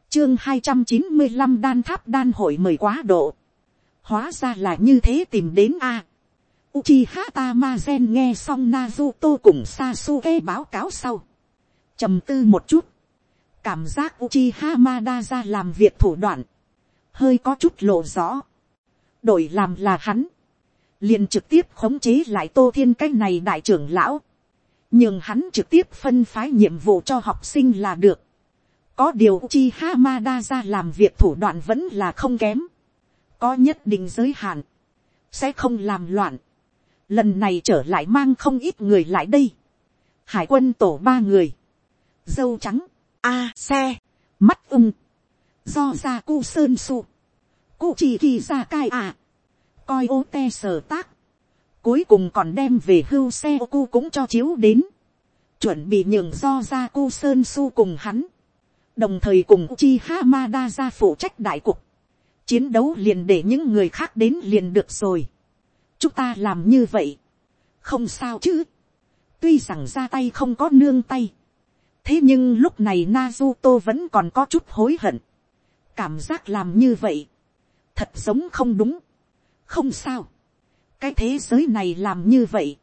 chương hai trăm chín mươi năm đan tháp đan hội mời quá độ, hóa ra là như thế tìm đến a. Uchiha Tamazen nghe xong Naruto cùng Sasuke báo cáo sau. trầm tư một chút cảm giác Uchiha Madara làm việc thủ đoạn, hơi có chút lộ rõ. đổi làm là hắn, liền trực tiếp khống chế lại tô thiên cái này đại trưởng lão, nhưng hắn trực tiếp phân phái nhiệm vụ cho học sinh là được. có điều Uchiha Madara làm việc thủ đoạn vẫn là không kém, có nhất định giới hạn, sẽ không làm loạn. lần này trở lại mang không ít người lại đây, hải quân tổ ba người, dâu trắng, a xe, mắt ung, do ra cu sơn su, cụ chỉ kỳ ra cai à, coi ô te sở tác, cuối cùng còn đem về hưu xe ô cu cũng cho chiếu đến, chuẩn bị nhường do ra cu sơn su cùng hắn, đồng thời cùng chi ha ma đa ra phụ trách đại cục, chiến đấu liền để những người khác đến liền được rồi, chúng ta làm như vậy, không sao chứ, tuy rằng ra tay không có nương tay, thế nhưng lúc này Nazuto vẫn còn có chút hối hận. cảm giác làm như vậy, thật giống không đúng. không sao. cái thế giới này làm như vậy,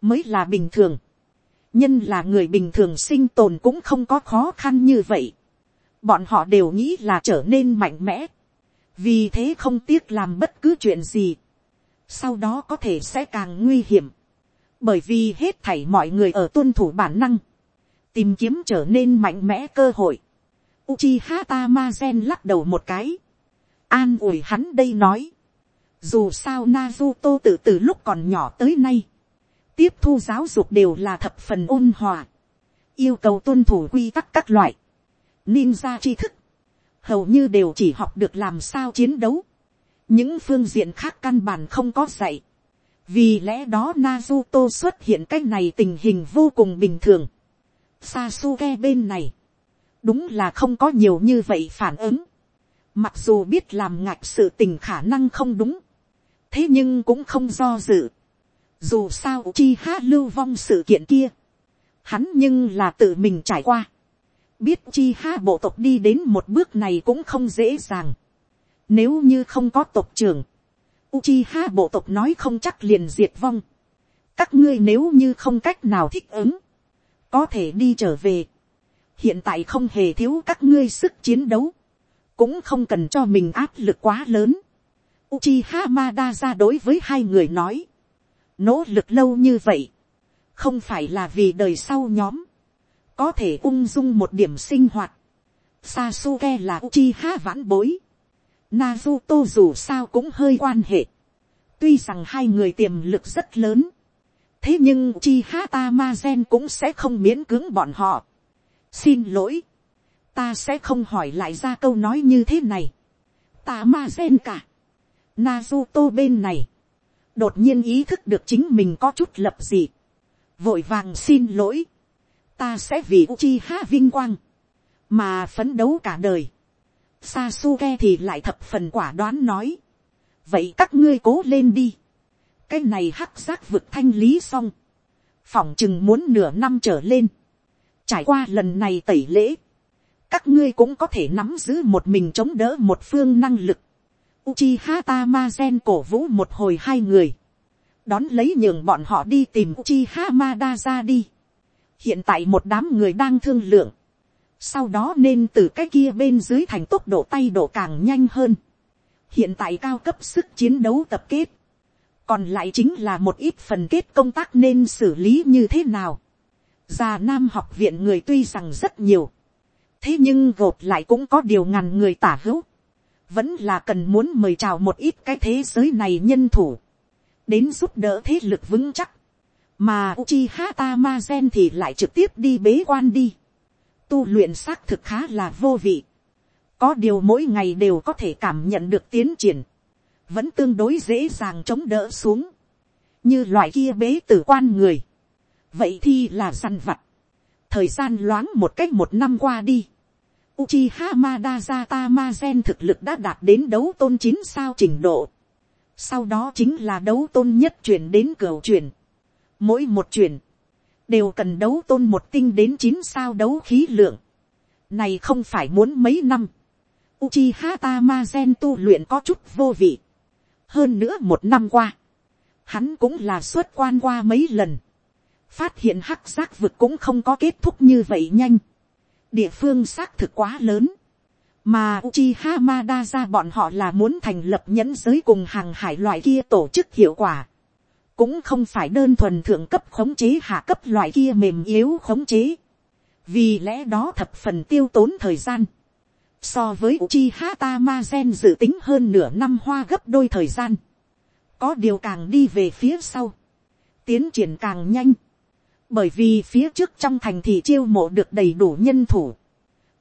mới là bình thường. nhân là người bình thường sinh tồn cũng không có khó khăn như vậy. bọn họ đều nghĩ là trở nên mạnh mẽ. vì thế không tiếc làm bất cứ chuyện gì. sau đó có thể sẽ càng nguy hiểm. bởi vì hết thảy mọi người ở tuân thủ bản năng tìm kiếm trở nên mạnh mẽ cơ hội. Uchiha Tamazen lắc đầu một cái. An ủi hắn đây nói. Dù sao Naruto tự từ lúc còn nhỏ tới nay tiếp thu giáo dục đều là thập phần ôn hòa, yêu cầu tuân thủ quy tắc các loại, ninja tri thức, hầu như đều chỉ học được làm sao chiến đấu, những phương diện khác căn bản không có dạy, vì lẽ đó Naruto xuất hiện cách này tình hình vô cùng bình thường, Sasuke bên này, đúng là không có nhiều như vậy phản ứng, mặc dù biết làm ngạch sự tình khả năng không đúng, thế nhưng cũng không do dự, dù sao chi ha lưu vong sự kiện kia. Hắn nhưng là tự mình trải qua. Biết chi ha bộ tộc đi đến một bước này cũng không dễ dàng. Nếu như không có tộc trưởng. Uchiha bộ tộc nói không chắc liền diệt vong. Các ngươi nếu như không cách nào thích ứng. Có thể đi trở về. Hiện tại không hề thiếu các ngươi sức chiến đấu. Cũng không cần cho mình áp lực quá lớn. Uchiha Mada ra đối với hai người nói nỗ lực lâu như vậy, không phải là vì đời sau nhóm, có thể ung dung một điểm sinh hoạt. Sasuke là Uchiha vãn bối. Naruto dù sao cũng hơi quan hệ. Tuy rằng hai người tiềm lực rất lớn. Thế nhưng chi hata masen cũng sẽ không miễn cưỡng bọn họ. Xin lỗi. Ta sẽ không hỏi lại ra câu nói như thế này. Tamazen cả. Naruto bên này đột nhiên ý thức được chính mình có chút lập gì, vội vàng xin lỗi, ta sẽ vì chi ha vinh quang, mà phấn đấu cả đời. Sasuke thì lại thập phần quả đoán nói, vậy các ngươi cố lên đi, cái này hắc giác vực thanh lý xong, phỏng chừng muốn nửa năm trở lên, trải qua lần này tẩy lễ, các ngươi cũng có thể nắm giữ một mình chống đỡ một phương năng lực, Uchiha Tamazen cổ vũ một hồi hai người. Đón lấy nhường bọn họ đi tìm Uchiha Madara đi. Hiện tại một đám người đang thương lượng. Sau đó nên từ cái kia bên dưới thành tốc độ tay độ càng nhanh hơn. Hiện tại cao cấp sức chiến đấu tập kết. Còn lại chính là một ít phần kết công tác nên xử lý như thế nào. Già Nam học viện người tuy rằng rất nhiều. Thế nhưng gột lại cũng có điều ngàn người tả hữu vẫn là cần muốn mời chào một ít cái thế giới này nhân thủ, đến giúp đỡ thế lực vững chắc, mà Uchiha Tamazen thì lại trực tiếp đi bế quan đi, tu luyện xác thực khá là vô vị, có điều mỗi ngày đều có thể cảm nhận được tiến triển, vẫn tương đối dễ dàng chống đỡ xuống, như loại kia bế tử quan người, vậy thì là săn vặt, thời gian loáng một cách một năm qua đi, Uchiha Madara Zen thực lực đã đạt đến đấu tôn chín sao trình độ. Sau đó chính là đấu tôn nhất chuyển đến cửu chuyển. Mỗi một chuyển, đều cần đấu tôn một tinh đến chín sao đấu khí lượng. Này không phải muốn mấy năm. Uchiha Tamazen tu luyện có chút vô vị. Hơn nữa một năm qua, hắn cũng là xuất quan qua mấy lần. Phát hiện hắc giác vực cũng không có kết thúc như vậy nhanh. Địa phương xác thực quá lớn, mà Uchiha Madara bọn họ là muốn thành lập nhẫn giới cùng hàng hải loại kia tổ chức hiệu quả, cũng không phải đơn thuần thượng cấp khống chế hạ cấp loại kia mềm yếu khống chế, vì lẽ đó thập phần tiêu tốn thời gian, so với Uchiha Tamazen dự tính hơn nửa năm hoa gấp đôi thời gian, có điều càng đi về phía sau, tiến triển càng nhanh, bởi vì phía trước trong thành thị chiêu mộ được đầy đủ nhân thủ,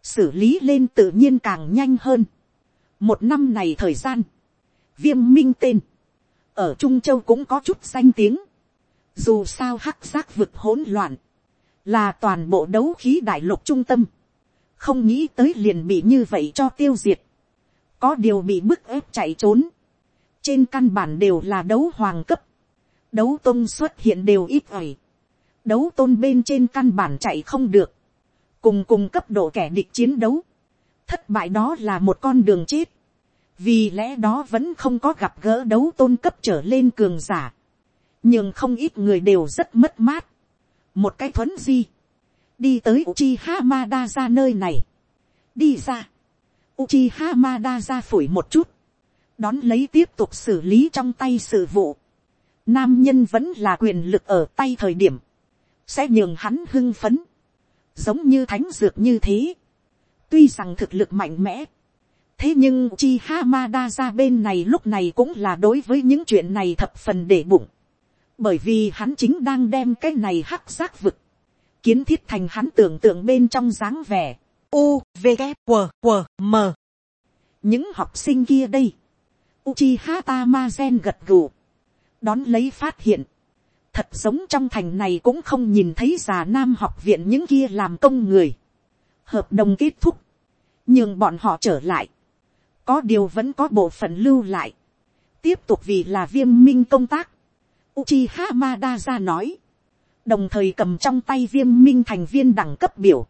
xử lý lên tự nhiên càng nhanh hơn. một năm này thời gian, viêm minh tên, ở trung châu cũng có chút danh tiếng, dù sao hắc giác vực hỗn loạn, là toàn bộ đấu khí đại lục trung tâm, không nghĩ tới liền bị như vậy cho tiêu diệt, có điều bị bức ép chạy trốn, trên căn bản đều là đấu hoàng cấp, đấu tôn xuất hiện đều ít ỏi, đấu tôn bên trên căn bản chạy không được, cùng cùng cấp độ kẻ địch chiến đấu, thất bại đó là một con đường chết, vì lẽ đó vẫn không có gặp gỡ đấu tôn cấp trở lên cường giả, nhưng không ít người đều rất mất mát, một cái thuấn di, đi tới Uchi Hamada ra nơi này, đi ra, Uchi Hamada ra phủi một chút, đón lấy tiếp tục xử lý trong tay sự vụ, nam nhân vẫn là quyền lực ở tay thời điểm, sẽ nhường hắn hưng phấn, giống như thánh dược như thế, tuy rằng thực lực mạnh mẽ, thế nhưng chi Hamada ra bên này lúc này cũng là đối với những chuyện này thập phần để bụng, bởi vì hắn chính đang đem cái này hắc giác vực, kiến thiết thành hắn tưởng tượng bên trong dáng vẻ, u v g W, W, m. Những học sinh kia đây, Uchiha Tamazen gật gù, đón lấy phát hiện, thật sống trong thành này cũng không nhìn thấy già nam học viện những kia làm công người, hợp đồng kết thúc, nhưng bọn họ trở lại, có điều vẫn có bộ phận lưu lại, tiếp tục vì là viêm minh công tác, Uchiha Madara nói, đồng thời cầm trong tay viêm minh thành viên đẳng cấp biểu,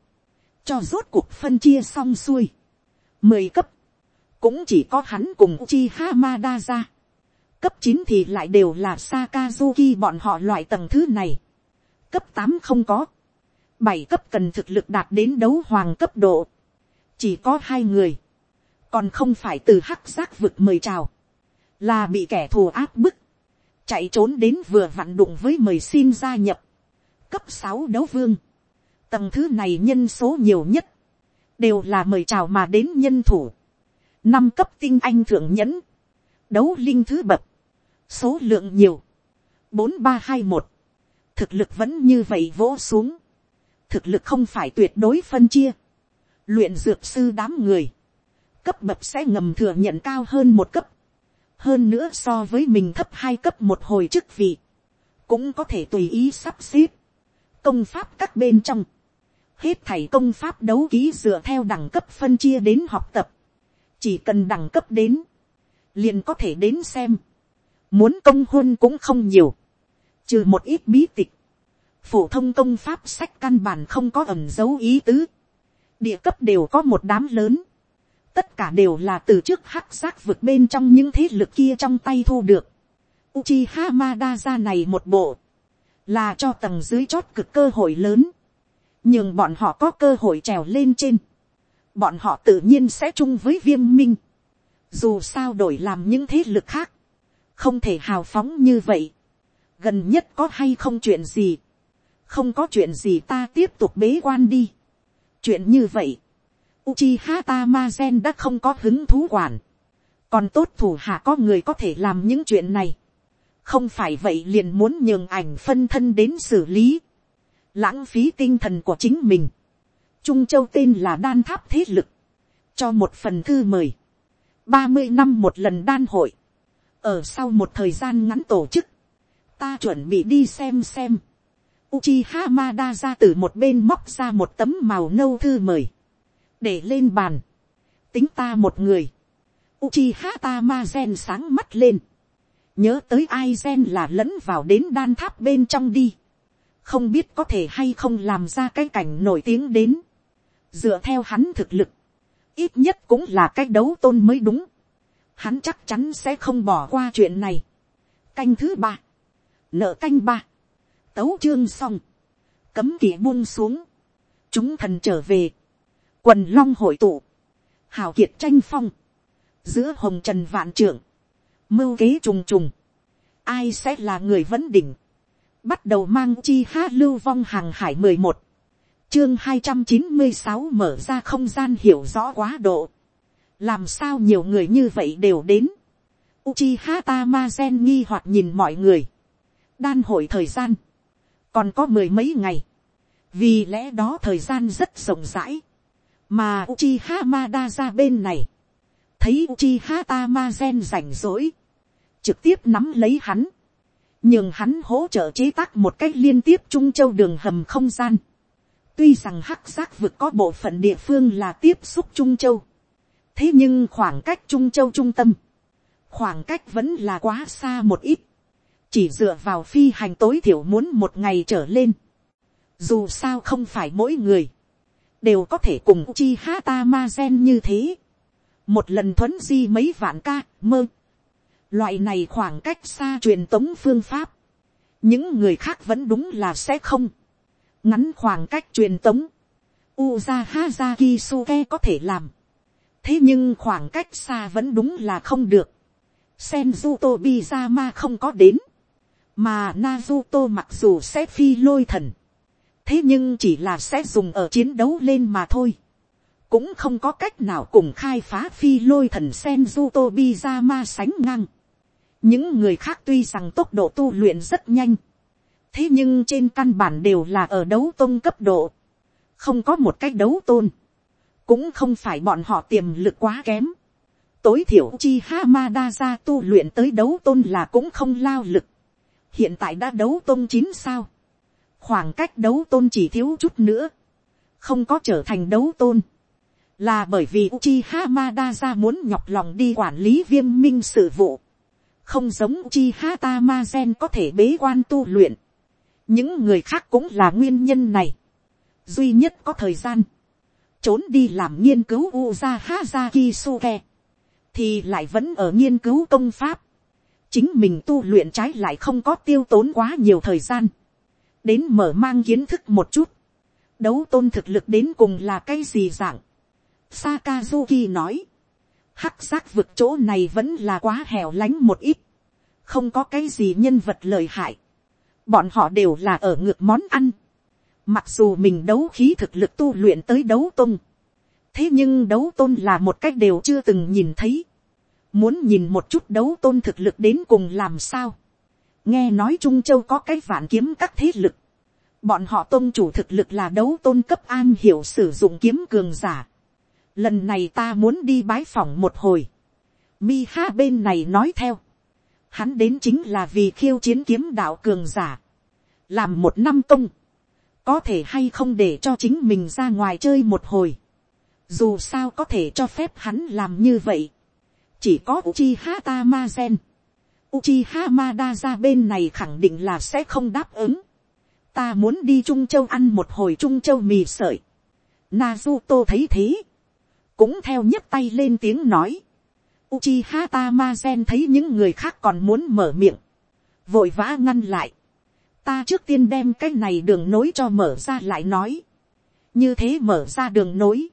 cho rốt cuộc phân chia xong xuôi, mười cấp, cũng chỉ có hắn cùng Chi Hamada ra. cấp chín thì lại đều là Sakazuki bọn họ loại tầng thứ này, cấp tám không có, bảy cấp cần thực lực đạt đến đấu hoàng cấp độ, chỉ có hai người, còn không phải từ hắc giác vực mời chào, là bị kẻ thù áp bức, chạy trốn đến vừa vặn đụng với mời xin gia nhập, cấp sáu đấu vương, tầng thứ này nhân số nhiều nhất, đều là mời chào mà đến nhân thủ, năm cấp tinh anh thượng nhẫn, đấu linh thứ bậc, số lượng nhiều, bốn ba hai một, thực lực vẫn như vậy vỗ xuống, thực lực không phải tuyệt đối phân chia, luyện dược sư đám người, cấp bậc sẽ ngầm thừa nhận cao hơn một cấp, hơn nữa so với mình thấp hai cấp một hồi chức vị, cũng có thể tùy ý sắp xếp, công pháp các bên trong, hết thảy công pháp đấu ký dựa theo đẳng cấp phân chia đến học tập, chỉ cần đẳng cấp đến, liền có thể đến xem, muốn công hôn cũng không nhiều, trừ một ít bí tịch, phổ thông công pháp sách căn bản không có ẩm dấu ý tứ, địa cấp đều có một đám lớn, tất cả đều là từ trước hắc giác vượt bên trong những thế lực kia trong tay thu được. Uchiha Madara này một bộ, là cho tầng dưới chót cực cơ hội lớn, nhưng bọn họ có cơ hội trèo lên trên, bọn họ tự nhiên sẽ chung với viêm minh, dù sao đổi làm những thế lực khác, không thể hào phóng như vậy, gần nhất có hay không chuyện gì, không có chuyện gì ta tiếp tục bế quan đi, chuyện như vậy, Uchiha Tamazen đã không có hứng thú quản. Còn tốt thủ hạ có người có thể làm những chuyện này. Không phải vậy liền muốn nhường ảnh phân thân đến xử lý. Lãng phí tinh thần của chính mình. Trung Châu tên là đan tháp thế lực. Cho một phần thư mời. 30 năm một lần đan hội. Ở sau một thời gian ngắn tổ chức. Ta chuẩn bị đi xem xem. Uchiha Mada ra từ một bên móc ra một tấm màu nâu thư mời để lên bàn, tính ta một người, Uchiha Tamazen sáng mắt lên, nhớ tới ai gen là lẫn vào đến đan tháp bên trong đi, không biết có thể hay không làm ra cái cảnh nổi tiếng đến, dựa theo hắn thực lực, ít nhất cũng là cái đấu tôn mới đúng, hắn chắc chắn sẽ không bỏ qua chuyện này. canh thứ ba, nợ canh ba, tấu chương xong, cấm kỵ buông xuống, chúng thần trở về, quần long hội tụ, hào kiệt tranh phong, giữa hồng trần vạn trưởng, mưu kế trùng trùng, ai sẽ là người vấn đỉnh, bắt đầu mang chi hát lưu vong hàng hải mười một, chương hai trăm chín mươi sáu mở ra không gian hiểu rõ quá độ, làm sao nhiều người như vậy đều đến, Uchiha Tamazen nghi hoặc nhìn mọi người. Đan hội thời gian. Còn có mười mấy ngày. Vì lẽ đó thời gian rất rộng rãi. Mà Uchiha Madara bên này, thấy Uchiha Tamazen rảnh rỗi, trực tiếp nắm lấy hắn, Nhưng hắn hỗ trợ chế tác một cách liên tiếp trung châu đường hầm không gian. tuy rằng hắc giác vực có bộ phận địa phương là tiếp xúc trung châu, thế nhưng khoảng cách trung châu trung tâm, khoảng cách vẫn là quá xa một ít, chỉ dựa vào phi hành tối thiểu muốn một ngày trở lên, dù sao không phải mỗi người, đều có thể cùng Uchiha Tamazen như thế một lần thuấn di mấy vạn ca mơ. loại này khoảng cách xa truyền tống phương pháp. những người khác vẫn đúng là sẽ không. ngắn khoảng cách truyền tống, Uza haza kisuke có thể làm. Thế nhưng khoảng cách xa vẫn đúng là không được. Senjuto Bizama không có đến. Mà Naruto mặc dù sẽ phi lôi thần. Thế nhưng chỉ là sẽ dùng ở chiến đấu lên mà thôi. Cũng không có cách nào cùng khai phá phi lôi thần sen du tobi ra ma sánh ngang. Những người khác tuy rằng tốc độ tu luyện rất nhanh. Thế nhưng trên căn bản đều là ở đấu tôn cấp độ. Không có một cách đấu tôn. Cũng không phải bọn họ tiềm lực quá kém. Tối thiểu chi ha ma đa ra tu luyện tới đấu tôn là cũng không lao lực. Hiện tại đã đấu tôn chín sao. Khoảng cách đấu tôn chỉ thiếu chút nữa. Không có trở thành đấu tôn là bởi vì Uchiha Madara muốn nhọc lòng đi quản lý viêm minh sự vụ không giống Uchiha Tamazen có thể bế quan tu luyện. Những người khác cũng là nguyên nhân này. Duy nhất có thời gian. Trốn đi làm nghiên cứu Uza Hazaki Suke. Thì lại vẫn ở nghiên cứu công pháp. Chính mình tu luyện trái lại không có tiêu tốn quá nhiều thời gian. Đến mở mang kiến thức một chút. Đấu tôn thực lực đến cùng là cái gì dạng. Sakazuki nói. Hắc giác vực chỗ này vẫn là quá hẻo lánh một ít, không có cái gì nhân vật lợi hại, bọn họ đều là ở ngược món ăn, mặc dù mình đấu khí thực lực tu luyện tới đấu tung, thế nhưng đấu tôn là một cách đều chưa từng nhìn thấy, muốn nhìn một chút đấu tôn thực lực đến cùng làm sao, nghe nói trung châu có cái vạn kiếm các thế lực, bọn họ tôn chủ thực lực là đấu tôn cấp an hiểu sử dụng kiếm cường giả, lần này ta muốn đi bái phỏng một hồi. mi ha bên này nói theo. hắn đến chính là vì khiêu chiến kiếm đạo cường giả. làm một năm công. có thể hay không để cho chính mình ra ngoài chơi một hồi. dù sao có thể cho phép hắn làm như vậy. chỉ có Uchiha Tamazen. Uchiha Madara bên này khẳng định là sẽ không đáp ứng. Ta muốn đi Trung Châu ăn một hồi Trung Châu mì sợi. Nazuto thấy thế cũng theo nhấc tay lên tiếng nói. Uchiha Tamazen thấy những người khác còn muốn mở miệng, vội vã ngăn lại. Ta trước tiên đem cái này đường nối cho mở ra lại nói. Như thế mở ra đường nối,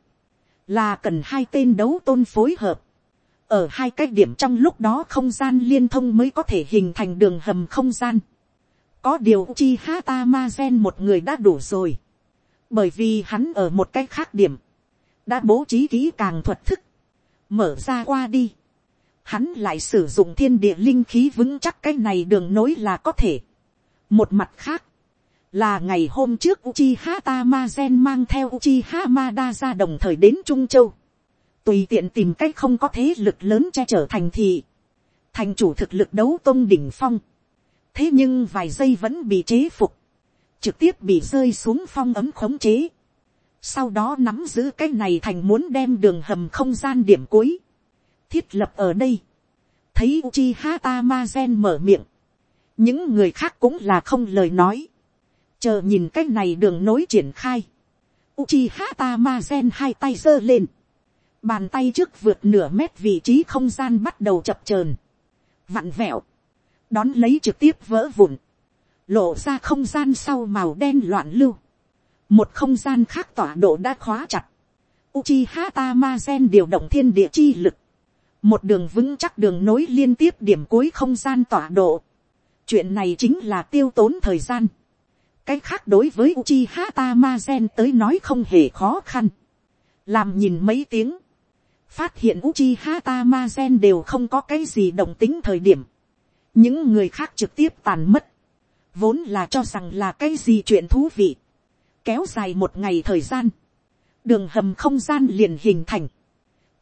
là cần hai tên đấu tôn phối hợp. Ở hai cái điểm trong lúc đó không gian liên thông mới có thể hình thành đường hầm không gian. Có điều Uchiha Tamazen một người đã đủ rồi. Bởi vì hắn ở một cái khác điểm đã bố trí kỹ càng thuật thức, mở ra qua đi, hắn lại sử dụng thiên địa linh khí vững chắc cái này đường nối là có thể. một mặt khác, là ngày hôm trước Uchiha Tamazen mang theo Uchiha Madara đồng thời đến Trung Châu. Tùy tiện tìm cách không có thế lực lớn che chở thành thị. Thành chủ thực lực đấu tôn đỉnh phong. Thế nhưng vài giây vẫn bị chế phục. Trực tiếp bị rơi xuống phong ấm khống chế sau đó nắm giữ cái này thành muốn đem đường hầm không gian điểm cuối, thiết lập ở đây, thấy Uchiha Tamazen mở miệng, những người khác cũng là không lời nói, chờ nhìn cái này đường nối triển khai, Uchiha Tamazen hai tay giơ lên, bàn tay trước vượt nửa mét vị trí không gian bắt đầu chập chờn, vặn vẹo, đón lấy trực tiếp vỡ vụn, lộ ra không gian sau màu đen loạn lưu, một không gian khác tọa độ đã khóa chặt, Uchiha Tamazen điều động thiên địa chi lực, một đường vững chắc đường nối liên tiếp điểm cuối không gian tọa độ. chuyện này chính là tiêu tốn thời gian. cái khác đối với Uchiha Tamazen tới nói không hề khó khăn. làm nhìn mấy tiếng, phát hiện Uchiha Tamazen đều không có cái gì đồng tính thời điểm. những người khác trực tiếp tàn mất. vốn là cho rằng là cái gì chuyện thú vị kéo dài một ngày thời gian, đường hầm không gian liền hình thành,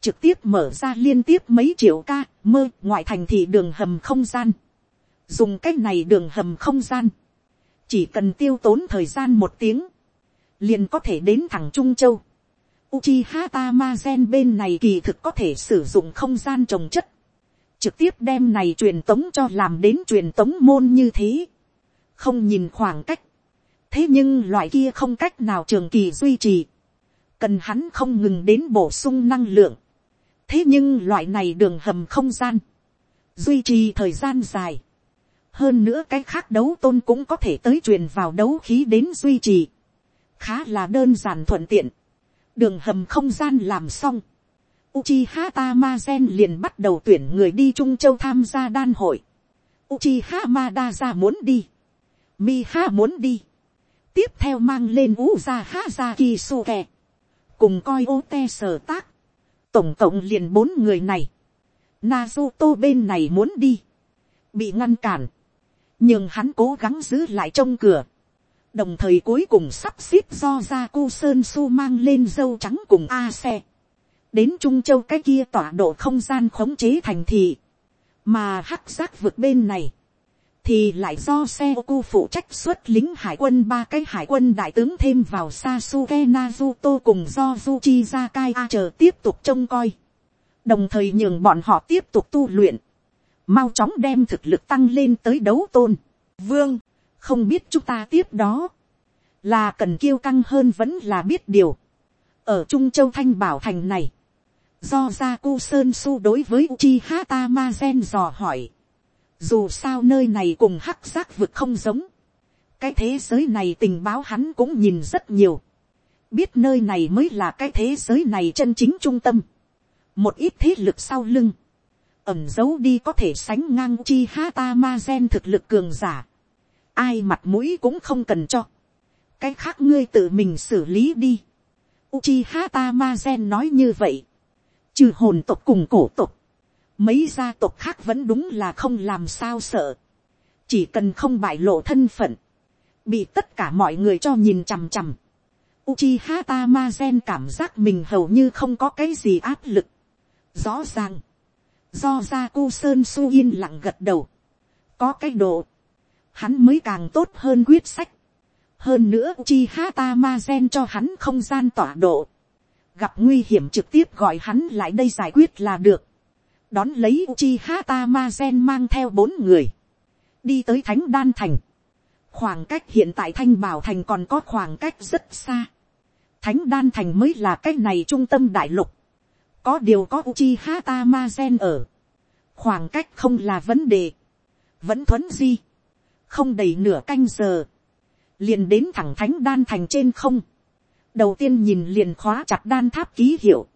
trực tiếp mở ra liên tiếp mấy triệu ca mơ ngoại thành thị đường hầm không gian, dùng c á c h này đường hầm không gian, chỉ cần tiêu tốn thời gian một tiếng, liền có thể đến thẳng trung châu. Uchiha Tamazen bên này kỳ thực có thể sử dụng không gian trồng chất, trực tiếp đem này truyền tống cho làm đến truyền tống môn như thế, không nhìn khoảng cách, thế nhưng loại kia không cách nào trường kỳ duy trì, cần hắn không ngừng đến bổ sung năng lượng. thế nhưng loại này đường hầm không gian, duy trì thời gian dài, hơn nữa cái khác đấu tôn cũng có thể tới truyền vào đấu khí đến duy trì. khá là đơn giản thuận tiện, đường hầm không gian làm xong, Uchiha Tamazen liền bắt đầu tuyển người đi Trung Châu tham gia đan hội. Uchiha Madara muốn đi. Miha muốn đi. Tiếp theo mang lên Uzaha Zakisuke. Cùng coi ô te sở tác. Tổng cộng liền bốn người này. Nazuto bên này muốn đi. Bị ngăn cản. Nhưng hắn cố gắng giữ lại trong cửa. Đồng thời cuối cùng sắp xếp do ra cô Sơn Su mang lên dâu trắng cùng A xe đến trung châu cái kia tọa độ không gian khống chế thành thị, mà hắc giác vượt bên này, thì lại do xe ô cu phụ trách xuất lính hải quân ba cái hải quân đại tướng thêm vào Sasuke Naruto cùng do Zuchi Zakai A chờ tiếp tục trông coi. Đồng thời nhường bọn họ tiếp tục tu luyện. Mau chóng đem thực lực tăng lên tới đấu tôn. Vương, không biết chúng ta tiếp đó. Là cần kiêu căng hơn vẫn là biết điều. Ở Trung Châu Thanh Bảo Thành này do Gia cu sơn su đối với uchi hata gen dò hỏi dù sao nơi này cùng hắc giác vực không giống. cái thế giới này tình báo hắn cũng nhìn rất nhiều. biết nơi này mới là cái thế giới này chân chính trung tâm. một ít thế lực sau lưng. ẩm giấu đi có thể sánh ngang chi ha ta ma gen thực lực cường giả. ai mặt mũi cũng không cần cho. cái khác ngươi tự mình xử lý đi. Uchiha Tamazen nói như vậy trừ hồn tộc cùng cổ tộc, mấy gia tộc khác vẫn đúng là không làm sao sợ, chỉ cần không bại lộ thân phận, bị tất cả mọi người cho nhìn chằm chằm. Uchiha Tamazen cảm giác mình hầu như không có cái gì áp lực. Rõ ràng, do ra cu Sơn Su yên lặng gật đầu, có cái độ, hắn mới càng tốt hơn quyết sách. Hơn nữa Uchiha Tamazen cho hắn không gian tỏa độ gặp nguy hiểm trực tiếp gọi hắn lại đây giải quyết là được đón lấy Uchiha Tamazen mang theo bốn người, đi tới thánh đan thành. khoảng cách hiện tại thanh bảo thành còn có khoảng cách rất xa. thánh đan thành mới là cái này trung tâm đại lục. có điều có Uchiha Tamazen ở. khoảng cách không là vấn đề. vẫn thuấn di. không đầy nửa canh giờ. liền đến thẳng thánh đan thành trên không đầu tiên nhìn liền khóa chặt đan tháp ký hiệu,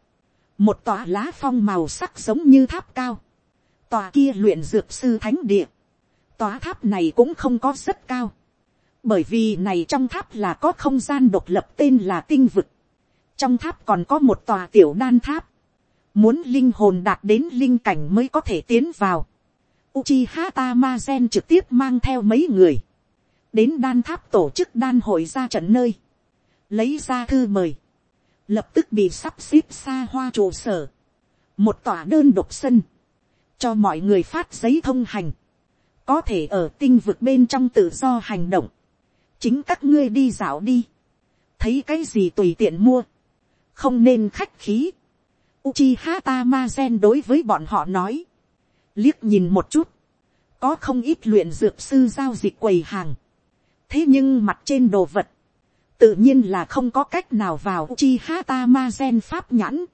một tòa lá phong màu sắc giống như tháp cao, tòa kia luyện dược sư thánh địa, tòa tháp này cũng không có rất cao, bởi vì này trong tháp là có không gian độc lập tên là tinh vực, trong tháp còn có một tòa tiểu đan tháp, muốn linh hồn đạt đến linh cảnh mới có thể tiến vào, Uchiha Tamazen trực tiếp mang theo mấy người, đến đan tháp tổ chức đan hội ra trận nơi, lấy ra thư mời, lập tức bị sắp xếp xa hoa trụ sở, một tòa đơn độc sân, cho mọi người phát giấy thông hành, có thể ở tinh vực bên trong tự do hành động, chính các ngươi đi dạo đi, thấy cái gì tùy tiện mua, không nên khách khí. Uchiha Tamazen đối với bọn họ nói, liếc nhìn một chút, có không ít luyện dược sư giao dịch quầy hàng, thế nhưng mặt trên đồ vật, tự nhiên là không có cách nào vào chi hata ma gen pháp nhãn.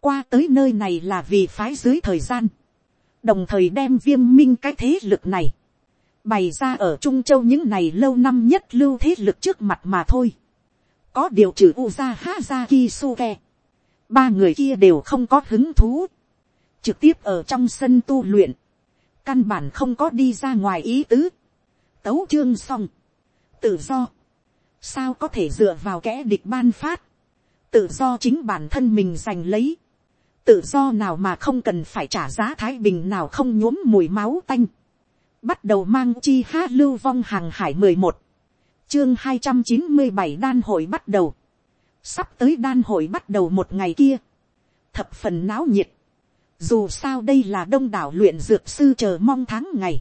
qua tới nơi này là vì phái dưới thời gian, đồng thời đem viêm minh cái thế lực này, bày ra ở trung châu những này lâu năm nhất lưu thế lực trước mặt mà thôi. có điều trừ uza haza kisuke, ba người kia đều không có hứng thú, trực tiếp ở trong sân tu luyện, căn bản không có đi ra ngoài ý tứ, tấu chương xong, tự do, sao có thể dựa vào kẻ địch ban phát, tự do chính bản thân mình giành lấy, tự do nào mà không cần phải trả giá thái bình nào không nhuốm mùi máu tanh, bắt đầu mang chi ha lưu vong hàng hải mười một, chương hai trăm chín mươi bảy đan hội bắt đầu, sắp tới đan hội bắt đầu một ngày kia, thập phần náo nhiệt, dù sao đây là đông đảo luyện dược sư chờ mong tháng ngày,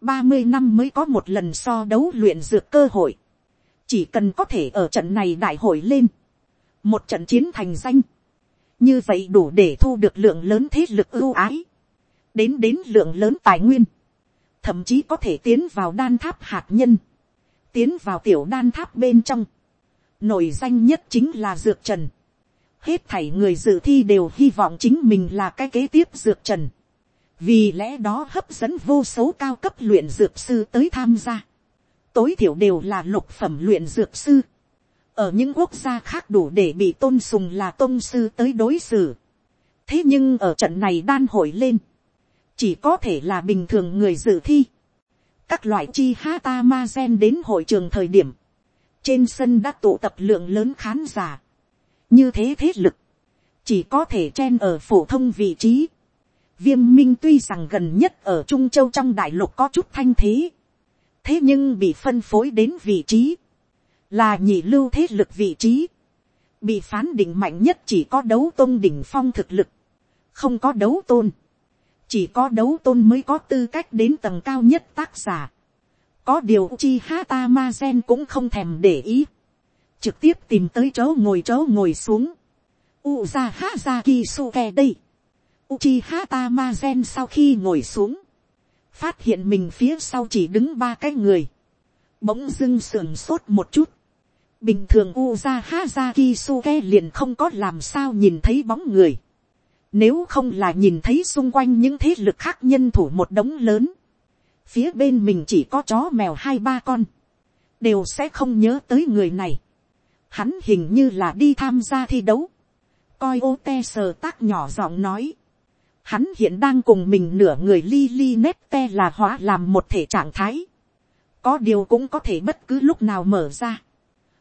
ba mươi năm mới có một lần so đấu luyện dược cơ hội, chỉ cần có thể ở trận này đại hội lên, một trận chiến thành danh, như vậy đủ để thu được lượng lớn thế lực ưu ái, đến đến lượng lớn tài nguyên, thậm chí có thể tiến vào đan tháp hạt nhân, tiến vào tiểu đan tháp bên trong, nổi danh nhất chính là dược trần, hết thảy người dự thi đều hy vọng chính mình là cái kế tiếp dược trần, vì lẽ đó hấp dẫn vô số cao cấp luyện dược sư tới tham gia tối thiểu đều là lục phẩm luyện dược sư. ở những quốc gia khác đủ để bị tôn sùng là tôn sư tới đối xử. thế nhưng ở trận này đan hội lên, chỉ có thể là bình thường người dự thi. các loại chi ha ta ma gen đến hội trường thời điểm, trên sân đã tụ tập lượng lớn khán giả. như thế thế lực, chỉ có thể chen ở phổ thông vị trí. viêm minh tuy rằng gần nhất ở trung châu trong đại lục có chút thanh thế, thế nhưng bị phân phối đến vị trí, là nhị lưu thế lực vị trí, bị phán định mạnh nhất chỉ có đấu tôn đỉnh phong thực lực, không có đấu tôn, chỉ có đấu tôn mới có tư cách đến tầng cao nhất tác giả, có điều chi hata ma gen cũng không thèm để ý, trực tiếp tìm tới chỗ ngồi chỗ ngồi xuống, uza ha kisuke đây, Uchiha Tamazen sau khi ngồi xuống, phát hiện mình phía sau chỉ đứng ba cái người, bỗng dưng sườn sốt một chút, bình thường uza haza kisuke liền không có làm sao nhìn thấy bóng người, nếu không là nhìn thấy xung quanh những thế lực khác nhân thủ một đống lớn, phía bên mình chỉ có chó mèo hai ba con, đều sẽ không nhớ tới người này. Hắn hình như là đi tham gia thi đấu, coi ô te sờ tác nhỏ giọng nói, Hắn hiện đang cùng mình nửa người li li nét te là hóa làm một thể trạng thái. Có điều cũng có thể bất cứ lúc nào mở ra.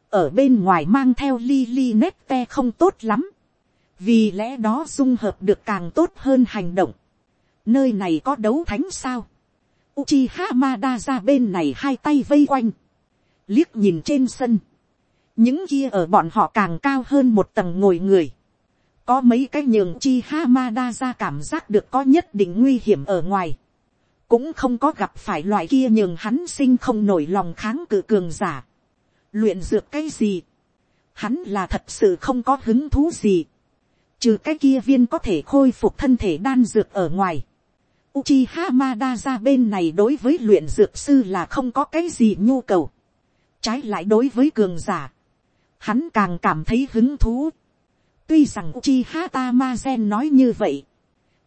Ở bên ngoài mang theo li li nét te không tốt lắm. Vì lẽ đó dung hợp được càng tốt hơn hành động. Nơi này có đấu thánh sao? Uchiha Mada ra bên này hai tay vây quanh. Liếc nhìn trên sân. Những kia ở bọn họ càng cao hơn một tầng ngồi người có mấy cái nhường chi Hamada ra cảm giác được có nhất định nguy hiểm ở ngoài. Cũng không có gặp phải loại kia nhường hắn sinh không nổi lòng kháng cự cường giả. Luyện dược cái gì? Hắn là thật sự không có hứng thú gì. Trừ cái kia viên có thể khôi phục thân thể đan dược ở ngoài. Uchiha Mada ra bên này đối với luyện dược sư là không có cái gì nhu cầu. Trái lại đối với cường giả. Hắn càng cảm thấy hứng thú Tuy rằng Uchiha Tamazen nói như vậy.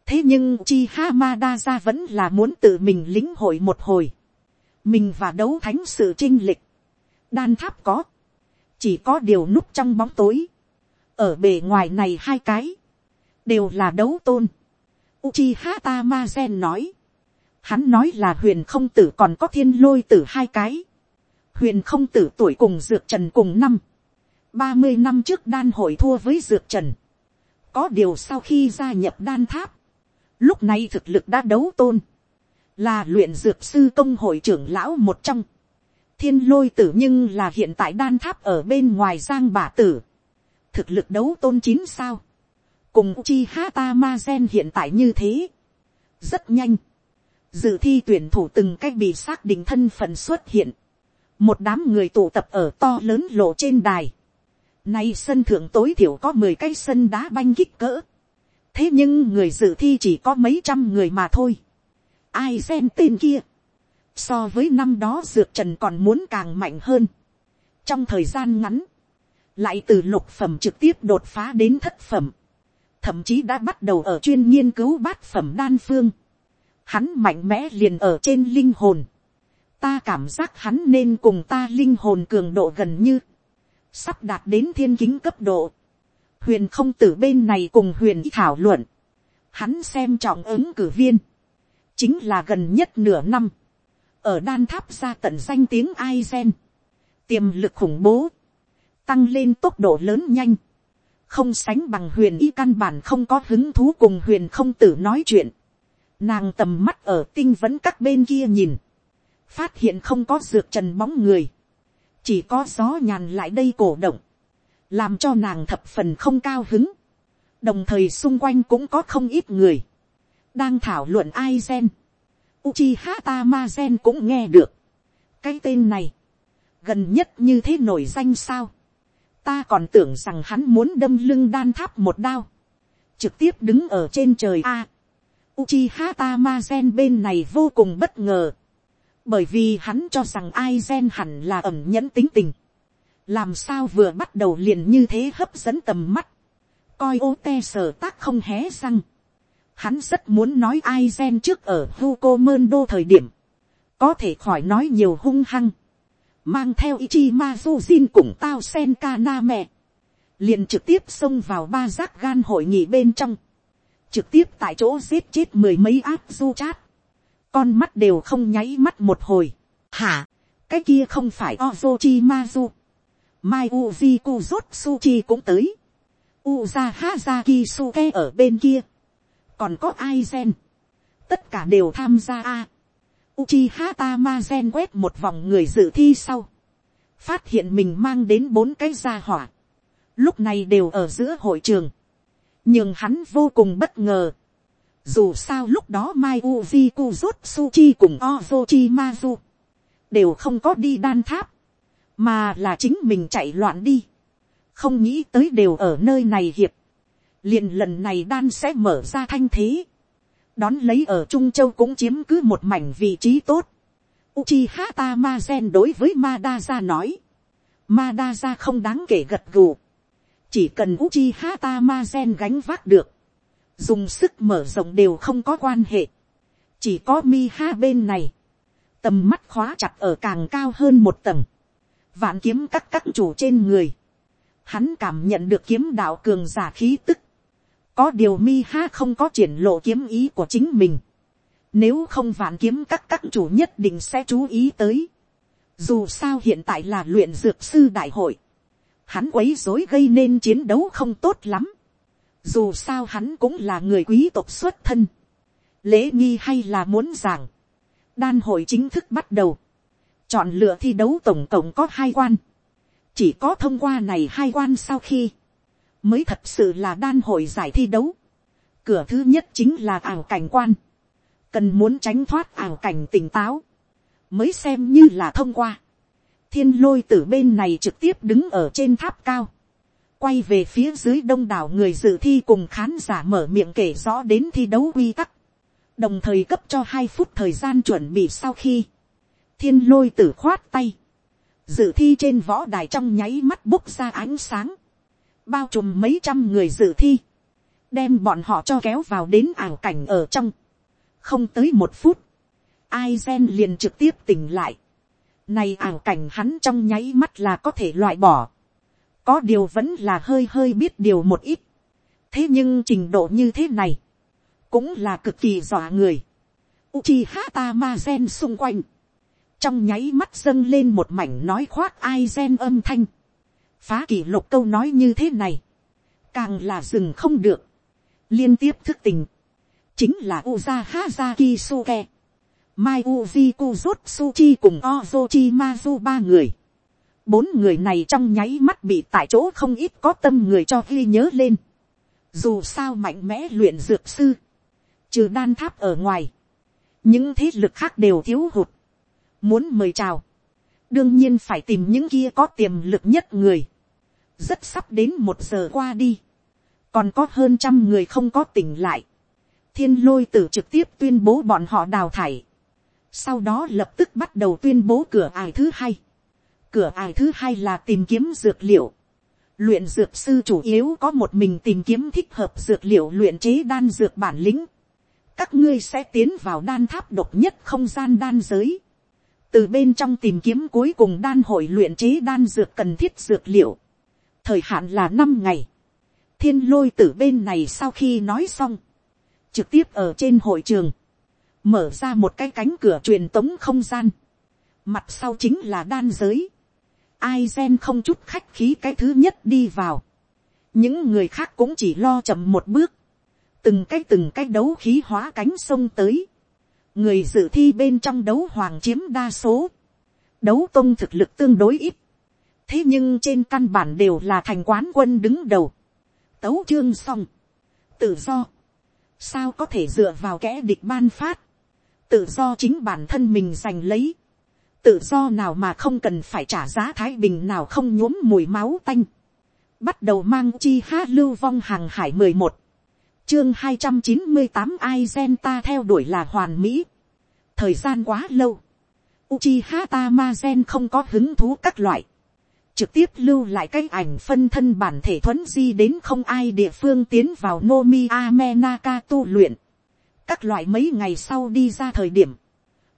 Thế nhưng Uchiha Madara vẫn là muốn tự mình lính hội một hồi. Mình và đấu thánh sự trinh lịch. Đan tháp có. Chỉ có điều núp trong bóng tối. Ở bề ngoài này hai cái. Đều là đấu tôn. Uchiha Tamazen nói. Hắn nói là huyền không tử còn có thiên lôi tử hai cái. Huyền không tử tuổi cùng dược trần cùng năm ba mươi năm trước đan hội thua với dược trần. Có điều sau khi gia nhập đan tháp, lúc này thực lực đã đấu tôn, là luyện dược sư công hội trưởng lão một trong. Thiên lôi tử nhưng là hiện tại đan tháp ở bên ngoài giang bả tử. Thực lực đấu tôn chín sao. Cùng chi hata ma gen hiện tại như thế. Rất nhanh. Dự thi tuyển thủ từng cách bị xác định thân phận xuất hiện. Một đám người tụ tập ở to lớn lộ trên đài Nay sân thượng tối thiểu có mười cái sân đá banh kích cỡ. Thế nhưng người dự thi chỉ có mấy trăm người mà thôi. Ai xem tên kia. So với năm đó dược trần còn muốn càng mạnh hơn. Trong thời gian ngắn. Lại từ lục phẩm trực tiếp đột phá đến thất phẩm. Thậm chí đã bắt đầu ở chuyên nghiên cứu bát phẩm đan phương. Hắn mạnh mẽ liền ở trên linh hồn. Ta cảm giác hắn nên cùng ta linh hồn cường độ gần như sắp đạt đến thiên kính cấp độ. huyền không tử bên này cùng huyền thảo luận, hắn xem trọng ứng cử viên, chính là gần nhất nửa năm, ở đan tháp ra tận danh tiếng Aizen. tiềm lực khủng bố, tăng lên tốc độ lớn nhanh, không sánh bằng huyền y căn bản không có hứng thú cùng huyền không tử nói chuyện, nàng tầm mắt ở tinh vẫn các bên kia nhìn, phát hiện không có dược trần bóng người, chỉ có gió nhàn lại đây cổ động, làm cho nàng thập phần không cao hứng, đồng thời xung quanh cũng có không ít người, đang thảo luận ai gen, Uchiha gen cũng nghe được. Cái tên này, gần nhất như thế nổi danh sao. Ta còn tưởng rằng hắn muốn đâm lưng đan tháp một đao. Trực tiếp đứng ở trên trời A. Uchiha gen bên này vô cùng bất ngờ bởi vì hắn cho rằng ai gen hẳn là ẩm nhẫn tính tình, làm sao vừa bắt đầu liền như thế hấp dẫn tầm mắt, coi ô te sở tác không hé răng, hắn rất muốn nói ai gen trước ở Hugo Mơn đô thời điểm, có thể khỏi nói nhiều hung hăng, mang theo Ichimazu Jin cùng tao sen Kaname, liền trực tiếp xông vào ba giác gan hội nghị bên trong, trực tiếp tại chỗ giết chết mười mấy áp du chát, con mắt đều không nháy mắt một hồi, hả, cái kia không phải Ozochimazu, mai uji kuzutsuchi cũng tới, uza hazaki suke ở bên kia, còn có ai gen, tất cả đều tham gia a. Uchiha Tamazen quét một vòng người dự thi sau, phát hiện mình mang đến bốn cái gia hỏa, lúc này đều ở giữa hội trường, nhưng hắn vô cùng bất ngờ. Dù sao lúc đó Mai Uji Kuzutsuchi cùng Ozochimazu đều không có đi đan tháp, mà là chính mình chạy loạn đi, không nghĩ tới đều ở nơi này hiệp, liền lần này đan sẽ mở ra thanh thế, đón lấy ở trung châu cũng chiếm cứ một mảnh vị trí tốt. Uchiha Tamazen đối với Madara nói, Madara không đáng kể gật gù, chỉ cần Uchiha Tamazen gánh vác được, dùng sức mở rộng đều không có quan hệ, chỉ có mi ha bên này, tầm mắt khóa chặt ở càng cao hơn một tầng, vạn kiếm các các chủ trên người, hắn cảm nhận được kiếm đạo cường giả khí tức, có điều mi ha không có triển lộ kiếm ý của chính mình, nếu không vạn kiếm các các chủ nhất định sẽ chú ý tới, dù sao hiện tại là luyện dược sư đại hội, hắn quấy dối gây nên chiến đấu không tốt lắm, dù sao hắn cũng là người quý tộc xuất thân, lễ nghi hay là muốn giảng, đan hội chính thức bắt đầu, chọn lựa thi đấu tổng cộng có hai quan, chỉ có thông qua này hai quan sau khi, mới thật sự là đan hội giải thi đấu. Cửa thứ nhất chính là ảo cảnh quan, cần muốn tránh thoát ảo cảnh tỉnh táo, mới xem như là thông qua. thiên lôi từ bên này trực tiếp đứng ở trên tháp cao, quay về phía dưới đông đảo người dự thi cùng khán giả mở miệng kể rõ đến thi đấu quy tắc, đồng thời cấp cho hai phút thời gian chuẩn bị sau khi, thiên lôi tử khoát tay, dự thi trên võ đài trong nháy mắt búc ra ánh sáng, bao trùm mấy trăm người dự thi, đem bọn họ cho kéo vào đến ảo cảnh ở trong, không tới một phút, ai gen liền trực tiếp tỉnh lại, này ảo cảnh hắn trong nháy mắt là có thể loại bỏ, có điều vẫn là hơi hơi biết điều một ít, thế nhưng trình độ như thế này, cũng là cực kỳ dọa người. Uchiha Tamazen xung quanh, trong nháy mắt dâng lên một mảnh nói khoác ai gen âm thanh, phá kỷ lục câu nói như thế này, càng là dừng không được, liên tiếp thức tình, chính là uza hazaki suke, mai uji kuzutsuchi cùng ozochi mazu ba người, bốn người này trong nháy mắt bị tại chỗ không ít có tâm người cho ghi nhớ lên, dù sao mạnh mẽ luyện dược sư, trừ đan tháp ở ngoài, những thế lực khác đều thiếu hụt, muốn mời chào, đương nhiên phải tìm những kia có tiềm lực nhất người, rất sắp đến một giờ qua đi, còn có hơn trăm người không có tỉnh lại, thiên lôi tử trực tiếp tuyên bố bọn họ đào thải, sau đó lập tức bắt đầu tuyên bố cửa ải thứ hai, cửa ải thứ hai là tìm kiếm dược liệu, luyện dược sư chủ yếu có một mình tìm kiếm thích hợp dược liệu luyện chế đan dược bản lĩnh, các ngươi sẽ tiến vào đan tháp độc nhất không gian đan giới, từ bên trong tìm kiếm cuối cùng đan hội luyện chế đan dược cần thiết dược liệu, thời hạn là năm ngày, thiên lôi từ bên này sau khi nói xong, trực tiếp ở trên hội trường, mở ra một cái cánh cửa truyền tống không gian, mặt sau chính là đan giới, ai gen không chút khách khí cái thứ nhất đi vào, những người khác cũng chỉ lo chậm một bước, từng cái từng cái đấu khí hóa cánh sông tới, người dự thi bên trong đấu hoàng chiếm đa số, đấu tông thực lực tương đối ít, thế nhưng trên căn bản đều là thành quán quân đứng đầu, tấu chương xong, tự do, sao có thể dựa vào kẻ địch ban phát, tự do chính bản thân mình giành lấy, tự do nào mà không cần phải trả giá thái bình nào không nhuốm mùi máu tanh, bắt đầu mang chi ha lưu vong hàng hải mười một, chương hai trăm chín mươi tám ai gen ta theo đuổi là hoàn mỹ. thời gian quá lâu. Uchiha Tamazen không có hứng thú các loại. Trực tiếp lưu lại cái ảnh phân thân bản thể thuấn di đến không ai địa phương tiến vào Nomi Amenaka tu luyện. Các loại mấy ngày sau đi ra thời điểm.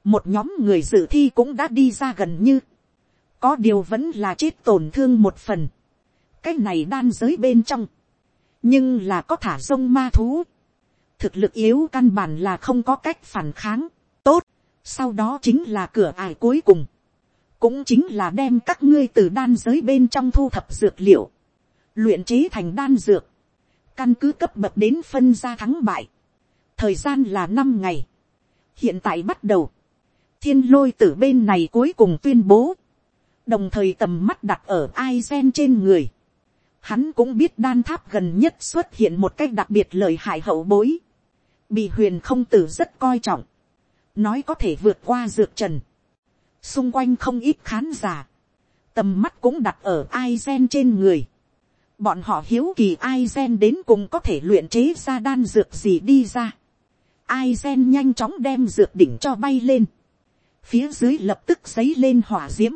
Một nhóm người dự thi cũng đã đi ra gần như. có điều vẫn là chết tổn thương một phần, cái này đan giới bên trong, nhưng là có thả sông ma thú, thực lực yếu căn bản là không có cách phản kháng, tốt, sau đó chính là cửa ải cuối cùng, cũng chính là đem các ngươi từ đan giới bên trong thu thập dược liệu, luyện chế thành đan dược, căn cứ cấp bậc đến phân ra thắng bại, thời gian là năm ngày, hiện tại bắt đầu, thiên lôi từ bên này cuối cùng tuyên bố, đồng thời tầm mắt đặt ở ai gen trên người, hắn cũng biết đan tháp gần nhất xuất hiện một cách đặc biệt lời hại hậu bối, bị huyền không tử rất coi trọng, nói có thể vượt qua dược trần, xung quanh không ít khán giả, tầm mắt cũng đặt ở ai gen trên người, bọn họ hiếu kỳ ai gen đến cùng có thể luyện chế ra đan dược gì đi ra, ai gen nhanh chóng đem dược đỉnh cho bay lên, phía dưới lập tức dấy lên hỏa d i ễ m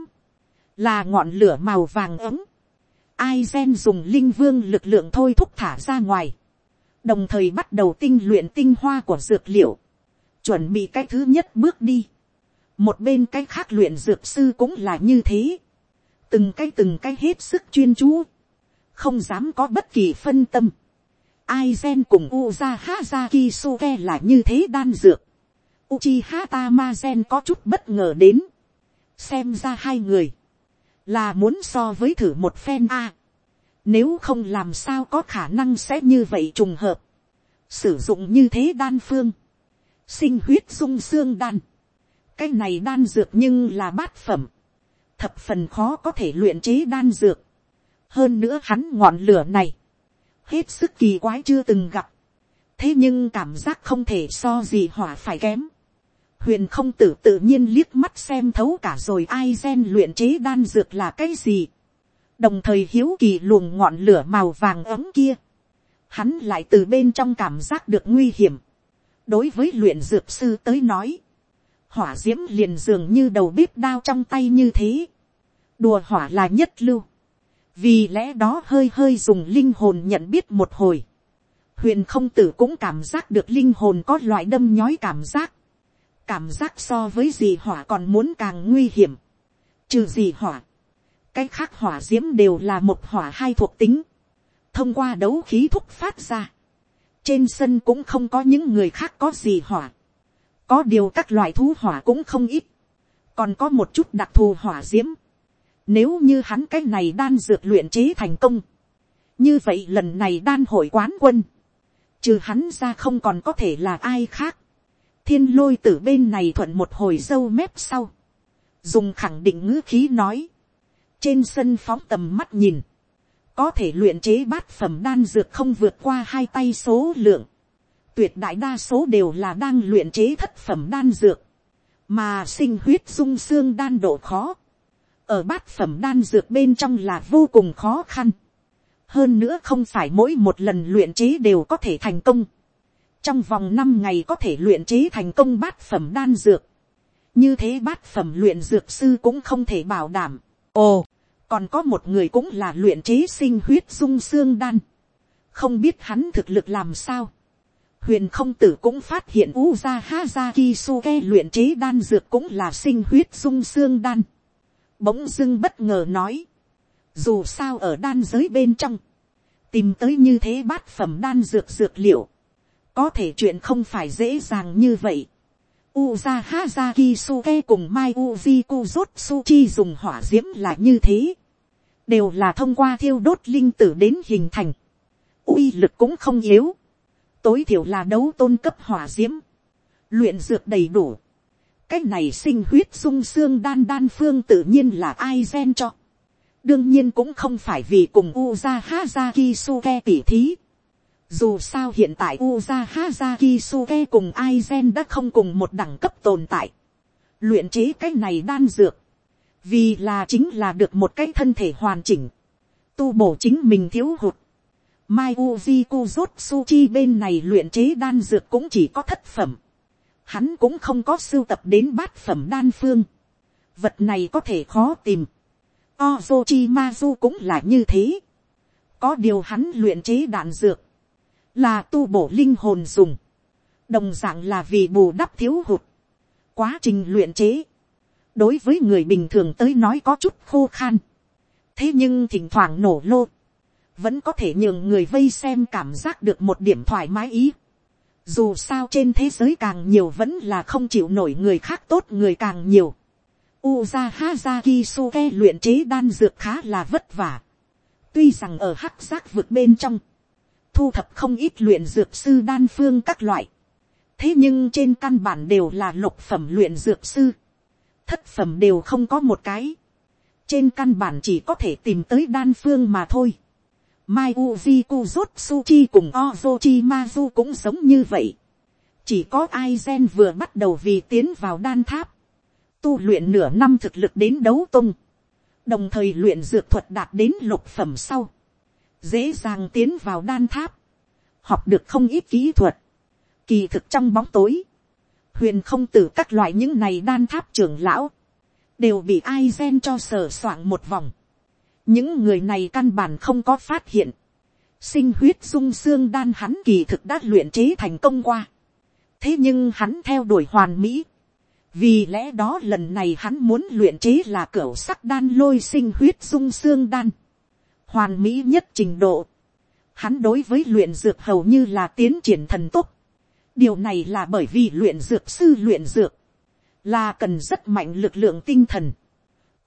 là ngọn lửa màu vàng ấm, ai gen dùng linh vương lực lượng thôi thúc thả ra ngoài, đồng thời bắt đầu tinh luyện tinh hoa của dược liệu, chuẩn bị cái thứ nhất bước đi, một bên cái khác luyện dược sư cũng là như thế, từng cái từng cái hết sức chuyên chú, không dám có bất kỳ phân tâm, ai gen cùng Uzaha Kisuke là như thế đan dược. Uchiha Tamazen có chút bất ngờ đến. Xem ra hai người. Là muốn so với thử một phen A. Nếu không làm sao có khả năng sẽ như vậy trùng hợp. Sử dụng như thế đan phương. Sinh huyết sung xương đan. Cái này đan dược nhưng là bát phẩm. Thập phần khó có thể luyện chế đan dược. Hơn nữa hắn ngọn lửa này hết sức kỳ quái chưa từng gặp. thế nhưng cảm giác không thể so gì hỏa phải kém huyền không tử tự nhiên liếc mắt xem thấu cả rồi ai gen luyện chế đan dược là cái gì. đồng thời hiếu kỳ luồng ngọn lửa màu vàng ấm kia. hắn lại từ bên trong cảm giác được nguy hiểm. đối với luyện dược sư tới nói, hỏa d i ễ m liền dường như đầu bếp đao trong tay như thế. đùa hỏa là nhất lưu vì lẽ đó hơi hơi dùng linh hồn nhận biết một hồi, huyền không tử cũng cảm giác được linh hồn có loại đâm nhói cảm giác, cảm giác so với dì hỏa còn muốn càng nguy hiểm, trừ dì hỏa, cái khác hỏa d i ễ m đều là một hỏa hai thuộc tính, thông qua đấu khí thúc phát ra, trên sân cũng không có những người khác có gì hỏa, có điều các loại thú hỏa cũng không ít, còn có một chút đặc thù hỏa d i ễ m nếu như hắn cái này đan dược luyện chế thành công. Như vậy lần này đan hội quán quân. Trừ hắn ra không còn có thể là ai khác. Thiên lôi từ bên này thuận một hồi dâu mép sau. Dùng khẳng định ngữ khí nói. Trên sân phóng tầm mắt nhìn. Có thể luyện chế bát phẩm đan dược không vượt qua hai tay số lượng. Tuyệt đại đa số đều là đang luyện chế thất phẩm đan dược. Mà sinh huyết dung xương đan độ khó ở bát phẩm đan dược bên trong là vô cùng khó khăn. hơn nữa không phải mỗi một lần luyện chế đều có thể thành công trong vòng năm ngày có thể luyện chế thành công bát phẩm đan dược. như thế bát phẩm luyện dược sư cũng không thể bảo đảm. ồ, còn có một người cũng là luyện chế sinh huyết dung xương đan. không biết hắn thực lực làm sao. huyền không tử cũng phát hiện Uza Hazaki Suke luyện chế đan dược cũng là sinh huyết dung xương đan bỗng dưng bất ngờ nói, dù sao ở đan giới bên trong, tìm tới như thế bát phẩm đan dược dược liệu, có thể chuyện không phải dễ dàng như vậy. Uza Hazaki Suke cùng Mai Uzi Kuzutsuchi dùng hỏa diễm là như thế. Đều là thông qua thiêu đốt linh tử đến hình thành. uy lực cũng không yếu. Tối thiểu là đấu tôn cấp hỏa diễm. Luyện dược đầy đủ Cách này sinh huyết sung xương đan đan phương tự nhiên là ai gen cho. đương nhiên cũng không phải vì cùng uza hazaki suke tỉ thí dù sao hiện tại uza hazaki suke cùng Aizen đã không cùng một đẳng cấp tồn tại. luyện chế cái này đan dược. vì là chính là được một cái thân thể hoàn chỉnh. tu bổ chính mình thiếu hụt. Mai Uji Kuzutsuchi bên này luyện chế đan dược cũng chỉ có thất phẩm hắn cũng không có sưu tập đến bát phẩm đan phương. Vật này có thể khó tìm. Ozochimazu cũng là như thế. Có điều hắn luyện chế đạn dược. Là tu bổ linh hồn dùng. Đồng dạng là vì bù đắp thiếu hụt. Quá trình luyện chế. đối với người bình thường tới nói có chút khô khan, thế nhưng thỉnh thoảng nổ lô, vẫn có thể nhường người vây xem cảm giác được một điểm thoải mái ý. Dù sao trên thế giới càng nhiều vẫn là không chịu nổi người khác tốt người càng nhiều. Uza Hazaki Suke luyện chế đan dược khá là vất vả. Tuy rằng ở hắc giác vực bên trong, thu thập không ít luyện dược sư đan phương các loại. Thế nhưng trên căn bản đều là lục phẩm luyện dược sư. Thất phẩm đều không có một cái. Trên căn bản chỉ có thể tìm tới đan phương mà thôi. Mai Uji Kuzutsuchi cùng Ozochi Mazu cũng giống như vậy. Chỉ có Aizen vừa bắt đầu vì tiến vào đan tháp. Tu luyện nửa năm thực lực đến đấu tung. Đồng thời luyện dược thuật đạt đến lục phẩm sau. Dễ dàng tiến vào đan tháp. Học được không ít kỹ thuật. Kỳ thực trong bóng tối. Huyền không tử các loại những này đan tháp trưởng lão. Đều bị ai gen cho sở soạn một vòng những người này căn bản không có phát hiện, sinh huyết sung xương đan hắn kỳ thực đã luyện chế thành công qua. thế nhưng hắn theo đuổi hoàn mỹ, vì lẽ đó lần này hắn muốn luyện chế là cửa sắc đan lôi sinh huyết sung xương đan, hoàn mỹ nhất trình độ. Hắn đối với luyện dược hầu như là tiến triển thần tốc. điều này là bởi vì luyện dược sư luyện dược, là cần rất mạnh lực lượng tinh thần,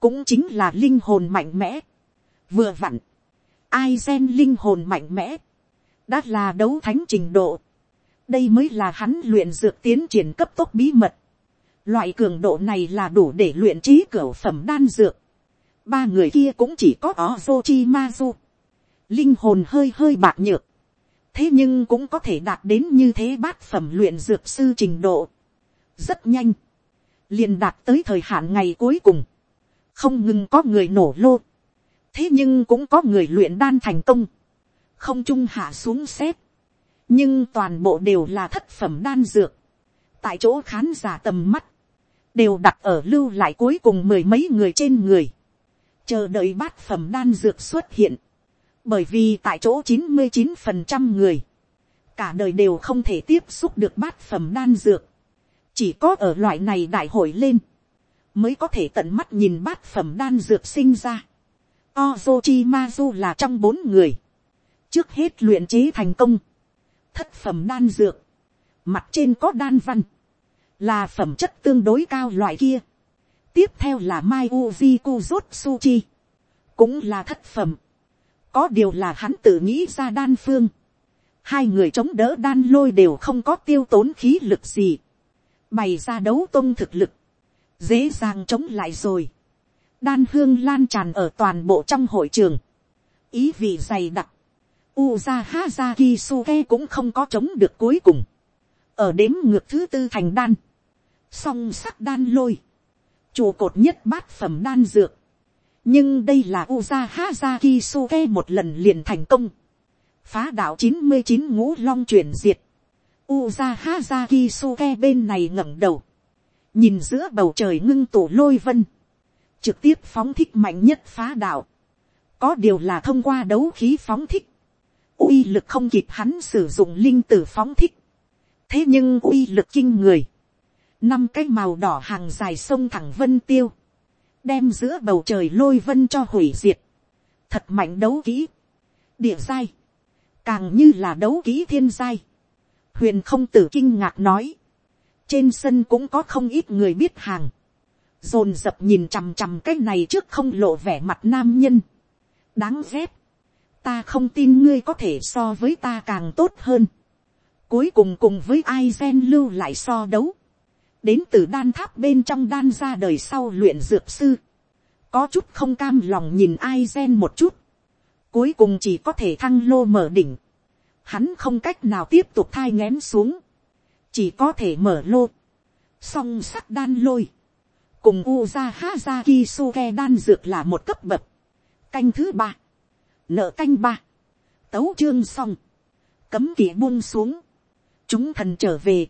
cũng chính là linh hồn mạnh mẽ. Vừa vặn, ai gen linh hồn mạnh mẽ, đã là đấu thánh trình độ, đây mới là hắn luyện dược tiến triển cấp tốc bí mật, loại cường độ này là đủ để luyện trí cửa phẩm đan dược, ba người kia cũng chỉ có Ozochi Mazu, linh hồn hơi hơi bạc nhược, thế nhưng cũng có thể đạt đến như thế bát phẩm luyện dược sư trình độ, rất nhanh, liền đạt tới thời hạn ngày cuối cùng, không ngừng có người nổ lô, thế nhưng cũng có người luyện đan thành công, không trung hạ xuống xếp, nhưng toàn bộ đều là thất phẩm đan dược, tại chỗ khán giả tầm mắt, đều đặt ở lưu lại cuối cùng mười mấy người trên người, chờ đợi bát phẩm đan dược xuất hiện, bởi vì tại chỗ chín mươi chín phần trăm người, cả đời đều không thể tiếp xúc được bát phẩm đan dược, chỉ có ở loại này đại hội lên, mới có thể tận mắt nhìn bát phẩm đan dược sinh ra. Ozochi Mazu là trong bốn người. Trước hết luyện chế thành công. Thất phẩm đan dược. Mặt trên có đan văn. Là phẩm chất tương đối cao loại kia. Tiếp theo là Mai Uji Kuzutsuchi. Cũng là thất phẩm. Có điều là hắn tự nghĩ ra đan phương. Hai người chống đỡ đan lôi đều không có tiêu tốn khí lực gì. Bày ra đấu tông thực lực. Dễ dàng chống lại rồi đan hương lan tràn ở toàn bộ trong hội trường, ý vị dày đặc, Uza Hazaki Suke cũng không có chống được cuối cùng, ở đếm ngược thứ tư thành đan, song sắc đan lôi, trụ cột nhất bát phẩm đan dược, nhưng đây là Uza Hazaki Suke một lần liền thành công, phá đạo chín mươi chín ngũ long truyền diệt, Uza Hazaki Suke bên này ngẩng đầu, nhìn giữa bầu trời ngưng tụ lôi vân, trực tiếp phóng thích mạnh nhất phá đạo, có điều là thông qua đấu khí phóng thích, uy lực không kịp hắn sử dụng linh tử phóng thích, thế nhưng uy lực kinh người, năm cái màu đỏ hàng dài sông thẳng vân tiêu, đem giữa bầu trời lôi vân cho hủy diệt, thật mạnh đấu kỹ, địa giai, càng như là đấu kỹ thiên giai, huyền không tử kinh ngạc nói, trên sân cũng có không ít người biết hàng, dồn dập nhìn chằm chằm cái này trước không lộ vẻ mặt nam nhân. đáng ghét. ta không tin ngươi có thể so với ta càng tốt hơn. cuối cùng cùng với ai gen lưu lại so đấu đến từ đan tháp bên trong đan ra đời sau luyện dược sư. có chút không cam lòng nhìn ai gen một chút. cuối cùng chỉ có thể thăng lô mở đỉnh. hắn không cách nào tiếp tục thai ngén xuống. chỉ có thể mở lô. song sắc đan lôi cùng Uza Hazaki Suke đan dược là một cấp bậc. Canh thứ ba. Nợ canh ba. Tấu chương xong. Cấm kỵ buông xuống. Chúng thần trở về.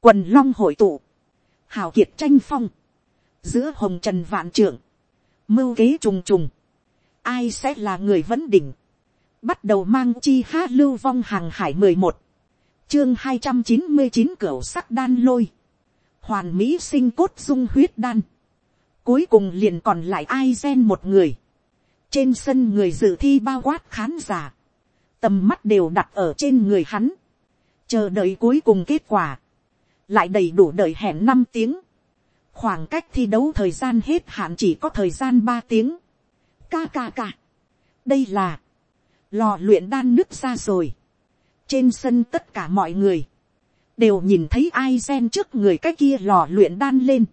Quần long hội tụ. Hào kiệt tranh phong. Giữa hồng trần vạn trưởng. Mưu kế trùng trùng. Ai sẽ là người vấn đỉnh. Bắt đầu mang chi hát lưu vong hàng hải mười một Chương hai trăm chín mươi chín cửa sắc đan lôi hoàn mỹ sinh cốt dung huyết đan, Cuối cùng liền còn lại ai gen một người. Trên sân người dự thi bao quát khán giả. Tầm mắt đều đặt ở trên người hắn. Chờ đợi cuối cùng kết quả. Lại đầy đủ đợi hẹn năm tiếng. Khoảng cách thi đấu thời gian hết hạn chỉ có thời gian ba tiếng. Ca ca ca. Đây là. Lò luyện đan nứt ra rồi. Trên sân tất cả mọi người. Đều nhìn thấy ai gen trước người cái kia lò luyện đan lên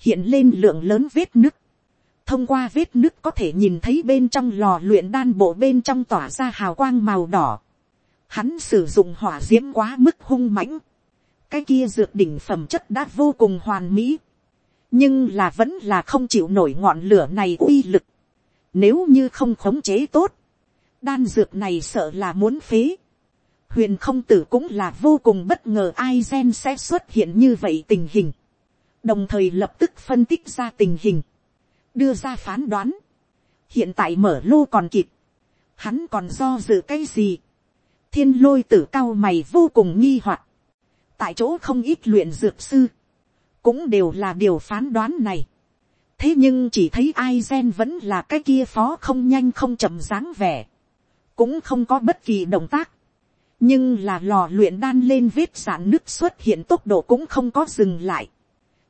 hiện lên lượng lớn vết nứt. Thông qua vết nứt có thể nhìn thấy bên trong lò luyện đan bộ bên trong tỏa ra hào quang màu đỏ. Hắn sử dụng hỏa diễm quá mức hung mãnh. Cái kia dược đỉnh phẩm chất đã vô cùng hoàn mỹ. Nhưng là vẫn là không chịu nổi ngọn lửa này uy lực. Nếu như không khống chế tốt. Đan dược này sợ là muốn phế. Huyền không tử cũng là vô cùng bất ngờ ai gen sẽ xuất hiện như vậy tình hình đồng thời lập tức phân tích ra tình hình, đưa ra phán đoán, hiện tại mở lô còn kịp, hắn còn do dự cái gì, thiên lôi tử cao mày vô cùng nghi hoặc, tại chỗ không ít luyện dược sư, cũng đều là điều phán đoán này, thế nhưng chỉ thấy ai gen vẫn là cái kia phó không nhanh không chậm dáng vẻ, cũng không có bất kỳ động tác, nhưng là lò luyện đan lên vết sản nước xuất hiện tốc độ cũng không có dừng lại,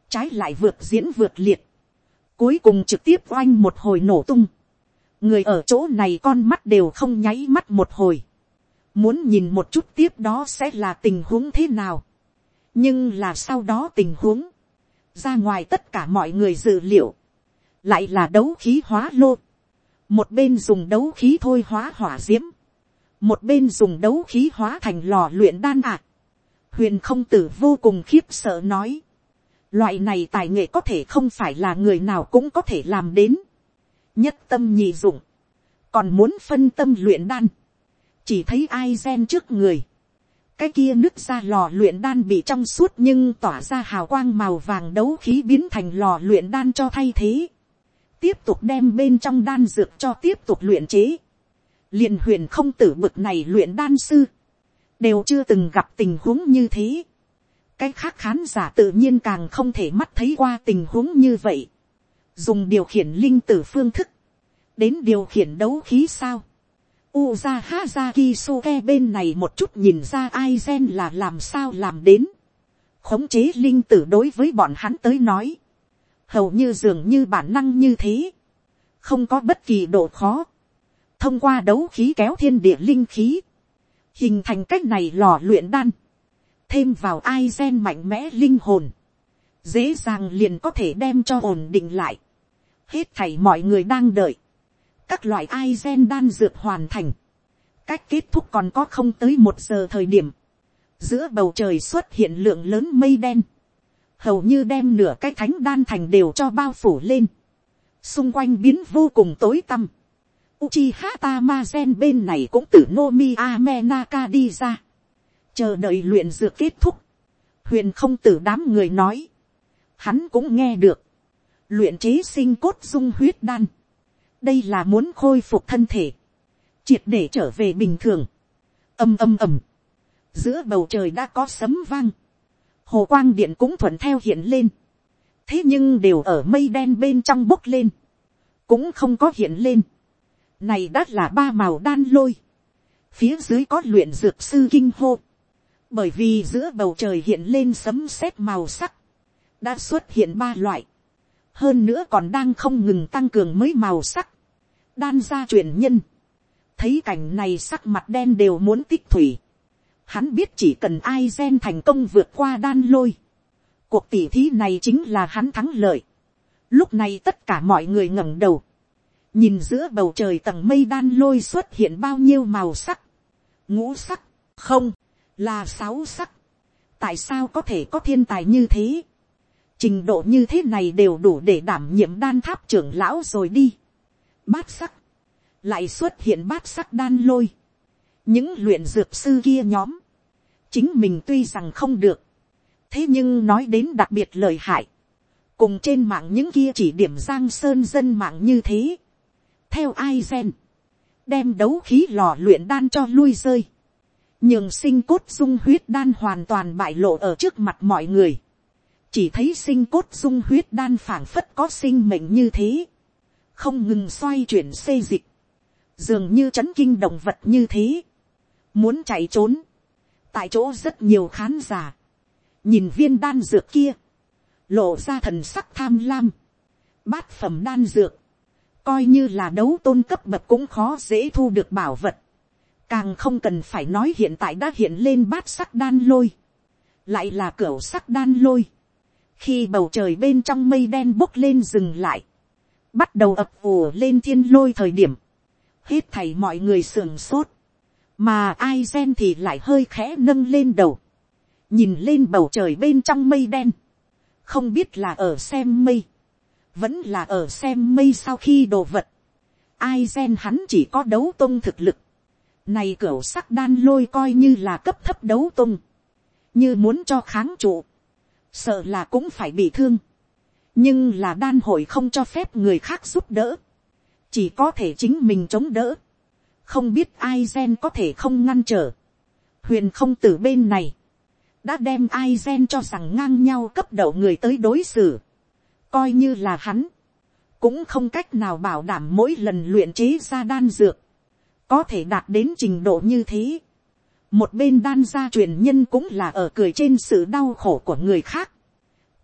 trái lại vượt diễn vượt liệt, cuối cùng trực tiếp oanh một hồi nổ tung, người ở chỗ này con mắt đều không nháy mắt một hồi, muốn nhìn một chút tiếp đó sẽ là tình huống thế nào, nhưng là sau đó tình huống, ra ngoài tất cả mọi người dự liệu, lại là đấu khí hóa lô, một bên dùng đấu khí thôi hóa hỏa d i ễ m một bên dùng đấu khí hóa thành lò luyện đan ạ, huyền không tử vô cùng khiếp sợ nói, Loại này tài nghệ có thể không phải là người nào cũng có thể làm đến. Nhất tâm nhị dụng. Còn muốn phân tâm luyện đan. Chỉ thấy ai gen trước người. Cái kia nứt ra lò luyện đan bị trong suốt nhưng tỏa ra hào quang màu vàng đấu khí biến thành lò luyện đan cho thay thế. Tiếp tục đem bên trong đan dược cho tiếp tục luyện chế. liền huyền không tử bực này luyện đan sư. Đều chưa từng gặp tình huống như thế cái khác khán giả tự nhiên càng không thể mắt thấy qua tình huống như vậy. dùng điều khiển linh tử phương thức, đến điều khiển đấu khí sao. Uza Hazaki Suke bên này một chút nhìn ra ai gen là làm sao làm đến. khống chế linh tử đối với bọn hắn tới nói. hầu như dường như bản năng như thế. không có bất kỳ độ khó. thông qua đấu khí kéo thiên địa linh khí. hình thành cách này lò luyện đan thêm vào ai gen mạnh mẽ linh hồn, dễ dàng liền có thể đem cho ổn định lại. hết thảy mọi người đang đợi, các loại ai gen đan dược hoàn thành, cách kết thúc còn có không tới một giờ thời điểm, giữa bầu trời xuất hiện lượng lớn mây đen, hầu như đem nửa cái thánh đan thành đều cho bao phủ lên, xung quanh biến vô cùng tối tăm, Uchiha Tamazen bên này cũng từ Nomi Amenaka đi ra. Chờ đợi luyện dược kết thúc, huyền không tử đám người nói, hắn cũng nghe được, luyện chế sinh cốt dung huyết đan, đây là muốn khôi phục thân thể, triệt để trở về bình thường, âm âm ầm, giữa bầu trời đã có sấm vang, hồ quang điện cũng thuận theo hiện lên, thế nhưng đều ở mây đen bên trong bốc lên, cũng không có hiện lên, này đã là ba màu đan lôi, phía dưới có luyện dược sư kinh hô, bởi vì giữa bầu trời hiện lên sấm sét màu sắc, đã xuất hiện ba loại, hơn nữa còn đang không ngừng tăng cường mới màu sắc, đan ra truyền nhân, thấy cảnh này sắc mặt đen đều muốn tích thủy, hắn biết chỉ cần ai gen thành công vượt qua đan lôi, cuộc tỉ thí này chính là hắn thắng lợi, lúc này tất cả mọi người ngẩng đầu, nhìn giữa bầu trời tầng mây đan lôi xuất hiện bao nhiêu màu sắc, ngũ sắc, không, là sáu sắc, tại sao có thể có thiên tài như thế, trình độ như thế này đều đủ để đảm nhiệm đan tháp trưởng lão rồi đi, bát sắc, lại xuất hiện bát sắc đan lôi, những luyện dược sư kia nhóm, chính mình tuy rằng không được, thế nhưng nói đến đặc biệt lời hại, cùng trên mạng những kia chỉ điểm giang sơn dân mạng như thế, theo ai gen, đem đấu khí lò luyện đan cho lui rơi, nhường sinh cốt dung huyết đan hoàn toàn bại lộ ở trước mặt mọi người, chỉ thấy sinh cốt dung huyết đan phảng phất có sinh mệnh như thế, không ngừng xoay chuyển xê dịch, dường như c h ấ n kinh động vật như thế, muốn chạy trốn, tại chỗ rất nhiều khán giả, nhìn viên đan dược kia, lộ ra thần sắc tham lam, bát phẩm đan dược, coi như là đấu tôn cấp bậc cũng khó dễ thu được bảo vật, càng không cần phải nói hiện tại đã hiện lên bát sắc đan lôi, lại là cửa sắc đan lôi, khi bầu trời bên trong mây đen bốc lên dừng lại, bắt đầu ập ùa lên thiên lôi thời điểm, hết thầy mọi người sườn sốt, mà ai gen thì lại hơi khẽ nâng lên đầu, nhìn lên bầu trời bên trong mây đen, không biết là ở xem mây, vẫn là ở xem mây sau khi đồ vật, ai gen hắn chỉ có đấu tung thực lực, này cửa sắc đan lôi coi như là cấp thấp đấu tung, như muốn cho kháng trụ, sợ là cũng phải bị thương, nhưng là đan hội không cho phép người khác giúp đỡ, chỉ có thể chính mình chống đỡ, không biết ai gen có thể không ngăn trở, huyền không từ bên này, đã đem ai gen cho rằng ngang nhau cấp độ người tới đối xử, coi như là hắn, cũng không cách nào bảo đảm mỗi lần luyện chế ra đan dược, có thể đạt đến trình độ như thế một bên đan gia truyền nhân cũng là ở cười trên sự đau khổ của người khác,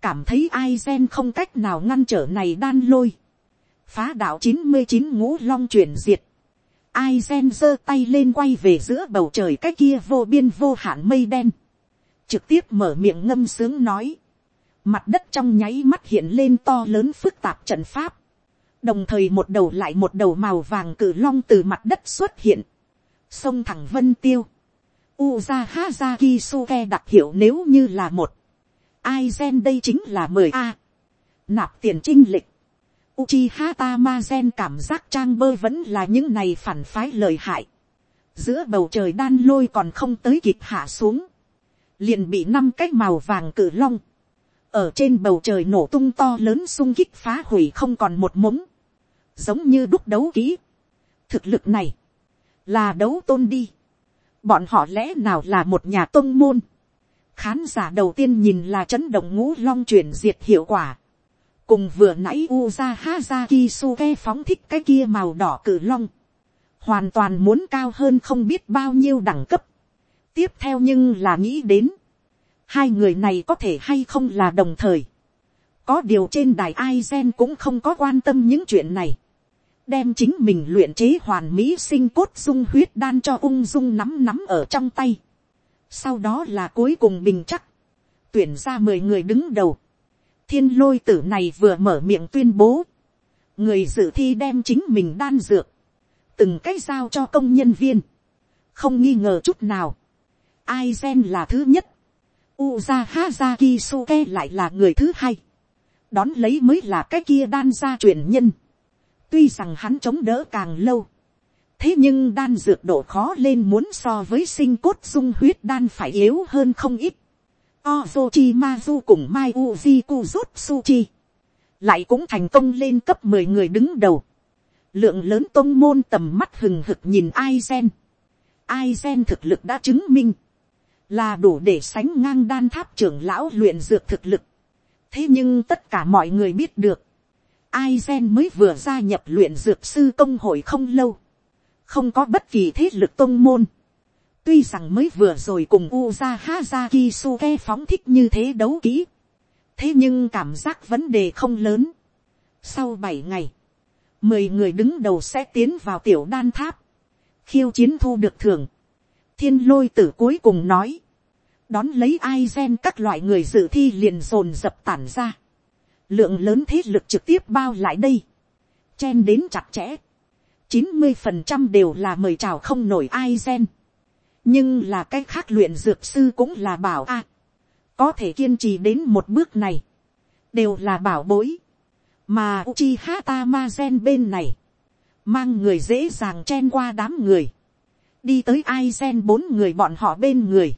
cảm thấy ai gen không cách nào ngăn trở này đan lôi, phá đạo chín mươi chín ngũ long truyền diệt, ai gen giơ tay lên quay về giữa bầu trời cái kia vô biên vô hạn mây đen, trực tiếp mở miệng ngâm sướng nói, mặt đất trong nháy mắt hiện lên to lớn phức tạp trận pháp, đồng thời một đầu lại một đầu màu vàng cử long từ mặt đất xuất hiện, sông thẳng vân tiêu, Uza Hazaki Suke đặc hiệu nếu như là một ai gen đây chính là mười a nạp tiền trinh lịch Uchiha Tamazen cảm giác trang bơ vẫn là những này phản phái lời hại. Giữa bầu trời đan lôi còn không tới kịp hạ xuống. Liền bị năm cái màu vàng cử long. Ở trên bầu trời nổ tung to lớn sung kích phá hủy không còn một mống. Giống như đúc đấu kỹ. Thực lực này. Là đấu tôn đi. Bọn họ lẽ nào là một nhà tôn môn khán giả đầu tiên nhìn là chấn động ngũ long chuyển diệt hiệu quả. cùng vừa nãy uza hazaki phóng thích cái kia màu đỏ cử long. hoàn toàn muốn cao hơn không biết bao nhiêu đẳng cấp. tiếp theo nhưng là nghĩ đến, hai người này có thể hay không là đồng thời. có điều trên đài aizen cũng không có quan tâm những chuyện này đem chính mình luyện chế hoàn mỹ sinh cốt dung huyết đan cho ung dung nắm nắm ở trong tay. Sau đó là cuối cùng bình chắc, tuyển ra mười người đứng đầu, thiên lôi tử này vừa mở miệng tuyên bố, người dự thi đem chính mình đan dược, từng cách giao cho công nhân viên, không nghi ngờ chút nào, ai gen là thứ nhất, uza hazaki suke lại là người thứ hai, đón lấy mới là cái kia đan ra truyền nhân, tuy rằng hắn chống đỡ càng lâu, thế nhưng đan dược độ khó lên muốn so với sinh cốt dung huyết đan phải yếu hơn không ít. Ozochi Mazu cùng Mai Uji Kuzutsuchi lại cũng thành công lên cấp mười người đứng đầu. Lượng lớn tông môn tầm mắt hừng hực nhìn Aizen. Aizen thực lực đã chứng minh là đủ để sánh ngang đan tháp trưởng lão luyện dược thực lực. Thế nhưng tất cả mọi người biết được, Aizen mới vừa gia nhập luyện dược sư công hội không lâu không có bất kỳ thế lực tôn môn. tuy rằng mới vừa rồi cùng uza hazaki suke phóng thích như thế đấu kỹ. thế nhưng cảm giác vấn đề không lớn. sau bảy ngày, mười người đứng đầu sẽ tiến vào tiểu đan tháp, khiêu chiến thu được thưởng. thiên lôi tử cuối cùng nói, đón lấy ai gen các loại người dự thi liền dồn dập tản ra lượng lớn thế lực trực tiếp bao lại đây, chen đến chặt chẽ chín mươi phần trăm đều là mời chào không nổi ai gen. nhưng là cái khác luyện dược sư cũng là bảo a. có thể kiên trì đến một bước này. đều là bảo bối. mà Uchiha Tamazen bên này. mang người dễ dàng chen qua đám người. đi tới ai gen bốn người bọn họ bên người.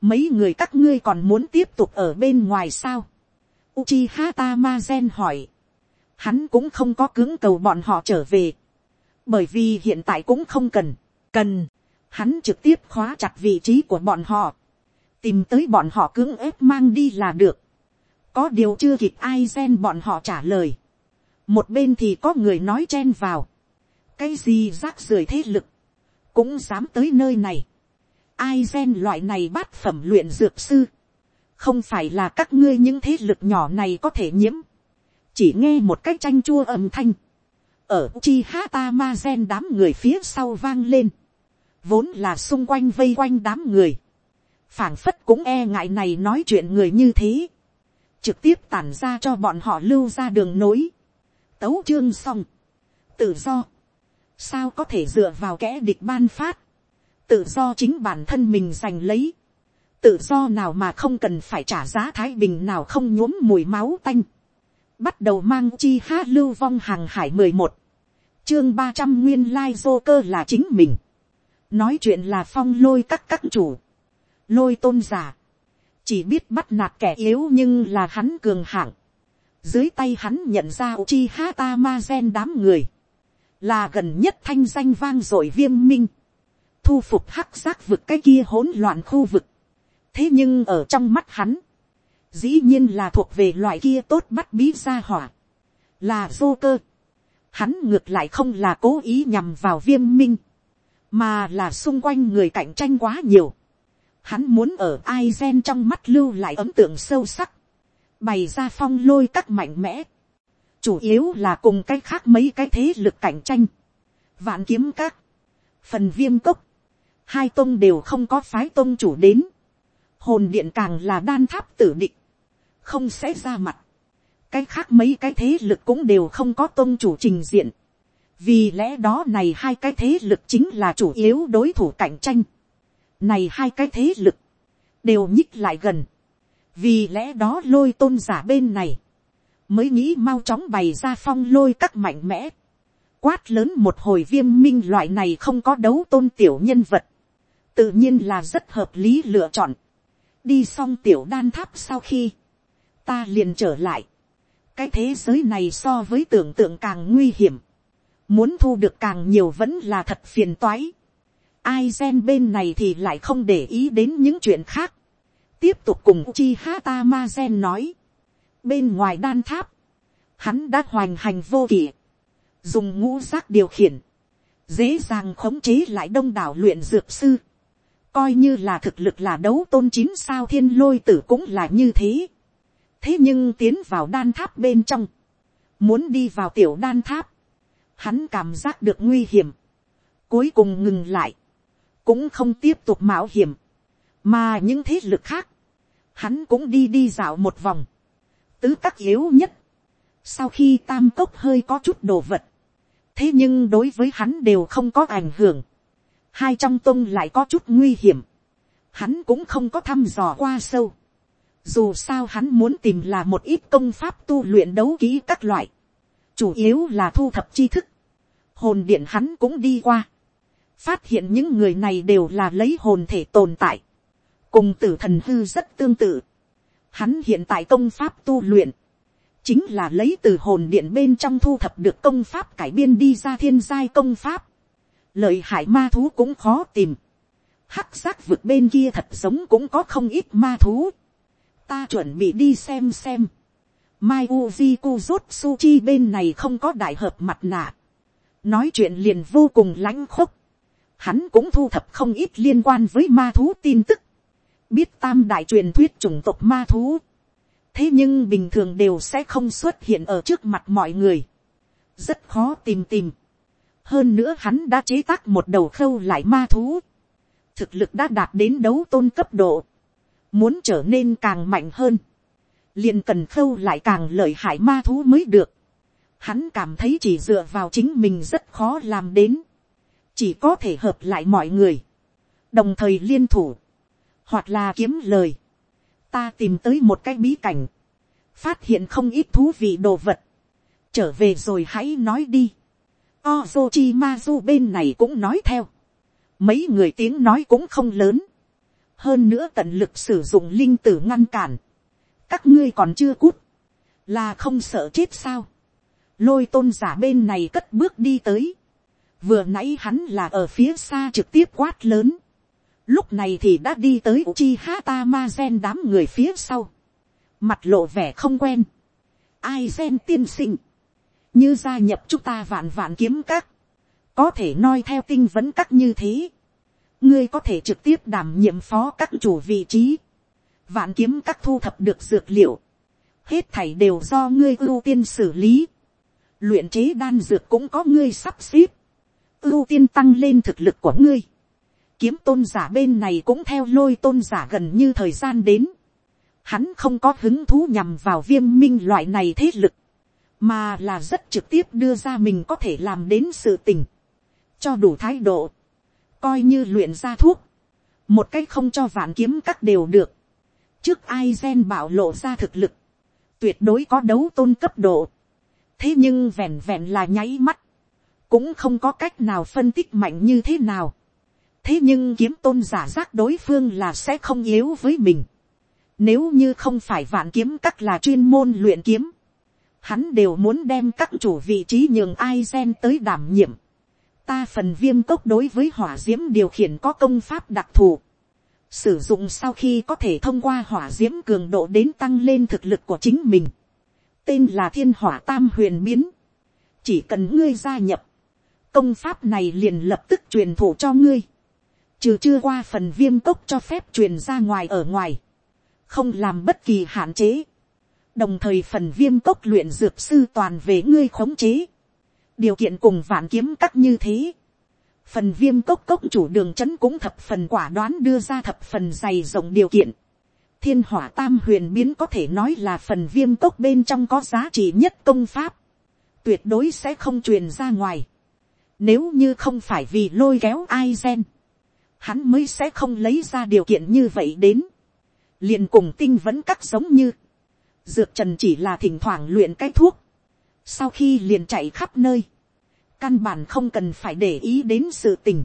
mấy người các ngươi còn muốn tiếp tục ở bên ngoài sao. Uchiha Tamazen hỏi. hắn cũng không có cứng cầu bọn họ trở về. Bởi vì hiện tại cũng không cần, cần, hắn trực tiếp khóa chặt vị trí của bọn họ, tìm tới bọn họ cưỡng ép mang đi là được, có điều chưa kịp ai gen bọn họ trả lời, một bên thì có người nói chen vào, cái gì rác rưởi thế lực, cũng dám tới nơi này, ai gen loại này bát phẩm luyện dược sư, không phải là các ngươi những thế lực nhỏ này có thể nhiễm, chỉ nghe một cách tranh chua âm thanh, ở chi hata ma gen đám người phía sau vang lên, vốn là xung quanh vây quanh đám người, phảng phất cũng e ngại này nói chuyện người như thế, trực tiếp tản ra cho bọn họ lưu ra đường nối, tấu chương xong, tự do, sao có thể dựa vào kẻ địch ban phát, tự do chính bản thân mình giành lấy, tự do nào mà không cần phải trả giá thái bình nào không nhuốm mùi máu tanh, bắt đầu mang chi ha lưu vong hàng hải mười một, chương ba trăm nguyên lai vô cơ là chính mình, nói chuyện là phong lôi các các chủ, lôi tôn giả, chỉ biết bắt nạt kẻ yếu nhưng là hắn cường hạng, dưới tay hắn nhận ra chi hata ma gen đám người, là gần nhất thanh danh vang dội viêm minh, thu phục hắc giác vực cái kia hỗn loạn khu vực thế nhưng ở trong mắt hắn, dĩ nhiên là thuộc về loại kia tốt bắt bí ra hỏa, là vô cơ. Hắn ngược lại không là cố ý nhằm vào viêm minh, mà là xung quanh người cạnh tranh quá nhiều. Hắn muốn ở ai gen trong mắt lưu lại ấn tượng sâu sắc, bày ra phong lôi các mạnh mẽ, chủ yếu là cùng cái khác mấy cái thế lực cạnh tranh, vạn kiếm các, phần viêm cốc, hai tôn đều không có phái tôn chủ đến, hồn điện càng là đan tháp tử định, không sẽ ra mặt, cái khác mấy cái thế lực cũng đều không có tôn chủ trình diện, vì lẽ đó này hai cái thế lực chính là chủ yếu đối thủ cạnh tranh, này hai cái thế lực, đều nhích lại gần, vì lẽ đó lôi tôn giả bên này, mới nghĩ mau chóng bày ra phong lôi các mạnh mẽ, quát lớn một hồi viêm minh loại này không có đấu tôn tiểu nhân vật, tự nhiên là rất hợp lý lựa chọn, đi xong tiểu đan tháp sau khi, ta liền trở lại, cái thế giới này so với tưởng tượng càng nguy hiểm, muốn thu được càng nhiều vẫn là thật phiền toái, ai gen bên này thì lại không để ý đến những chuyện khác, tiếp tục cùng chi hata ma gen nói, bên ngoài đan tháp, hắn đã hoành hành vô kỷ, dùng ngũ giác điều khiển, dễ dàng khống chế lại đông đảo luyện dược sư, coi như là thực lực là đấu tôn chín sao thiên lôi tử cũng là như thế. thế nhưng tiến vào đan tháp bên trong, muốn đi vào tiểu đan tháp, hắn cảm giác được nguy hiểm, cuối cùng ngừng lại, cũng không tiếp tục mạo hiểm, mà những thế lực khác, hắn cũng đi đi dạo một vòng, tứ các yếu nhất, sau khi tam cốc hơi có chút đồ vật, thế nhưng đối với hắn đều không có ảnh hưởng, hai trong tông lại có chút nguy hiểm, hắn cũng không có thăm dò qua sâu, dù sao hắn muốn tìm là một ít công pháp tu luyện đấu kỹ các loại, chủ yếu là thu thập tri thức, hồn điện hắn cũng đi qua, phát hiện những người này đều là lấy hồn thể tồn tại, cùng tử thần hư rất tương tự, hắn hiện tại công pháp tu luyện, chính là lấy từ hồn điện bên trong thu thập được công pháp cải biên đi ra thiên giai công pháp, lợi hại ma thú cũng khó tìm, hắc giác vực bên kia thật giống cũng có không ít ma thú, ta chuẩn bị đi xem xem, mai uzi kuzut suchi bên này không có đại hợp mặt nạ, nói chuyện liền vô cùng lãnh khúc, hắn cũng thu thập không ít liên quan với ma thú tin tức, biết tam đại truyền thuyết chủng tộc ma thú, thế nhưng bình thường đều sẽ không xuất hiện ở trước mặt mọi người, rất khó tìm tìm hơn nữa hắn đã chế tác một đầu khâu lại ma thú, thực lực đã đạt đến đấu tôn cấp độ, muốn trở nên càng mạnh hơn, liền cần khâu lại càng lợi hại ma thú mới được. Hắn cảm thấy chỉ dựa vào chính mình rất khó làm đến, chỉ có thể hợp lại mọi người, đồng thời liên thủ, hoặc là kiếm lời, ta tìm tới một cái bí cảnh, phát hiện không ít thú vị đồ vật, trở về rồi hãy nói đi. Ozochimazu bên này cũng nói theo, mấy người tiếng nói cũng không lớn, hơn nữa tận lực sử dụng linh tử ngăn cản, các ngươi còn chưa cút, là không sợ chết sao, lôi tôn giả bên này cất bước đi tới, vừa nãy hắn là ở phía xa trực tiếp quát lớn, lúc này thì đã đi tới Uchiha Tamazen đám người phía sau. mặt lộ vẻ không quen, ai gen tiên sinh, như gia nhập chúng ta vạn vạn kiếm các, có thể noi theo tinh vấn các như thế, ngươi có thể trực tiếp đảm nhiệm phó các chủ vị trí, vạn kiếm các thu thập được dược liệu, hết thảy đều do ngươi ưu tiên xử lý, luyện chế đan dược cũng có ngươi sắp xếp, ưu tiên tăng lên thực lực của ngươi, kiếm tôn giả bên này cũng theo lôi tôn giả gần như thời gian đến, hắn không có hứng thú nhằm vào viêm minh loại này thế lực, mà là rất trực tiếp đưa ra mình có thể làm đến sự tình, cho đủ thái độ, coi như luyện ra thuốc, một cách không cho vạn kiếm các đều được, trước ai gen bảo lộ ra thực lực, tuyệt đối có đấu tôn cấp độ, thế nhưng vẹn vẹn là nháy mắt, cũng không có cách nào phân tích mạnh như thế nào, thế nhưng kiếm tôn giả giác đối phương là sẽ không yếu với mình, nếu như không phải vạn kiếm các là chuyên môn luyện kiếm, hắn đều muốn đem các chủ vị trí nhường ai gen tới đảm nhiệm. Ta phần viêm cốc đối với hỏa d i ễ m điều khiển có công pháp đặc thù. Sử dụng sau khi có thể thông qua hỏa d i ễ m cường độ đến tăng lên thực lực của chính mình. Tên là thiên hỏa tam huyền biến. Chỉ cần ngươi gia nhập. Công pháp này liền lập tức truyền thụ cho ngươi. Trừ chưa qua phần viêm cốc cho phép truyền ra ngoài ở ngoài. Không làm bất kỳ hạn chế đồng thời phần viêm cốc luyện dược sư toàn về ngươi khống chế, điều kiện cùng vạn kiếm cắt như thế, phần viêm cốc cốc chủ đường c h ấ n cũng thập phần quả đoán đưa ra thập phần dày rộng điều kiện, thiên hỏa tam huyền biến có thể nói là phần viêm cốc bên trong có giá trị nhất công pháp, tuyệt đối sẽ không truyền ra ngoài, nếu như không phải vì lôi kéo ai gen, hắn mới sẽ không lấy ra điều kiện như vậy đến, liền cùng tinh vẫn cắt giống như, Dược trần chỉ là thỉnh thoảng luyện cái thuốc. Sau khi liền chạy khắp nơi. Căn bản không cần phải để ý đến sự tình.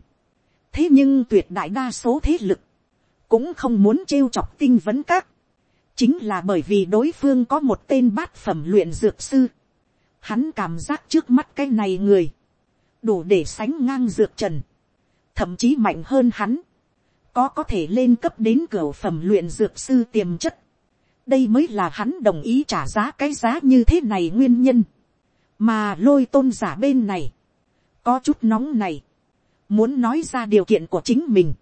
Thế nhưng tuyệt đại đa số thế lực. Cũng không muốn trêu chọc tinh vấn các. Chính là bởi vì đối phương có một tên bát phẩm luyện dược sư. Hắn cảm giác trước mắt cái này người. Đủ để sánh ngang dược trần. Thậm chí mạnh hơn hắn có có thể lên cấp đến cửa phẩm luyện dược sư tiềm chất đây mới là hắn đồng ý trả giá cái giá như thế này nguyên nhân, mà lôi tôn giả bên này, có chút nóng này, muốn nói ra điều kiện của chính mình,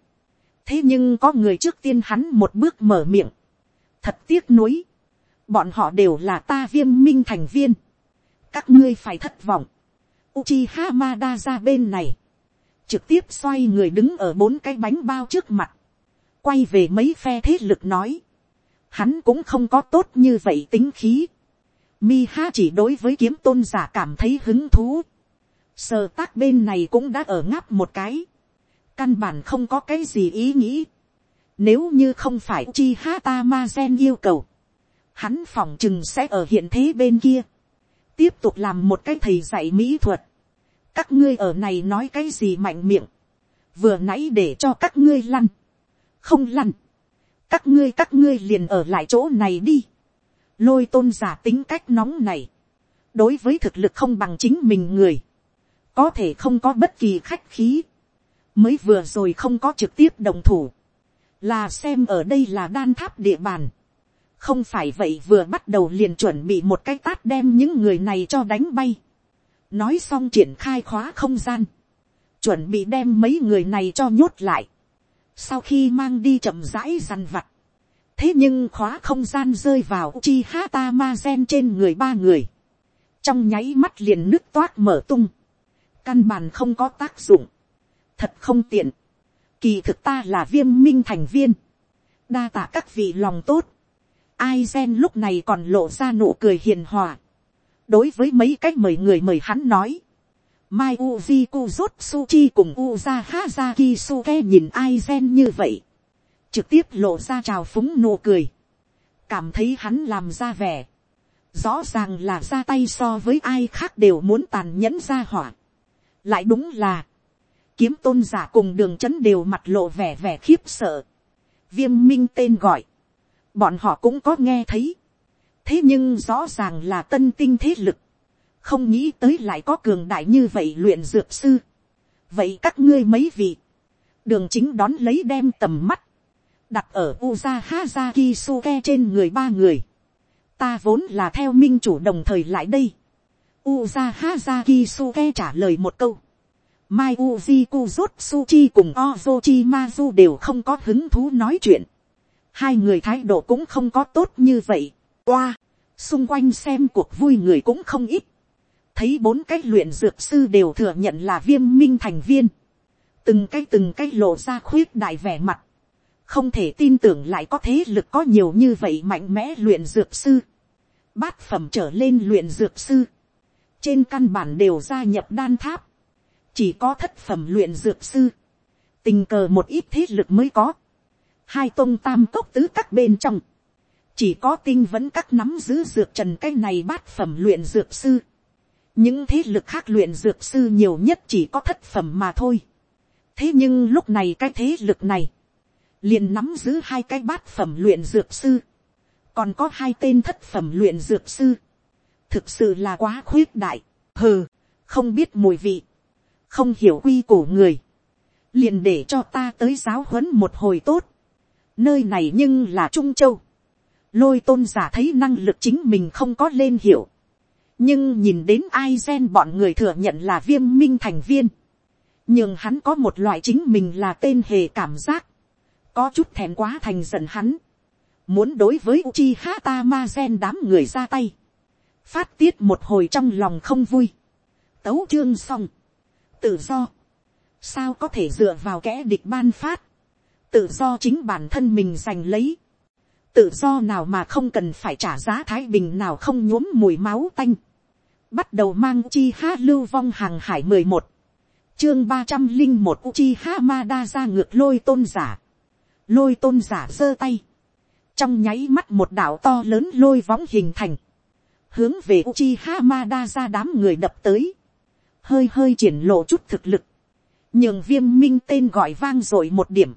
thế nhưng có người trước tiên hắn một bước mở miệng, thật tiếc nuối, bọn họ đều là ta viêm minh thành viên, các ngươi phải thất vọng, Uchi Hamada ra bên này, trực tiếp xoay người đứng ở bốn cái bánh bao trước mặt, quay về mấy phe thế lực nói, hắn cũng không có tốt như vậy tính khí. Mi ha chỉ đối với kiếm tôn giả cảm thấy hứng thú. Sờ tác bên này cũng đã ở ngáp một cái. Căn bản không có cái gì ý nghĩ. Nếu như không phải chi ha ta ma gen yêu cầu. Hắn phỏng chừng sẽ ở hiện thế bên kia. Tiếp tục làm một cái thầy dạy mỹ thuật. Các ngươi ở này nói cái gì mạnh miệng. Vừa nãy để cho các ngươi lăn. Không lăn các ngươi các ngươi liền ở lại chỗ này đi. lôi tôn giả tính cách nóng này. đối với thực lực không bằng chính mình người. có thể không có bất kỳ khách khí. mới vừa rồi không có trực tiếp đồng thủ. là xem ở đây là đan tháp địa bàn. không phải vậy vừa bắt đầu liền chuẩn bị một cái tát đem những người này cho đánh bay. nói xong triển khai khóa không gian. chuẩn bị đem mấy người này cho nhốt lại sau khi mang đi chậm rãi dằn vặt, thế nhưng khóa không gian rơi vào chi hata ma gen trên người ba người, trong nháy mắt liền nước toát mở tung, căn bản không có tác dụng, thật không tiện, kỳ thực ta là viêm minh thành viên, đa tạ các vị lòng tốt, ai gen lúc này còn lộ ra nụ cười hiền hòa, đối với mấy cách mời người mời hắn nói, Mai Uji Kuzutsuchi cùng Uza Hazaki Suke nhìn Aizen như vậy. Trực tiếp lộ ra trào phúng nụ cười. Cảm thấy hắn làm ra vẻ. Rõ ràng là ra tay so với ai khác đều muốn tàn nhẫn ra hỏa. Lại đúng là. Kiếm tôn giả cùng đường chấn đều mặt lộ vẻ vẻ khiếp sợ. Viêm minh tên gọi. Bọn họ cũng có nghe thấy. Thế nhưng rõ ràng là tân tinh thế lực không nghĩ tới lại có cường đại như vậy luyện dược sư. vậy các ngươi mấy vị, đường chính đón lấy đem tầm mắt, đặt ở uza haza kisuke trên người ba người, ta vốn là theo minh chủ đồng thời lại đây. Uza haza kisuke trả lời một câu. Mai Uji Kuzutsuchi cùng Ozochi Mazu đều không có hứng thú nói chuyện. Hai người thái độ cũng không có tốt như vậy. Qua, xung quanh xem cuộc vui người cũng không ít. Thấy bốn cái luyện dược sư đều thừa nhận là viêm minh thành viên. Từng cái từng cái lộ ra khuyết đại vẻ mặt. Không thể tin tưởng lại có thế lực có nhiều như vậy mạnh mẽ luyện dược sư. Bát phẩm trở lên luyện dược sư. Trên căn bản đều gia nhập đan tháp chỉ có thất phẩm luyện dược sư, tình cờ một ít thế lực mới có, hai tôn tam cốc tứ các bên trong, chỉ có tinh vẫn các nắm giữ dược trần cái này bát phẩm luyện dược sư, những thế lực khác luyện dược sư nhiều nhất chỉ có thất phẩm mà thôi. thế nhưng lúc này cái thế lực này, liền nắm giữ hai cái bát phẩm luyện dược sư, còn có hai tên thất phẩm luyện dược sư, thực sự là quá khuyết đại, hừ, không biết mùi vị, không hiểu quy củ người, liền để cho ta tới giáo huấn một hồi tốt. nơi này nhưng là trung châu, lôi tôn giả thấy năng lực chính mình không có lên hiểu, nhưng nhìn đến ai gen bọn người thừa nhận là viêm minh thành viên, nhưng hắn có một loại chính mình là tên hề cảm giác, có chút thèm quá thành giận hắn, muốn đối với Uchi Hata Ma Gen đám người ra tay, phát tiết một hồi trong lòng không vui, tấu chương xong, tự do, sao có thể dựa vào kẻ địch ban phát, tự do chính bản thân mình giành lấy, tự do nào mà không cần phải trả giá thái bình nào không nhuốm mùi máu tanh, bắt đầu mang chi ha lưu vong hàng hải mười một, chương ba trăm linh một chi ha ma đa ra ngược lôi tôn giả, lôi tôn giả giơ tay, trong nháy mắt một đảo to lớn lôi võng hình thành, hướng về chi ha ma đa ra đám người đập tới, hơi hơi triển lộ chút thực lực, nhường viêm minh tên gọi vang rồi một điểm,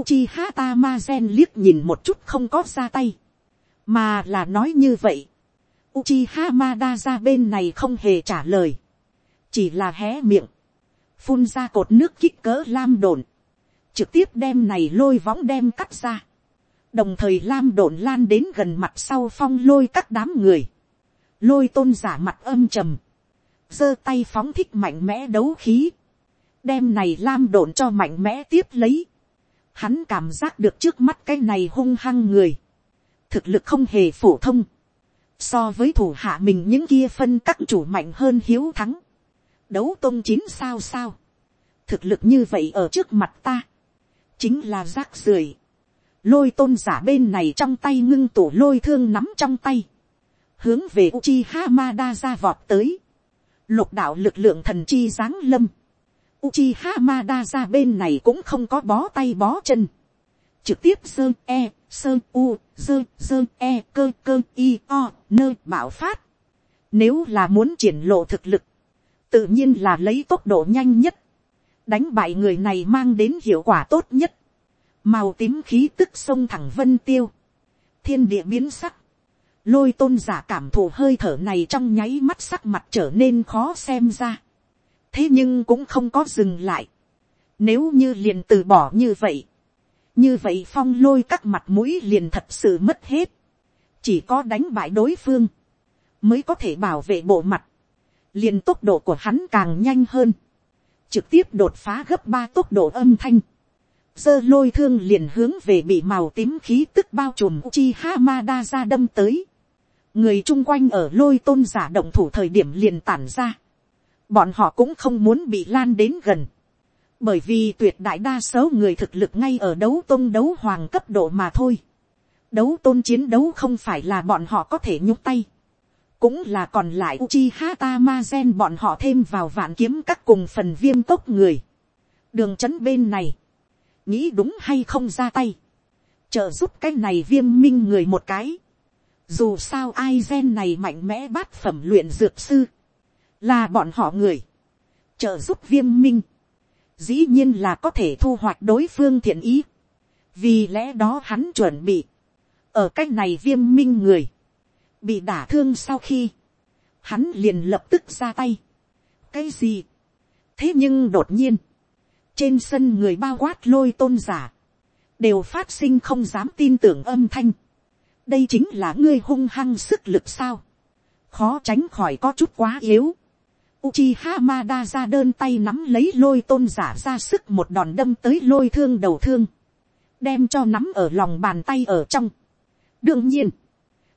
Uchiha Tamazen liếc nhìn một chút không có ra tay, mà là nói như vậy, Uchiha Mada ra bên này không hề trả lời, chỉ là hé miệng, phun ra cột nước kích cỡ lam đồn, trực tiếp đem này lôi võng đem cắt ra, đồng thời lam đồn lan đến gần mặt sau phong lôi các đám người, lôi tôn giả mặt âm trầm, giơ tay phóng thích mạnh mẽ đấu khí, đem này lam đồn cho mạnh mẽ tiếp lấy. Hắn cảm giác được trước mắt cái này hung hăng người, thực lực không hề phổ thông, so với thủ hạ mình những kia phân các chủ mạnh hơn hiếu thắng, đấu tôn chín sao sao, thực lực như vậy ở trước mặt ta, chính là rác rưởi, lôi tôn giả bên này trong tay ngưng tủ lôi thương nắm trong tay, hướng về uchihamada ra vọt tới. Lục đạo lực lượng thần chi giáng lâm. uchi Hamada ra bên này cũng không có bó tay bó chân. Trực tiếp sơ e, sơ u, dơ dơ e cơ cơ i o nơi bạo phát. Nếu là muốn triển lộ thực lực, tự nhiên là lấy tốc độ nhanh nhất. Đánh bại người này mang đến hiệu quả tốt nhất. Màu tím khí tức sông thẳng vân tiêu. Thiên địa biến sắc lôi tôn giả cảm thụ hơi thở này trong nháy mắt sắc mặt trở nên khó xem ra. thế nhưng cũng không có dừng lại. nếu như liền từ bỏ như vậy, như vậy phong lôi các mặt mũi liền thật sự mất hết. chỉ có đánh bại đối phương, mới có thể bảo vệ bộ mặt. liền tốc độ của hắn càng nhanh hơn. trực tiếp đột phá gấp ba tốc độ âm thanh. Giơ lôi thương liền hướng về bị màu tím khí tức bao trùm chi ha ma đa ra đâm tới người chung quanh ở lôi tôn giả động thủ thời điểm liền tản ra. bọn họ cũng không muốn bị lan đến gần bởi vì tuyệt đại đa số người thực lực ngay ở đấu tôn đấu hoàng cấp độ mà thôi. đấu tôn chiến đấu không phải là bọn họ có thể nhúc tay. cũng là còn lại uchi hata ma gen bọn họ thêm vào vạn kiếm các cùng phần viêm tốc người. đường trấn bên này, nghĩ đúng hay không ra tay. trợ giúp cái này viêm minh người một cái dù sao ai gen này mạnh mẽ bát phẩm luyện dược sư. Là bọn họ người. Trợ giúp viêm minh. Dĩ nhiên là có thể thu hoạch đối phương thiện ý. Vì lẽ đó hắn chuẩn bị. Ở cách này viêm minh người. Bị đả thương sau khi. Hắn liền lập tức ra tay. Cái gì? Thế nhưng đột nhiên. Trên sân người bao quát lôi tôn giả. Đều phát sinh không dám tin tưởng âm thanh đây chính là ngươi hung hăng sức lực sao, khó tránh khỏi có chút quá yếu. Uchiha Mada ra đơn tay nắm lấy lôi tôn giả ra sức một đòn đâm tới lôi thương đầu thương. Đem cho nắm ở lòng bàn tay ở trong. Đương nhiên,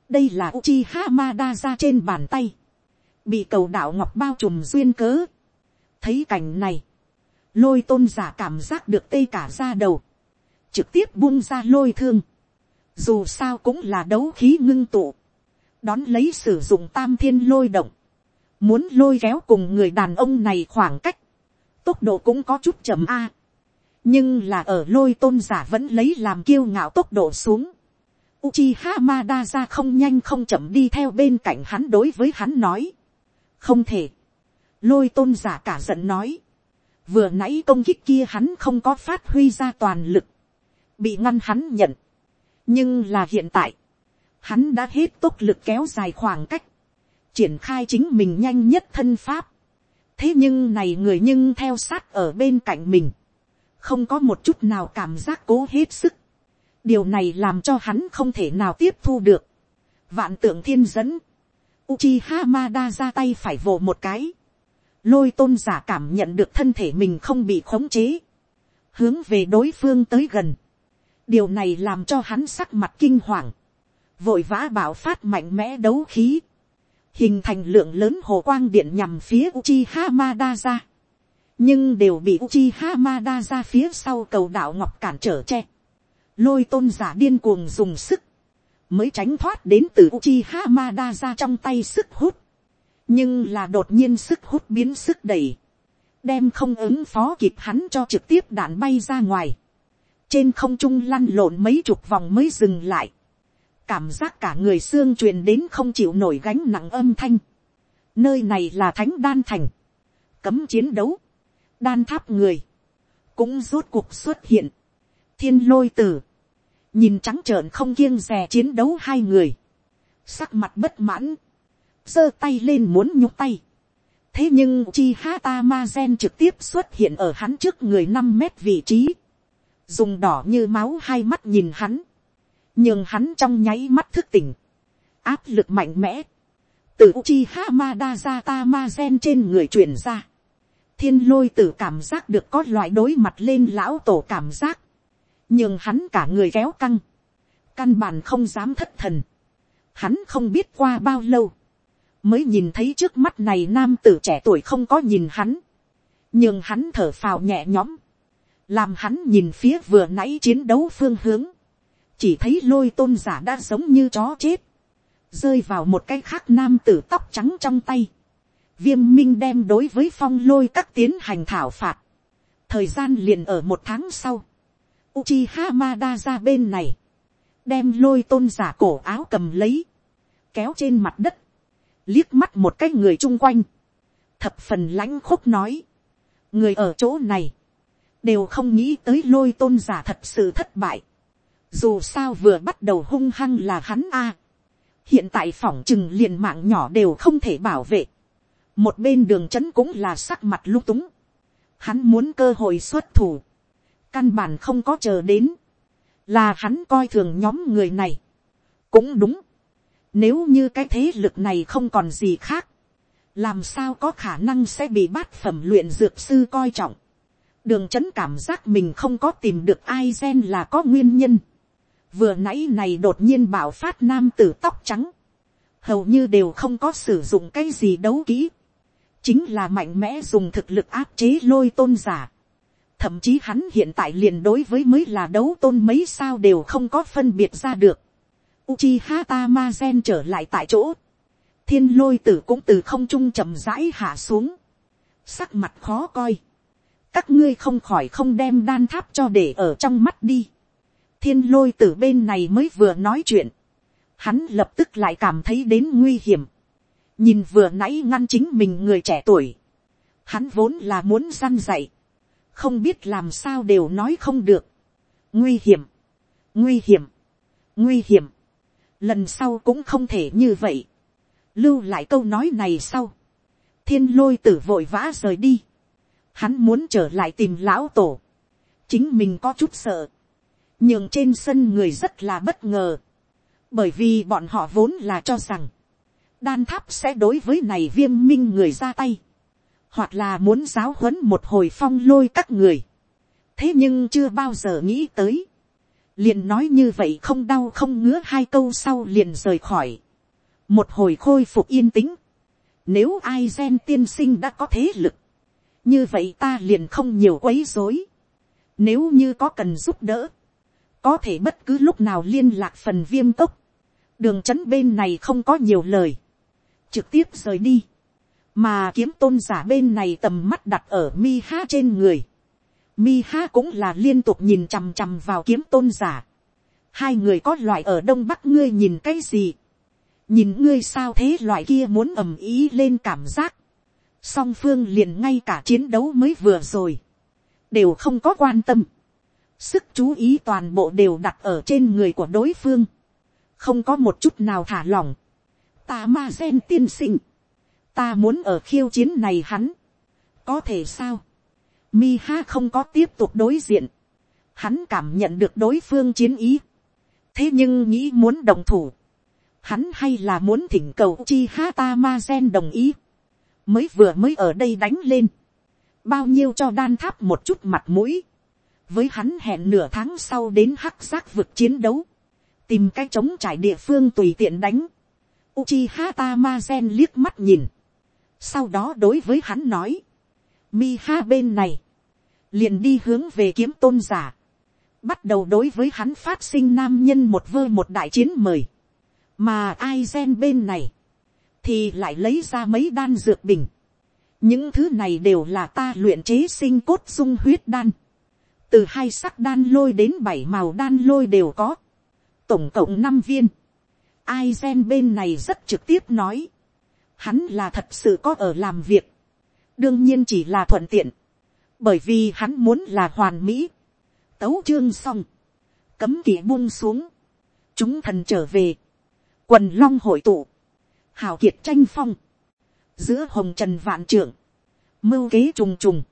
đây là Uchiha Mada ra trên bàn tay. Bị cầu đạo ngọc bao trùm duyên cớ. Thấy cảnh này, lôi tôn giả cảm giác được tê cả ra đầu. Trực tiếp buông ra lôi thương. Dù sao cũng là đấu khí ngưng tụ. Đón lấy sử dụng tam thiên lôi động muốn lôi kéo cùng người đàn ông này khoảng cách, tốc độ cũng có chút chậm a, nhưng là ở lôi tôn giả vẫn lấy làm kiêu ngạo tốc độ xuống. Uchiha Madara không nhanh không chậm đi theo bên cạnh hắn đối với hắn nói. Không thể. Lôi tôn giả cả giận nói. Vừa nãy công kích kia hắn không có phát huy ra toàn lực. Bị ngăn hắn nhận. Nhưng là hiện tại. Hắn đã hết tốc lực kéo dài khoảng cách triển khai chính mình nhanh nhất thân pháp. thế nhưng này người nhưng theo sát ở bên cạnh mình, không có một chút nào cảm giác cố hết sức. điều này làm cho hắn không thể nào tiếp thu được. vạn tượng thiên dẫn, Uchiha Hamada ra tay phải vồ một cái. Lôi tôn giả cảm nhận được thân thể mình không bị khống chế. Hướng về đối phương tới gần. Điều này làm cho hắn sắc mặt kinh hoàng. Vội vã bảo phát mạnh mẽ đấu khí hình thành lượng lớn hồ quang điện nhằm phía Uchiha Madara. nhưng đều bị Uchiha Madara phía sau cầu đảo ngọc cản trở che. lôi tôn giả điên cuồng dùng sức, mới tránh thoát đến từ Uchiha Madara trong tay sức hút. nhưng là đột nhiên sức hút biến sức đẩy, đem không ứng phó kịp hắn cho trực tiếp đạn bay ra ngoài. trên không trung lăn lộn mấy chục vòng mới dừng lại cảm giác cả người xương truyền đến không chịu nổi gánh nặng âm thanh. nơi này là thánh đan thành, cấm chiến đấu, đan tháp người, cũng rốt cuộc xuất hiện, thiên lôi tử, nhìn trắng trợn không kiêng rè chiến đấu hai người, sắc mặt bất mãn, giơ tay lên muốn nhúc tay. thế nhưng chi hata ma gen trực tiếp xuất hiện ở hắn trước người năm mét vị trí, dùng đỏ như máu hai mắt nhìn hắn, nhưng hắn trong nháy mắt thức tỉnh, áp lực mạnh mẽ, từ uchi hamada ra ta ma gen trên người truyền ra, thiên lôi tử cảm giác được có loại đối mặt lên lão tổ cảm giác, nhưng hắn cả người kéo căng, căn bản không dám thất thần, hắn không biết qua bao lâu, mới nhìn thấy trước mắt này nam tử trẻ tuổi không có nhìn hắn, nhưng hắn thở phào nhẹ nhõm, làm hắn nhìn phía vừa nãy chiến đấu phương hướng, chỉ thấy lôi tôn giả đã giống như chó chết, rơi vào một cái khác nam tử tóc trắng trong tay. Viêm minh đem đối với phong lôi các tiến hành thảo phạt. Thời gian liền ở một tháng sau. Uchiha Hamada ra bên này. Đem lôi tôn giả cổ áo cầm lấy. Kéo trên mặt đất. Liếc mắt một cái người chung quanh. Thập phần lãnh khúc nói. Người ở chỗ này. Đều không nghĩ tới lôi tôn giả thật sự thất bại dù sao vừa bắt đầu hung hăng là hắn a. hiện tại phỏng chừng liền mạng nhỏ đều không thể bảo vệ. một bên đường trấn cũng là sắc mặt lung túng. hắn muốn cơ hội xuất thủ. căn bản không có chờ đến. là hắn coi thường nhóm người này. cũng đúng. nếu như cái thế lực này không còn gì khác. làm sao có khả năng sẽ bị bát phẩm luyện dược sư coi trọng đường trấn cảm giác mình không có tìm được ai gen là có nguyên nhân vừa nãy này đột nhiên bảo phát nam tử tóc trắng, hầu như đều không có sử dụng cái gì đấu kỹ, chính là mạnh mẽ dùng thực lực áp chế lôi tôn giả. Thậm chí hắn hiện tại liền đối với mới là đấu tôn mấy sao đều không có phân biệt ra được. Uchiha Tamazen trở lại tại chỗ. Thiên lôi tử cũng từ không trung chậm rãi hạ xuống. Sắc mặt khó coi. Các ngươi không khỏi không đem đan tháp cho để ở trong mắt đi thiên lôi từ bên này mới vừa nói chuyện, hắn lập tức lại cảm thấy đến nguy hiểm, nhìn vừa nãy ngăn chính mình người trẻ tuổi, hắn vốn là muốn săn dạy, không biết làm sao đều nói không được, nguy hiểm, nguy hiểm, nguy hiểm, lần sau cũng không thể như vậy, lưu lại câu nói này sau, thiên lôi tử vội vã rời đi, hắn muốn trở lại tìm lão tổ, chính mình có chút sợ, nhưng trên sân người rất là bất ngờ, bởi vì bọn họ vốn là cho rằng, đan tháp sẽ đối với này viêm minh người ra tay, hoặc là muốn giáo huấn một hồi phong lôi các người. thế nhưng chưa bao giờ nghĩ tới, liền nói như vậy không đau không ngứa hai câu sau liền rời khỏi, một hồi khôi phục yên tĩnh, nếu ai gen tiên sinh đã có thế lực, như vậy ta liền không nhiều quấy rối, nếu như có cần giúp đỡ, có thể bất cứ lúc nào liên lạc phần viêm tốc, đường trấn bên này không có nhiều lời, trực tiếp rời đi, mà kiếm tôn giả bên này tầm mắt đặt ở mi ha trên người, mi ha cũng là liên tục nhìn chằm chằm vào kiếm tôn giả, hai người có loại ở đông bắc ngươi nhìn cái gì, nhìn ngươi sao thế loại kia muốn ầm ý lên cảm giác, song phương liền ngay cả chiến đấu mới vừa rồi, đều không có quan tâm, sức chú ý toàn bộ đều đặt ở trên người của đối phương, không có một chút nào thả lỏng, ta ma gen tiên sinh, ta muốn ở khiêu chiến này hắn, có thể sao, mi ha không có tiếp tục đối diện, hắn cảm nhận được đối phương chiến ý, thế nhưng nghĩ muốn đồng thủ, hắn hay là muốn thỉnh cầu chi ha ta ma gen đồng ý, mới vừa mới ở đây đánh lên, bao nhiêu cho đan tháp một chút mặt mũi, với hắn hẹn nửa tháng sau đến hắc giác vực chiến đấu, tìm cái trống trải địa phương tùy tiện đánh, Uchiha Tamazen liếc mắt nhìn, sau đó đối với hắn nói, Miha bên này, liền đi hướng về kiếm tôn giả, bắt đầu đối với hắn phát sinh nam nhân một vơ một đại chiến mời, mà Aizen bên này, thì lại lấy ra mấy đan dược bình, những thứ này đều là ta luyện chế sinh cốt dung huyết đan, từ hai sắc đan lôi đến bảy màu đan lôi đều có, tổng cộng năm viên, ai gen bên này rất trực tiếp nói, hắn là thật sự có ở làm việc, đương nhiên chỉ là thuận tiện, bởi vì hắn muốn là hoàn mỹ, tấu chương xong, cấm kỵ buông xuống, chúng thần trở về, quần long hội tụ, hào kiệt tranh phong, giữa hồng trần vạn trưởng, mưu kế trùng trùng,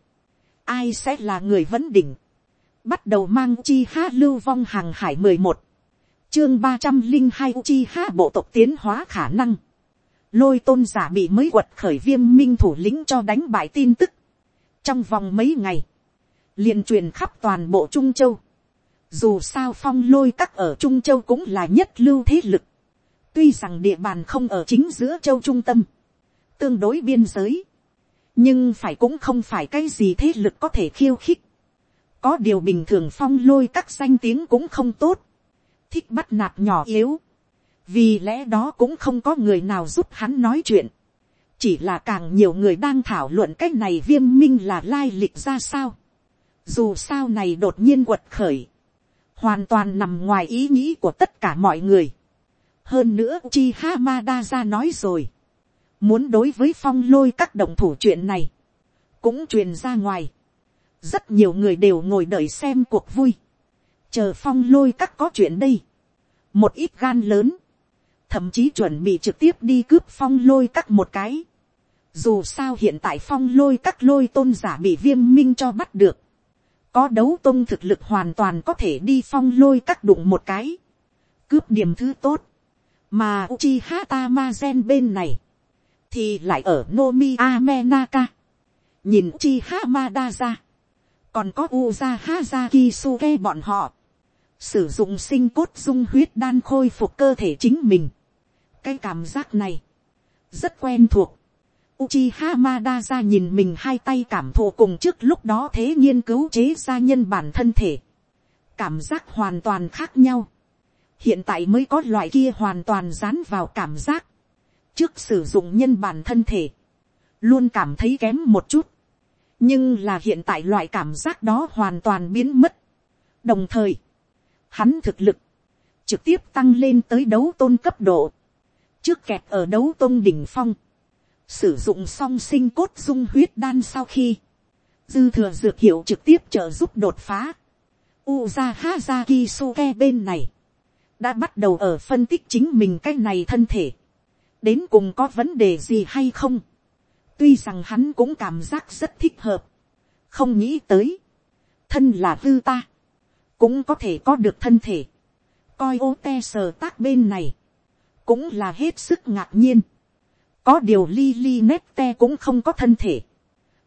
ai sẽ là người vấn đỉnh, bắt đầu mang chi ha lưu vong hàng hải mười một, chương ba trăm linh hai chi ha bộ tộc tiến hóa khả năng, lôi tôn giả bị mới quật khởi viêm minh thủ lĩnh cho đánh bại tin tức, trong vòng mấy ngày, liền truyền khắp toàn bộ trung châu, dù sao phong lôi các ở trung châu cũng là nhất lưu thế lực, tuy rằng địa bàn không ở chính giữa châu trung tâm, tương đối biên giới, nhưng phải cũng không phải cái gì thế lực có thể khiêu khích, có điều bình thường phong lôi các danh tiếng cũng không tốt, thích bắt nạt nhỏ yếu, vì lẽ đó cũng không có người nào giúp hắn nói chuyện, chỉ là càng nhiều người đang thảo luận cái này viêm minh là lai lịch ra sao, dù sao này đột nhiên quật khởi, hoàn toàn nằm ngoài ý nghĩ của tất cả mọi người. hơn nữa chi Hamada ra nói rồi, muốn đối với phong lôi các động thủ chuyện này, cũng truyền ra ngoài rất nhiều người đều ngồi đợi xem cuộc vui, chờ phong lôi các có chuyện đây. một ít gan lớn, thậm chí chuẩn bị trực tiếp đi cướp phong lôi các một cái. dù sao hiện tại phong lôi các lôi tôn giả bị viêm minh cho bắt được, có đấu tôn thực lực hoàn toàn có thể đi phong lôi các đụng một cái, cướp điểm thứ tốt, mà Uchiha Tamazen bên này, thì lại ở Nomi Amenaka, nhìn chi hama da ra còn có Uza haza kisuke bọn họ, sử dụng sinh cốt dung huyết đan khôi phục cơ thể chính mình. cái cảm giác này, rất quen thuộc. Uchiha Madara nhìn mình hai tay cảm thụ cùng trước lúc đó thế nghiên cứu chế ra nhân bản thân thể. Cảm giác hoàn toàn khác nhau. Hiện tại mới có loại kia hoàn toàn dán vào cảm giác. Trước sử dụng nhân bản thân thể. Luôn cảm thấy kém một chút. Nhưng là hiện tại loại cảm giác đó hoàn toàn biến mất. Đồng thời, hắn thực lực trực tiếp tăng lên tới đấu tôn cấp độ. Trước kẹt ở đấu tôn đỉnh phong sử dụng song sinh cốt dung huyết đan sau khi, dư thừa dược hiệu trực tiếp trợ giúp đột phá. Uza Hazaki Suke bên này, đã bắt đầu ở phân tích chính mình cái này thân thể, đến cùng có vấn đề gì hay không tuy rằng hắn cũng cảm giác rất thích hợp, không nghĩ tới, thân là hư ta, cũng có thể có được thân thể, coi ô te sờ tác bên này, cũng là hết sức ngạc nhiên. có điều li li nét te cũng không có thân thể,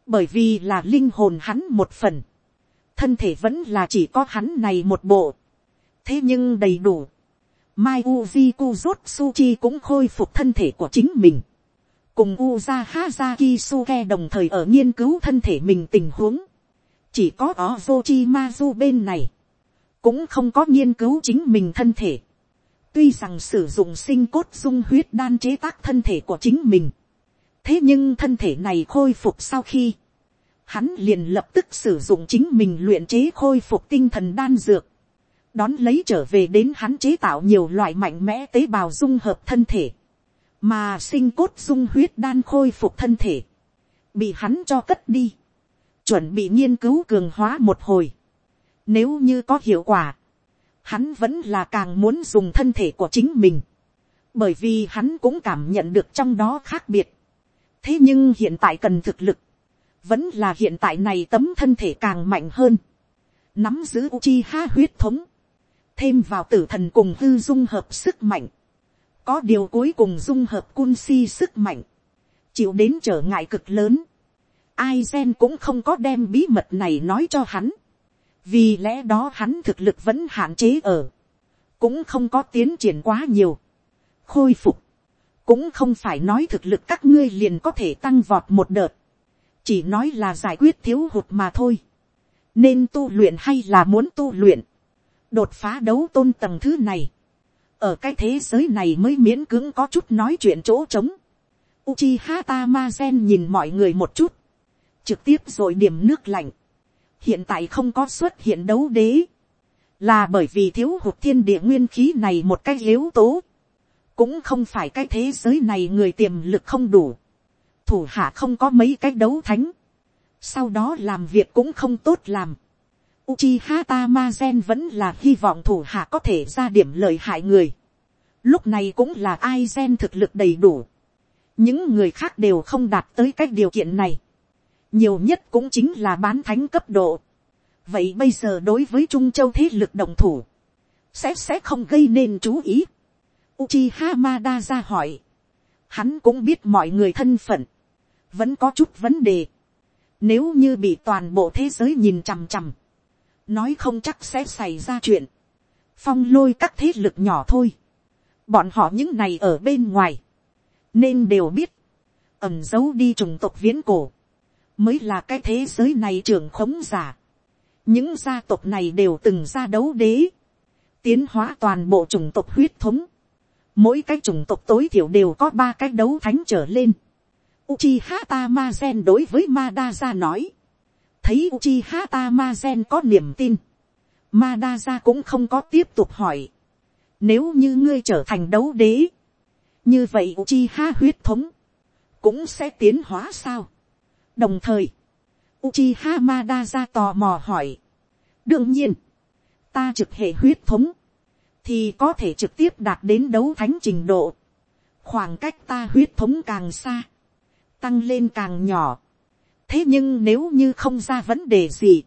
bởi vì là linh hồn hắn một phần, thân thể vẫn là chỉ có hắn này một bộ, thế nhưng đầy đủ. Mai Uji Kuzutsuchi cũng khôi phục thân thể của chính mình. Cùng Uza Hazaki Suke đồng thời ở nghiên cứu thân thể mình tình huống. Chỉ có Ozochimazu bên này. Cũng không có nghiên cứu chính mình thân thể. Tuy rằng sử dụng sinh cốt dung huyết đan chế tác thân thể của chính mình. Thế nhưng thân thể này khôi phục sau khi. Hắn liền lập tức sử dụng chính mình luyện chế khôi phục tinh thần đan dược đón lấy trở về đến hắn chế tạo nhiều loại mạnh mẽ tế bào dung hợp thân thể, mà sinh cốt dung huyết đan khôi phục thân thể, bị hắn cho cất đi, chuẩn bị nghiên cứu cường hóa một hồi. Nếu như có hiệu quả, hắn vẫn là càng muốn dùng thân thể của chính mình, bởi vì hắn cũng cảm nhận được trong đó khác biệt. thế nhưng hiện tại cần thực lực, vẫn là hiện tại này tấm thân thể càng mạnh hơn, nắm giữ Uchiha huyết thống, thêm vào tử thần cùng hư dung hợp sức mạnh, có điều cuối cùng dung hợp cun si sức mạnh, chịu đến trở ngại cực lớn, ai gen cũng không có đem bí mật này nói cho hắn, vì lẽ đó hắn thực lực vẫn hạn chế ở, cũng không có tiến triển quá nhiều, khôi phục, cũng không phải nói thực lực các ngươi liền có thể tăng vọt một đợt, chỉ nói là giải quyết thiếu hụt mà thôi, nên tu luyện hay là muốn tu luyện, đột phá đấu tôn tầng thứ này, ở cái thế giới này mới miễn cưỡng có chút nói chuyện chỗ trống. Uchiha Tamazen nhìn mọi người một chút, trực tiếp rồi điểm nước lạnh. hiện tại không có xuất hiện đấu đế, là bởi vì thiếu hụt thiên địa nguyên khí này một cái yếu tố, cũng không phải cái thế giới này người tiềm lực không đủ, thủ hạ không có mấy cái đấu thánh, sau đó làm việc cũng không tốt làm, Uchiha Tamazen vẫn là hy vọng thủ hạ có thể ra điểm lợi hại người. Lúc này cũng là Aizen thực lực đầy đủ. Những người khác đều không đạt tới cách điều kiện này. Nhiều nhất cũng chính là bán thánh cấp độ. Vậy bây giờ đối với Trung Châu thế lực đồng thủ. Sẽ sẽ không gây nên chú ý. Uchiha Mada ra hỏi. Hắn cũng biết mọi người thân phận. Vẫn có chút vấn đề. Nếu như bị toàn bộ thế giới nhìn chằm chằm nói không chắc sẽ xảy ra chuyện, phong lôi các thế lực nhỏ thôi, bọn họ những này ở bên ngoài, nên đều biết, ẩm giấu đi trùng tộc viễn cổ, mới là cái thế giới này trưởng khống giả. những gia tộc này đều từng ra đấu đế, tiến hóa toàn bộ chủng tộc huyết thống, mỗi cái chủng tộc tối thiểu đều có ba cái đấu thánh trở lên. Uchiha Tamazen đối với Madara nói, thấy Uchiha Tamazen có niềm tin. Madara cũng không có tiếp tục hỏi. Nếu như ngươi trở thành đấu đế. Như vậy Uchiha huyết thống. Cũng sẽ tiến hóa sao? Đồng thời. Uchiha Madara tò mò hỏi. Đương nhiên. Ta trực hệ huyết thống. Thì có thể trực tiếp đạt đến đấu thánh trình độ. Khoảng cách ta huyết thống càng xa. Tăng lên càng nhỏ thế nhưng nếu như không ra vấn đề gì,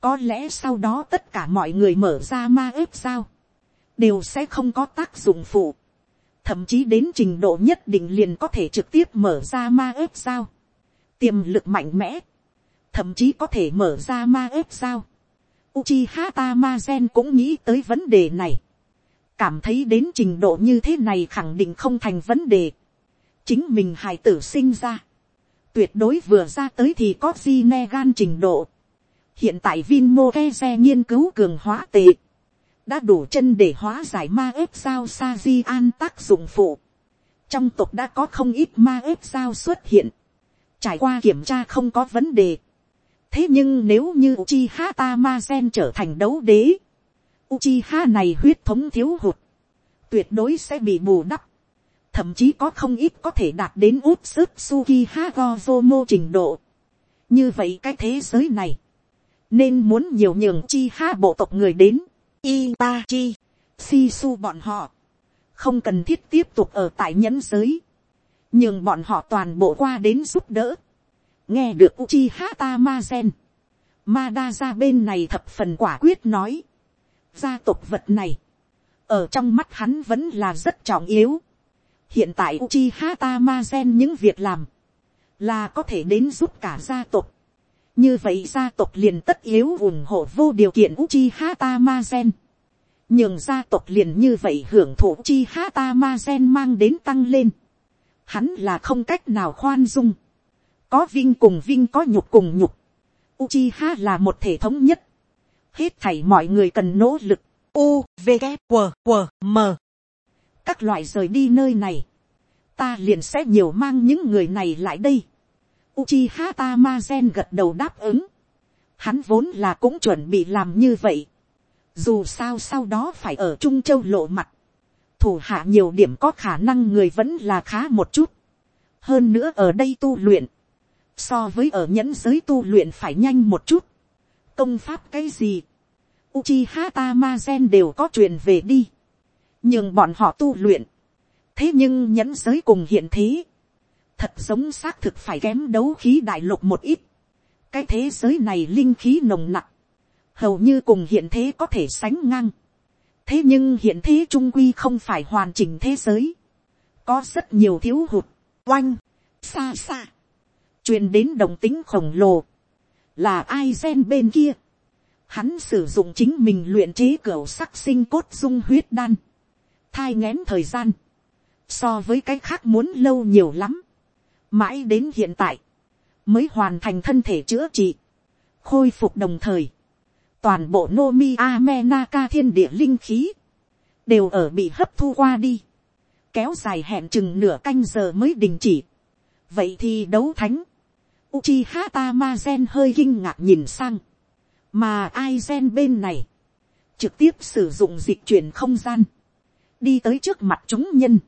có lẽ sau đó tất cả mọi người mở ra ma ếp sao, đều sẽ không có tác dụng phụ, thậm chí đến trình độ nhất định liền có thể trực tiếp mở ra ma ếp sao, tiềm lực mạnh mẽ, thậm chí có thể mở ra ma ếp sao. Uchiha Tamazen cũng nghĩ tới vấn đề này, cảm thấy đến trình độ như thế này khẳng định không thành vấn đề, chính mình hài tử sinh ra, tuyệt đối vừa ra tới thì có di ne gan trình độ. hiện tại Vinmo xe nghiên cứu cường hóa tệ, đã đủ chân để hóa giải ma ếp sao sa di an tác dụng phụ. trong tộc đã có không ít ma ếp sao xuất hiện, trải qua kiểm tra không có vấn đề. thế nhưng nếu như chi ha ta ma gen trở thành đấu đế, Uchiha này huyết thống thiếu hụt, tuyệt đối sẽ bị bù đắp thậm chí có không ít có thể đạt đến út sức suki hagozomo trình độ. như vậy cái thế giới này, nên muốn nhiều nhường chi ha bộ tộc người đến, Itachi, su bọn họ, không cần thiết tiếp tục ở tại nhẫn giới, nhường bọn họ toàn bộ qua đến giúp đỡ, nghe được Uchiha Tamazen, đa ra bên này thập phần quả quyết nói, gia tộc vật này, ở trong mắt hắn vẫn là rất trọng yếu hiện tại Uchiha Tamazen những việc làm, là có thể đến giúp cả gia tộc. như vậy gia tộc liền tất yếu ủng hộ vô điều kiện Uchiha Tamazen. nhưng gia tộc liền như vậy hưởng thụ Uchiha Tamazen mang đến tăng lên. hắn là không cách nào khoan dung. có vinh cùng vinh có nhục cùng nhục. Uchiha là một thể thống nhất. hết thảy mọi người cần nỗ lực u v g W, W, m các loại rời đi nơi này. Ta liền sẽ nhiều mang những người này lại đây. Uchiha Tamazen gật đầu đáp ứng. Hắn vốn là cũng chuẩn bị làm như vậy. Dù sao sau đó phải ở trung châu lộ mặt. Thủ hạ nhiều điểm có khả năng người vẫn là khá một chút. Hơn nữa ở đây tu luyện. So với ở nhẫn giới tu luyện phải nhanh một chút. Công pháp cái gì? Uchiha Tamazen đều có truyền về đi. Nhưng bọn họ tu luyện. Thế nhưng nhẫn giới cùng hiện thế. Thật giống xác thực phải kém đấu khí đại lục một ít. Cái thế giới này linh khí nồng nặc Hầu như cùng hiện thế có thể sánh ngang. Thế nhưng hiện thế trung quy không phải hoàn chỉnh thế giới. Có rất nhiều thiếu hụt. Oanh. Xa xa. Truyền đến đồng tính khổng lồ. Là ai gen bên kia hắn sử dụng chính mình luyện chế cửa sắc sinh cốt dung huyết đan, thai ngén thời gian, so với cái khác muốn lâu nhiều lắm, mãi đến hiện tại, mới hoàn thành thân thể chữa trị, khôi phục đồng thời, toàn bộ Nomi Amenaka thiên địa linh khí, đều ở bị hấp thu qua đi, kéo dài hẹn chừng nửa canh giờ mới đình chỉ. vậy thì đấu thánh, Uchiha Tamazen hơi kinh ngạc nhìn sang, mà Aizen bên này, trực tiếp sử dụng dịch chuyển không gian, đi tới trước mặt chúng nhân,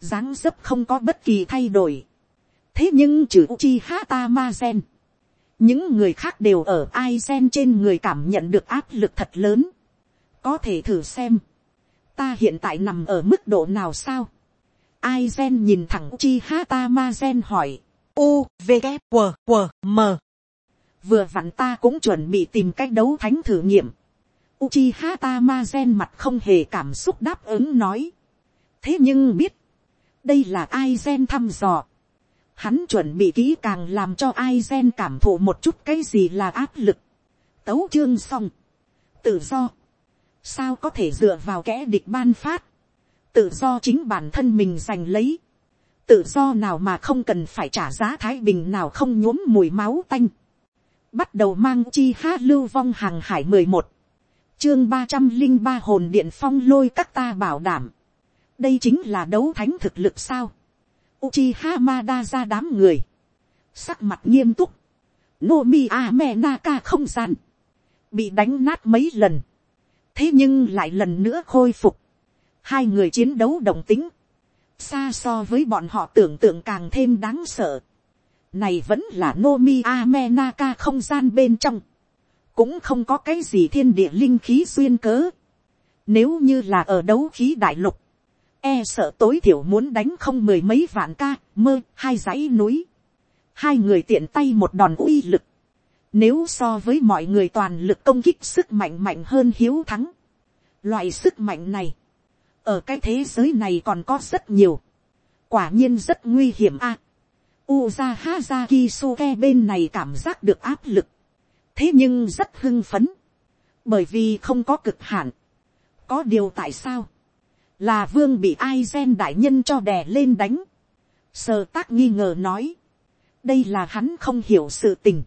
dáng dấp không có bất kỳ thay đổi. thế nhưng trừ uchi hata ma gen, những người khác đều ở ai gen trên người cảm nhận được áp lực thật lớn. có thể thử xem, ta hiện tại nằm ở mức độ nào sao. ai gen nhìn thẳng uchi hata ma gen hỏi, u v q q m vừa vặn ta cũng chuẩn bị tìm cách đấu thánh thử nghiệm. Uchiha Tamazen mặt không hề cảm xúc đáp ứng nói. thế nhưng biết, đây là ai gen thăm dò. hắn chuẩn bị kỹ càng làm cho ai gen cảm thụ một chút cái gì là áp lực. tấu chương xong. tự do. sao có thể dựa vào kẻ địch ban phát. tự do chính bản thân mình giành lấy. tự do nào mà không cần phải trả giá thái bình nào không nhuốm mùi máu tanh bắt đầu mang chi hát lưu vong hàng hải mười một, chương ba trăm linh ba hồn điện phong lôi các ta bảo đảm, đây chính là đấu thánh thực lực sao, Uchiha hamada ra đám người, sắc mặt nghiêm túc, Nomi Amenaka không gian, bị đánh nát mấy lần, thế nhưng lại lần nữa khôi phục, hai người chiến đấu đồng tính, xa so với bọn họ tưởng tượng càng thêm đáng sợ. Này vẫn là Nomi Amenaka không gian bên trong, cũng không có cái gì thiên địa linh khí xuyên cớ. Nếu như là ở đấu khí đại lục, e sợ tối thiểu muốn đánh không mười mấy vạn ca, mơ, hai dãy núi. Hai người tiện tay một đòn uy lực. Nếu so với mọi người toàn lực công kích sức mạnh mạnh hơn hiếu thắng. Loại sức mạnh này, ở cái thế giới này còn có rất nhiều. Quả nhiên rất nguy hiểm a. Uza Hazaki Suke bên này cảm giác được áp lực. Thế nhưng rất hưng phấn. Bởi vì không có cực hạn. Có điều tại sao? Là vương bị Aizen đại nhân cho đè lên đánh. Sơ tác nghi ngờ nói. Đây là hắn không hiểu sự tình.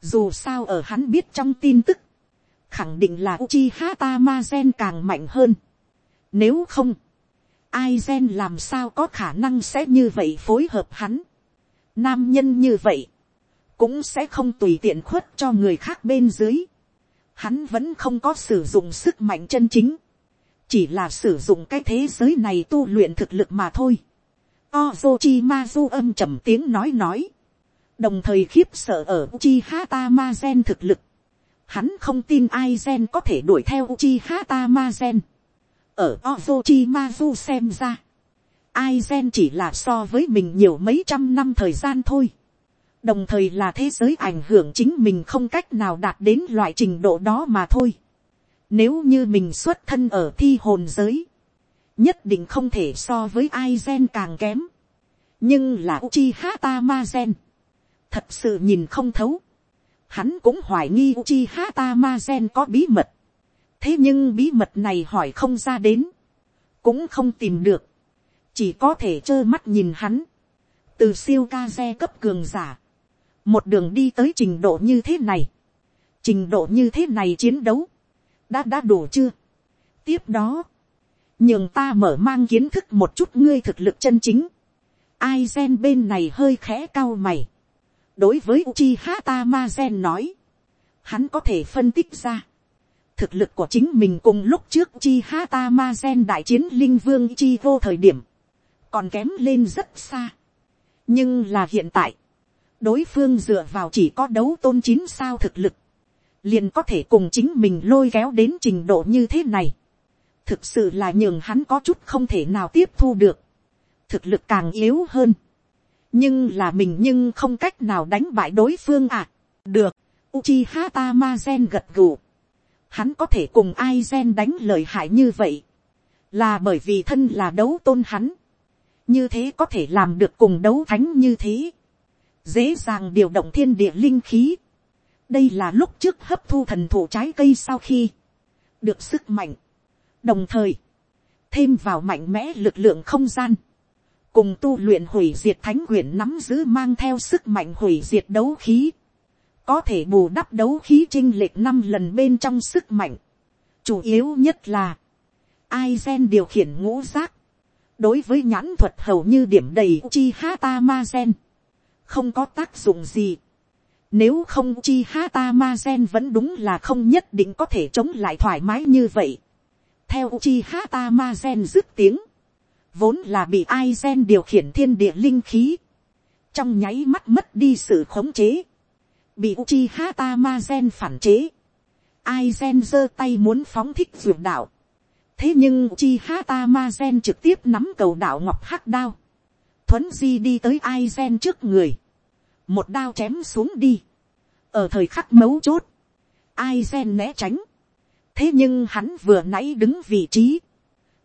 Dù sao ở hắn biết trong tin tức. Khẳng định là Uchiha gen càng mạnh hơn. Nếu không. Aizen làm sao có khả năng sẽ như vậy phối hợp hắn Nam nhân như vậy, cũng sẽ không tùy tiện khuất cho người khác bên dưới. Hắn vẫn không có sử dụng sức mạnh chân chính, chỉ là sử dụng cái thế giới này tu luyện thực lực mà thôi. Ozochimazu âm trầm tiếng nói nói, đồng thời khiếp sợ ở Uchiha Tamazen thực lực. Hắn không tin ai gen có thể đuổi theo Uchiha Tamazen. Ở Ozochimazu xem ra, ai gen chỉ là so với mình nhiều mấy trăm năm thời gian thôi đồng thời là thế giới ảnh hưởng chính mình không cách nào đạt đến loại trình độ đó mà thôi. Nếu như mình xuất thân ở thi hồn giới. Nhất định không thể so với ai gen càng kém. Nhưng là Uchiha Tamazen. Thật sự nhìn không thấu. Hắn cũng hoài nghi Uchiha Tamazen có bí mật. Thế nhưng bí mật này hỏi không ra đến. Cũng không tìm được. Chỉ có thể trơ mắt nhìn hắn. Từ siêu ca xe cấp cường giả. Một đường đi tới trình độ như thế này. Trình độ như thế này chiến đấu đã đã đủ chưa. tiếp đó, nhường ta mở mang kiến thức một chút ngươi thực lực chân chính. ai gen bên này hơi khẽ cao mày. đối với uchi hata ma gen nói, hắn có thể phân tích ra. thực lực của chính mình cùng lúc trước chi hata ma gen đại chiến linh vương chi vô thời điểm, còn kém lên rất xa. nhưng là hiện tại, đối phương dựa vào chỉ có đấu tôn chín sao thực lực, liền có thể cùng chính mình lôi kéo đến trình độ như thế này. thực sự là nhường hắn có chút không thể nào tiếp thu được. thực lực càng yếu hơn. nhưng là mình nhưng không cách nào đánh bại đối phương à. được, Uchiha Tamazen gật gù. Hắn có thể cùng Aizen đánh lời hại như vậy. Là bởi vì thân là đấu tôn hắn. Như thế có thể làm được cùng đấu thánh như thế. Dễ dàng điều động thiên địa linh khí đây là lúc trước hấp thu thần thụ trái cây sau khi được sức mạnh, đồng thời thêm vào mạnh mẽ lực lượng không gian, cùng tu luyện hủy diệt thánh quyển nắm giữ mang theo sức mạnh hủy diệt đấu khí, có thể bù đắp đấu khí chinh lệch năm lần bên trong sức mạnh. chủ yếu nhất là, ai gen điều khiển ngũ giác, đối với nhãn thuật hầu như điểm đầy chi hata ma gen, không có tác dụng gì. Nếu không chi hata ma gen vẫn đúng là không nhất định có thể chống lại thoải mái như vậy. Theo chi hata ma gen dứt tiếng. Vốn là bị ai gen điều khiển thiên địa linh khí. Trong nháy mắt mất đi sự khống chế. Bị Uchiha Tamazen phản chế. Ai gen giơ tay muốn phóng thích dược đạo. Thế nhưng Uchiha Tamazen trực tiếp nắm cầu đạo ngọc hắc đao. Thuấn di đi tới ai gen trước người một đao chém xuống đi, ở thời khắc mấu chốt, ai gen né tránh, thế nhưng hắn vừa nãy đứng vị trí,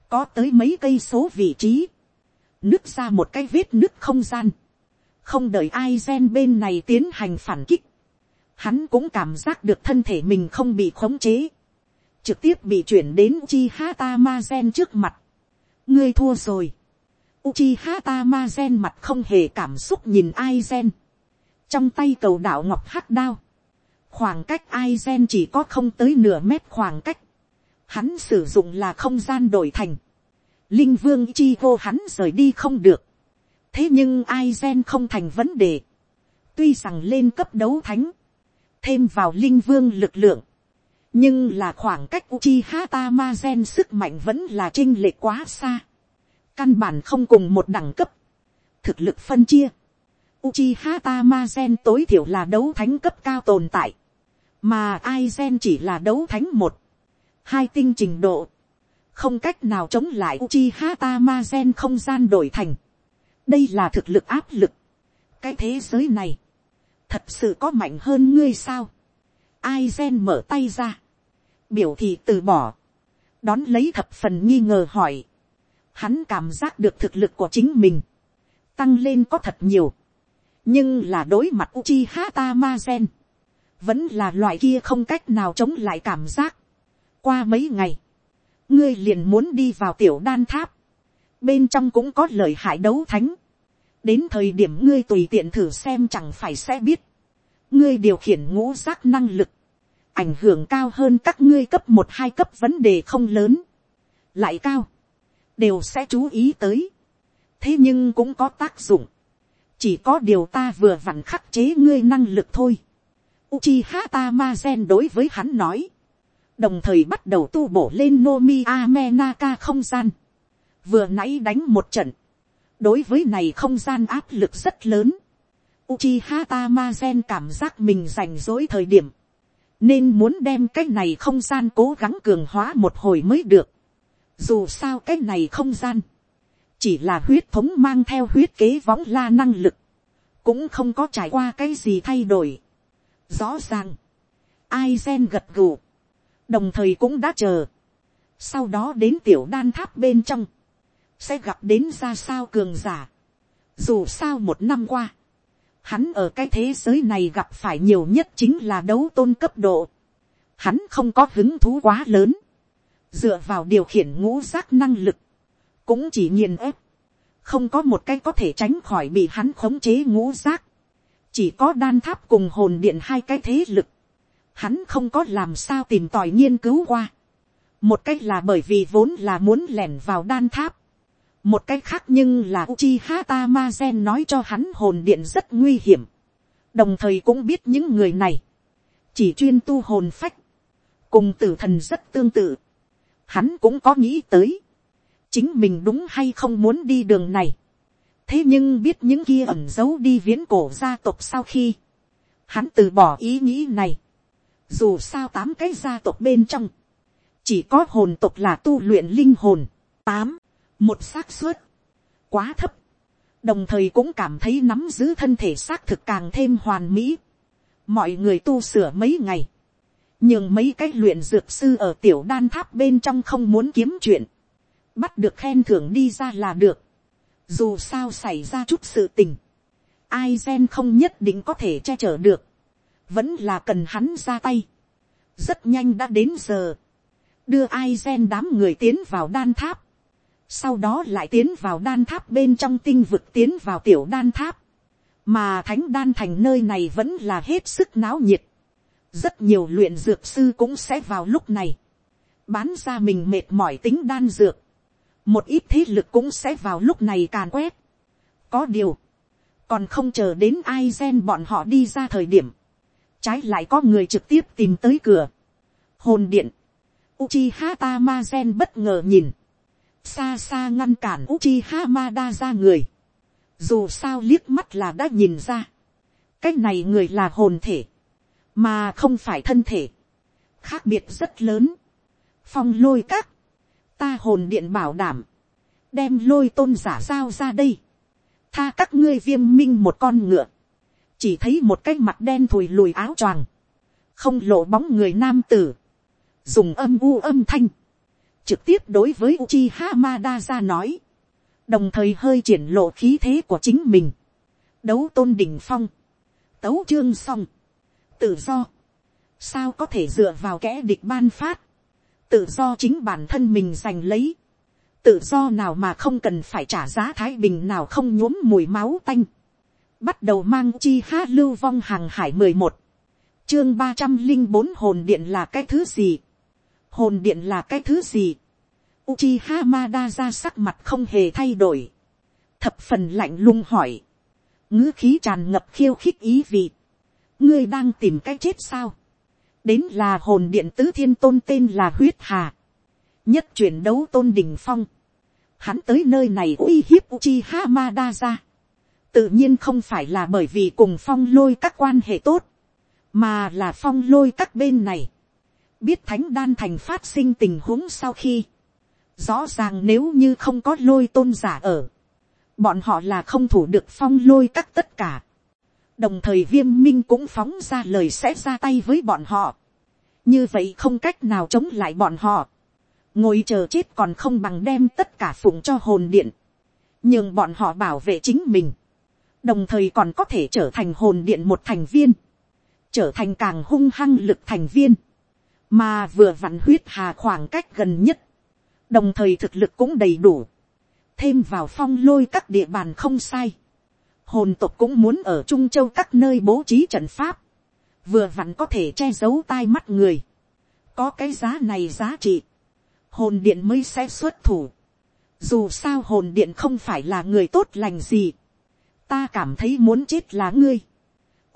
có tới mấy cây số vị trí, nứt ra một cái vết nứt không gian, không đợi ai gen bên này tiến hành phản kích, hắn cũng cảm giác được thân thể mình không bị khống chế, trực tiếp bị chuyển đến chi hata ma gen trước mặt, ngươi thua rồi, Uchiha Tamazen mặt không hề cảm xúc nhìn Aizen trong tay cầu đạo ngọc hắc đao, khoảng cách ai gen chỉ có không tới nửa mét khoảng cách, hắn sử dụng là không gian đổi thành, linh vương chi vô hắn rời đi không được, thế nhưng ai gen không thành vấn đề, tuy rằng lên cấp đấu thánh, thêm vào linh vương lực lượng, nhưng là khoảng cách chi hata ma gen sức mạnh vẫn là trinh lệ quá xa, căn bản không cùng một đẳng cấp, thực lực phân chia, Uchiha Tamazen tối thiểu là đấu thánh cấp cao tồn tại. Mà Aizen chỉ là đấu thánh một. Hai tinh trình độ. Không cách nào chống lại Uchiha Tamazen không gian đổi thành. Đây là thực lực áp lực. Cái thế giới này. Thật sự có mạnh hơn ngươi sao? Aizen mở tay ra. Biểu thị từ bỏ. Đón lấy thập phần nghi ngờ hỏi. Hắn cảm giác được thực lực của chính mình. Tăng lên có thật nhiều nhưng là đối mặt Uchiha Tamazen, vẫn là loại kia không cách nào chống lại cảm giác. qua mấy ngày, ngươi liền muốn đi vào tiểu đan tháp, bên trong cũng có lời hại đấu thánh, đến thời điểm ngươi tùy tiện thử xem chẳng phải sẽ biết, ngươi điều khiển ngũ giác năng lực, ảnh hưởng cao hơn các ngươi cấp một hai cấp vấn đề không lớn, lại cao, đều sẽ chú ý tới, thế nhưng cũng có tác dụng, chỉ có điều ta vừa vặn khắc chế ngươi năng lực thôi. Uchiha Tamazen đối với hắn nói. Đồng thời bắt đầu tu bổ lên Nomi Amenaka không gian. Vừa nãy đánh một trận. Đối với này không gian áp lực rất lớn. Uchiha Tamazen cảm giác mình rảnh rỗi thời điểm. Nên muốn đem cái này không gian cố gắng cường hóa một hồi mới được. Dù sao cái này không gian chỉ là huyết thống mang theo huyết kế võng la năng lực, cũng không có trải qua cái gì thay đổi. Rõ ràng, ai gen gật gù, đồng thời cũng đã chờ, sau đó đến tiểu đan tháp bên trong, sẽ gặp đến ra sao cường giả. Dù sao một năm qua, hắn ở cái thế giới này gặp phải nhiều nhất chính là đấu tôn cấp độ. Hắn không có hứng thú quá lớn, dựa vào điều khiển ngũ giác năng lực, cũng chỉ nghiền ép, không có một cái có thể tránh khỏi bị hắn khống chế ngũ giác, chỉ có đan tháp cùng hồn điện hai cái thế lực, hắn không có làm sao tìm tòi nghiên cứu qua. một cách là bởi vì vốn là muốn lẻn vào đan tháp. một cách khác nhưng là Uchiha Tamazen nói cho hắn hồn điện rất nguy hiểm. đồng thời cũng biết những người này, chỉ chuyên tu hồn phách, cùng tử thần rất tương tự. hắn cũng có nghĩ tới, chính mình đúng hay không muốn đi đường này. thế nhưng biết những kia ẩn giấu đi viễn cổ gia tộc sau khi, hắn từ bỏ ý nghĩ này dù sao tám cái gia tộc bên trong. Chỉ có hồn tộc là tu luyện linh hồn. Tám. Một xác suất. Quá thấp. Đồng thời cũng cảm thấy nắm giữ thân thể xác thực càng thêm hoàn mỹ. Mọi người tu sửa mấy ngày. Nhưng mấy cái luyện dược sư ở tiểu đan tháp bên trong không muốn kiếm chuyện. Bắt được khen thưởng đi ra là được. Dù sao xảy ra chút sự tình. Ai gen không nhất định có thể che chở được vẫn là cần hắn ra tay. rất nhanh đã đến giờ, đưa ai gen đám người tiến vào đan tháp, sau đó lại tiến vào đan tháp bên trong tinh vực tiến vào tiểu đan tháp, mà thánh đan thành nơi này vẫn là hết sức náo nhiệt, rất nhiều luyện dược sư cũng sẽ vào lúc này, bán ra mình mệt mỏi tính đan dược, một ít thế lực cũng sẽ vào lúc này càn quét. có điều, còn không chờ đến ai gen bọn họ đi ra thời điểm, trái lại có người trực tiếp tìm tới cửa. hồn điện, Uchiha Tamazen bất ngờ nhìn, xa xa ngăn cản Uchiha Mada ra người. Dù sao liếc mắt là đã nhìn ra, cái này người là hồn thể, mà không phải thân thể, khác biệt rất lớn. Phong lôi các, ta hồn điện bảo đảm, đem lôi tôn giả giao ra đây, tha các ngươi viêm minh một con ngựa, chỉ thấy một cái mặt đen thùi lùi áo choàng, không lộ bóng người nam tử, dùng âm u âm thanh, trực tiếp đối với Uchi Hamada ra nói, đồng thời hơi triển lộ khí thế của chính mình, đấu tôn đỉnh phong, tấu chương xong, tự do, sao có thể dựa vào kẽ địch ban phát, tự do chính bản thân mình giành lấy, tự do nào mà không cần phải trả giá thái bình nào không nhuốm mùi máu tanh, bắt đầu mang chi ha lưu vong hàng hải mười một, chương ba trăm linh bốn hồn điện là cái thứ gì, hồn điện là cái thứ gì, Uchiha Mada ra sắc mặt không hề thay đổi, thập phần lạnh lùng hỏi, ngữ khí tràn ngập khiêu khích ý vị, ngươi đang tìm cái chết sao, đến là hồn điện tứ thiên tôn tên là huyết hà, nhất chuyển đấu tôn đình phong, hắn tới nơi này uy hiếp uchi hamada ra, tự nhiên không phải là bởi vì cùng phong lôi các quan hệ tốt, mà là phong lôi các bên này, biết thánh đan thành phát sinh tình huống sau khi, rõ ràng nếu như không có lôi tôn giả ở, bọn họ là không thủ được phong lôi các tất cả, đồng thời viêm minh cũng phóng ra lời sẽ ra tay với bọn họ, như vậy không cách nào chống lại bọn họ, ngồi chờ chết còn không bằng đem tất cả phụng cho hồn điện, nhưng bọn họ bảo vệ chính mình, đồng thời còn có thể trở thành hồn điện một thành viên, trở thành càng hung hăng lực thành viên, mà vừa vặn huyết hà khoảng cách gần nhất, đồng thời thực lực cũng đầy đủ, thêm vào phong lôi các địa bàn không sai, hồn tộc cũng muốn ở trung châu các nơi bố trí trận pháp, vừa vặn có thể che giấu tai mắt người, có cái giá này giá trị, hồn điện mới sẽ xuất thủ, dù sao hồn điện không phải là người tốt lành gì, ta cảm thấy muốn chết là ngươi.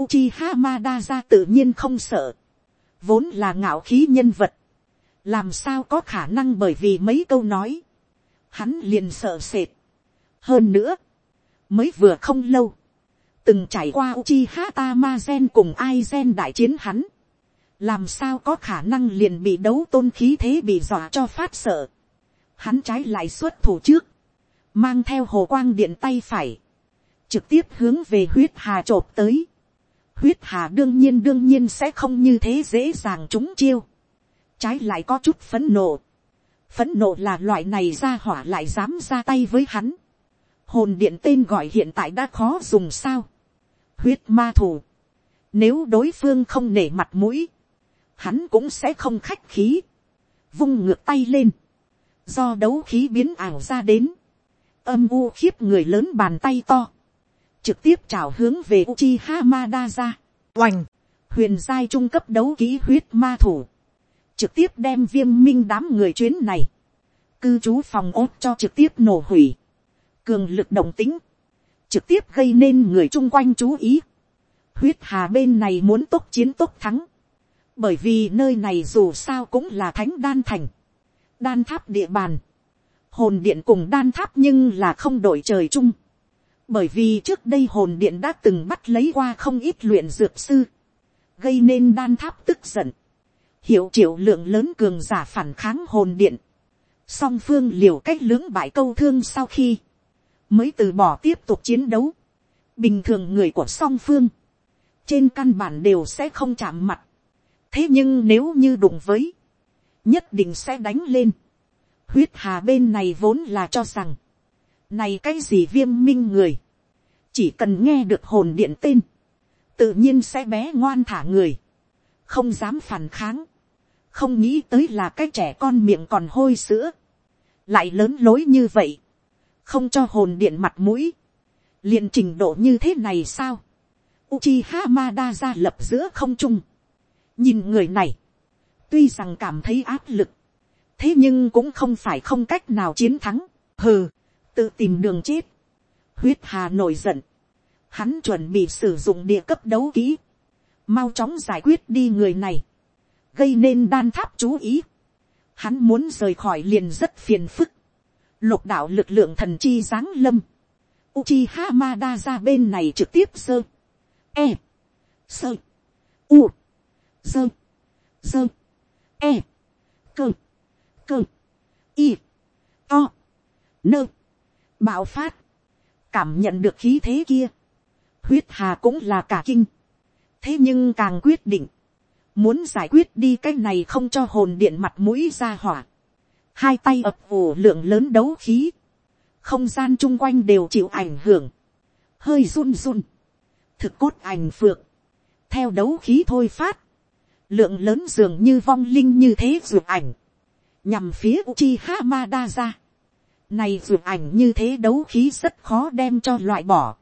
Uchiha Madara tự nhiên không sợ. Vốn là ngạo khí nhân vật. Làm sao có khả năng bởi vì mấy câu nói. Hắn liền sợ sệt. Hơn nữa. Mới vừa không lâu. Từng trải qua Uchiha Gen cùng Aizen đại chiến hắn. Làm sao có khả năng liền bị đấu tôn khí thế bị dọa cho phát sợ. Hắn trái lại xuất thủ trước. Mang theo hồ quang điện tay phải trực tiếp hướng về huyết hà chộp tới. huyết hà đương nhiên đương nhiên sẽ không như thế dễ dàng trúng chiêu. trái lại có chút phấn nộ, phấn nộ là loại này ra hỏa lại dám ra tay với hắn, hồn điện tên gọi hiện tại đã khó dùng sao, huyết ma thủ, nếu đối phương không nể mặt mũi, hắn cũng sẽ không khách khí, vung ngược tay lên, do đấu khí biến ảo ra đến, âm u khiếp người lớn bàn tay to, trực tiếp trào hướng về Uchi Hamada ra, oành, huyền giai trung cấp đấu ký huyết ma thủ, trực tiếp đem viêm minh đám người chuyến này, cư trú phòng ốt cho trực tiếp nổ hủy, cường lực động tính, trực tiếp gây nên người chung quanh chú ý, huyết hà bên này muốn tốt chiến tốt thắng, bởi vì nơi này dù sao cũng là thánh đan thành, đan tháp địa bàn, hồn điện cùng đan tháp nhưng là không đổi trời chung, bởi vì trước đây hồn điện đã từng bắt lấy qua không ít luyện dược sư, gây nên đan tháp tức giận, hiệu triệu lượng lớn cường giả phản kháng hồn điện, song phương liều cách lưỡng bại câu thương sau khi, mới từ bỏ tiếp tục chiến đấu, bình thường người của song phương, trên căn bản đều sẽ không chạm mặt, thế nhưng nếu như đụng với, nhất định sẽ đánh lên, huyết hà bên này vốn là cho rằng, này cái gì viêm minh người, chỉ cần nghe được hồn điện tên, tự nhiên sẽ bé ngoan thả người, không dám phản kháng, không nghĩ tới là cái trẻ con miệng còn hôi sữa, lại lớn lối như vậy, không cho hồn điện mặt mũi, liền trình độ như thế này sao, Uchiha Hamada ra lập giữa không trung, nhìn người này, tuy rằng cảm thấy áp lực, thế nhưng cũng không phải không cách nào chiến thắng, hừ, tự tìm đường chết, huyết hà nổi giận, hắn chuẩn bị sử dụng địa cấp đấu kỹ, mau chóng giải quyết đi người này, gây nên đan tháp chú ý, hắn muốn rời khỏi liền rất phiền phức, lục đạo lực lượng thần chi giáng lâm, Uchi Hamada ra bên này trực tiếp sơ, e, sơ, u, sơ, sơ, e, cơ, cơ, y, o. Nơ, bạo phát, cảm nhận được khí thế kia, huyết hà cũng là cả kinh, thế nhưng càng quyết định, muốn giải quyết đi cái này không cho hồn điện mặt mũi ra hỏa, hai tay ập ủ lượng lớn đấu khí, không gian chung quanh đều chịu ảnh hưởng, hơi run run, thực cốt ảnh phượng, theo đấu khí thôi phát, lượng lớn dường như vong linh như thế ruột ảnh, nhằm phía Uchi Hamada ra. Này ruột ảnh như thế đấu khí rất khó đem cho loại bỏ.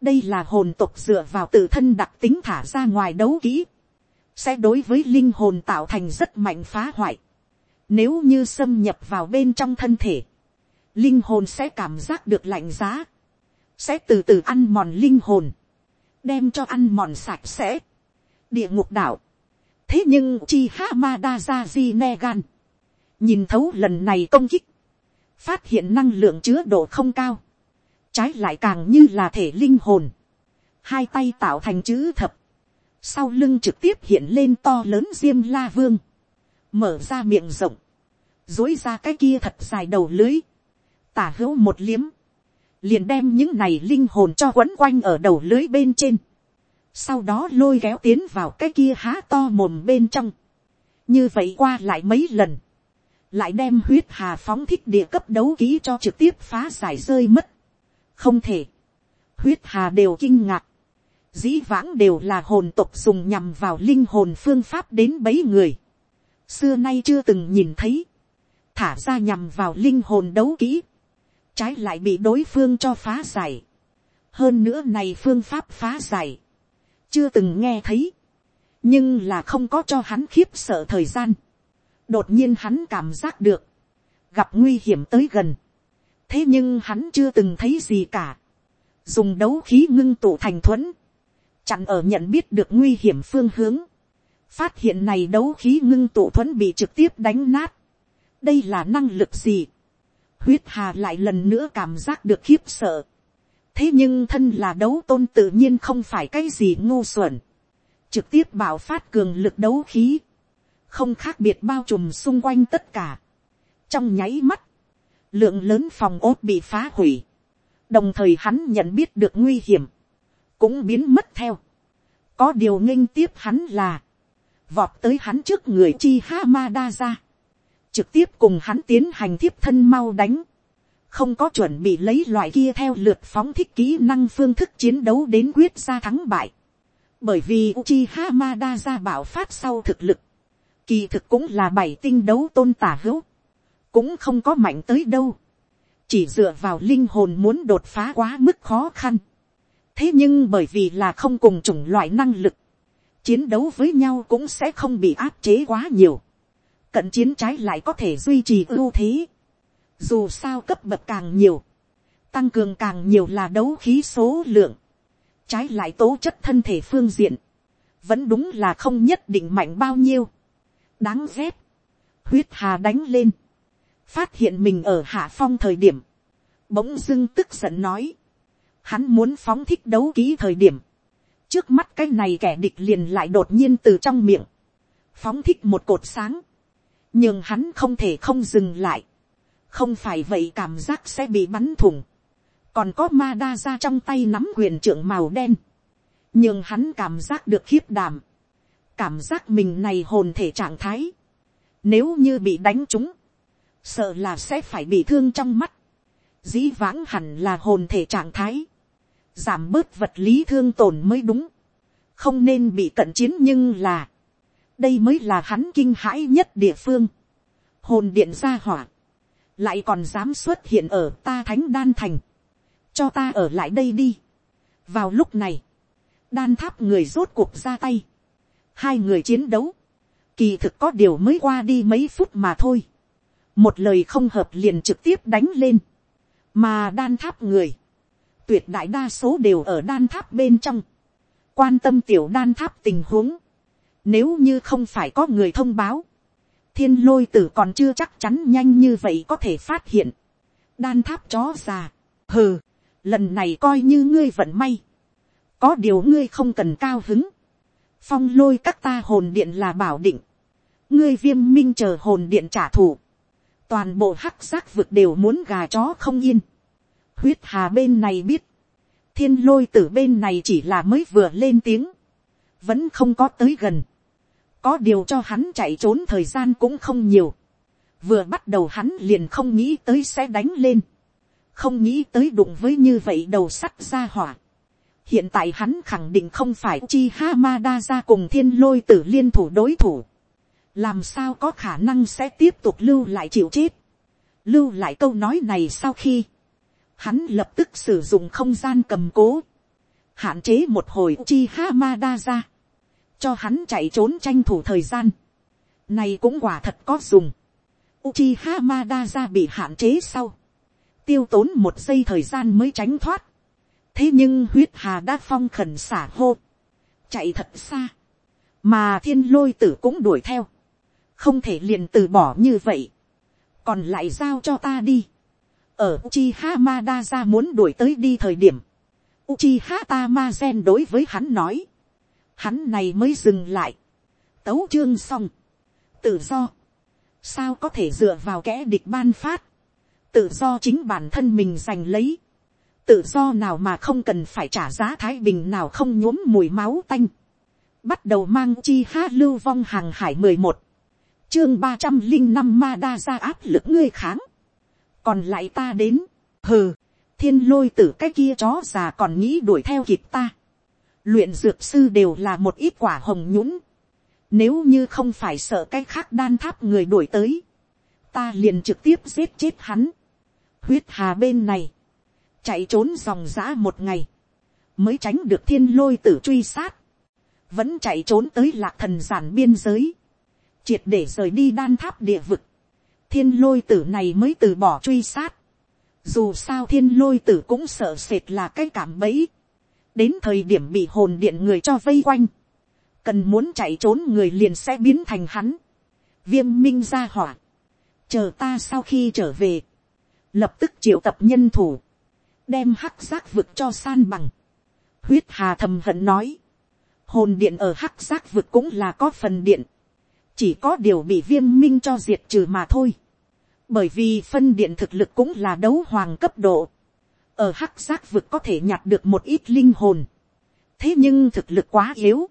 Đây là hồn tục dựa vào tự thân đặc tính thả ra ngoài đấu kỹ. Sẽ đối với linh hồn tạo thành rất mạnh phá hoại. Nếu như xâm nhập vào bên trong thân thể. Linh hồn sẽ cảm giác được lạnh giá. Sẽ từ từ ăn mòn linh hồn. Đem cho ăn mòn sạch sẽ. Địa ngục đảo. Thế nhưng chi Hamada ra di negan. Nhìn thấu lần này công kích. Phát hiện năng lượng chứa độ không cao trái lại càng như là thể linh hồn, hai tay tạo thành chữ thập, sau lưng trực tiếp hiện lên to lớn diêm la vương, mở ra miệng rộng, dối ra cái kia thật dài đầu lưới, tả hữu một liếm, liền đem những này linh hồn cho quấn quanh ở đầu lưới bên trên, sau đó lôi kéo tiến vào cái kia há to mồm bên trong, như vậy qua lại mấy lần, lại đem huyết hà phóng thích địa cấp đấu ký cho trực tiếp phá giải rơi mất, không thể, huyết hà đều kinh ngạc, dĩ vãng đều là hồn tục dùng nhằm vào linh hồn phương pháp đến bấy người, xưa nay chưa từng nhìn thấy, thả ra nhằm vào linh hồn đấu kỹ, trái lại bị đối phương cho phá giải, hơn nữa này phương pháp phá giải, chưa từng nghe thấy, nhưng là không có cho hắn khiếp sợ thời gian, đột nhiên hắn cảm giác được, gặp nguy hiểm tới gần, thế nhưng hắn chưa từng thấy gì cả, dùng đấu khí ngưng tụ thành thuẫn, chặn ở nhận biết được nguy hiểm phương hướng, phát hiện này đấu khí ngưng tụ thuẫn bị trực tiếp đánh nát, đây là năng lực gì, huyết hà lại lần nữa cảm giác được khiếp sợ, thế nhưng thân là đấu tôn tự nhiên không phải cái gì ngu xuẩn, trực tiếp bảo phát cường lực đấu khí, không khác biệt bao trùm xung quanh tất cả, trong nháy mắt, lượng lớn phòng ốt bị phá hủy, đồng thời hắn nhận biết được nguy hiểm, cũng biến mất theo. có điều nghinh tiếp hắn là, vọt tới hắn trước người chi ha ma đa ra, trực tiếp cùng hắn tiến hành thiếp thân mau đánh, không có chuẩn bị lấy loại kia theo lượt phóng thích kỹ năng phương thức chiến đấu đến quyết ra thắng bại, bởi vì chi ha Madara bảo phát sau thực lực, kỳ thực cũng là bảy tinh đấu tôn tả hữu, cũng không có mạnh tới đâu, chỉ dựa vào linh hồn muốn đột phá quá mức khó khăn. thế nhưng bởi vì là không cùng chủng loại năng lực, chiến đấu với nhau cũng sẽ không bị áp chế quá nhiều, cận chiến trái lại có thể duy trì ưu thế, dù sao cấp bậc càng nhiều, tăng cường càng nhiều là đấu khí số lượng, trái lại tố chất thân thể phương diện, vẫn đúng là không nhất định mạnh bao nhiêu, đáng ghét, huyết hà đánh lên, phát hiện mình ở hạ phong thời điểm, bỗng dưng tức giận nói, hắn muốn phóng thích đấu ký thời điểm, trước mắt cái này kẻ địch liền lại đột nhiên từ trong miệng, phóng thích một cột sáng, nhưng hắn không thể không dừng lại, không phải vậy cảm giác sẽ bị bắn thủng, còn có ma đa ra trong tay nắm quyền trưởng màu đen, nhưng hắn cảm giác được khiếp đảm, cảm giác mình này hồn thể trạng thái, nếu như bị đánh trúng, sợ là sẽ phải bị thương trong mắt, dĩ vãng hẳn là hồn thể trạng thái, giảm bớt vật lý thương tổn mới đúng, không nên bị cận chiến nhưng là, đây mới là hắn kinh hãi nhất địa phương, hồn điện ra hỏa, lại còn dám xuất hiện ở ta thánh đan thành, cho ta ở lại đây đi. vào lúc này, đan tháp người rốt cuộc ra tay, hai người chiến đấu, kỳ thực có điều mới qua đi mấy phút mà thôi, một lời không hợp liền trực tiếp đánh lên, mà đan tháp người, tuyệt đại đa số đều ở đan tháp bên trong, quan tâm tiểu đan tháp tình huống, nếu như không phải có người thông báo, thiên lôi tử còn chưa chắc chắn nhanh như vậy có thể phát hiện, đan tháp chó già, hừ, lần này coi như ngươi vận may, có điều ngươi không cần cao hứng, phong lôi các ta hồn điện là bảo định, ngươi viêm minh chờ hồn điện trả thù, toàn bộ hắc giác vực đều muốn gà chó không yên, huyết hà bên này biết, thiên lôi từ bên này chỉ là mới vừa lên tiếng, vẫn không có tới gần, có điều cho hắn chạy trốn thời gian cũng không nhiều, vừa bắt đầu hắn liền không nghĩ tới sẽ đánh lên, không nghĩ tới đụng với như vậy đầu sắt ra hỏa. hiện tại hắn khẳng định không phải chi ha ma đa ra cùng thiên lôi tử liên thủ đối thủ, làm sao có khả năng sẽ tiếp tục lưu lại chịu chết, lưu lại câu nói này sau khi, hắn lập tức sử dụng không gian cầm cố, hạn chế một hồi chi ha ma đa ra, cho hắn chạy trốn tranh thủ thời gian, này cũng quả thật có dùng, Uchiha Madara bị hạn chế sau, tiêu tốn một giây thời gian mới tránh thoát. thế nhưng huyết hà đã phong khẩn xả hô, chạy thật xa, mà thiên lôi tử cũng đuổi theo, không thể liền từ bỏ như vậy, còn lại giao cho ta đi ở Uchiha Madara muốn đuổi tới đi thời điểm, Uchiha Tamazen đối với hắn nói, hắn này mới dừng lại, tấu chương xong, tự do, sao có thể dựa vào kẻ địch ban phát, tự do chính bản thân mình giành lấy, tự do nào mà không cần phải trả giá thái bình nào không nhuốm mùi máu tanh, bắt đầu mang Uchiha lưu vong hàng hải mười một, chương ba trăm linh năm ma đa ra áp lực ngươi kháng, còn lại ta đến, hừ, thiên lôi tử cái kia chó già còn nghĩ đuổi theo kịp ta, luyện dược sư đều là một ít quả hồng nhũng, nếu như không phải sợ cái khác đan tháp người đuổi tới, ta liền trực tiếp giết chết hắn. Huyết hà bên này, chạy trốn dòng giã một ngày, mới tránh được thiên lôi tử truy sát, vẫn chạy trốn tới lạc thần giản biên giới, triệt để rời đi đan tháp địa vực, thiên lôi tử này mới từ bỏ truy sát, dù sao thiên lôi tử cũng sợ sệt là cái cảm bẫy, đến thời điểm bị hồn điện người cho vây quanh, cần muốn chạy trốn người liền sẽ biến thành hắn, viêm minh ra hỏa, chờ ta sau khi trở về, lập tức triệu tập nhân thủ, đem hắc giác vực cho san bằng, huyết hà thầm hận nói, hồn điện ở hắc giác vực cũng là có phần điện, chỉ có điều bị viêm minh cho diệt trừ mà thôi, bởi vì phân điện thực lực cũng là đấu hoàng cấp độ, ở hắc giác vực có thể nhặt được một ít linh hồn, thế nhưng thực lực quá yếu,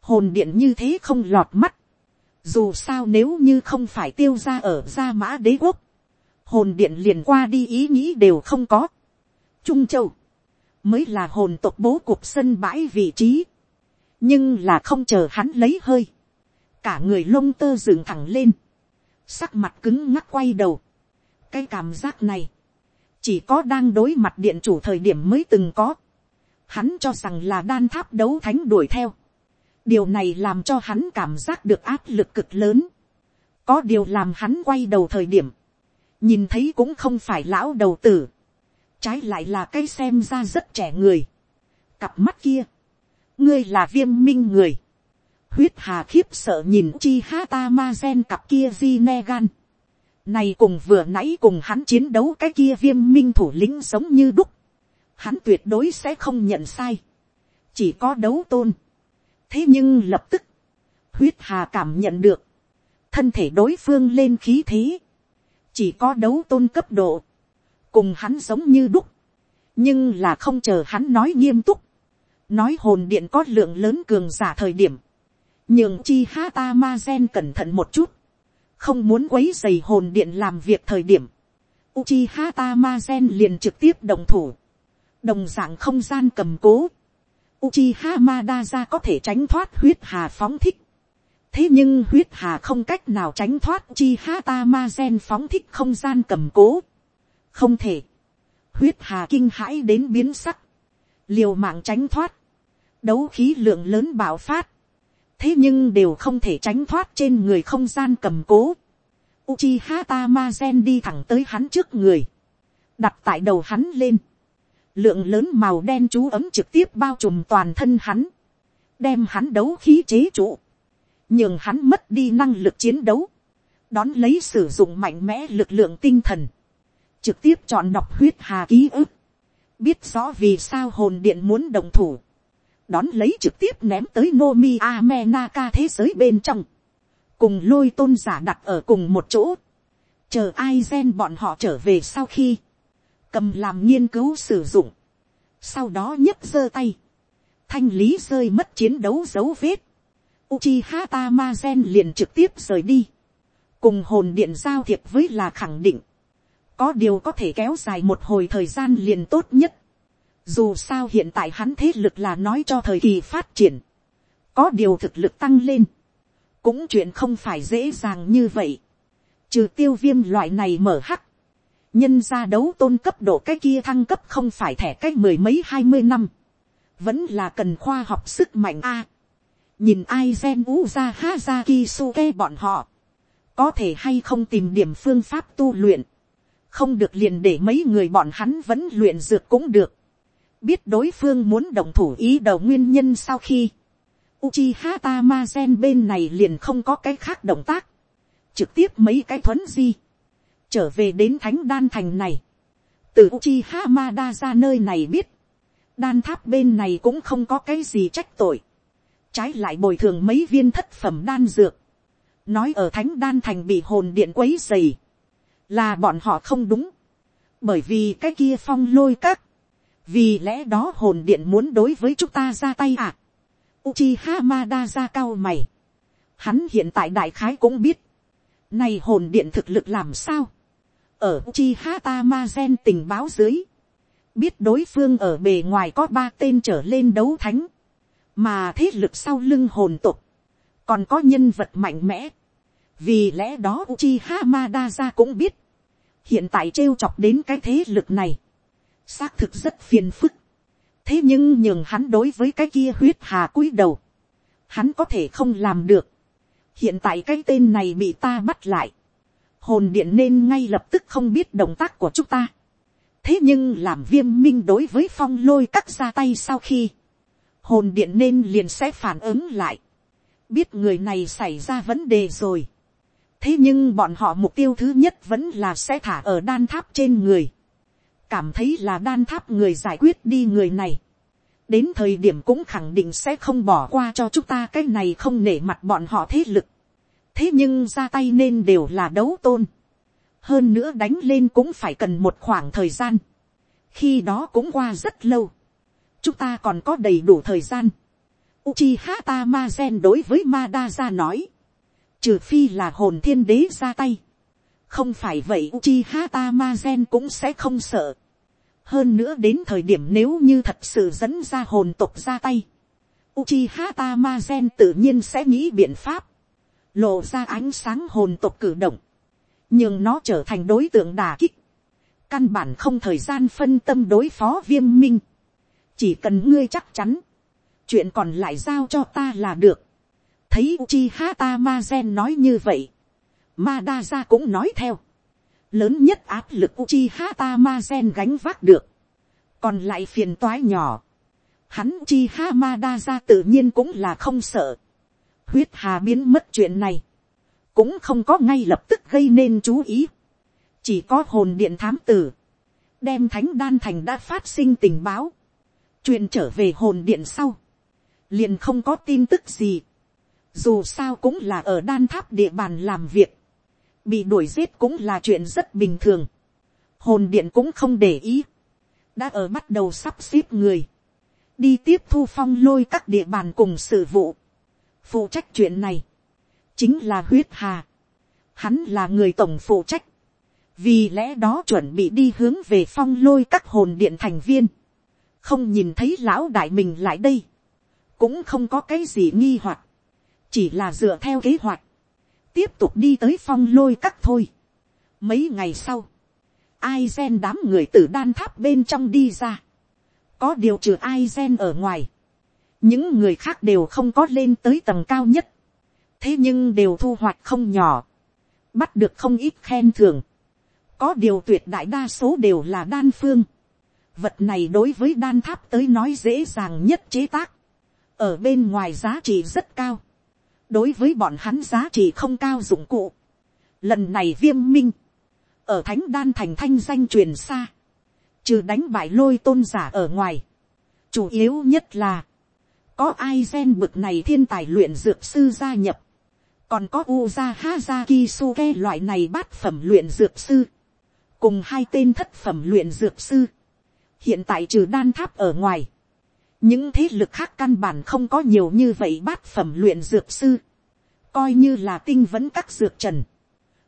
hồn điện như thế không lọt mắt, dù sao nếu như không phải tiêu ra ở gia mã đế quốc, hồn điện liền qua đi ý nghĩ đều không có. Trung châu, mới là hồn tộc bố cục sân bãi vị trí, nhưng là không chờ hắn lấy hơi, cả người lông tơ dựng thẳng lên, sắc mặt cứng ngắc quay đầu, cái cảm giác này, chỉ có đang đối mặt điện chủ thời điểm mới từng có, hắn cho rằng là đan tháp đấu thánh đuổi theo, điều này làm cho hắn cảm giác được áp lực cực lớn, có điều làm hắn quay đầu thời điểm, nhìn thấy cũng không phải lão đầu tử, trái lại là cái xem ra rất trẻ người, cặp mắt kia, ngươi là viêm minh người, huyết hà khiếp sợ nhìn chi ha ta ma gen cặp kia di ne gan, này cùng vừa nãy cùng hắn chiến đấu cái kia viêm minh thủ lĩnh giống như đúc, hắn tuyệt đối sẽ không nhận sai, chỉ có đấu tôn, thế nhưng lập tức, huyết hà cảm nhận được, thân thể đối phương lên khí thế, chỉ có đấu tôn cấp độ, cùng hắn giống như đúc, nhưng là không chờ hắn nói nghiêm túc, nói hồn điện có lượng lớn cường giả thời điểm, nhường chi ha ta ma gen cẩn thận một chút, không muốn quấy dày hồn điện làm việc thời điểm, Uchi Hatama Sen liền trực tiếp đồng thủ. Đồng dạng không gian cầm cố. Uchi Hama Da Ra có thể tránh thoát huyết hà phóng thích thế nhưng huyết hà không cách nào tránh thoát chi ha ma gen phóng thích không gian cầm cố. không thể. huyết hà kinh hãi đến biến sắc. liều mạng tránh thoát. đấu khí lượng lớn bạo phát thế nhưng đều không thể tránh thoát trên người không gian cầm cố. Uchiha Tamazen đi thẳng tới hắn trước người. Đặt tại đầu hắn lên. Lượng lớn màu đen chú ấm trực tiếp bao trùm toàn thân hắn. Đem hắn đấu khí chế trụ nhường hắn mất đi năng lực chiến đấu, đón lấy sử dụng mạnh mẽ lực lượng tinh thần, trực tiếp chọn đọc huyết hà ký ức, biết rõ vì sao hồn điện muốn đồng thủ, đón lấy trực tiếp ném tới Nomi Amenaka thế giới bên trong, cùng lôi tôn giả đặt ở cùng một chỗ, chờ ai gen bọn họ trở về sau khi, cầm làm nghiên cứu sử dụng, sau đó nhấc giơ tay, thanh lý rơi mất chiến đấu dấu vết, Uchiha Tamazen liền trực tiếp rời đi. Cùng hồn điện giao thiệp với là khẳng định. Có điều có thể kéo dài một hồi thời gian liền tốt nhất. Dù sao hiện tại hắn thế lực là nói cho thời kỳ phát triển. Có điều thực lực tăng lên. Cũng chuyện không phải dễ dàng như vậy. Trừ tiêu viêm loại này mở hắc. Nhân ra đấu tôn cấp độ cái kia thăng cấp không phải thẻ cách mười mấy hai mươi năm. Vẫn là cần khoa học sức mạnh A nhìn ai gen u ra ha ra kisuke bọn họ, có thể hay không tìm điểm phương pháp tu luyện, không được liền để mấy người bọn hắn vẫn luyện dược cũng được, biết đối phương muốn đồng thủ ý đầu nguyên nhân sau khi, Uchiha Tamazen bên này liền không có cái khác động tác, trực tiếp mấy cái thuấn di, trở về đến thánh đan thành này, từ Uchiha Mada ra nơi này biết, đan tháp bên này cũng không có cái gì trách tội, trái lại bồi thường mấy viên thất phẩm đan dược, nói ở thánh đan thành bị hồn điện quấy dày, là bọn họ không đúng, bởi vì cái kia phong lôi các, vì lẽ đó hồn điện muốn đối với chúng ta ra tay à. Uchiha Hamada ra cao mày, hắn hiện tại đại khái cũng biết, này hồn điện thực lực làm sao, ở Uchiha Tamazen tình báo dưới, biết đối phương ở bề ngoài có ba tên trở lên đấu thánh, mà thế lực sau lưng hồn tục, còn có nhân vật mạnh mẽ, vì lẽ đó Uchiha Madara cũng biết, hiện tại trêu chọc đến cái thế lực này, xác thực rất phiền phức, thế nhưng nhường hắn đối với cái kia huyết hà cúi đầu, hắn có thể không làm được, hiện tại cái tên này bị ta bắt lại, hồn điện nên ngay lập tức không biết động tác của chúng ta, thế nhưng làm viêm minh đối với phong lôi cắt ra tay sau khi, hồn điện nên liền sẽ phản ứng lại, biết người này xảy ra vấn đề rồi. thế nhưng bọn họ mục tiêu thứ nhất vẫn là sẽ thả ở đan tháp trên người, cảm thấy là đan tháp người giải quyết đi người này, đến thời điểm cũng khẳng định sẽ không bỏ qua cho chúng ta cái này không nể mặt bọn họ thế lực, thế nhưng ra tay nên đều là đấu tôn, hơn nữa đánh lên cũng phải cần một khoảng thời gian, khi đó cũng qua rất lâu, chúng ta còn có đầy đủ thời gian, Uchiha Tamazen đối với Madara nói. Trừ phi là hồn thiên đế ra tay. Không phải vậy Uchiha Tamazen cũng sẽ không sợ. Hơn nữa đến thời điểm nếu như thật sự dẫn ra hồn tộc ra tay. Uchiha Tamazen tự nhiên sẽ nghĩ biện pháp. Lộ ra ánh sáng hồn tộc cử động. Nhưng nó trở thành đối tượng đà kích. Căn bản không thời gian phân tâm đối phó viêm minh. Chỉ cần ngươi chắc chắn chuyện còn lại giao cho ta là được. thấy Uchiha Tamazen nói như vậy, Madara cũng nói theo lớn nhất áp lực Uchiha Tamazen gánh vác được, còn lại phiền toái nhỏ. Hắn Uchiha Madara tự nhiên cũng là không sợ. huyết hà biến mất chuyện này, cũng không có ngay lập tức gây nên chú ý. chỉ có hồn điện thám tử, đem thánh đan thành đã phát sinh tình báo, chuyện trở về hồn điện sau, liền không có tin tức gì. Dù sao cũng là ở đan tháp địa bàn làm việc. Bị đuổi giết cũng là chuyện rất bình thường. Hồn điện cũng không để ý. Đã ở bắt đầu sắp xếp người. Đi tiếp thu phong lôi các địa bàn cùng sự vụ. Phụ trách chuyện này. Chính là huyết hà. Hắn là người tổng phụ trách. Vì lẽ đó chuẩn bị đi hướng về phong lôi các hồn điện thành viên. Không nhìn thấy lão đại mình lại đây cũng không có cái gì nghi hoặc, chỉ là dựa theo kế hoạch, tiếp tục đi tới phong lôi các thôi. Mấy ngày sau, ai gen đám người từ đan tháp bên trong đi ra, có điều trừ ai gen ở ngoài, những người khác đều không có lên tới tầng cao nhất, thế nhưng đều thu hoạch không nhỏ, bắt được không ít khen thường, có điều tuyệt đại đa số đều là đan phương, vật này đối với đan tháp tới nói dễ dàng nhất chế tác, ở bên ngoài giá trị rất cao, đối với bọn hắn giá trị không cao dụng cụ. Lần này viêm minh, ở thánh đan thành thanh danh truyền xa, trừ đánh bại lôi tôn giả ở ngoài, chủ yếu nhất là, có ai gen bực này thiên tài luyện dược sư gia nhập, còn có Uza haza kisuke loại này bát phẩm luyện dược sư, cùng hai tên thất phẩm luyện dược sư, hiện tại trừ đan tháp ở ngoài, những thế lực khác căn bản không có nhiều như vậy bát phẩm luyện dược sư, coi như là tinh vấn các dược trần,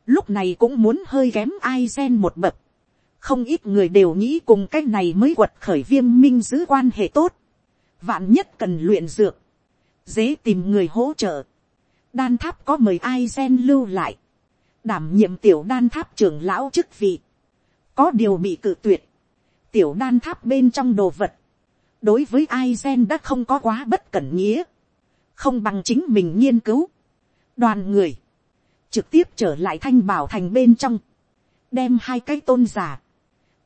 lúc này cũng muốn hơi kém ai gen một bậc, không ít người đều nghĩ cùng cái này mới quật khởi viêm minh giữ quan hệ tốt, vạn nhất cần luyện dược, dễ tìm người hỗ trợ, đan tháp có mời ai gen lưu lại, đảm nhiệm tiểu đan tháp trưởng lão chức vị, có điều bị cự tuyệt, tiểu đan tháp bên trong đồ vật, đối với ai gen đã không có quá bất cẩn nghĩa, không bằng chính mình nghiên cứu, đoàn người, trực tiếp trở lại thanh bảo thành bên trong, đem hai cái tôn giả,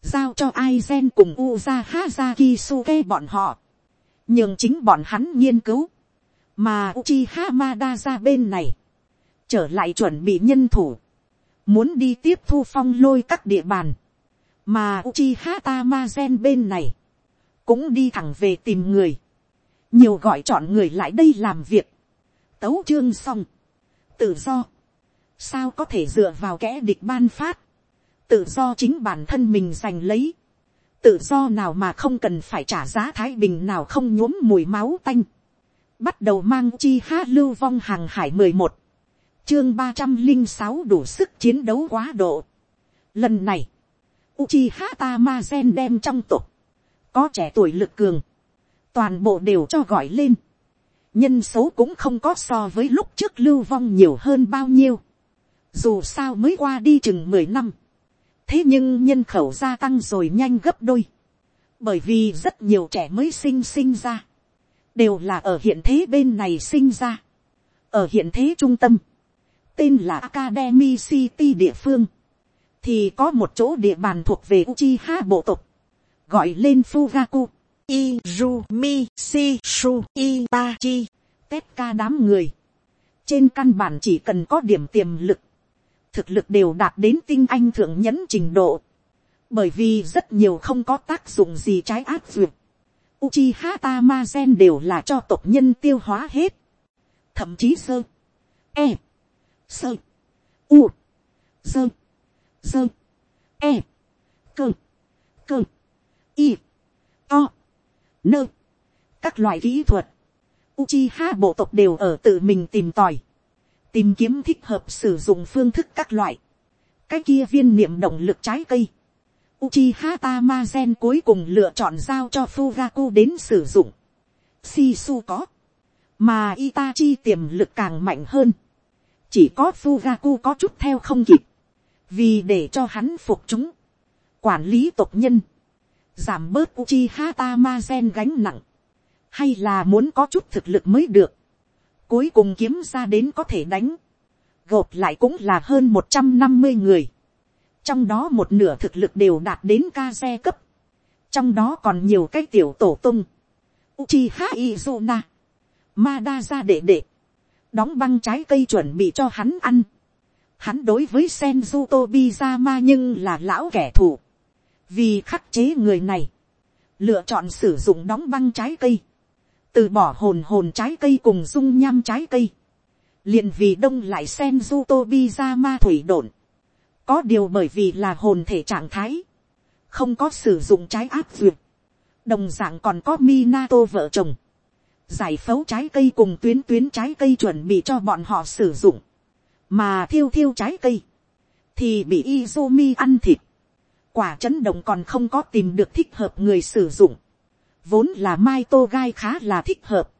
giao cho ai gen cùng uza hazaki suke bọn họ, nhường chính bọn hắn nghiên cứu, mà uchi hamada ra bên này, trở lại chuẩn bị nhân thủ, muốn đi tiếp thu phong lôi các địa bàn, mà uchi hata ma gen bên này, cũng đi thẳng về tìm người, nhiều gọi chọn người lại đây làm việc, tấu chương xong, tự do, sao có thể dựa vào kẽ địch ban phát, tự do chính bản thân mình giành lấy, tự do nào mà không cần phải trả giá thái bình nào không nhuốm mùi máu tanh, bắt đầu mang chi ha lưu vong hàng hải mười một, chương ba trăm linh sáu đủ sức chiến đấu quá độ. Lần này, Uchiha Tamazen đem trong tục, có trẻ tuổi lực cường, toàn bộ đều cho gọi lên. nhân số cũng không có so với lúc trước lưu vong nhiều hơn bao nhiêu. dù sao mới qua đi chừng mười năm. thế nhưng nhân khẩu gia tăng rồi nhanh gấp đôi. bởi vì rất nhiều trẻ mới sinh sinh ra. đều là ở hiện thế bên này sinh ra. ở hiện thế trung tâm. tên là academy city địa phương. thì có một chỗ địa bàn thuộc về Uchiha bộ tộc gọi lên Fugaku, Izumi, Shishu, Itachi, Tekka đám người. Trên căn bản chỉ cần có điểm tiềm lực, thực lực đều đạt đến tinh anh thượng nhẫn trình độ. Bởi vì rất nhiều không có tác dụng gì trái ác duyệt. Uchiha Tamazen đều là cho tộc nhân tiêu hóa hết. Thậm chí sơ, e, sơ, u, sơ, sơ, e, cơ, cơ y, to, nơ, các loại kỹ thuật, Uchiha bộ tộc đều ở tự mình tìm tòi. Tìm kiếm thích hợp sử dụng phương thức các loại. Cái kia viên niệm động lực trái cây. Uchiha Tamazen cuối cùng lựa chọn giao cho Fugaku đến sử dụng. Shisu có. Mà Itachi tiềm lực càng mạnh hơn. Chỉ có Fugaku có chút theo không kịp. Vì để cho hắn phục chúng. Quản lý tộc nhân. Giảm bớt Uchiha Tamazen gánh nặng hay là muốn có chút thực lực mới được, cuối cùng kiếm ra đến có thể đánh, gộp lại cũng là hơn một trăm năm mươi người, trong đó một nửa thực lực đều đạt đến ca xe cấp, trong đó còn nhiều cái tiểu tổ tung, Uchiha Izuna, Mada ra đệ đệ, đóng băng trái cây chuẩn bị cho hắn ăn. Hắn đối với Senju Tobizama nhưng là lão kẻ thù. Vì khắc chế người này, lựa chọn sử dụng đóng băng trái cây từ bỏ hồn hồn trái cây cùng dung nham trái cây, liền vì đông lại sen du tobi ra ma thủy đồn, có điều bởi vì là hồn thể trạng thái, không có sử dụng trái áp duyệt, đồng d ạ n g còn có Minato vợ chồng, giải phẫu trái cây cùng tuyến tuyến trái cây chuẩn bị cho bọn họ sử dụng, mà thiêu thiêu trái cây, thì bị Izumi ăn thịt, quả chấn động còn không có tìm được thích hợp người sử dụng, vốn là mai tô gai khá là thích hợp.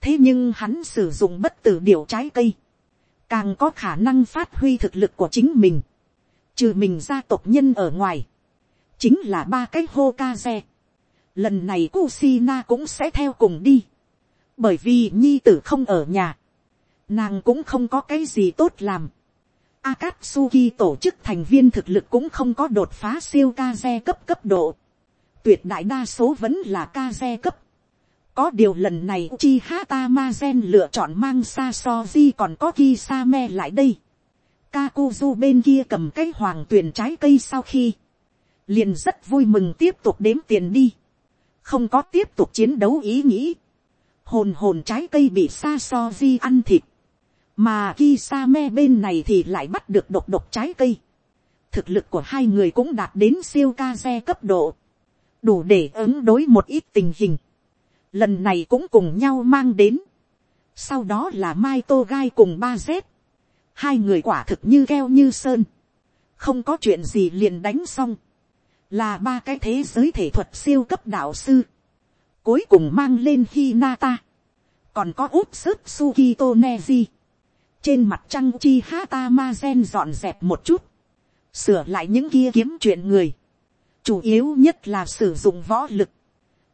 thế nhưng hắn sử dụng bất tử điều trái cây, càng có khả năng phát huy thực lực của chính mình, trừ mình gia tộc nhân ở ngoài, chính là ba cái hô ca xe. lần này Kusina cũng sẽ theo cùng đi, bởi vì nhi tử không ở nhà, nàng cũng không có cái gì tốt làm. Akatsuki tổ chức thành viên thực lực cũng không có đột phá siêu ca xe cấp cấp độ tuyệt đại đa số vẫn là ca xe cấp. có điều lần này chi hata lựa chọn mang sa soji còn có Kisame lại đây. Kakuzu bên kia cầm cái hoàng tuyển trái cây sau khi, liền rất vui mừng tiếp tục đếm tiền đi. không có tiếp tục chiến đấu ý nghĩ. hồn hồn trái cây bị sa soji ăn thịt mà Kisame sa me bên này thì lại bắt được độc độc trái cây. thực lực của hai người cũng đạt đến siêu ca xe cấp độ. Đủ để ứng đối một ít tình hình, lần này cũng cùng nhau mang đến, sau đó là mai tô gai cùng ba z, hai người quả thực như keo như sơn, không có chuyện gì liền đánh xong, là ba cái thế giới thể thuật siêu cấp đạo sư, cuối cùng mang lên Hinata, còn có úp sức Sukito Neji, trên mặt trăng chi hata ma gen dọn dẹp một chút, sửa lại những kia kiếm chuyện người, chủ yếu nhất là sử dụng võ lực,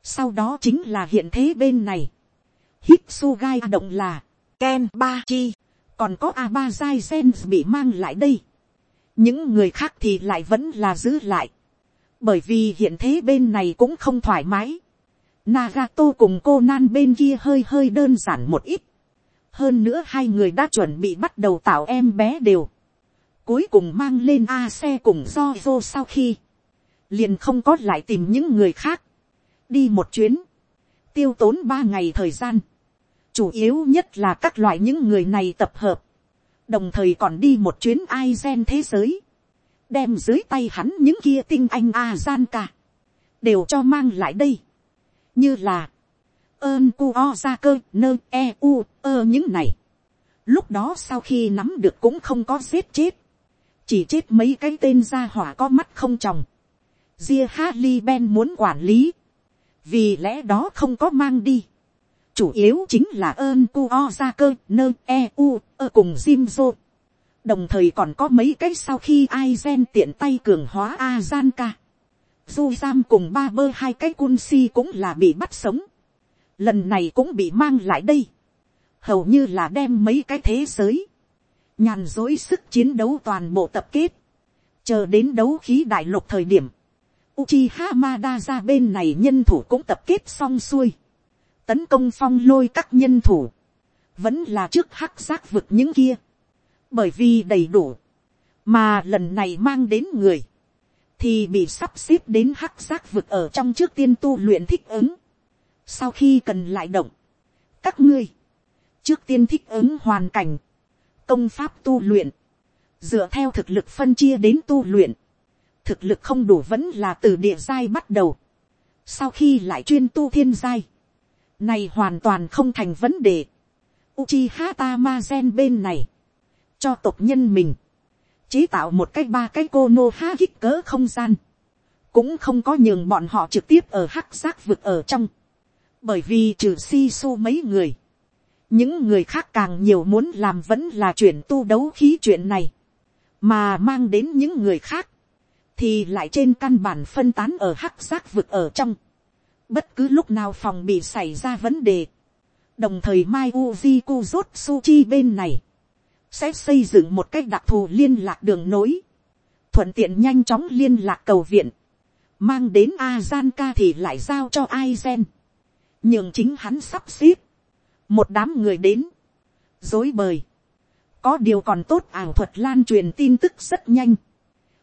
sau đó chính là hiện thế bên này, Hitsugai động là, Ken Ba Chi, còn có a ba dai Gen bị mang lại đây. Những người khác thì lại vẫn là giữ lại. Bởi vì hiện thế bên này cũng không thoải mái. Nagato cùng cô Nan bên kia hơi hơi đơn giản một ít. Hơn nữa hai người đã chuẩn bị bắt đầu tạo em bé đều. Cuối cùng mang lên A xe cùng do vô sau khi. Liền không có lại tìm những người khác, đi một chuyến, tiêu tốn ba ngày thời gian, chủ yếu nhất là các loại những người này tập hợp, đồng thời còn đi một chuyến ai gen thế giới, đem dưới tay hắn những kia tinh anh a gian cả, đều cho mang lại đây, như là, ơn cu o ra cơ nơ e u ơ những này, lúc đó sau khi nắm được cũng không có giết chết, chỉ chết mấy cái tên gia hỏa có mắt không tròng, Ria Harley Ben muốn quản lý. Vì lẽ đó không có mang đi. Chủ yếu chính là ơn cu o ra cơ nơ e u ơ cùng Jimzo. Đồng thời còn có mấy cái sau khi Aizen tiện tay cường hóa Azanka. Du sam cùng ba bơ hai cái cun si cũng là bị bắt sống. Lần này cũng bị mang lại đây. Hầu như là đem mấy cái thế giới. Nhàn dối sức chiến đấu toàn bộ tập kết. Chờ đến đấu khí đại lục thời điểm Uchiha Hamada ra bên này nhân thủ cũng tập kết xong xuôi. Tấn công phong lôi các nhân thủ. Vẫn là trước hắc giác vực những kia. Bởi vì đầy đủ. Mà lần này mang đến người. Thì bị sắp xếp đến hắc giác vực ở trong trước tiên tu luyện thích ứng. Sau khi cần lại động. Các ngươi. Trước tiên thích ứng hoàn cảnh. Công pháp tu luyện. Dựa theo thực lực phân chia đến tu luyện thực lực không đủ vẫn là từ địa giai bắt đầu. Sau khi lại chuyên tu thiên giai, này hoàn toàn không thành vấn đề. Uchiha Tamazen bên này, cho tộc nhân mình, chế tạo một cái ba cái cô nô ha kích cỡ không gian, cũng không có nhường bọn họ trực tiếp ở hắc giác vực ở trong, bởi vì trừ si su mấy người, những người khác càng nhiều muốn làm vẫn là chuyện tu đấu khí chuyện này, mà mang đến những người khác, thì lại trên căn bản phân tán ở hắc giác vực ở trong, bất cứ lúc nào phòng bị xảy ra vấn đề, đồng thời mai uji kuzutsuchi bên này, sẽ xây dựng một cách đặc thù liên lạc đường nối, thuận tiện nhanh chóng liên lạc cầu viện, mang đến a Azanka thì lại giao cho Aizen, nhường chính hắn sắp xếp, một đám người đến, dối bời, có điều còn tốt ảo thuật lan truyền tin tức rất nhanh,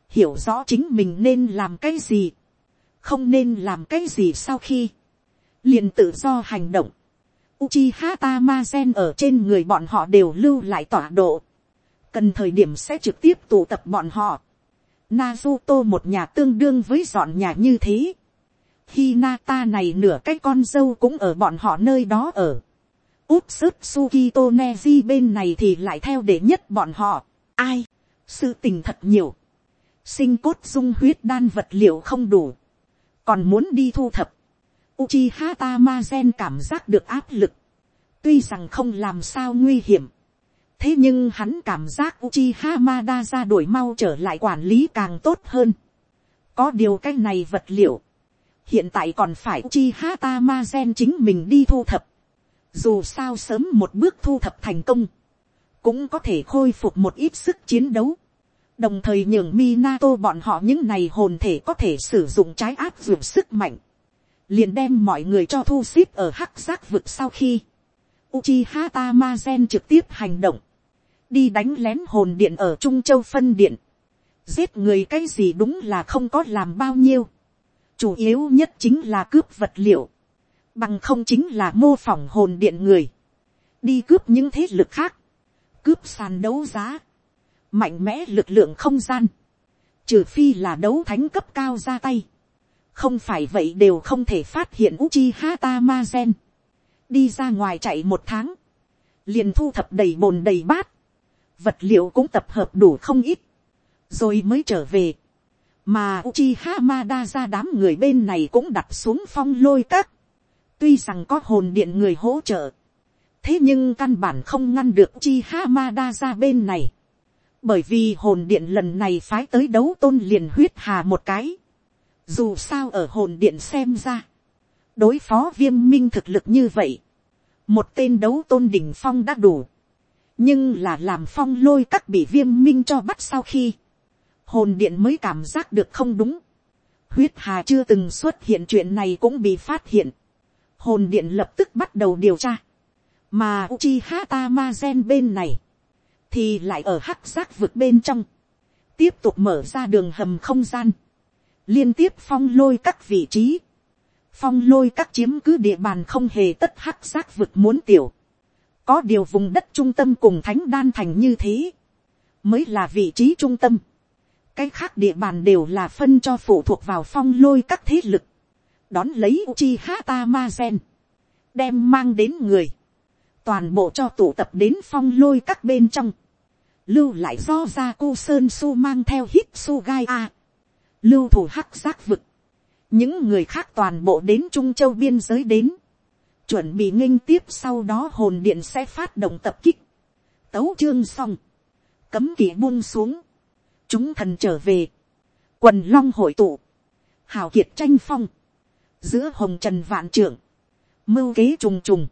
hiểu rõ chính mình nên làm cái gì, không nên làm cái gì sau khi, liền tự do hành động, Uchiha Tamazen ở trên người bọn họ đều lưu lại tọa độ. Cần thời điểm sẽ trực tiếp tụ tập bọn họ. Naruto một nhà tương đương với dọn nhà như thế. Hinata này nửa cái con dâu cũng ở bọn họ nơi đó ở. Úp sức suki toneji bên này thì lại theo để nhất bọn họ. Ai? Sự tình thật nhiều. Sinh cốt dung huyết đan vật liệu không đủ. Còn muốn đi thu thập Uchiha Tamazen cảm giác được áp lực. Tuy rằng không làm sao nguy hiểm. Thế nhưng hắn cảm giác Uchiha Madara đổi mau trở lại quản lý càng tốt hơn. Có điều cái này vật liệu. Hiện tại còn phải Uchiha Tamazen chính mình đi thu thập. Dù sao sớm một bước thu thập thành công. Cũng có thể khôi phục một ít sức chiến đấu. Đồng thời nhường Minato bọn họ những này hồn thể có thể sử dụng trái áp dụng sức mạnh liền đem mọi người cho thu xếp ở hắc giác vực sau khi, Uchiha Tamazen trực tiếp hành động, đi đánh lén hồn điện ở Trung Châu phân điện, giết người cái gì đúng là không có làm bao nhiêu, chủ yếu nhất chính là cướp vật liệu, bằng không chính là mô phỏng hồn điện người, đi cướp những thế lực khác, cướp sàn đấu giá, mạnh mẽ lực lượng không gian, trừ phi là đấu thánh cấp cao ra tay, không phải vậy đều không thể phát hiện Uchiha Tamazen. đi ra ngoài chạy một tháng, liền thu thập đầy bồn đầy bát, vật liệu cũng tập hợp đủ không ít, rồi mới trở về mà Uchiha Mada ra đám người bên này cũng đặt xuống phong lôi các, tuy rằng có hồn điện người hỗ trợ, thế nhưng căn bản không ngăn được Uchiha Mada ra bên này, bởi vì hồn điện lần này phái tới đấu tôn liền huyết hà một cái, dù sao ở hồn điện xem ra. Đối phó viêm minh thực lực như vậy. Một tên đấu tôn đỉnh phong đã đủ. Nhưng là làm phong lôi các bị viêm minh cho bắt sau khi. Hồn điện mới cảm giác được không đúng. Huyết hà chưa từng xuất hiện chuyện này cũng bị phát hiện. Hồn điện lập tức bắt đầu điều tra. Mà Uchiha Tamazen bên này. Thì lại ở hắc giác vực bên trong. Tiếp tục mở ra đường hầm không gian liên tiếp phong lôi các vị trí, phong lôi các chiếm cứ địa bàn không hề tất hắc giác vực muốn tiểu, có điều vùng đất trung tâm cùng thánh đan thành như thế, mới là vị trí trung tâm, cái khác địa bàn đều là phân cho phụ thuộc vào phong lôi các thế lực, đón lấy uchi hata ma gen, đem mang đến người, toàn bộ cho tụ tập đến phong lôi các bên trong, lưu lại do ra cô sơn su mang theo hít su gai a, lưu thủ hắc giác vực, những người khác toàn bộ đến trung châu biên giới đến, chuẩn bị nghinh tiếp sau đó hồn điện sẽ phát động tập kích, tấu chương xong, cấm kỵ buông xuống, chúng thần trở về, quần long hội tụ, hào kiệt tranh phong, giữa hồng trần vạn trưởng, mưu kế trùng trùng,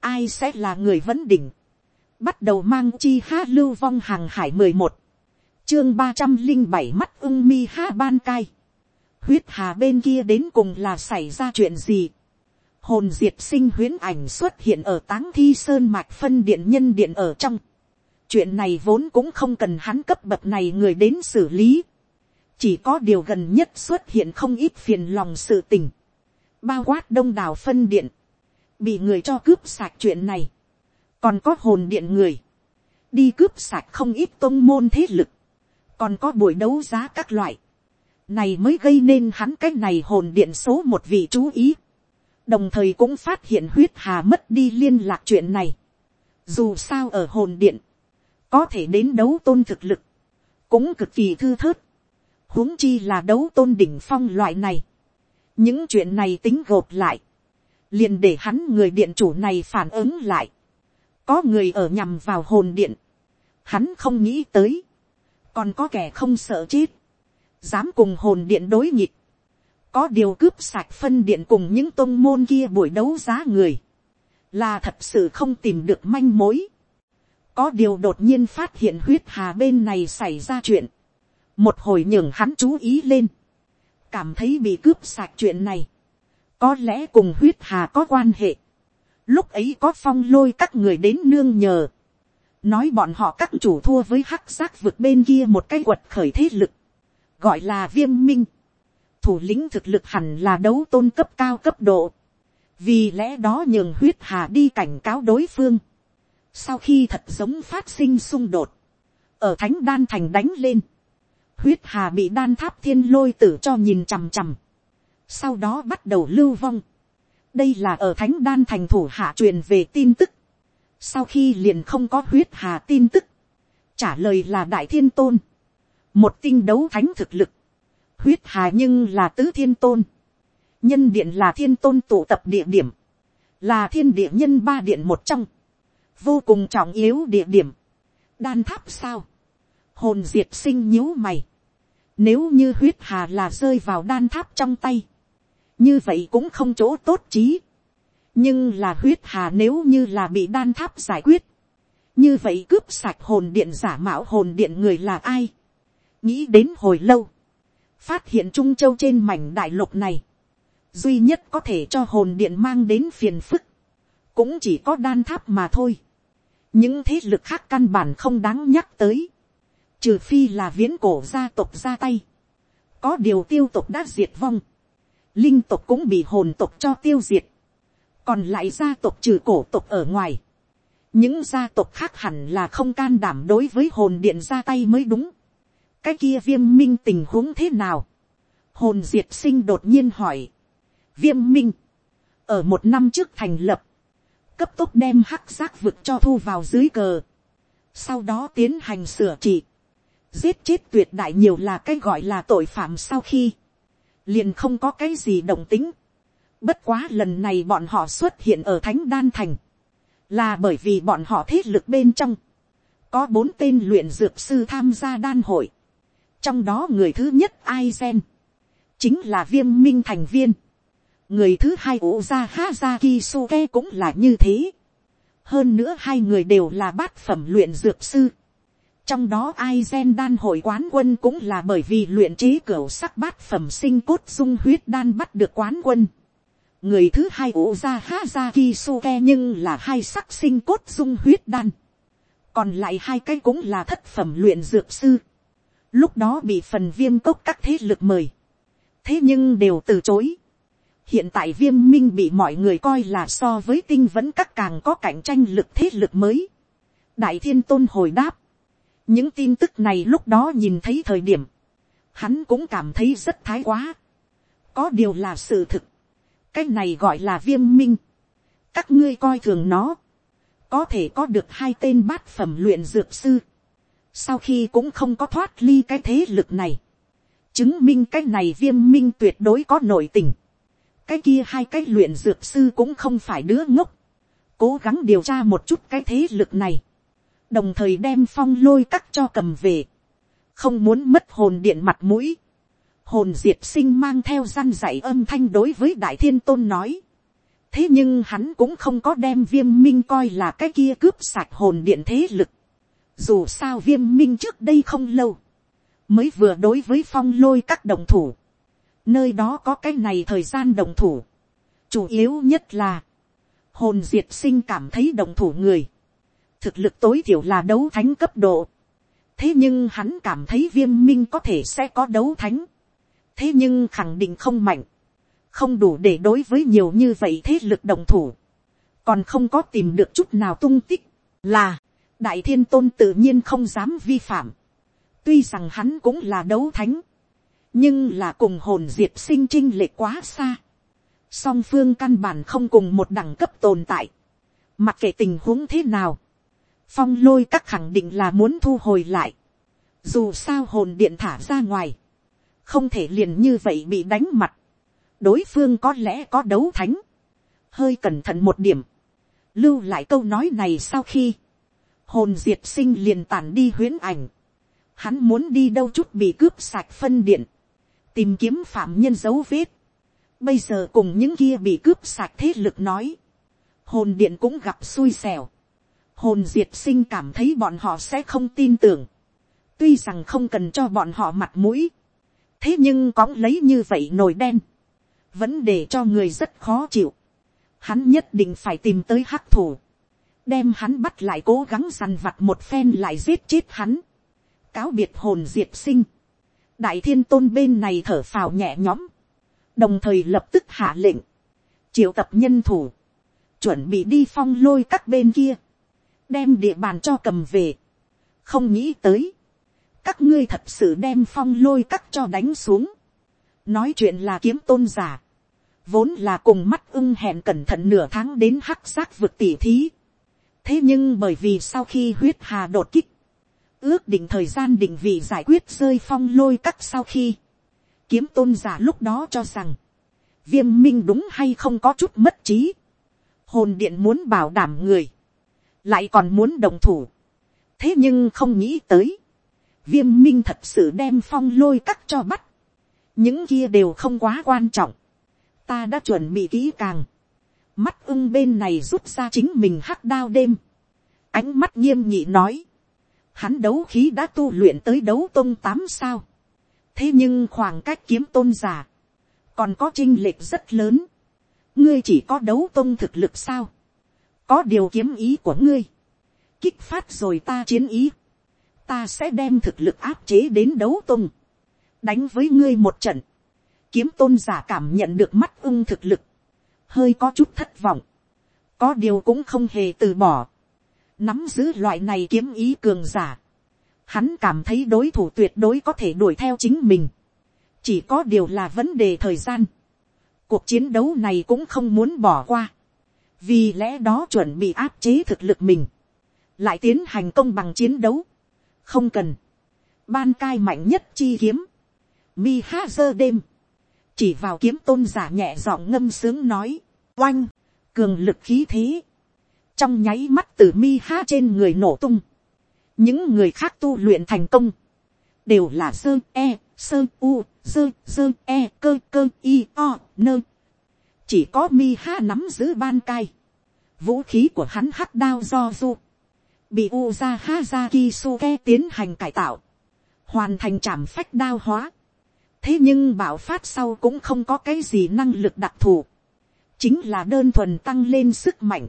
ai sẽ là người vấn đỉnh, bắt đầu mang chi hát lưu vong hàng hải mười một, chương ba trăm linh bảy mắt ưng mi ha ban cai. huyết hà bên kia đến cùng là xảy ra chuyện gì. hồn diệt sinh huyễn ảnh xuất hiện ở táng thi sơn mạch phân điện nhân điện ở trong chuyện này vốn cũng không cần hắn cấp bậc này người đến xử lý. chỉ có điều gần nhất xuất hiện không ít phiền lòng sự tình. bao quát đông đảo phân điện. bị người cho cướp sạc chuyện này. còn có hồn điện người. đi cướp sạc không ít tôn môn thế lực còn có buổi đấu giá các loại, này mới gây nên hắn cái này hồn điện số một vị chú ý. đồng thời cũng phát hiện huyết hà mất đi liên lạc chuyện này. dù sao ở hồn điện, có thể đến đấu tôn thực lực, cũng cực kỳ thư thớt, huống chi là đấu tôn đỉnh phong loại này. những chuyện này tính gộp lại, liền để hắn người điện chủ này phản ứng lại. có người ở nhằm vào hồn điện, hắn không nghĩ tới, còn có kẻ không sợ chết, dám cùng hồn điện đối nghịch, có điều cướp sạch phân điện cùng những tôn môn kia buổi đấu giá người, là thật sự không tìm được manh mối có điều đột nhiên phát hiện huyết hà bên này xảy ra chuyện, một hồi nhường hắn chú ý lên, cảm thấy bị cướp sạch chuyện này, có lẽ cùng huyết hà có quan hệ. lúc ấy có phong lôi các người đến nương nhờ, nói bọn họ các chủ thua với hắc giác vượt bên kia một cái quật khởi thế lực, gọi là viêm minh, thủ lĩnh thực lực hẳn là đấu tôn cấp cao cấp độ, vì lẽ đó nhường huyết hà đi cảnh cáo đối phương, sau khi thật giống phát sinh xung đột, ở thánh đan thành đánh lên, huyết hà bị đan tháp thiên lôi tử cho nhìn chằm chằm, sau đó bắt đầu lưu vong, đây là ở thánh đan thành thủ hạ truyền về tin tức, sau khi liền không có huyết hà tin tức, trả lời là đại thiên tôn, một tinh đấu thánh thực lực, huyết hà nhưng là tứ thiên tôn, nhân điện là thiên tôn tụ tập địa điểm, là thiên địa nhân ba điện một trong, vô cùng trọng yếu địa điểm, đan tháp sao, hồn diệt sinh nhíu mày, nếu như huyết hà là rơi vào đan tháp trong tay, như vậy cũng không chỗ tốt trí, nhưng là huyết hà nếu như là bị đan tháp giải quyết, như vậy cướp sạch hồn điện giả mạo hồn điện người là ai, nghĩ đến hồi lâu, phát hiện trung châu trên mảnh đại lục này, duy nhất có thể cho hồn điện mang đến phiền phức, cũng chỉ có đan tháp mà thôi những thế lực khác căn bản không đáng nhắc tới, trừ phi là viễn cổ gia tộc ra tay, có điều tiêu tộc đã diệt vong, linh tộc cũng bị hồn tộc cho tiêu diệt, còn lại gia tộc trừ cổ tộc ở ngoài, những gia tộc khác hẳn là không can đảm đối với hồn điện ra tay mới đúng. Cái kia viêm minh tình huống thế nào, hồn diệt sinh đột nhiên hỏi, viêm minh, ở một năm trước thành lập, cấp tốc đem hắc giác vực cho thu vào dưới cờ, sau đó tiến hành sửa trị, giết chết tuyệt đại nhiều là cái gọi là tội phạm sau khi, liền không có cái gì động tính, bất quá lần này bọn họ xuất hiện ở thánh đan thành, là bởi vì bọn họ thế lực bên trong, có bốn tên luyện dược sư tham gia đan hội, trong đó người thứ nhất Aizen. chính là viêm minh thành viên, người thứ hai ủ ra ha ra kisuke cũng là như thế, hơn nữa hai người đều là bát phẩm luyện dược sư, trong đó ai gen đan hội quán quân cũng là bởi vì luyện trí cửa sắc bát phẩm sinh cốt dung huyết đan bắt được quán quân. người thứ hai ủ ra ha ra kisuke nhưng là hai sắc sinh cốt dung huyết đan, còn lại hai cái cũng là thất phẩm luyện dược sư. Lúc đó bị phần viêm cốc các thế lực mời, thế nhưng đều từ chối hiện tại viêm minh bị mọi người coi là so với tinh vẫn các càng có cạnh tranh lực thế lực mới. đại thiên tôn hồi đáp, những tin tức này lúc đó nhìn thấy thời điểm, hắn cũng cảm thấy rất thái quá. có điều là sự thực, cái này gọi là viêm minh, các ngươi coi thường nó, có thể có được hai tên bát phẩm luyện dược sư, sau khi cũng không có thoát ly cái thế lực này, chứng minh cái này viêm minh tuyệt đối có nội tình, cái kia hai cái luyện dược sư cũng không phải đứa ngốc, cố gắng điều tra một chút cái thế lực này, đồng thời đem phong lôi cắt cho cầm về, không muốn mất hồn điện mặt mũi, hồn diệt sinh mang theo răn dạy âm thanh đối với đại thiên tôn nói, thế nhưng hắn cũng không có đem viêm minh coi là cái kia cướp sạch hồn điện thế lực, dù sao viêm minh trước đây không lâu, mới vừa đối với phong lôi các đồng thủ, nơi đó có cái này thời gian đồng thủ, chủ yếu nhất là, hồn diệt sinh cảm thấy đồng thủ người, thực lực tối thiểu là đấu thánh cấp độ, thế nhưng hắn cảm thấy viêm minh có thể sẽ có đấu thánh, thế nhưng khẳng định không mạnh, không đủ để đối với nhiều như vậy thế lực đồng thủ, còn không có tìm được chút nào tung tích, là, đại thiên tôn tự nhiên không dám vi phạm. tuy rằng hắn cũng là đấu thánh, nhưng là cùng hồn diệt sinh trinh lệ quá xa. song phương căn bản không cùng một đẳng cấp tồn tại, mặc kệ tình huống thế nào, phong lôi các khẳng định là muốn thu hồi lại, dù sao hồn điện thả ra ngoài, không thể liền như vậy bị đánh mặt, đối phương có lẽ có đấu thánh, hơi cẩn thận một điểm, lưu lại câu nói này sau khi, hồn diệt sinh liền tản đi huyễn ảnh, hắn muốn đi đâu chút bị cướp sạch phân điện, tìm kiếm phạm nhân dấu vết, bây giờ cùng những kia bị cướp sạch thế lực nói, hồn điện cũng gặp xui xẻo, hồn diệt sinh cảm thấy bọn họ sẽ không tin tưởng, tuy rằng không cần cho bọn họ mặt mũi, thế nhưng cóng lấy như vậy nồi đen, vẫn để cho người rất khó chịu, hắn nhất định phải tìm tới hắc thủ, đem hắn bắt lại cố gắng sằn vặt một phen lại giết chết hắn, cáo biệt hồn diệt sinh, đại thiên tôn bên này thở phào nhẹ nhõm, đồng thời lập tức hạ lệnh, triệu tập nhân thủ, chuẩn bị đi phong lôi các bên kia, đem địa bàn cho cầm về, không nghĩ tới, các ngươi thật sự đem phong lôi các cho đánh xuống, nói chuyện là kiếm tôn giả, vốn là cùng mắt ưng hẹn cẩn thận nửa tháng đến hắc giác vực tỉ thí, thế nhưng bởi vì sau khi huyết hà đột kích, ước định thời gian định vị giải quyết rơi phong lôi các sau khi, kiếm tôn giả lúc đó cho rằng, viêm minh đúng hay không có chút mất trí, hồn điện muốn bảo đảm người, lại còn muốn đồng thủ, thế nhưng không nghĩ tới, viêm minh thật sự đem phong lôi các cho bắt, những kia đều không quá quan trọng, ta đã chuẩn bị kỹ càng, mắt ưng bên này rút ra chính mình hắc đao đêm, ánh mắt nghiêm nhị nói, hắn đấu khí đã tu luyện tới đấu tôn tám sao, thế nhưng khoảng cách kiếm tôn giả, còn có chinh lệch rất lớn, ngươi chỉ có đấu tôn thực lực sao, có điều kiếm ý của ngươi, kích phát rồi ta chiến ý, ta sẽ đem thực lực áp chế đến đấu tôn, đánh với ngươi một trận, kiếm tôn giả cảm nhận được mắt ung thực lực, hơi có chút thất vọng, có điều cũng không hề từ bỏ, nắm giữ loại này kiếm ý cường giả, hắn cảm thấy đối thủ tuyệt đối có thể đuổi theo chính mình, chỉ có điều là vấn đề thời gian, cuộc chiến đấu này cũng không muốn bỏ qua, vì lẽ đó chuẩn bị áp chế thực lực mình, lại tiến hành công bằng chiến đấu, không cần, ban cai mạnh nhất chi kiếm, mi ha dơ đêm, chỉ vào kiếm tôn giả nhẹ giọng ngâm sướng nói, oanh, cường lực khí thế, trong nháy mắt từ mi ha trên người nổ tung, những người khác tu luyện thành công, đều là sơ e, sơ u, sơ sơ e cơ cơ i o nơ. chỉ có mi ha nắm giữ ban cai, vũ khí của hắn hắc đao do du, bị uza ha ra kisuke tiến hành cải tạo, hoàn thành trảm phách đao hóa. thế nhưng bảo phát sau cũng không có cái gì năng lực đặc thù, chính là đơn thuần tăng lên sức mạnh,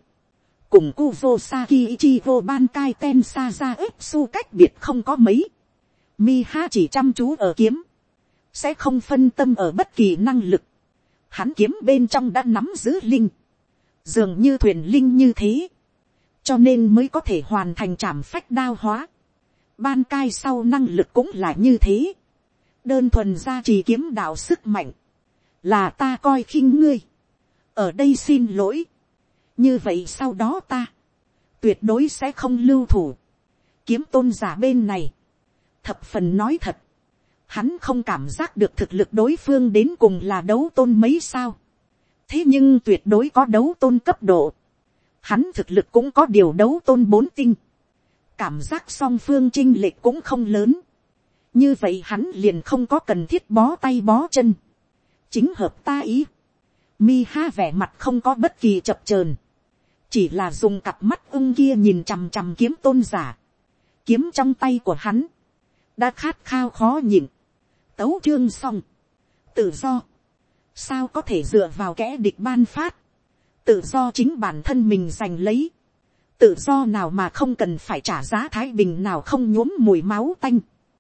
cùng Kuvo Saki Ichigo Bankai Tensa ra ếp su cách biệt không có mấy. Miha chỉ chăm chú ở kiếm. Sẽ không phân tâm ở bất kỳ năng lực. Hắn kiếm bên trong đã nắm giữ linh. Dường như thuyền linh như thế. Cho nên mới có thể hoàn thành trảm phách đao hóa. Ban cai sau năng lực cũng là như thế. Đơn thuần ra chỉ kiếm đạo sức mạnh. Là ta coi khinh ngươi. Ở đây xin lỗi như vậy sau đó ta, tuyệt đối sẽ không lưu thủ, kiếm tôn giả bên này, thập phần nói thật, hắn không cảm giác được thực lực đối phương đến cùng là đấu tôn mấy sao, thế nhưng tuyệt đối có đấu tôn cấp độ, hắn thực lực cũng có điều đấu tôn bốn tinh, cảm giác song phương chinh lệch cũng không lớn, như vậy hắn liền không có cần thiết bó tay bó chân, chính hợp ta ý, mi ha vẻ mặt không có bất kỳ chập chờn, chỉ là dùng cặp mắt ưng kia nhìn chằm chằm kiếm tôn giả, kiếm trong tay của hắn, đã khát khao khó nhịn, tấu chương xong, tự do, sao có thể dựa vào kẻ địch ban phát, tự do chính bản thân mình giành lấy, tự do nào mà không cần phải trả giá thái bình nào không nhuốm mùi máu tanh,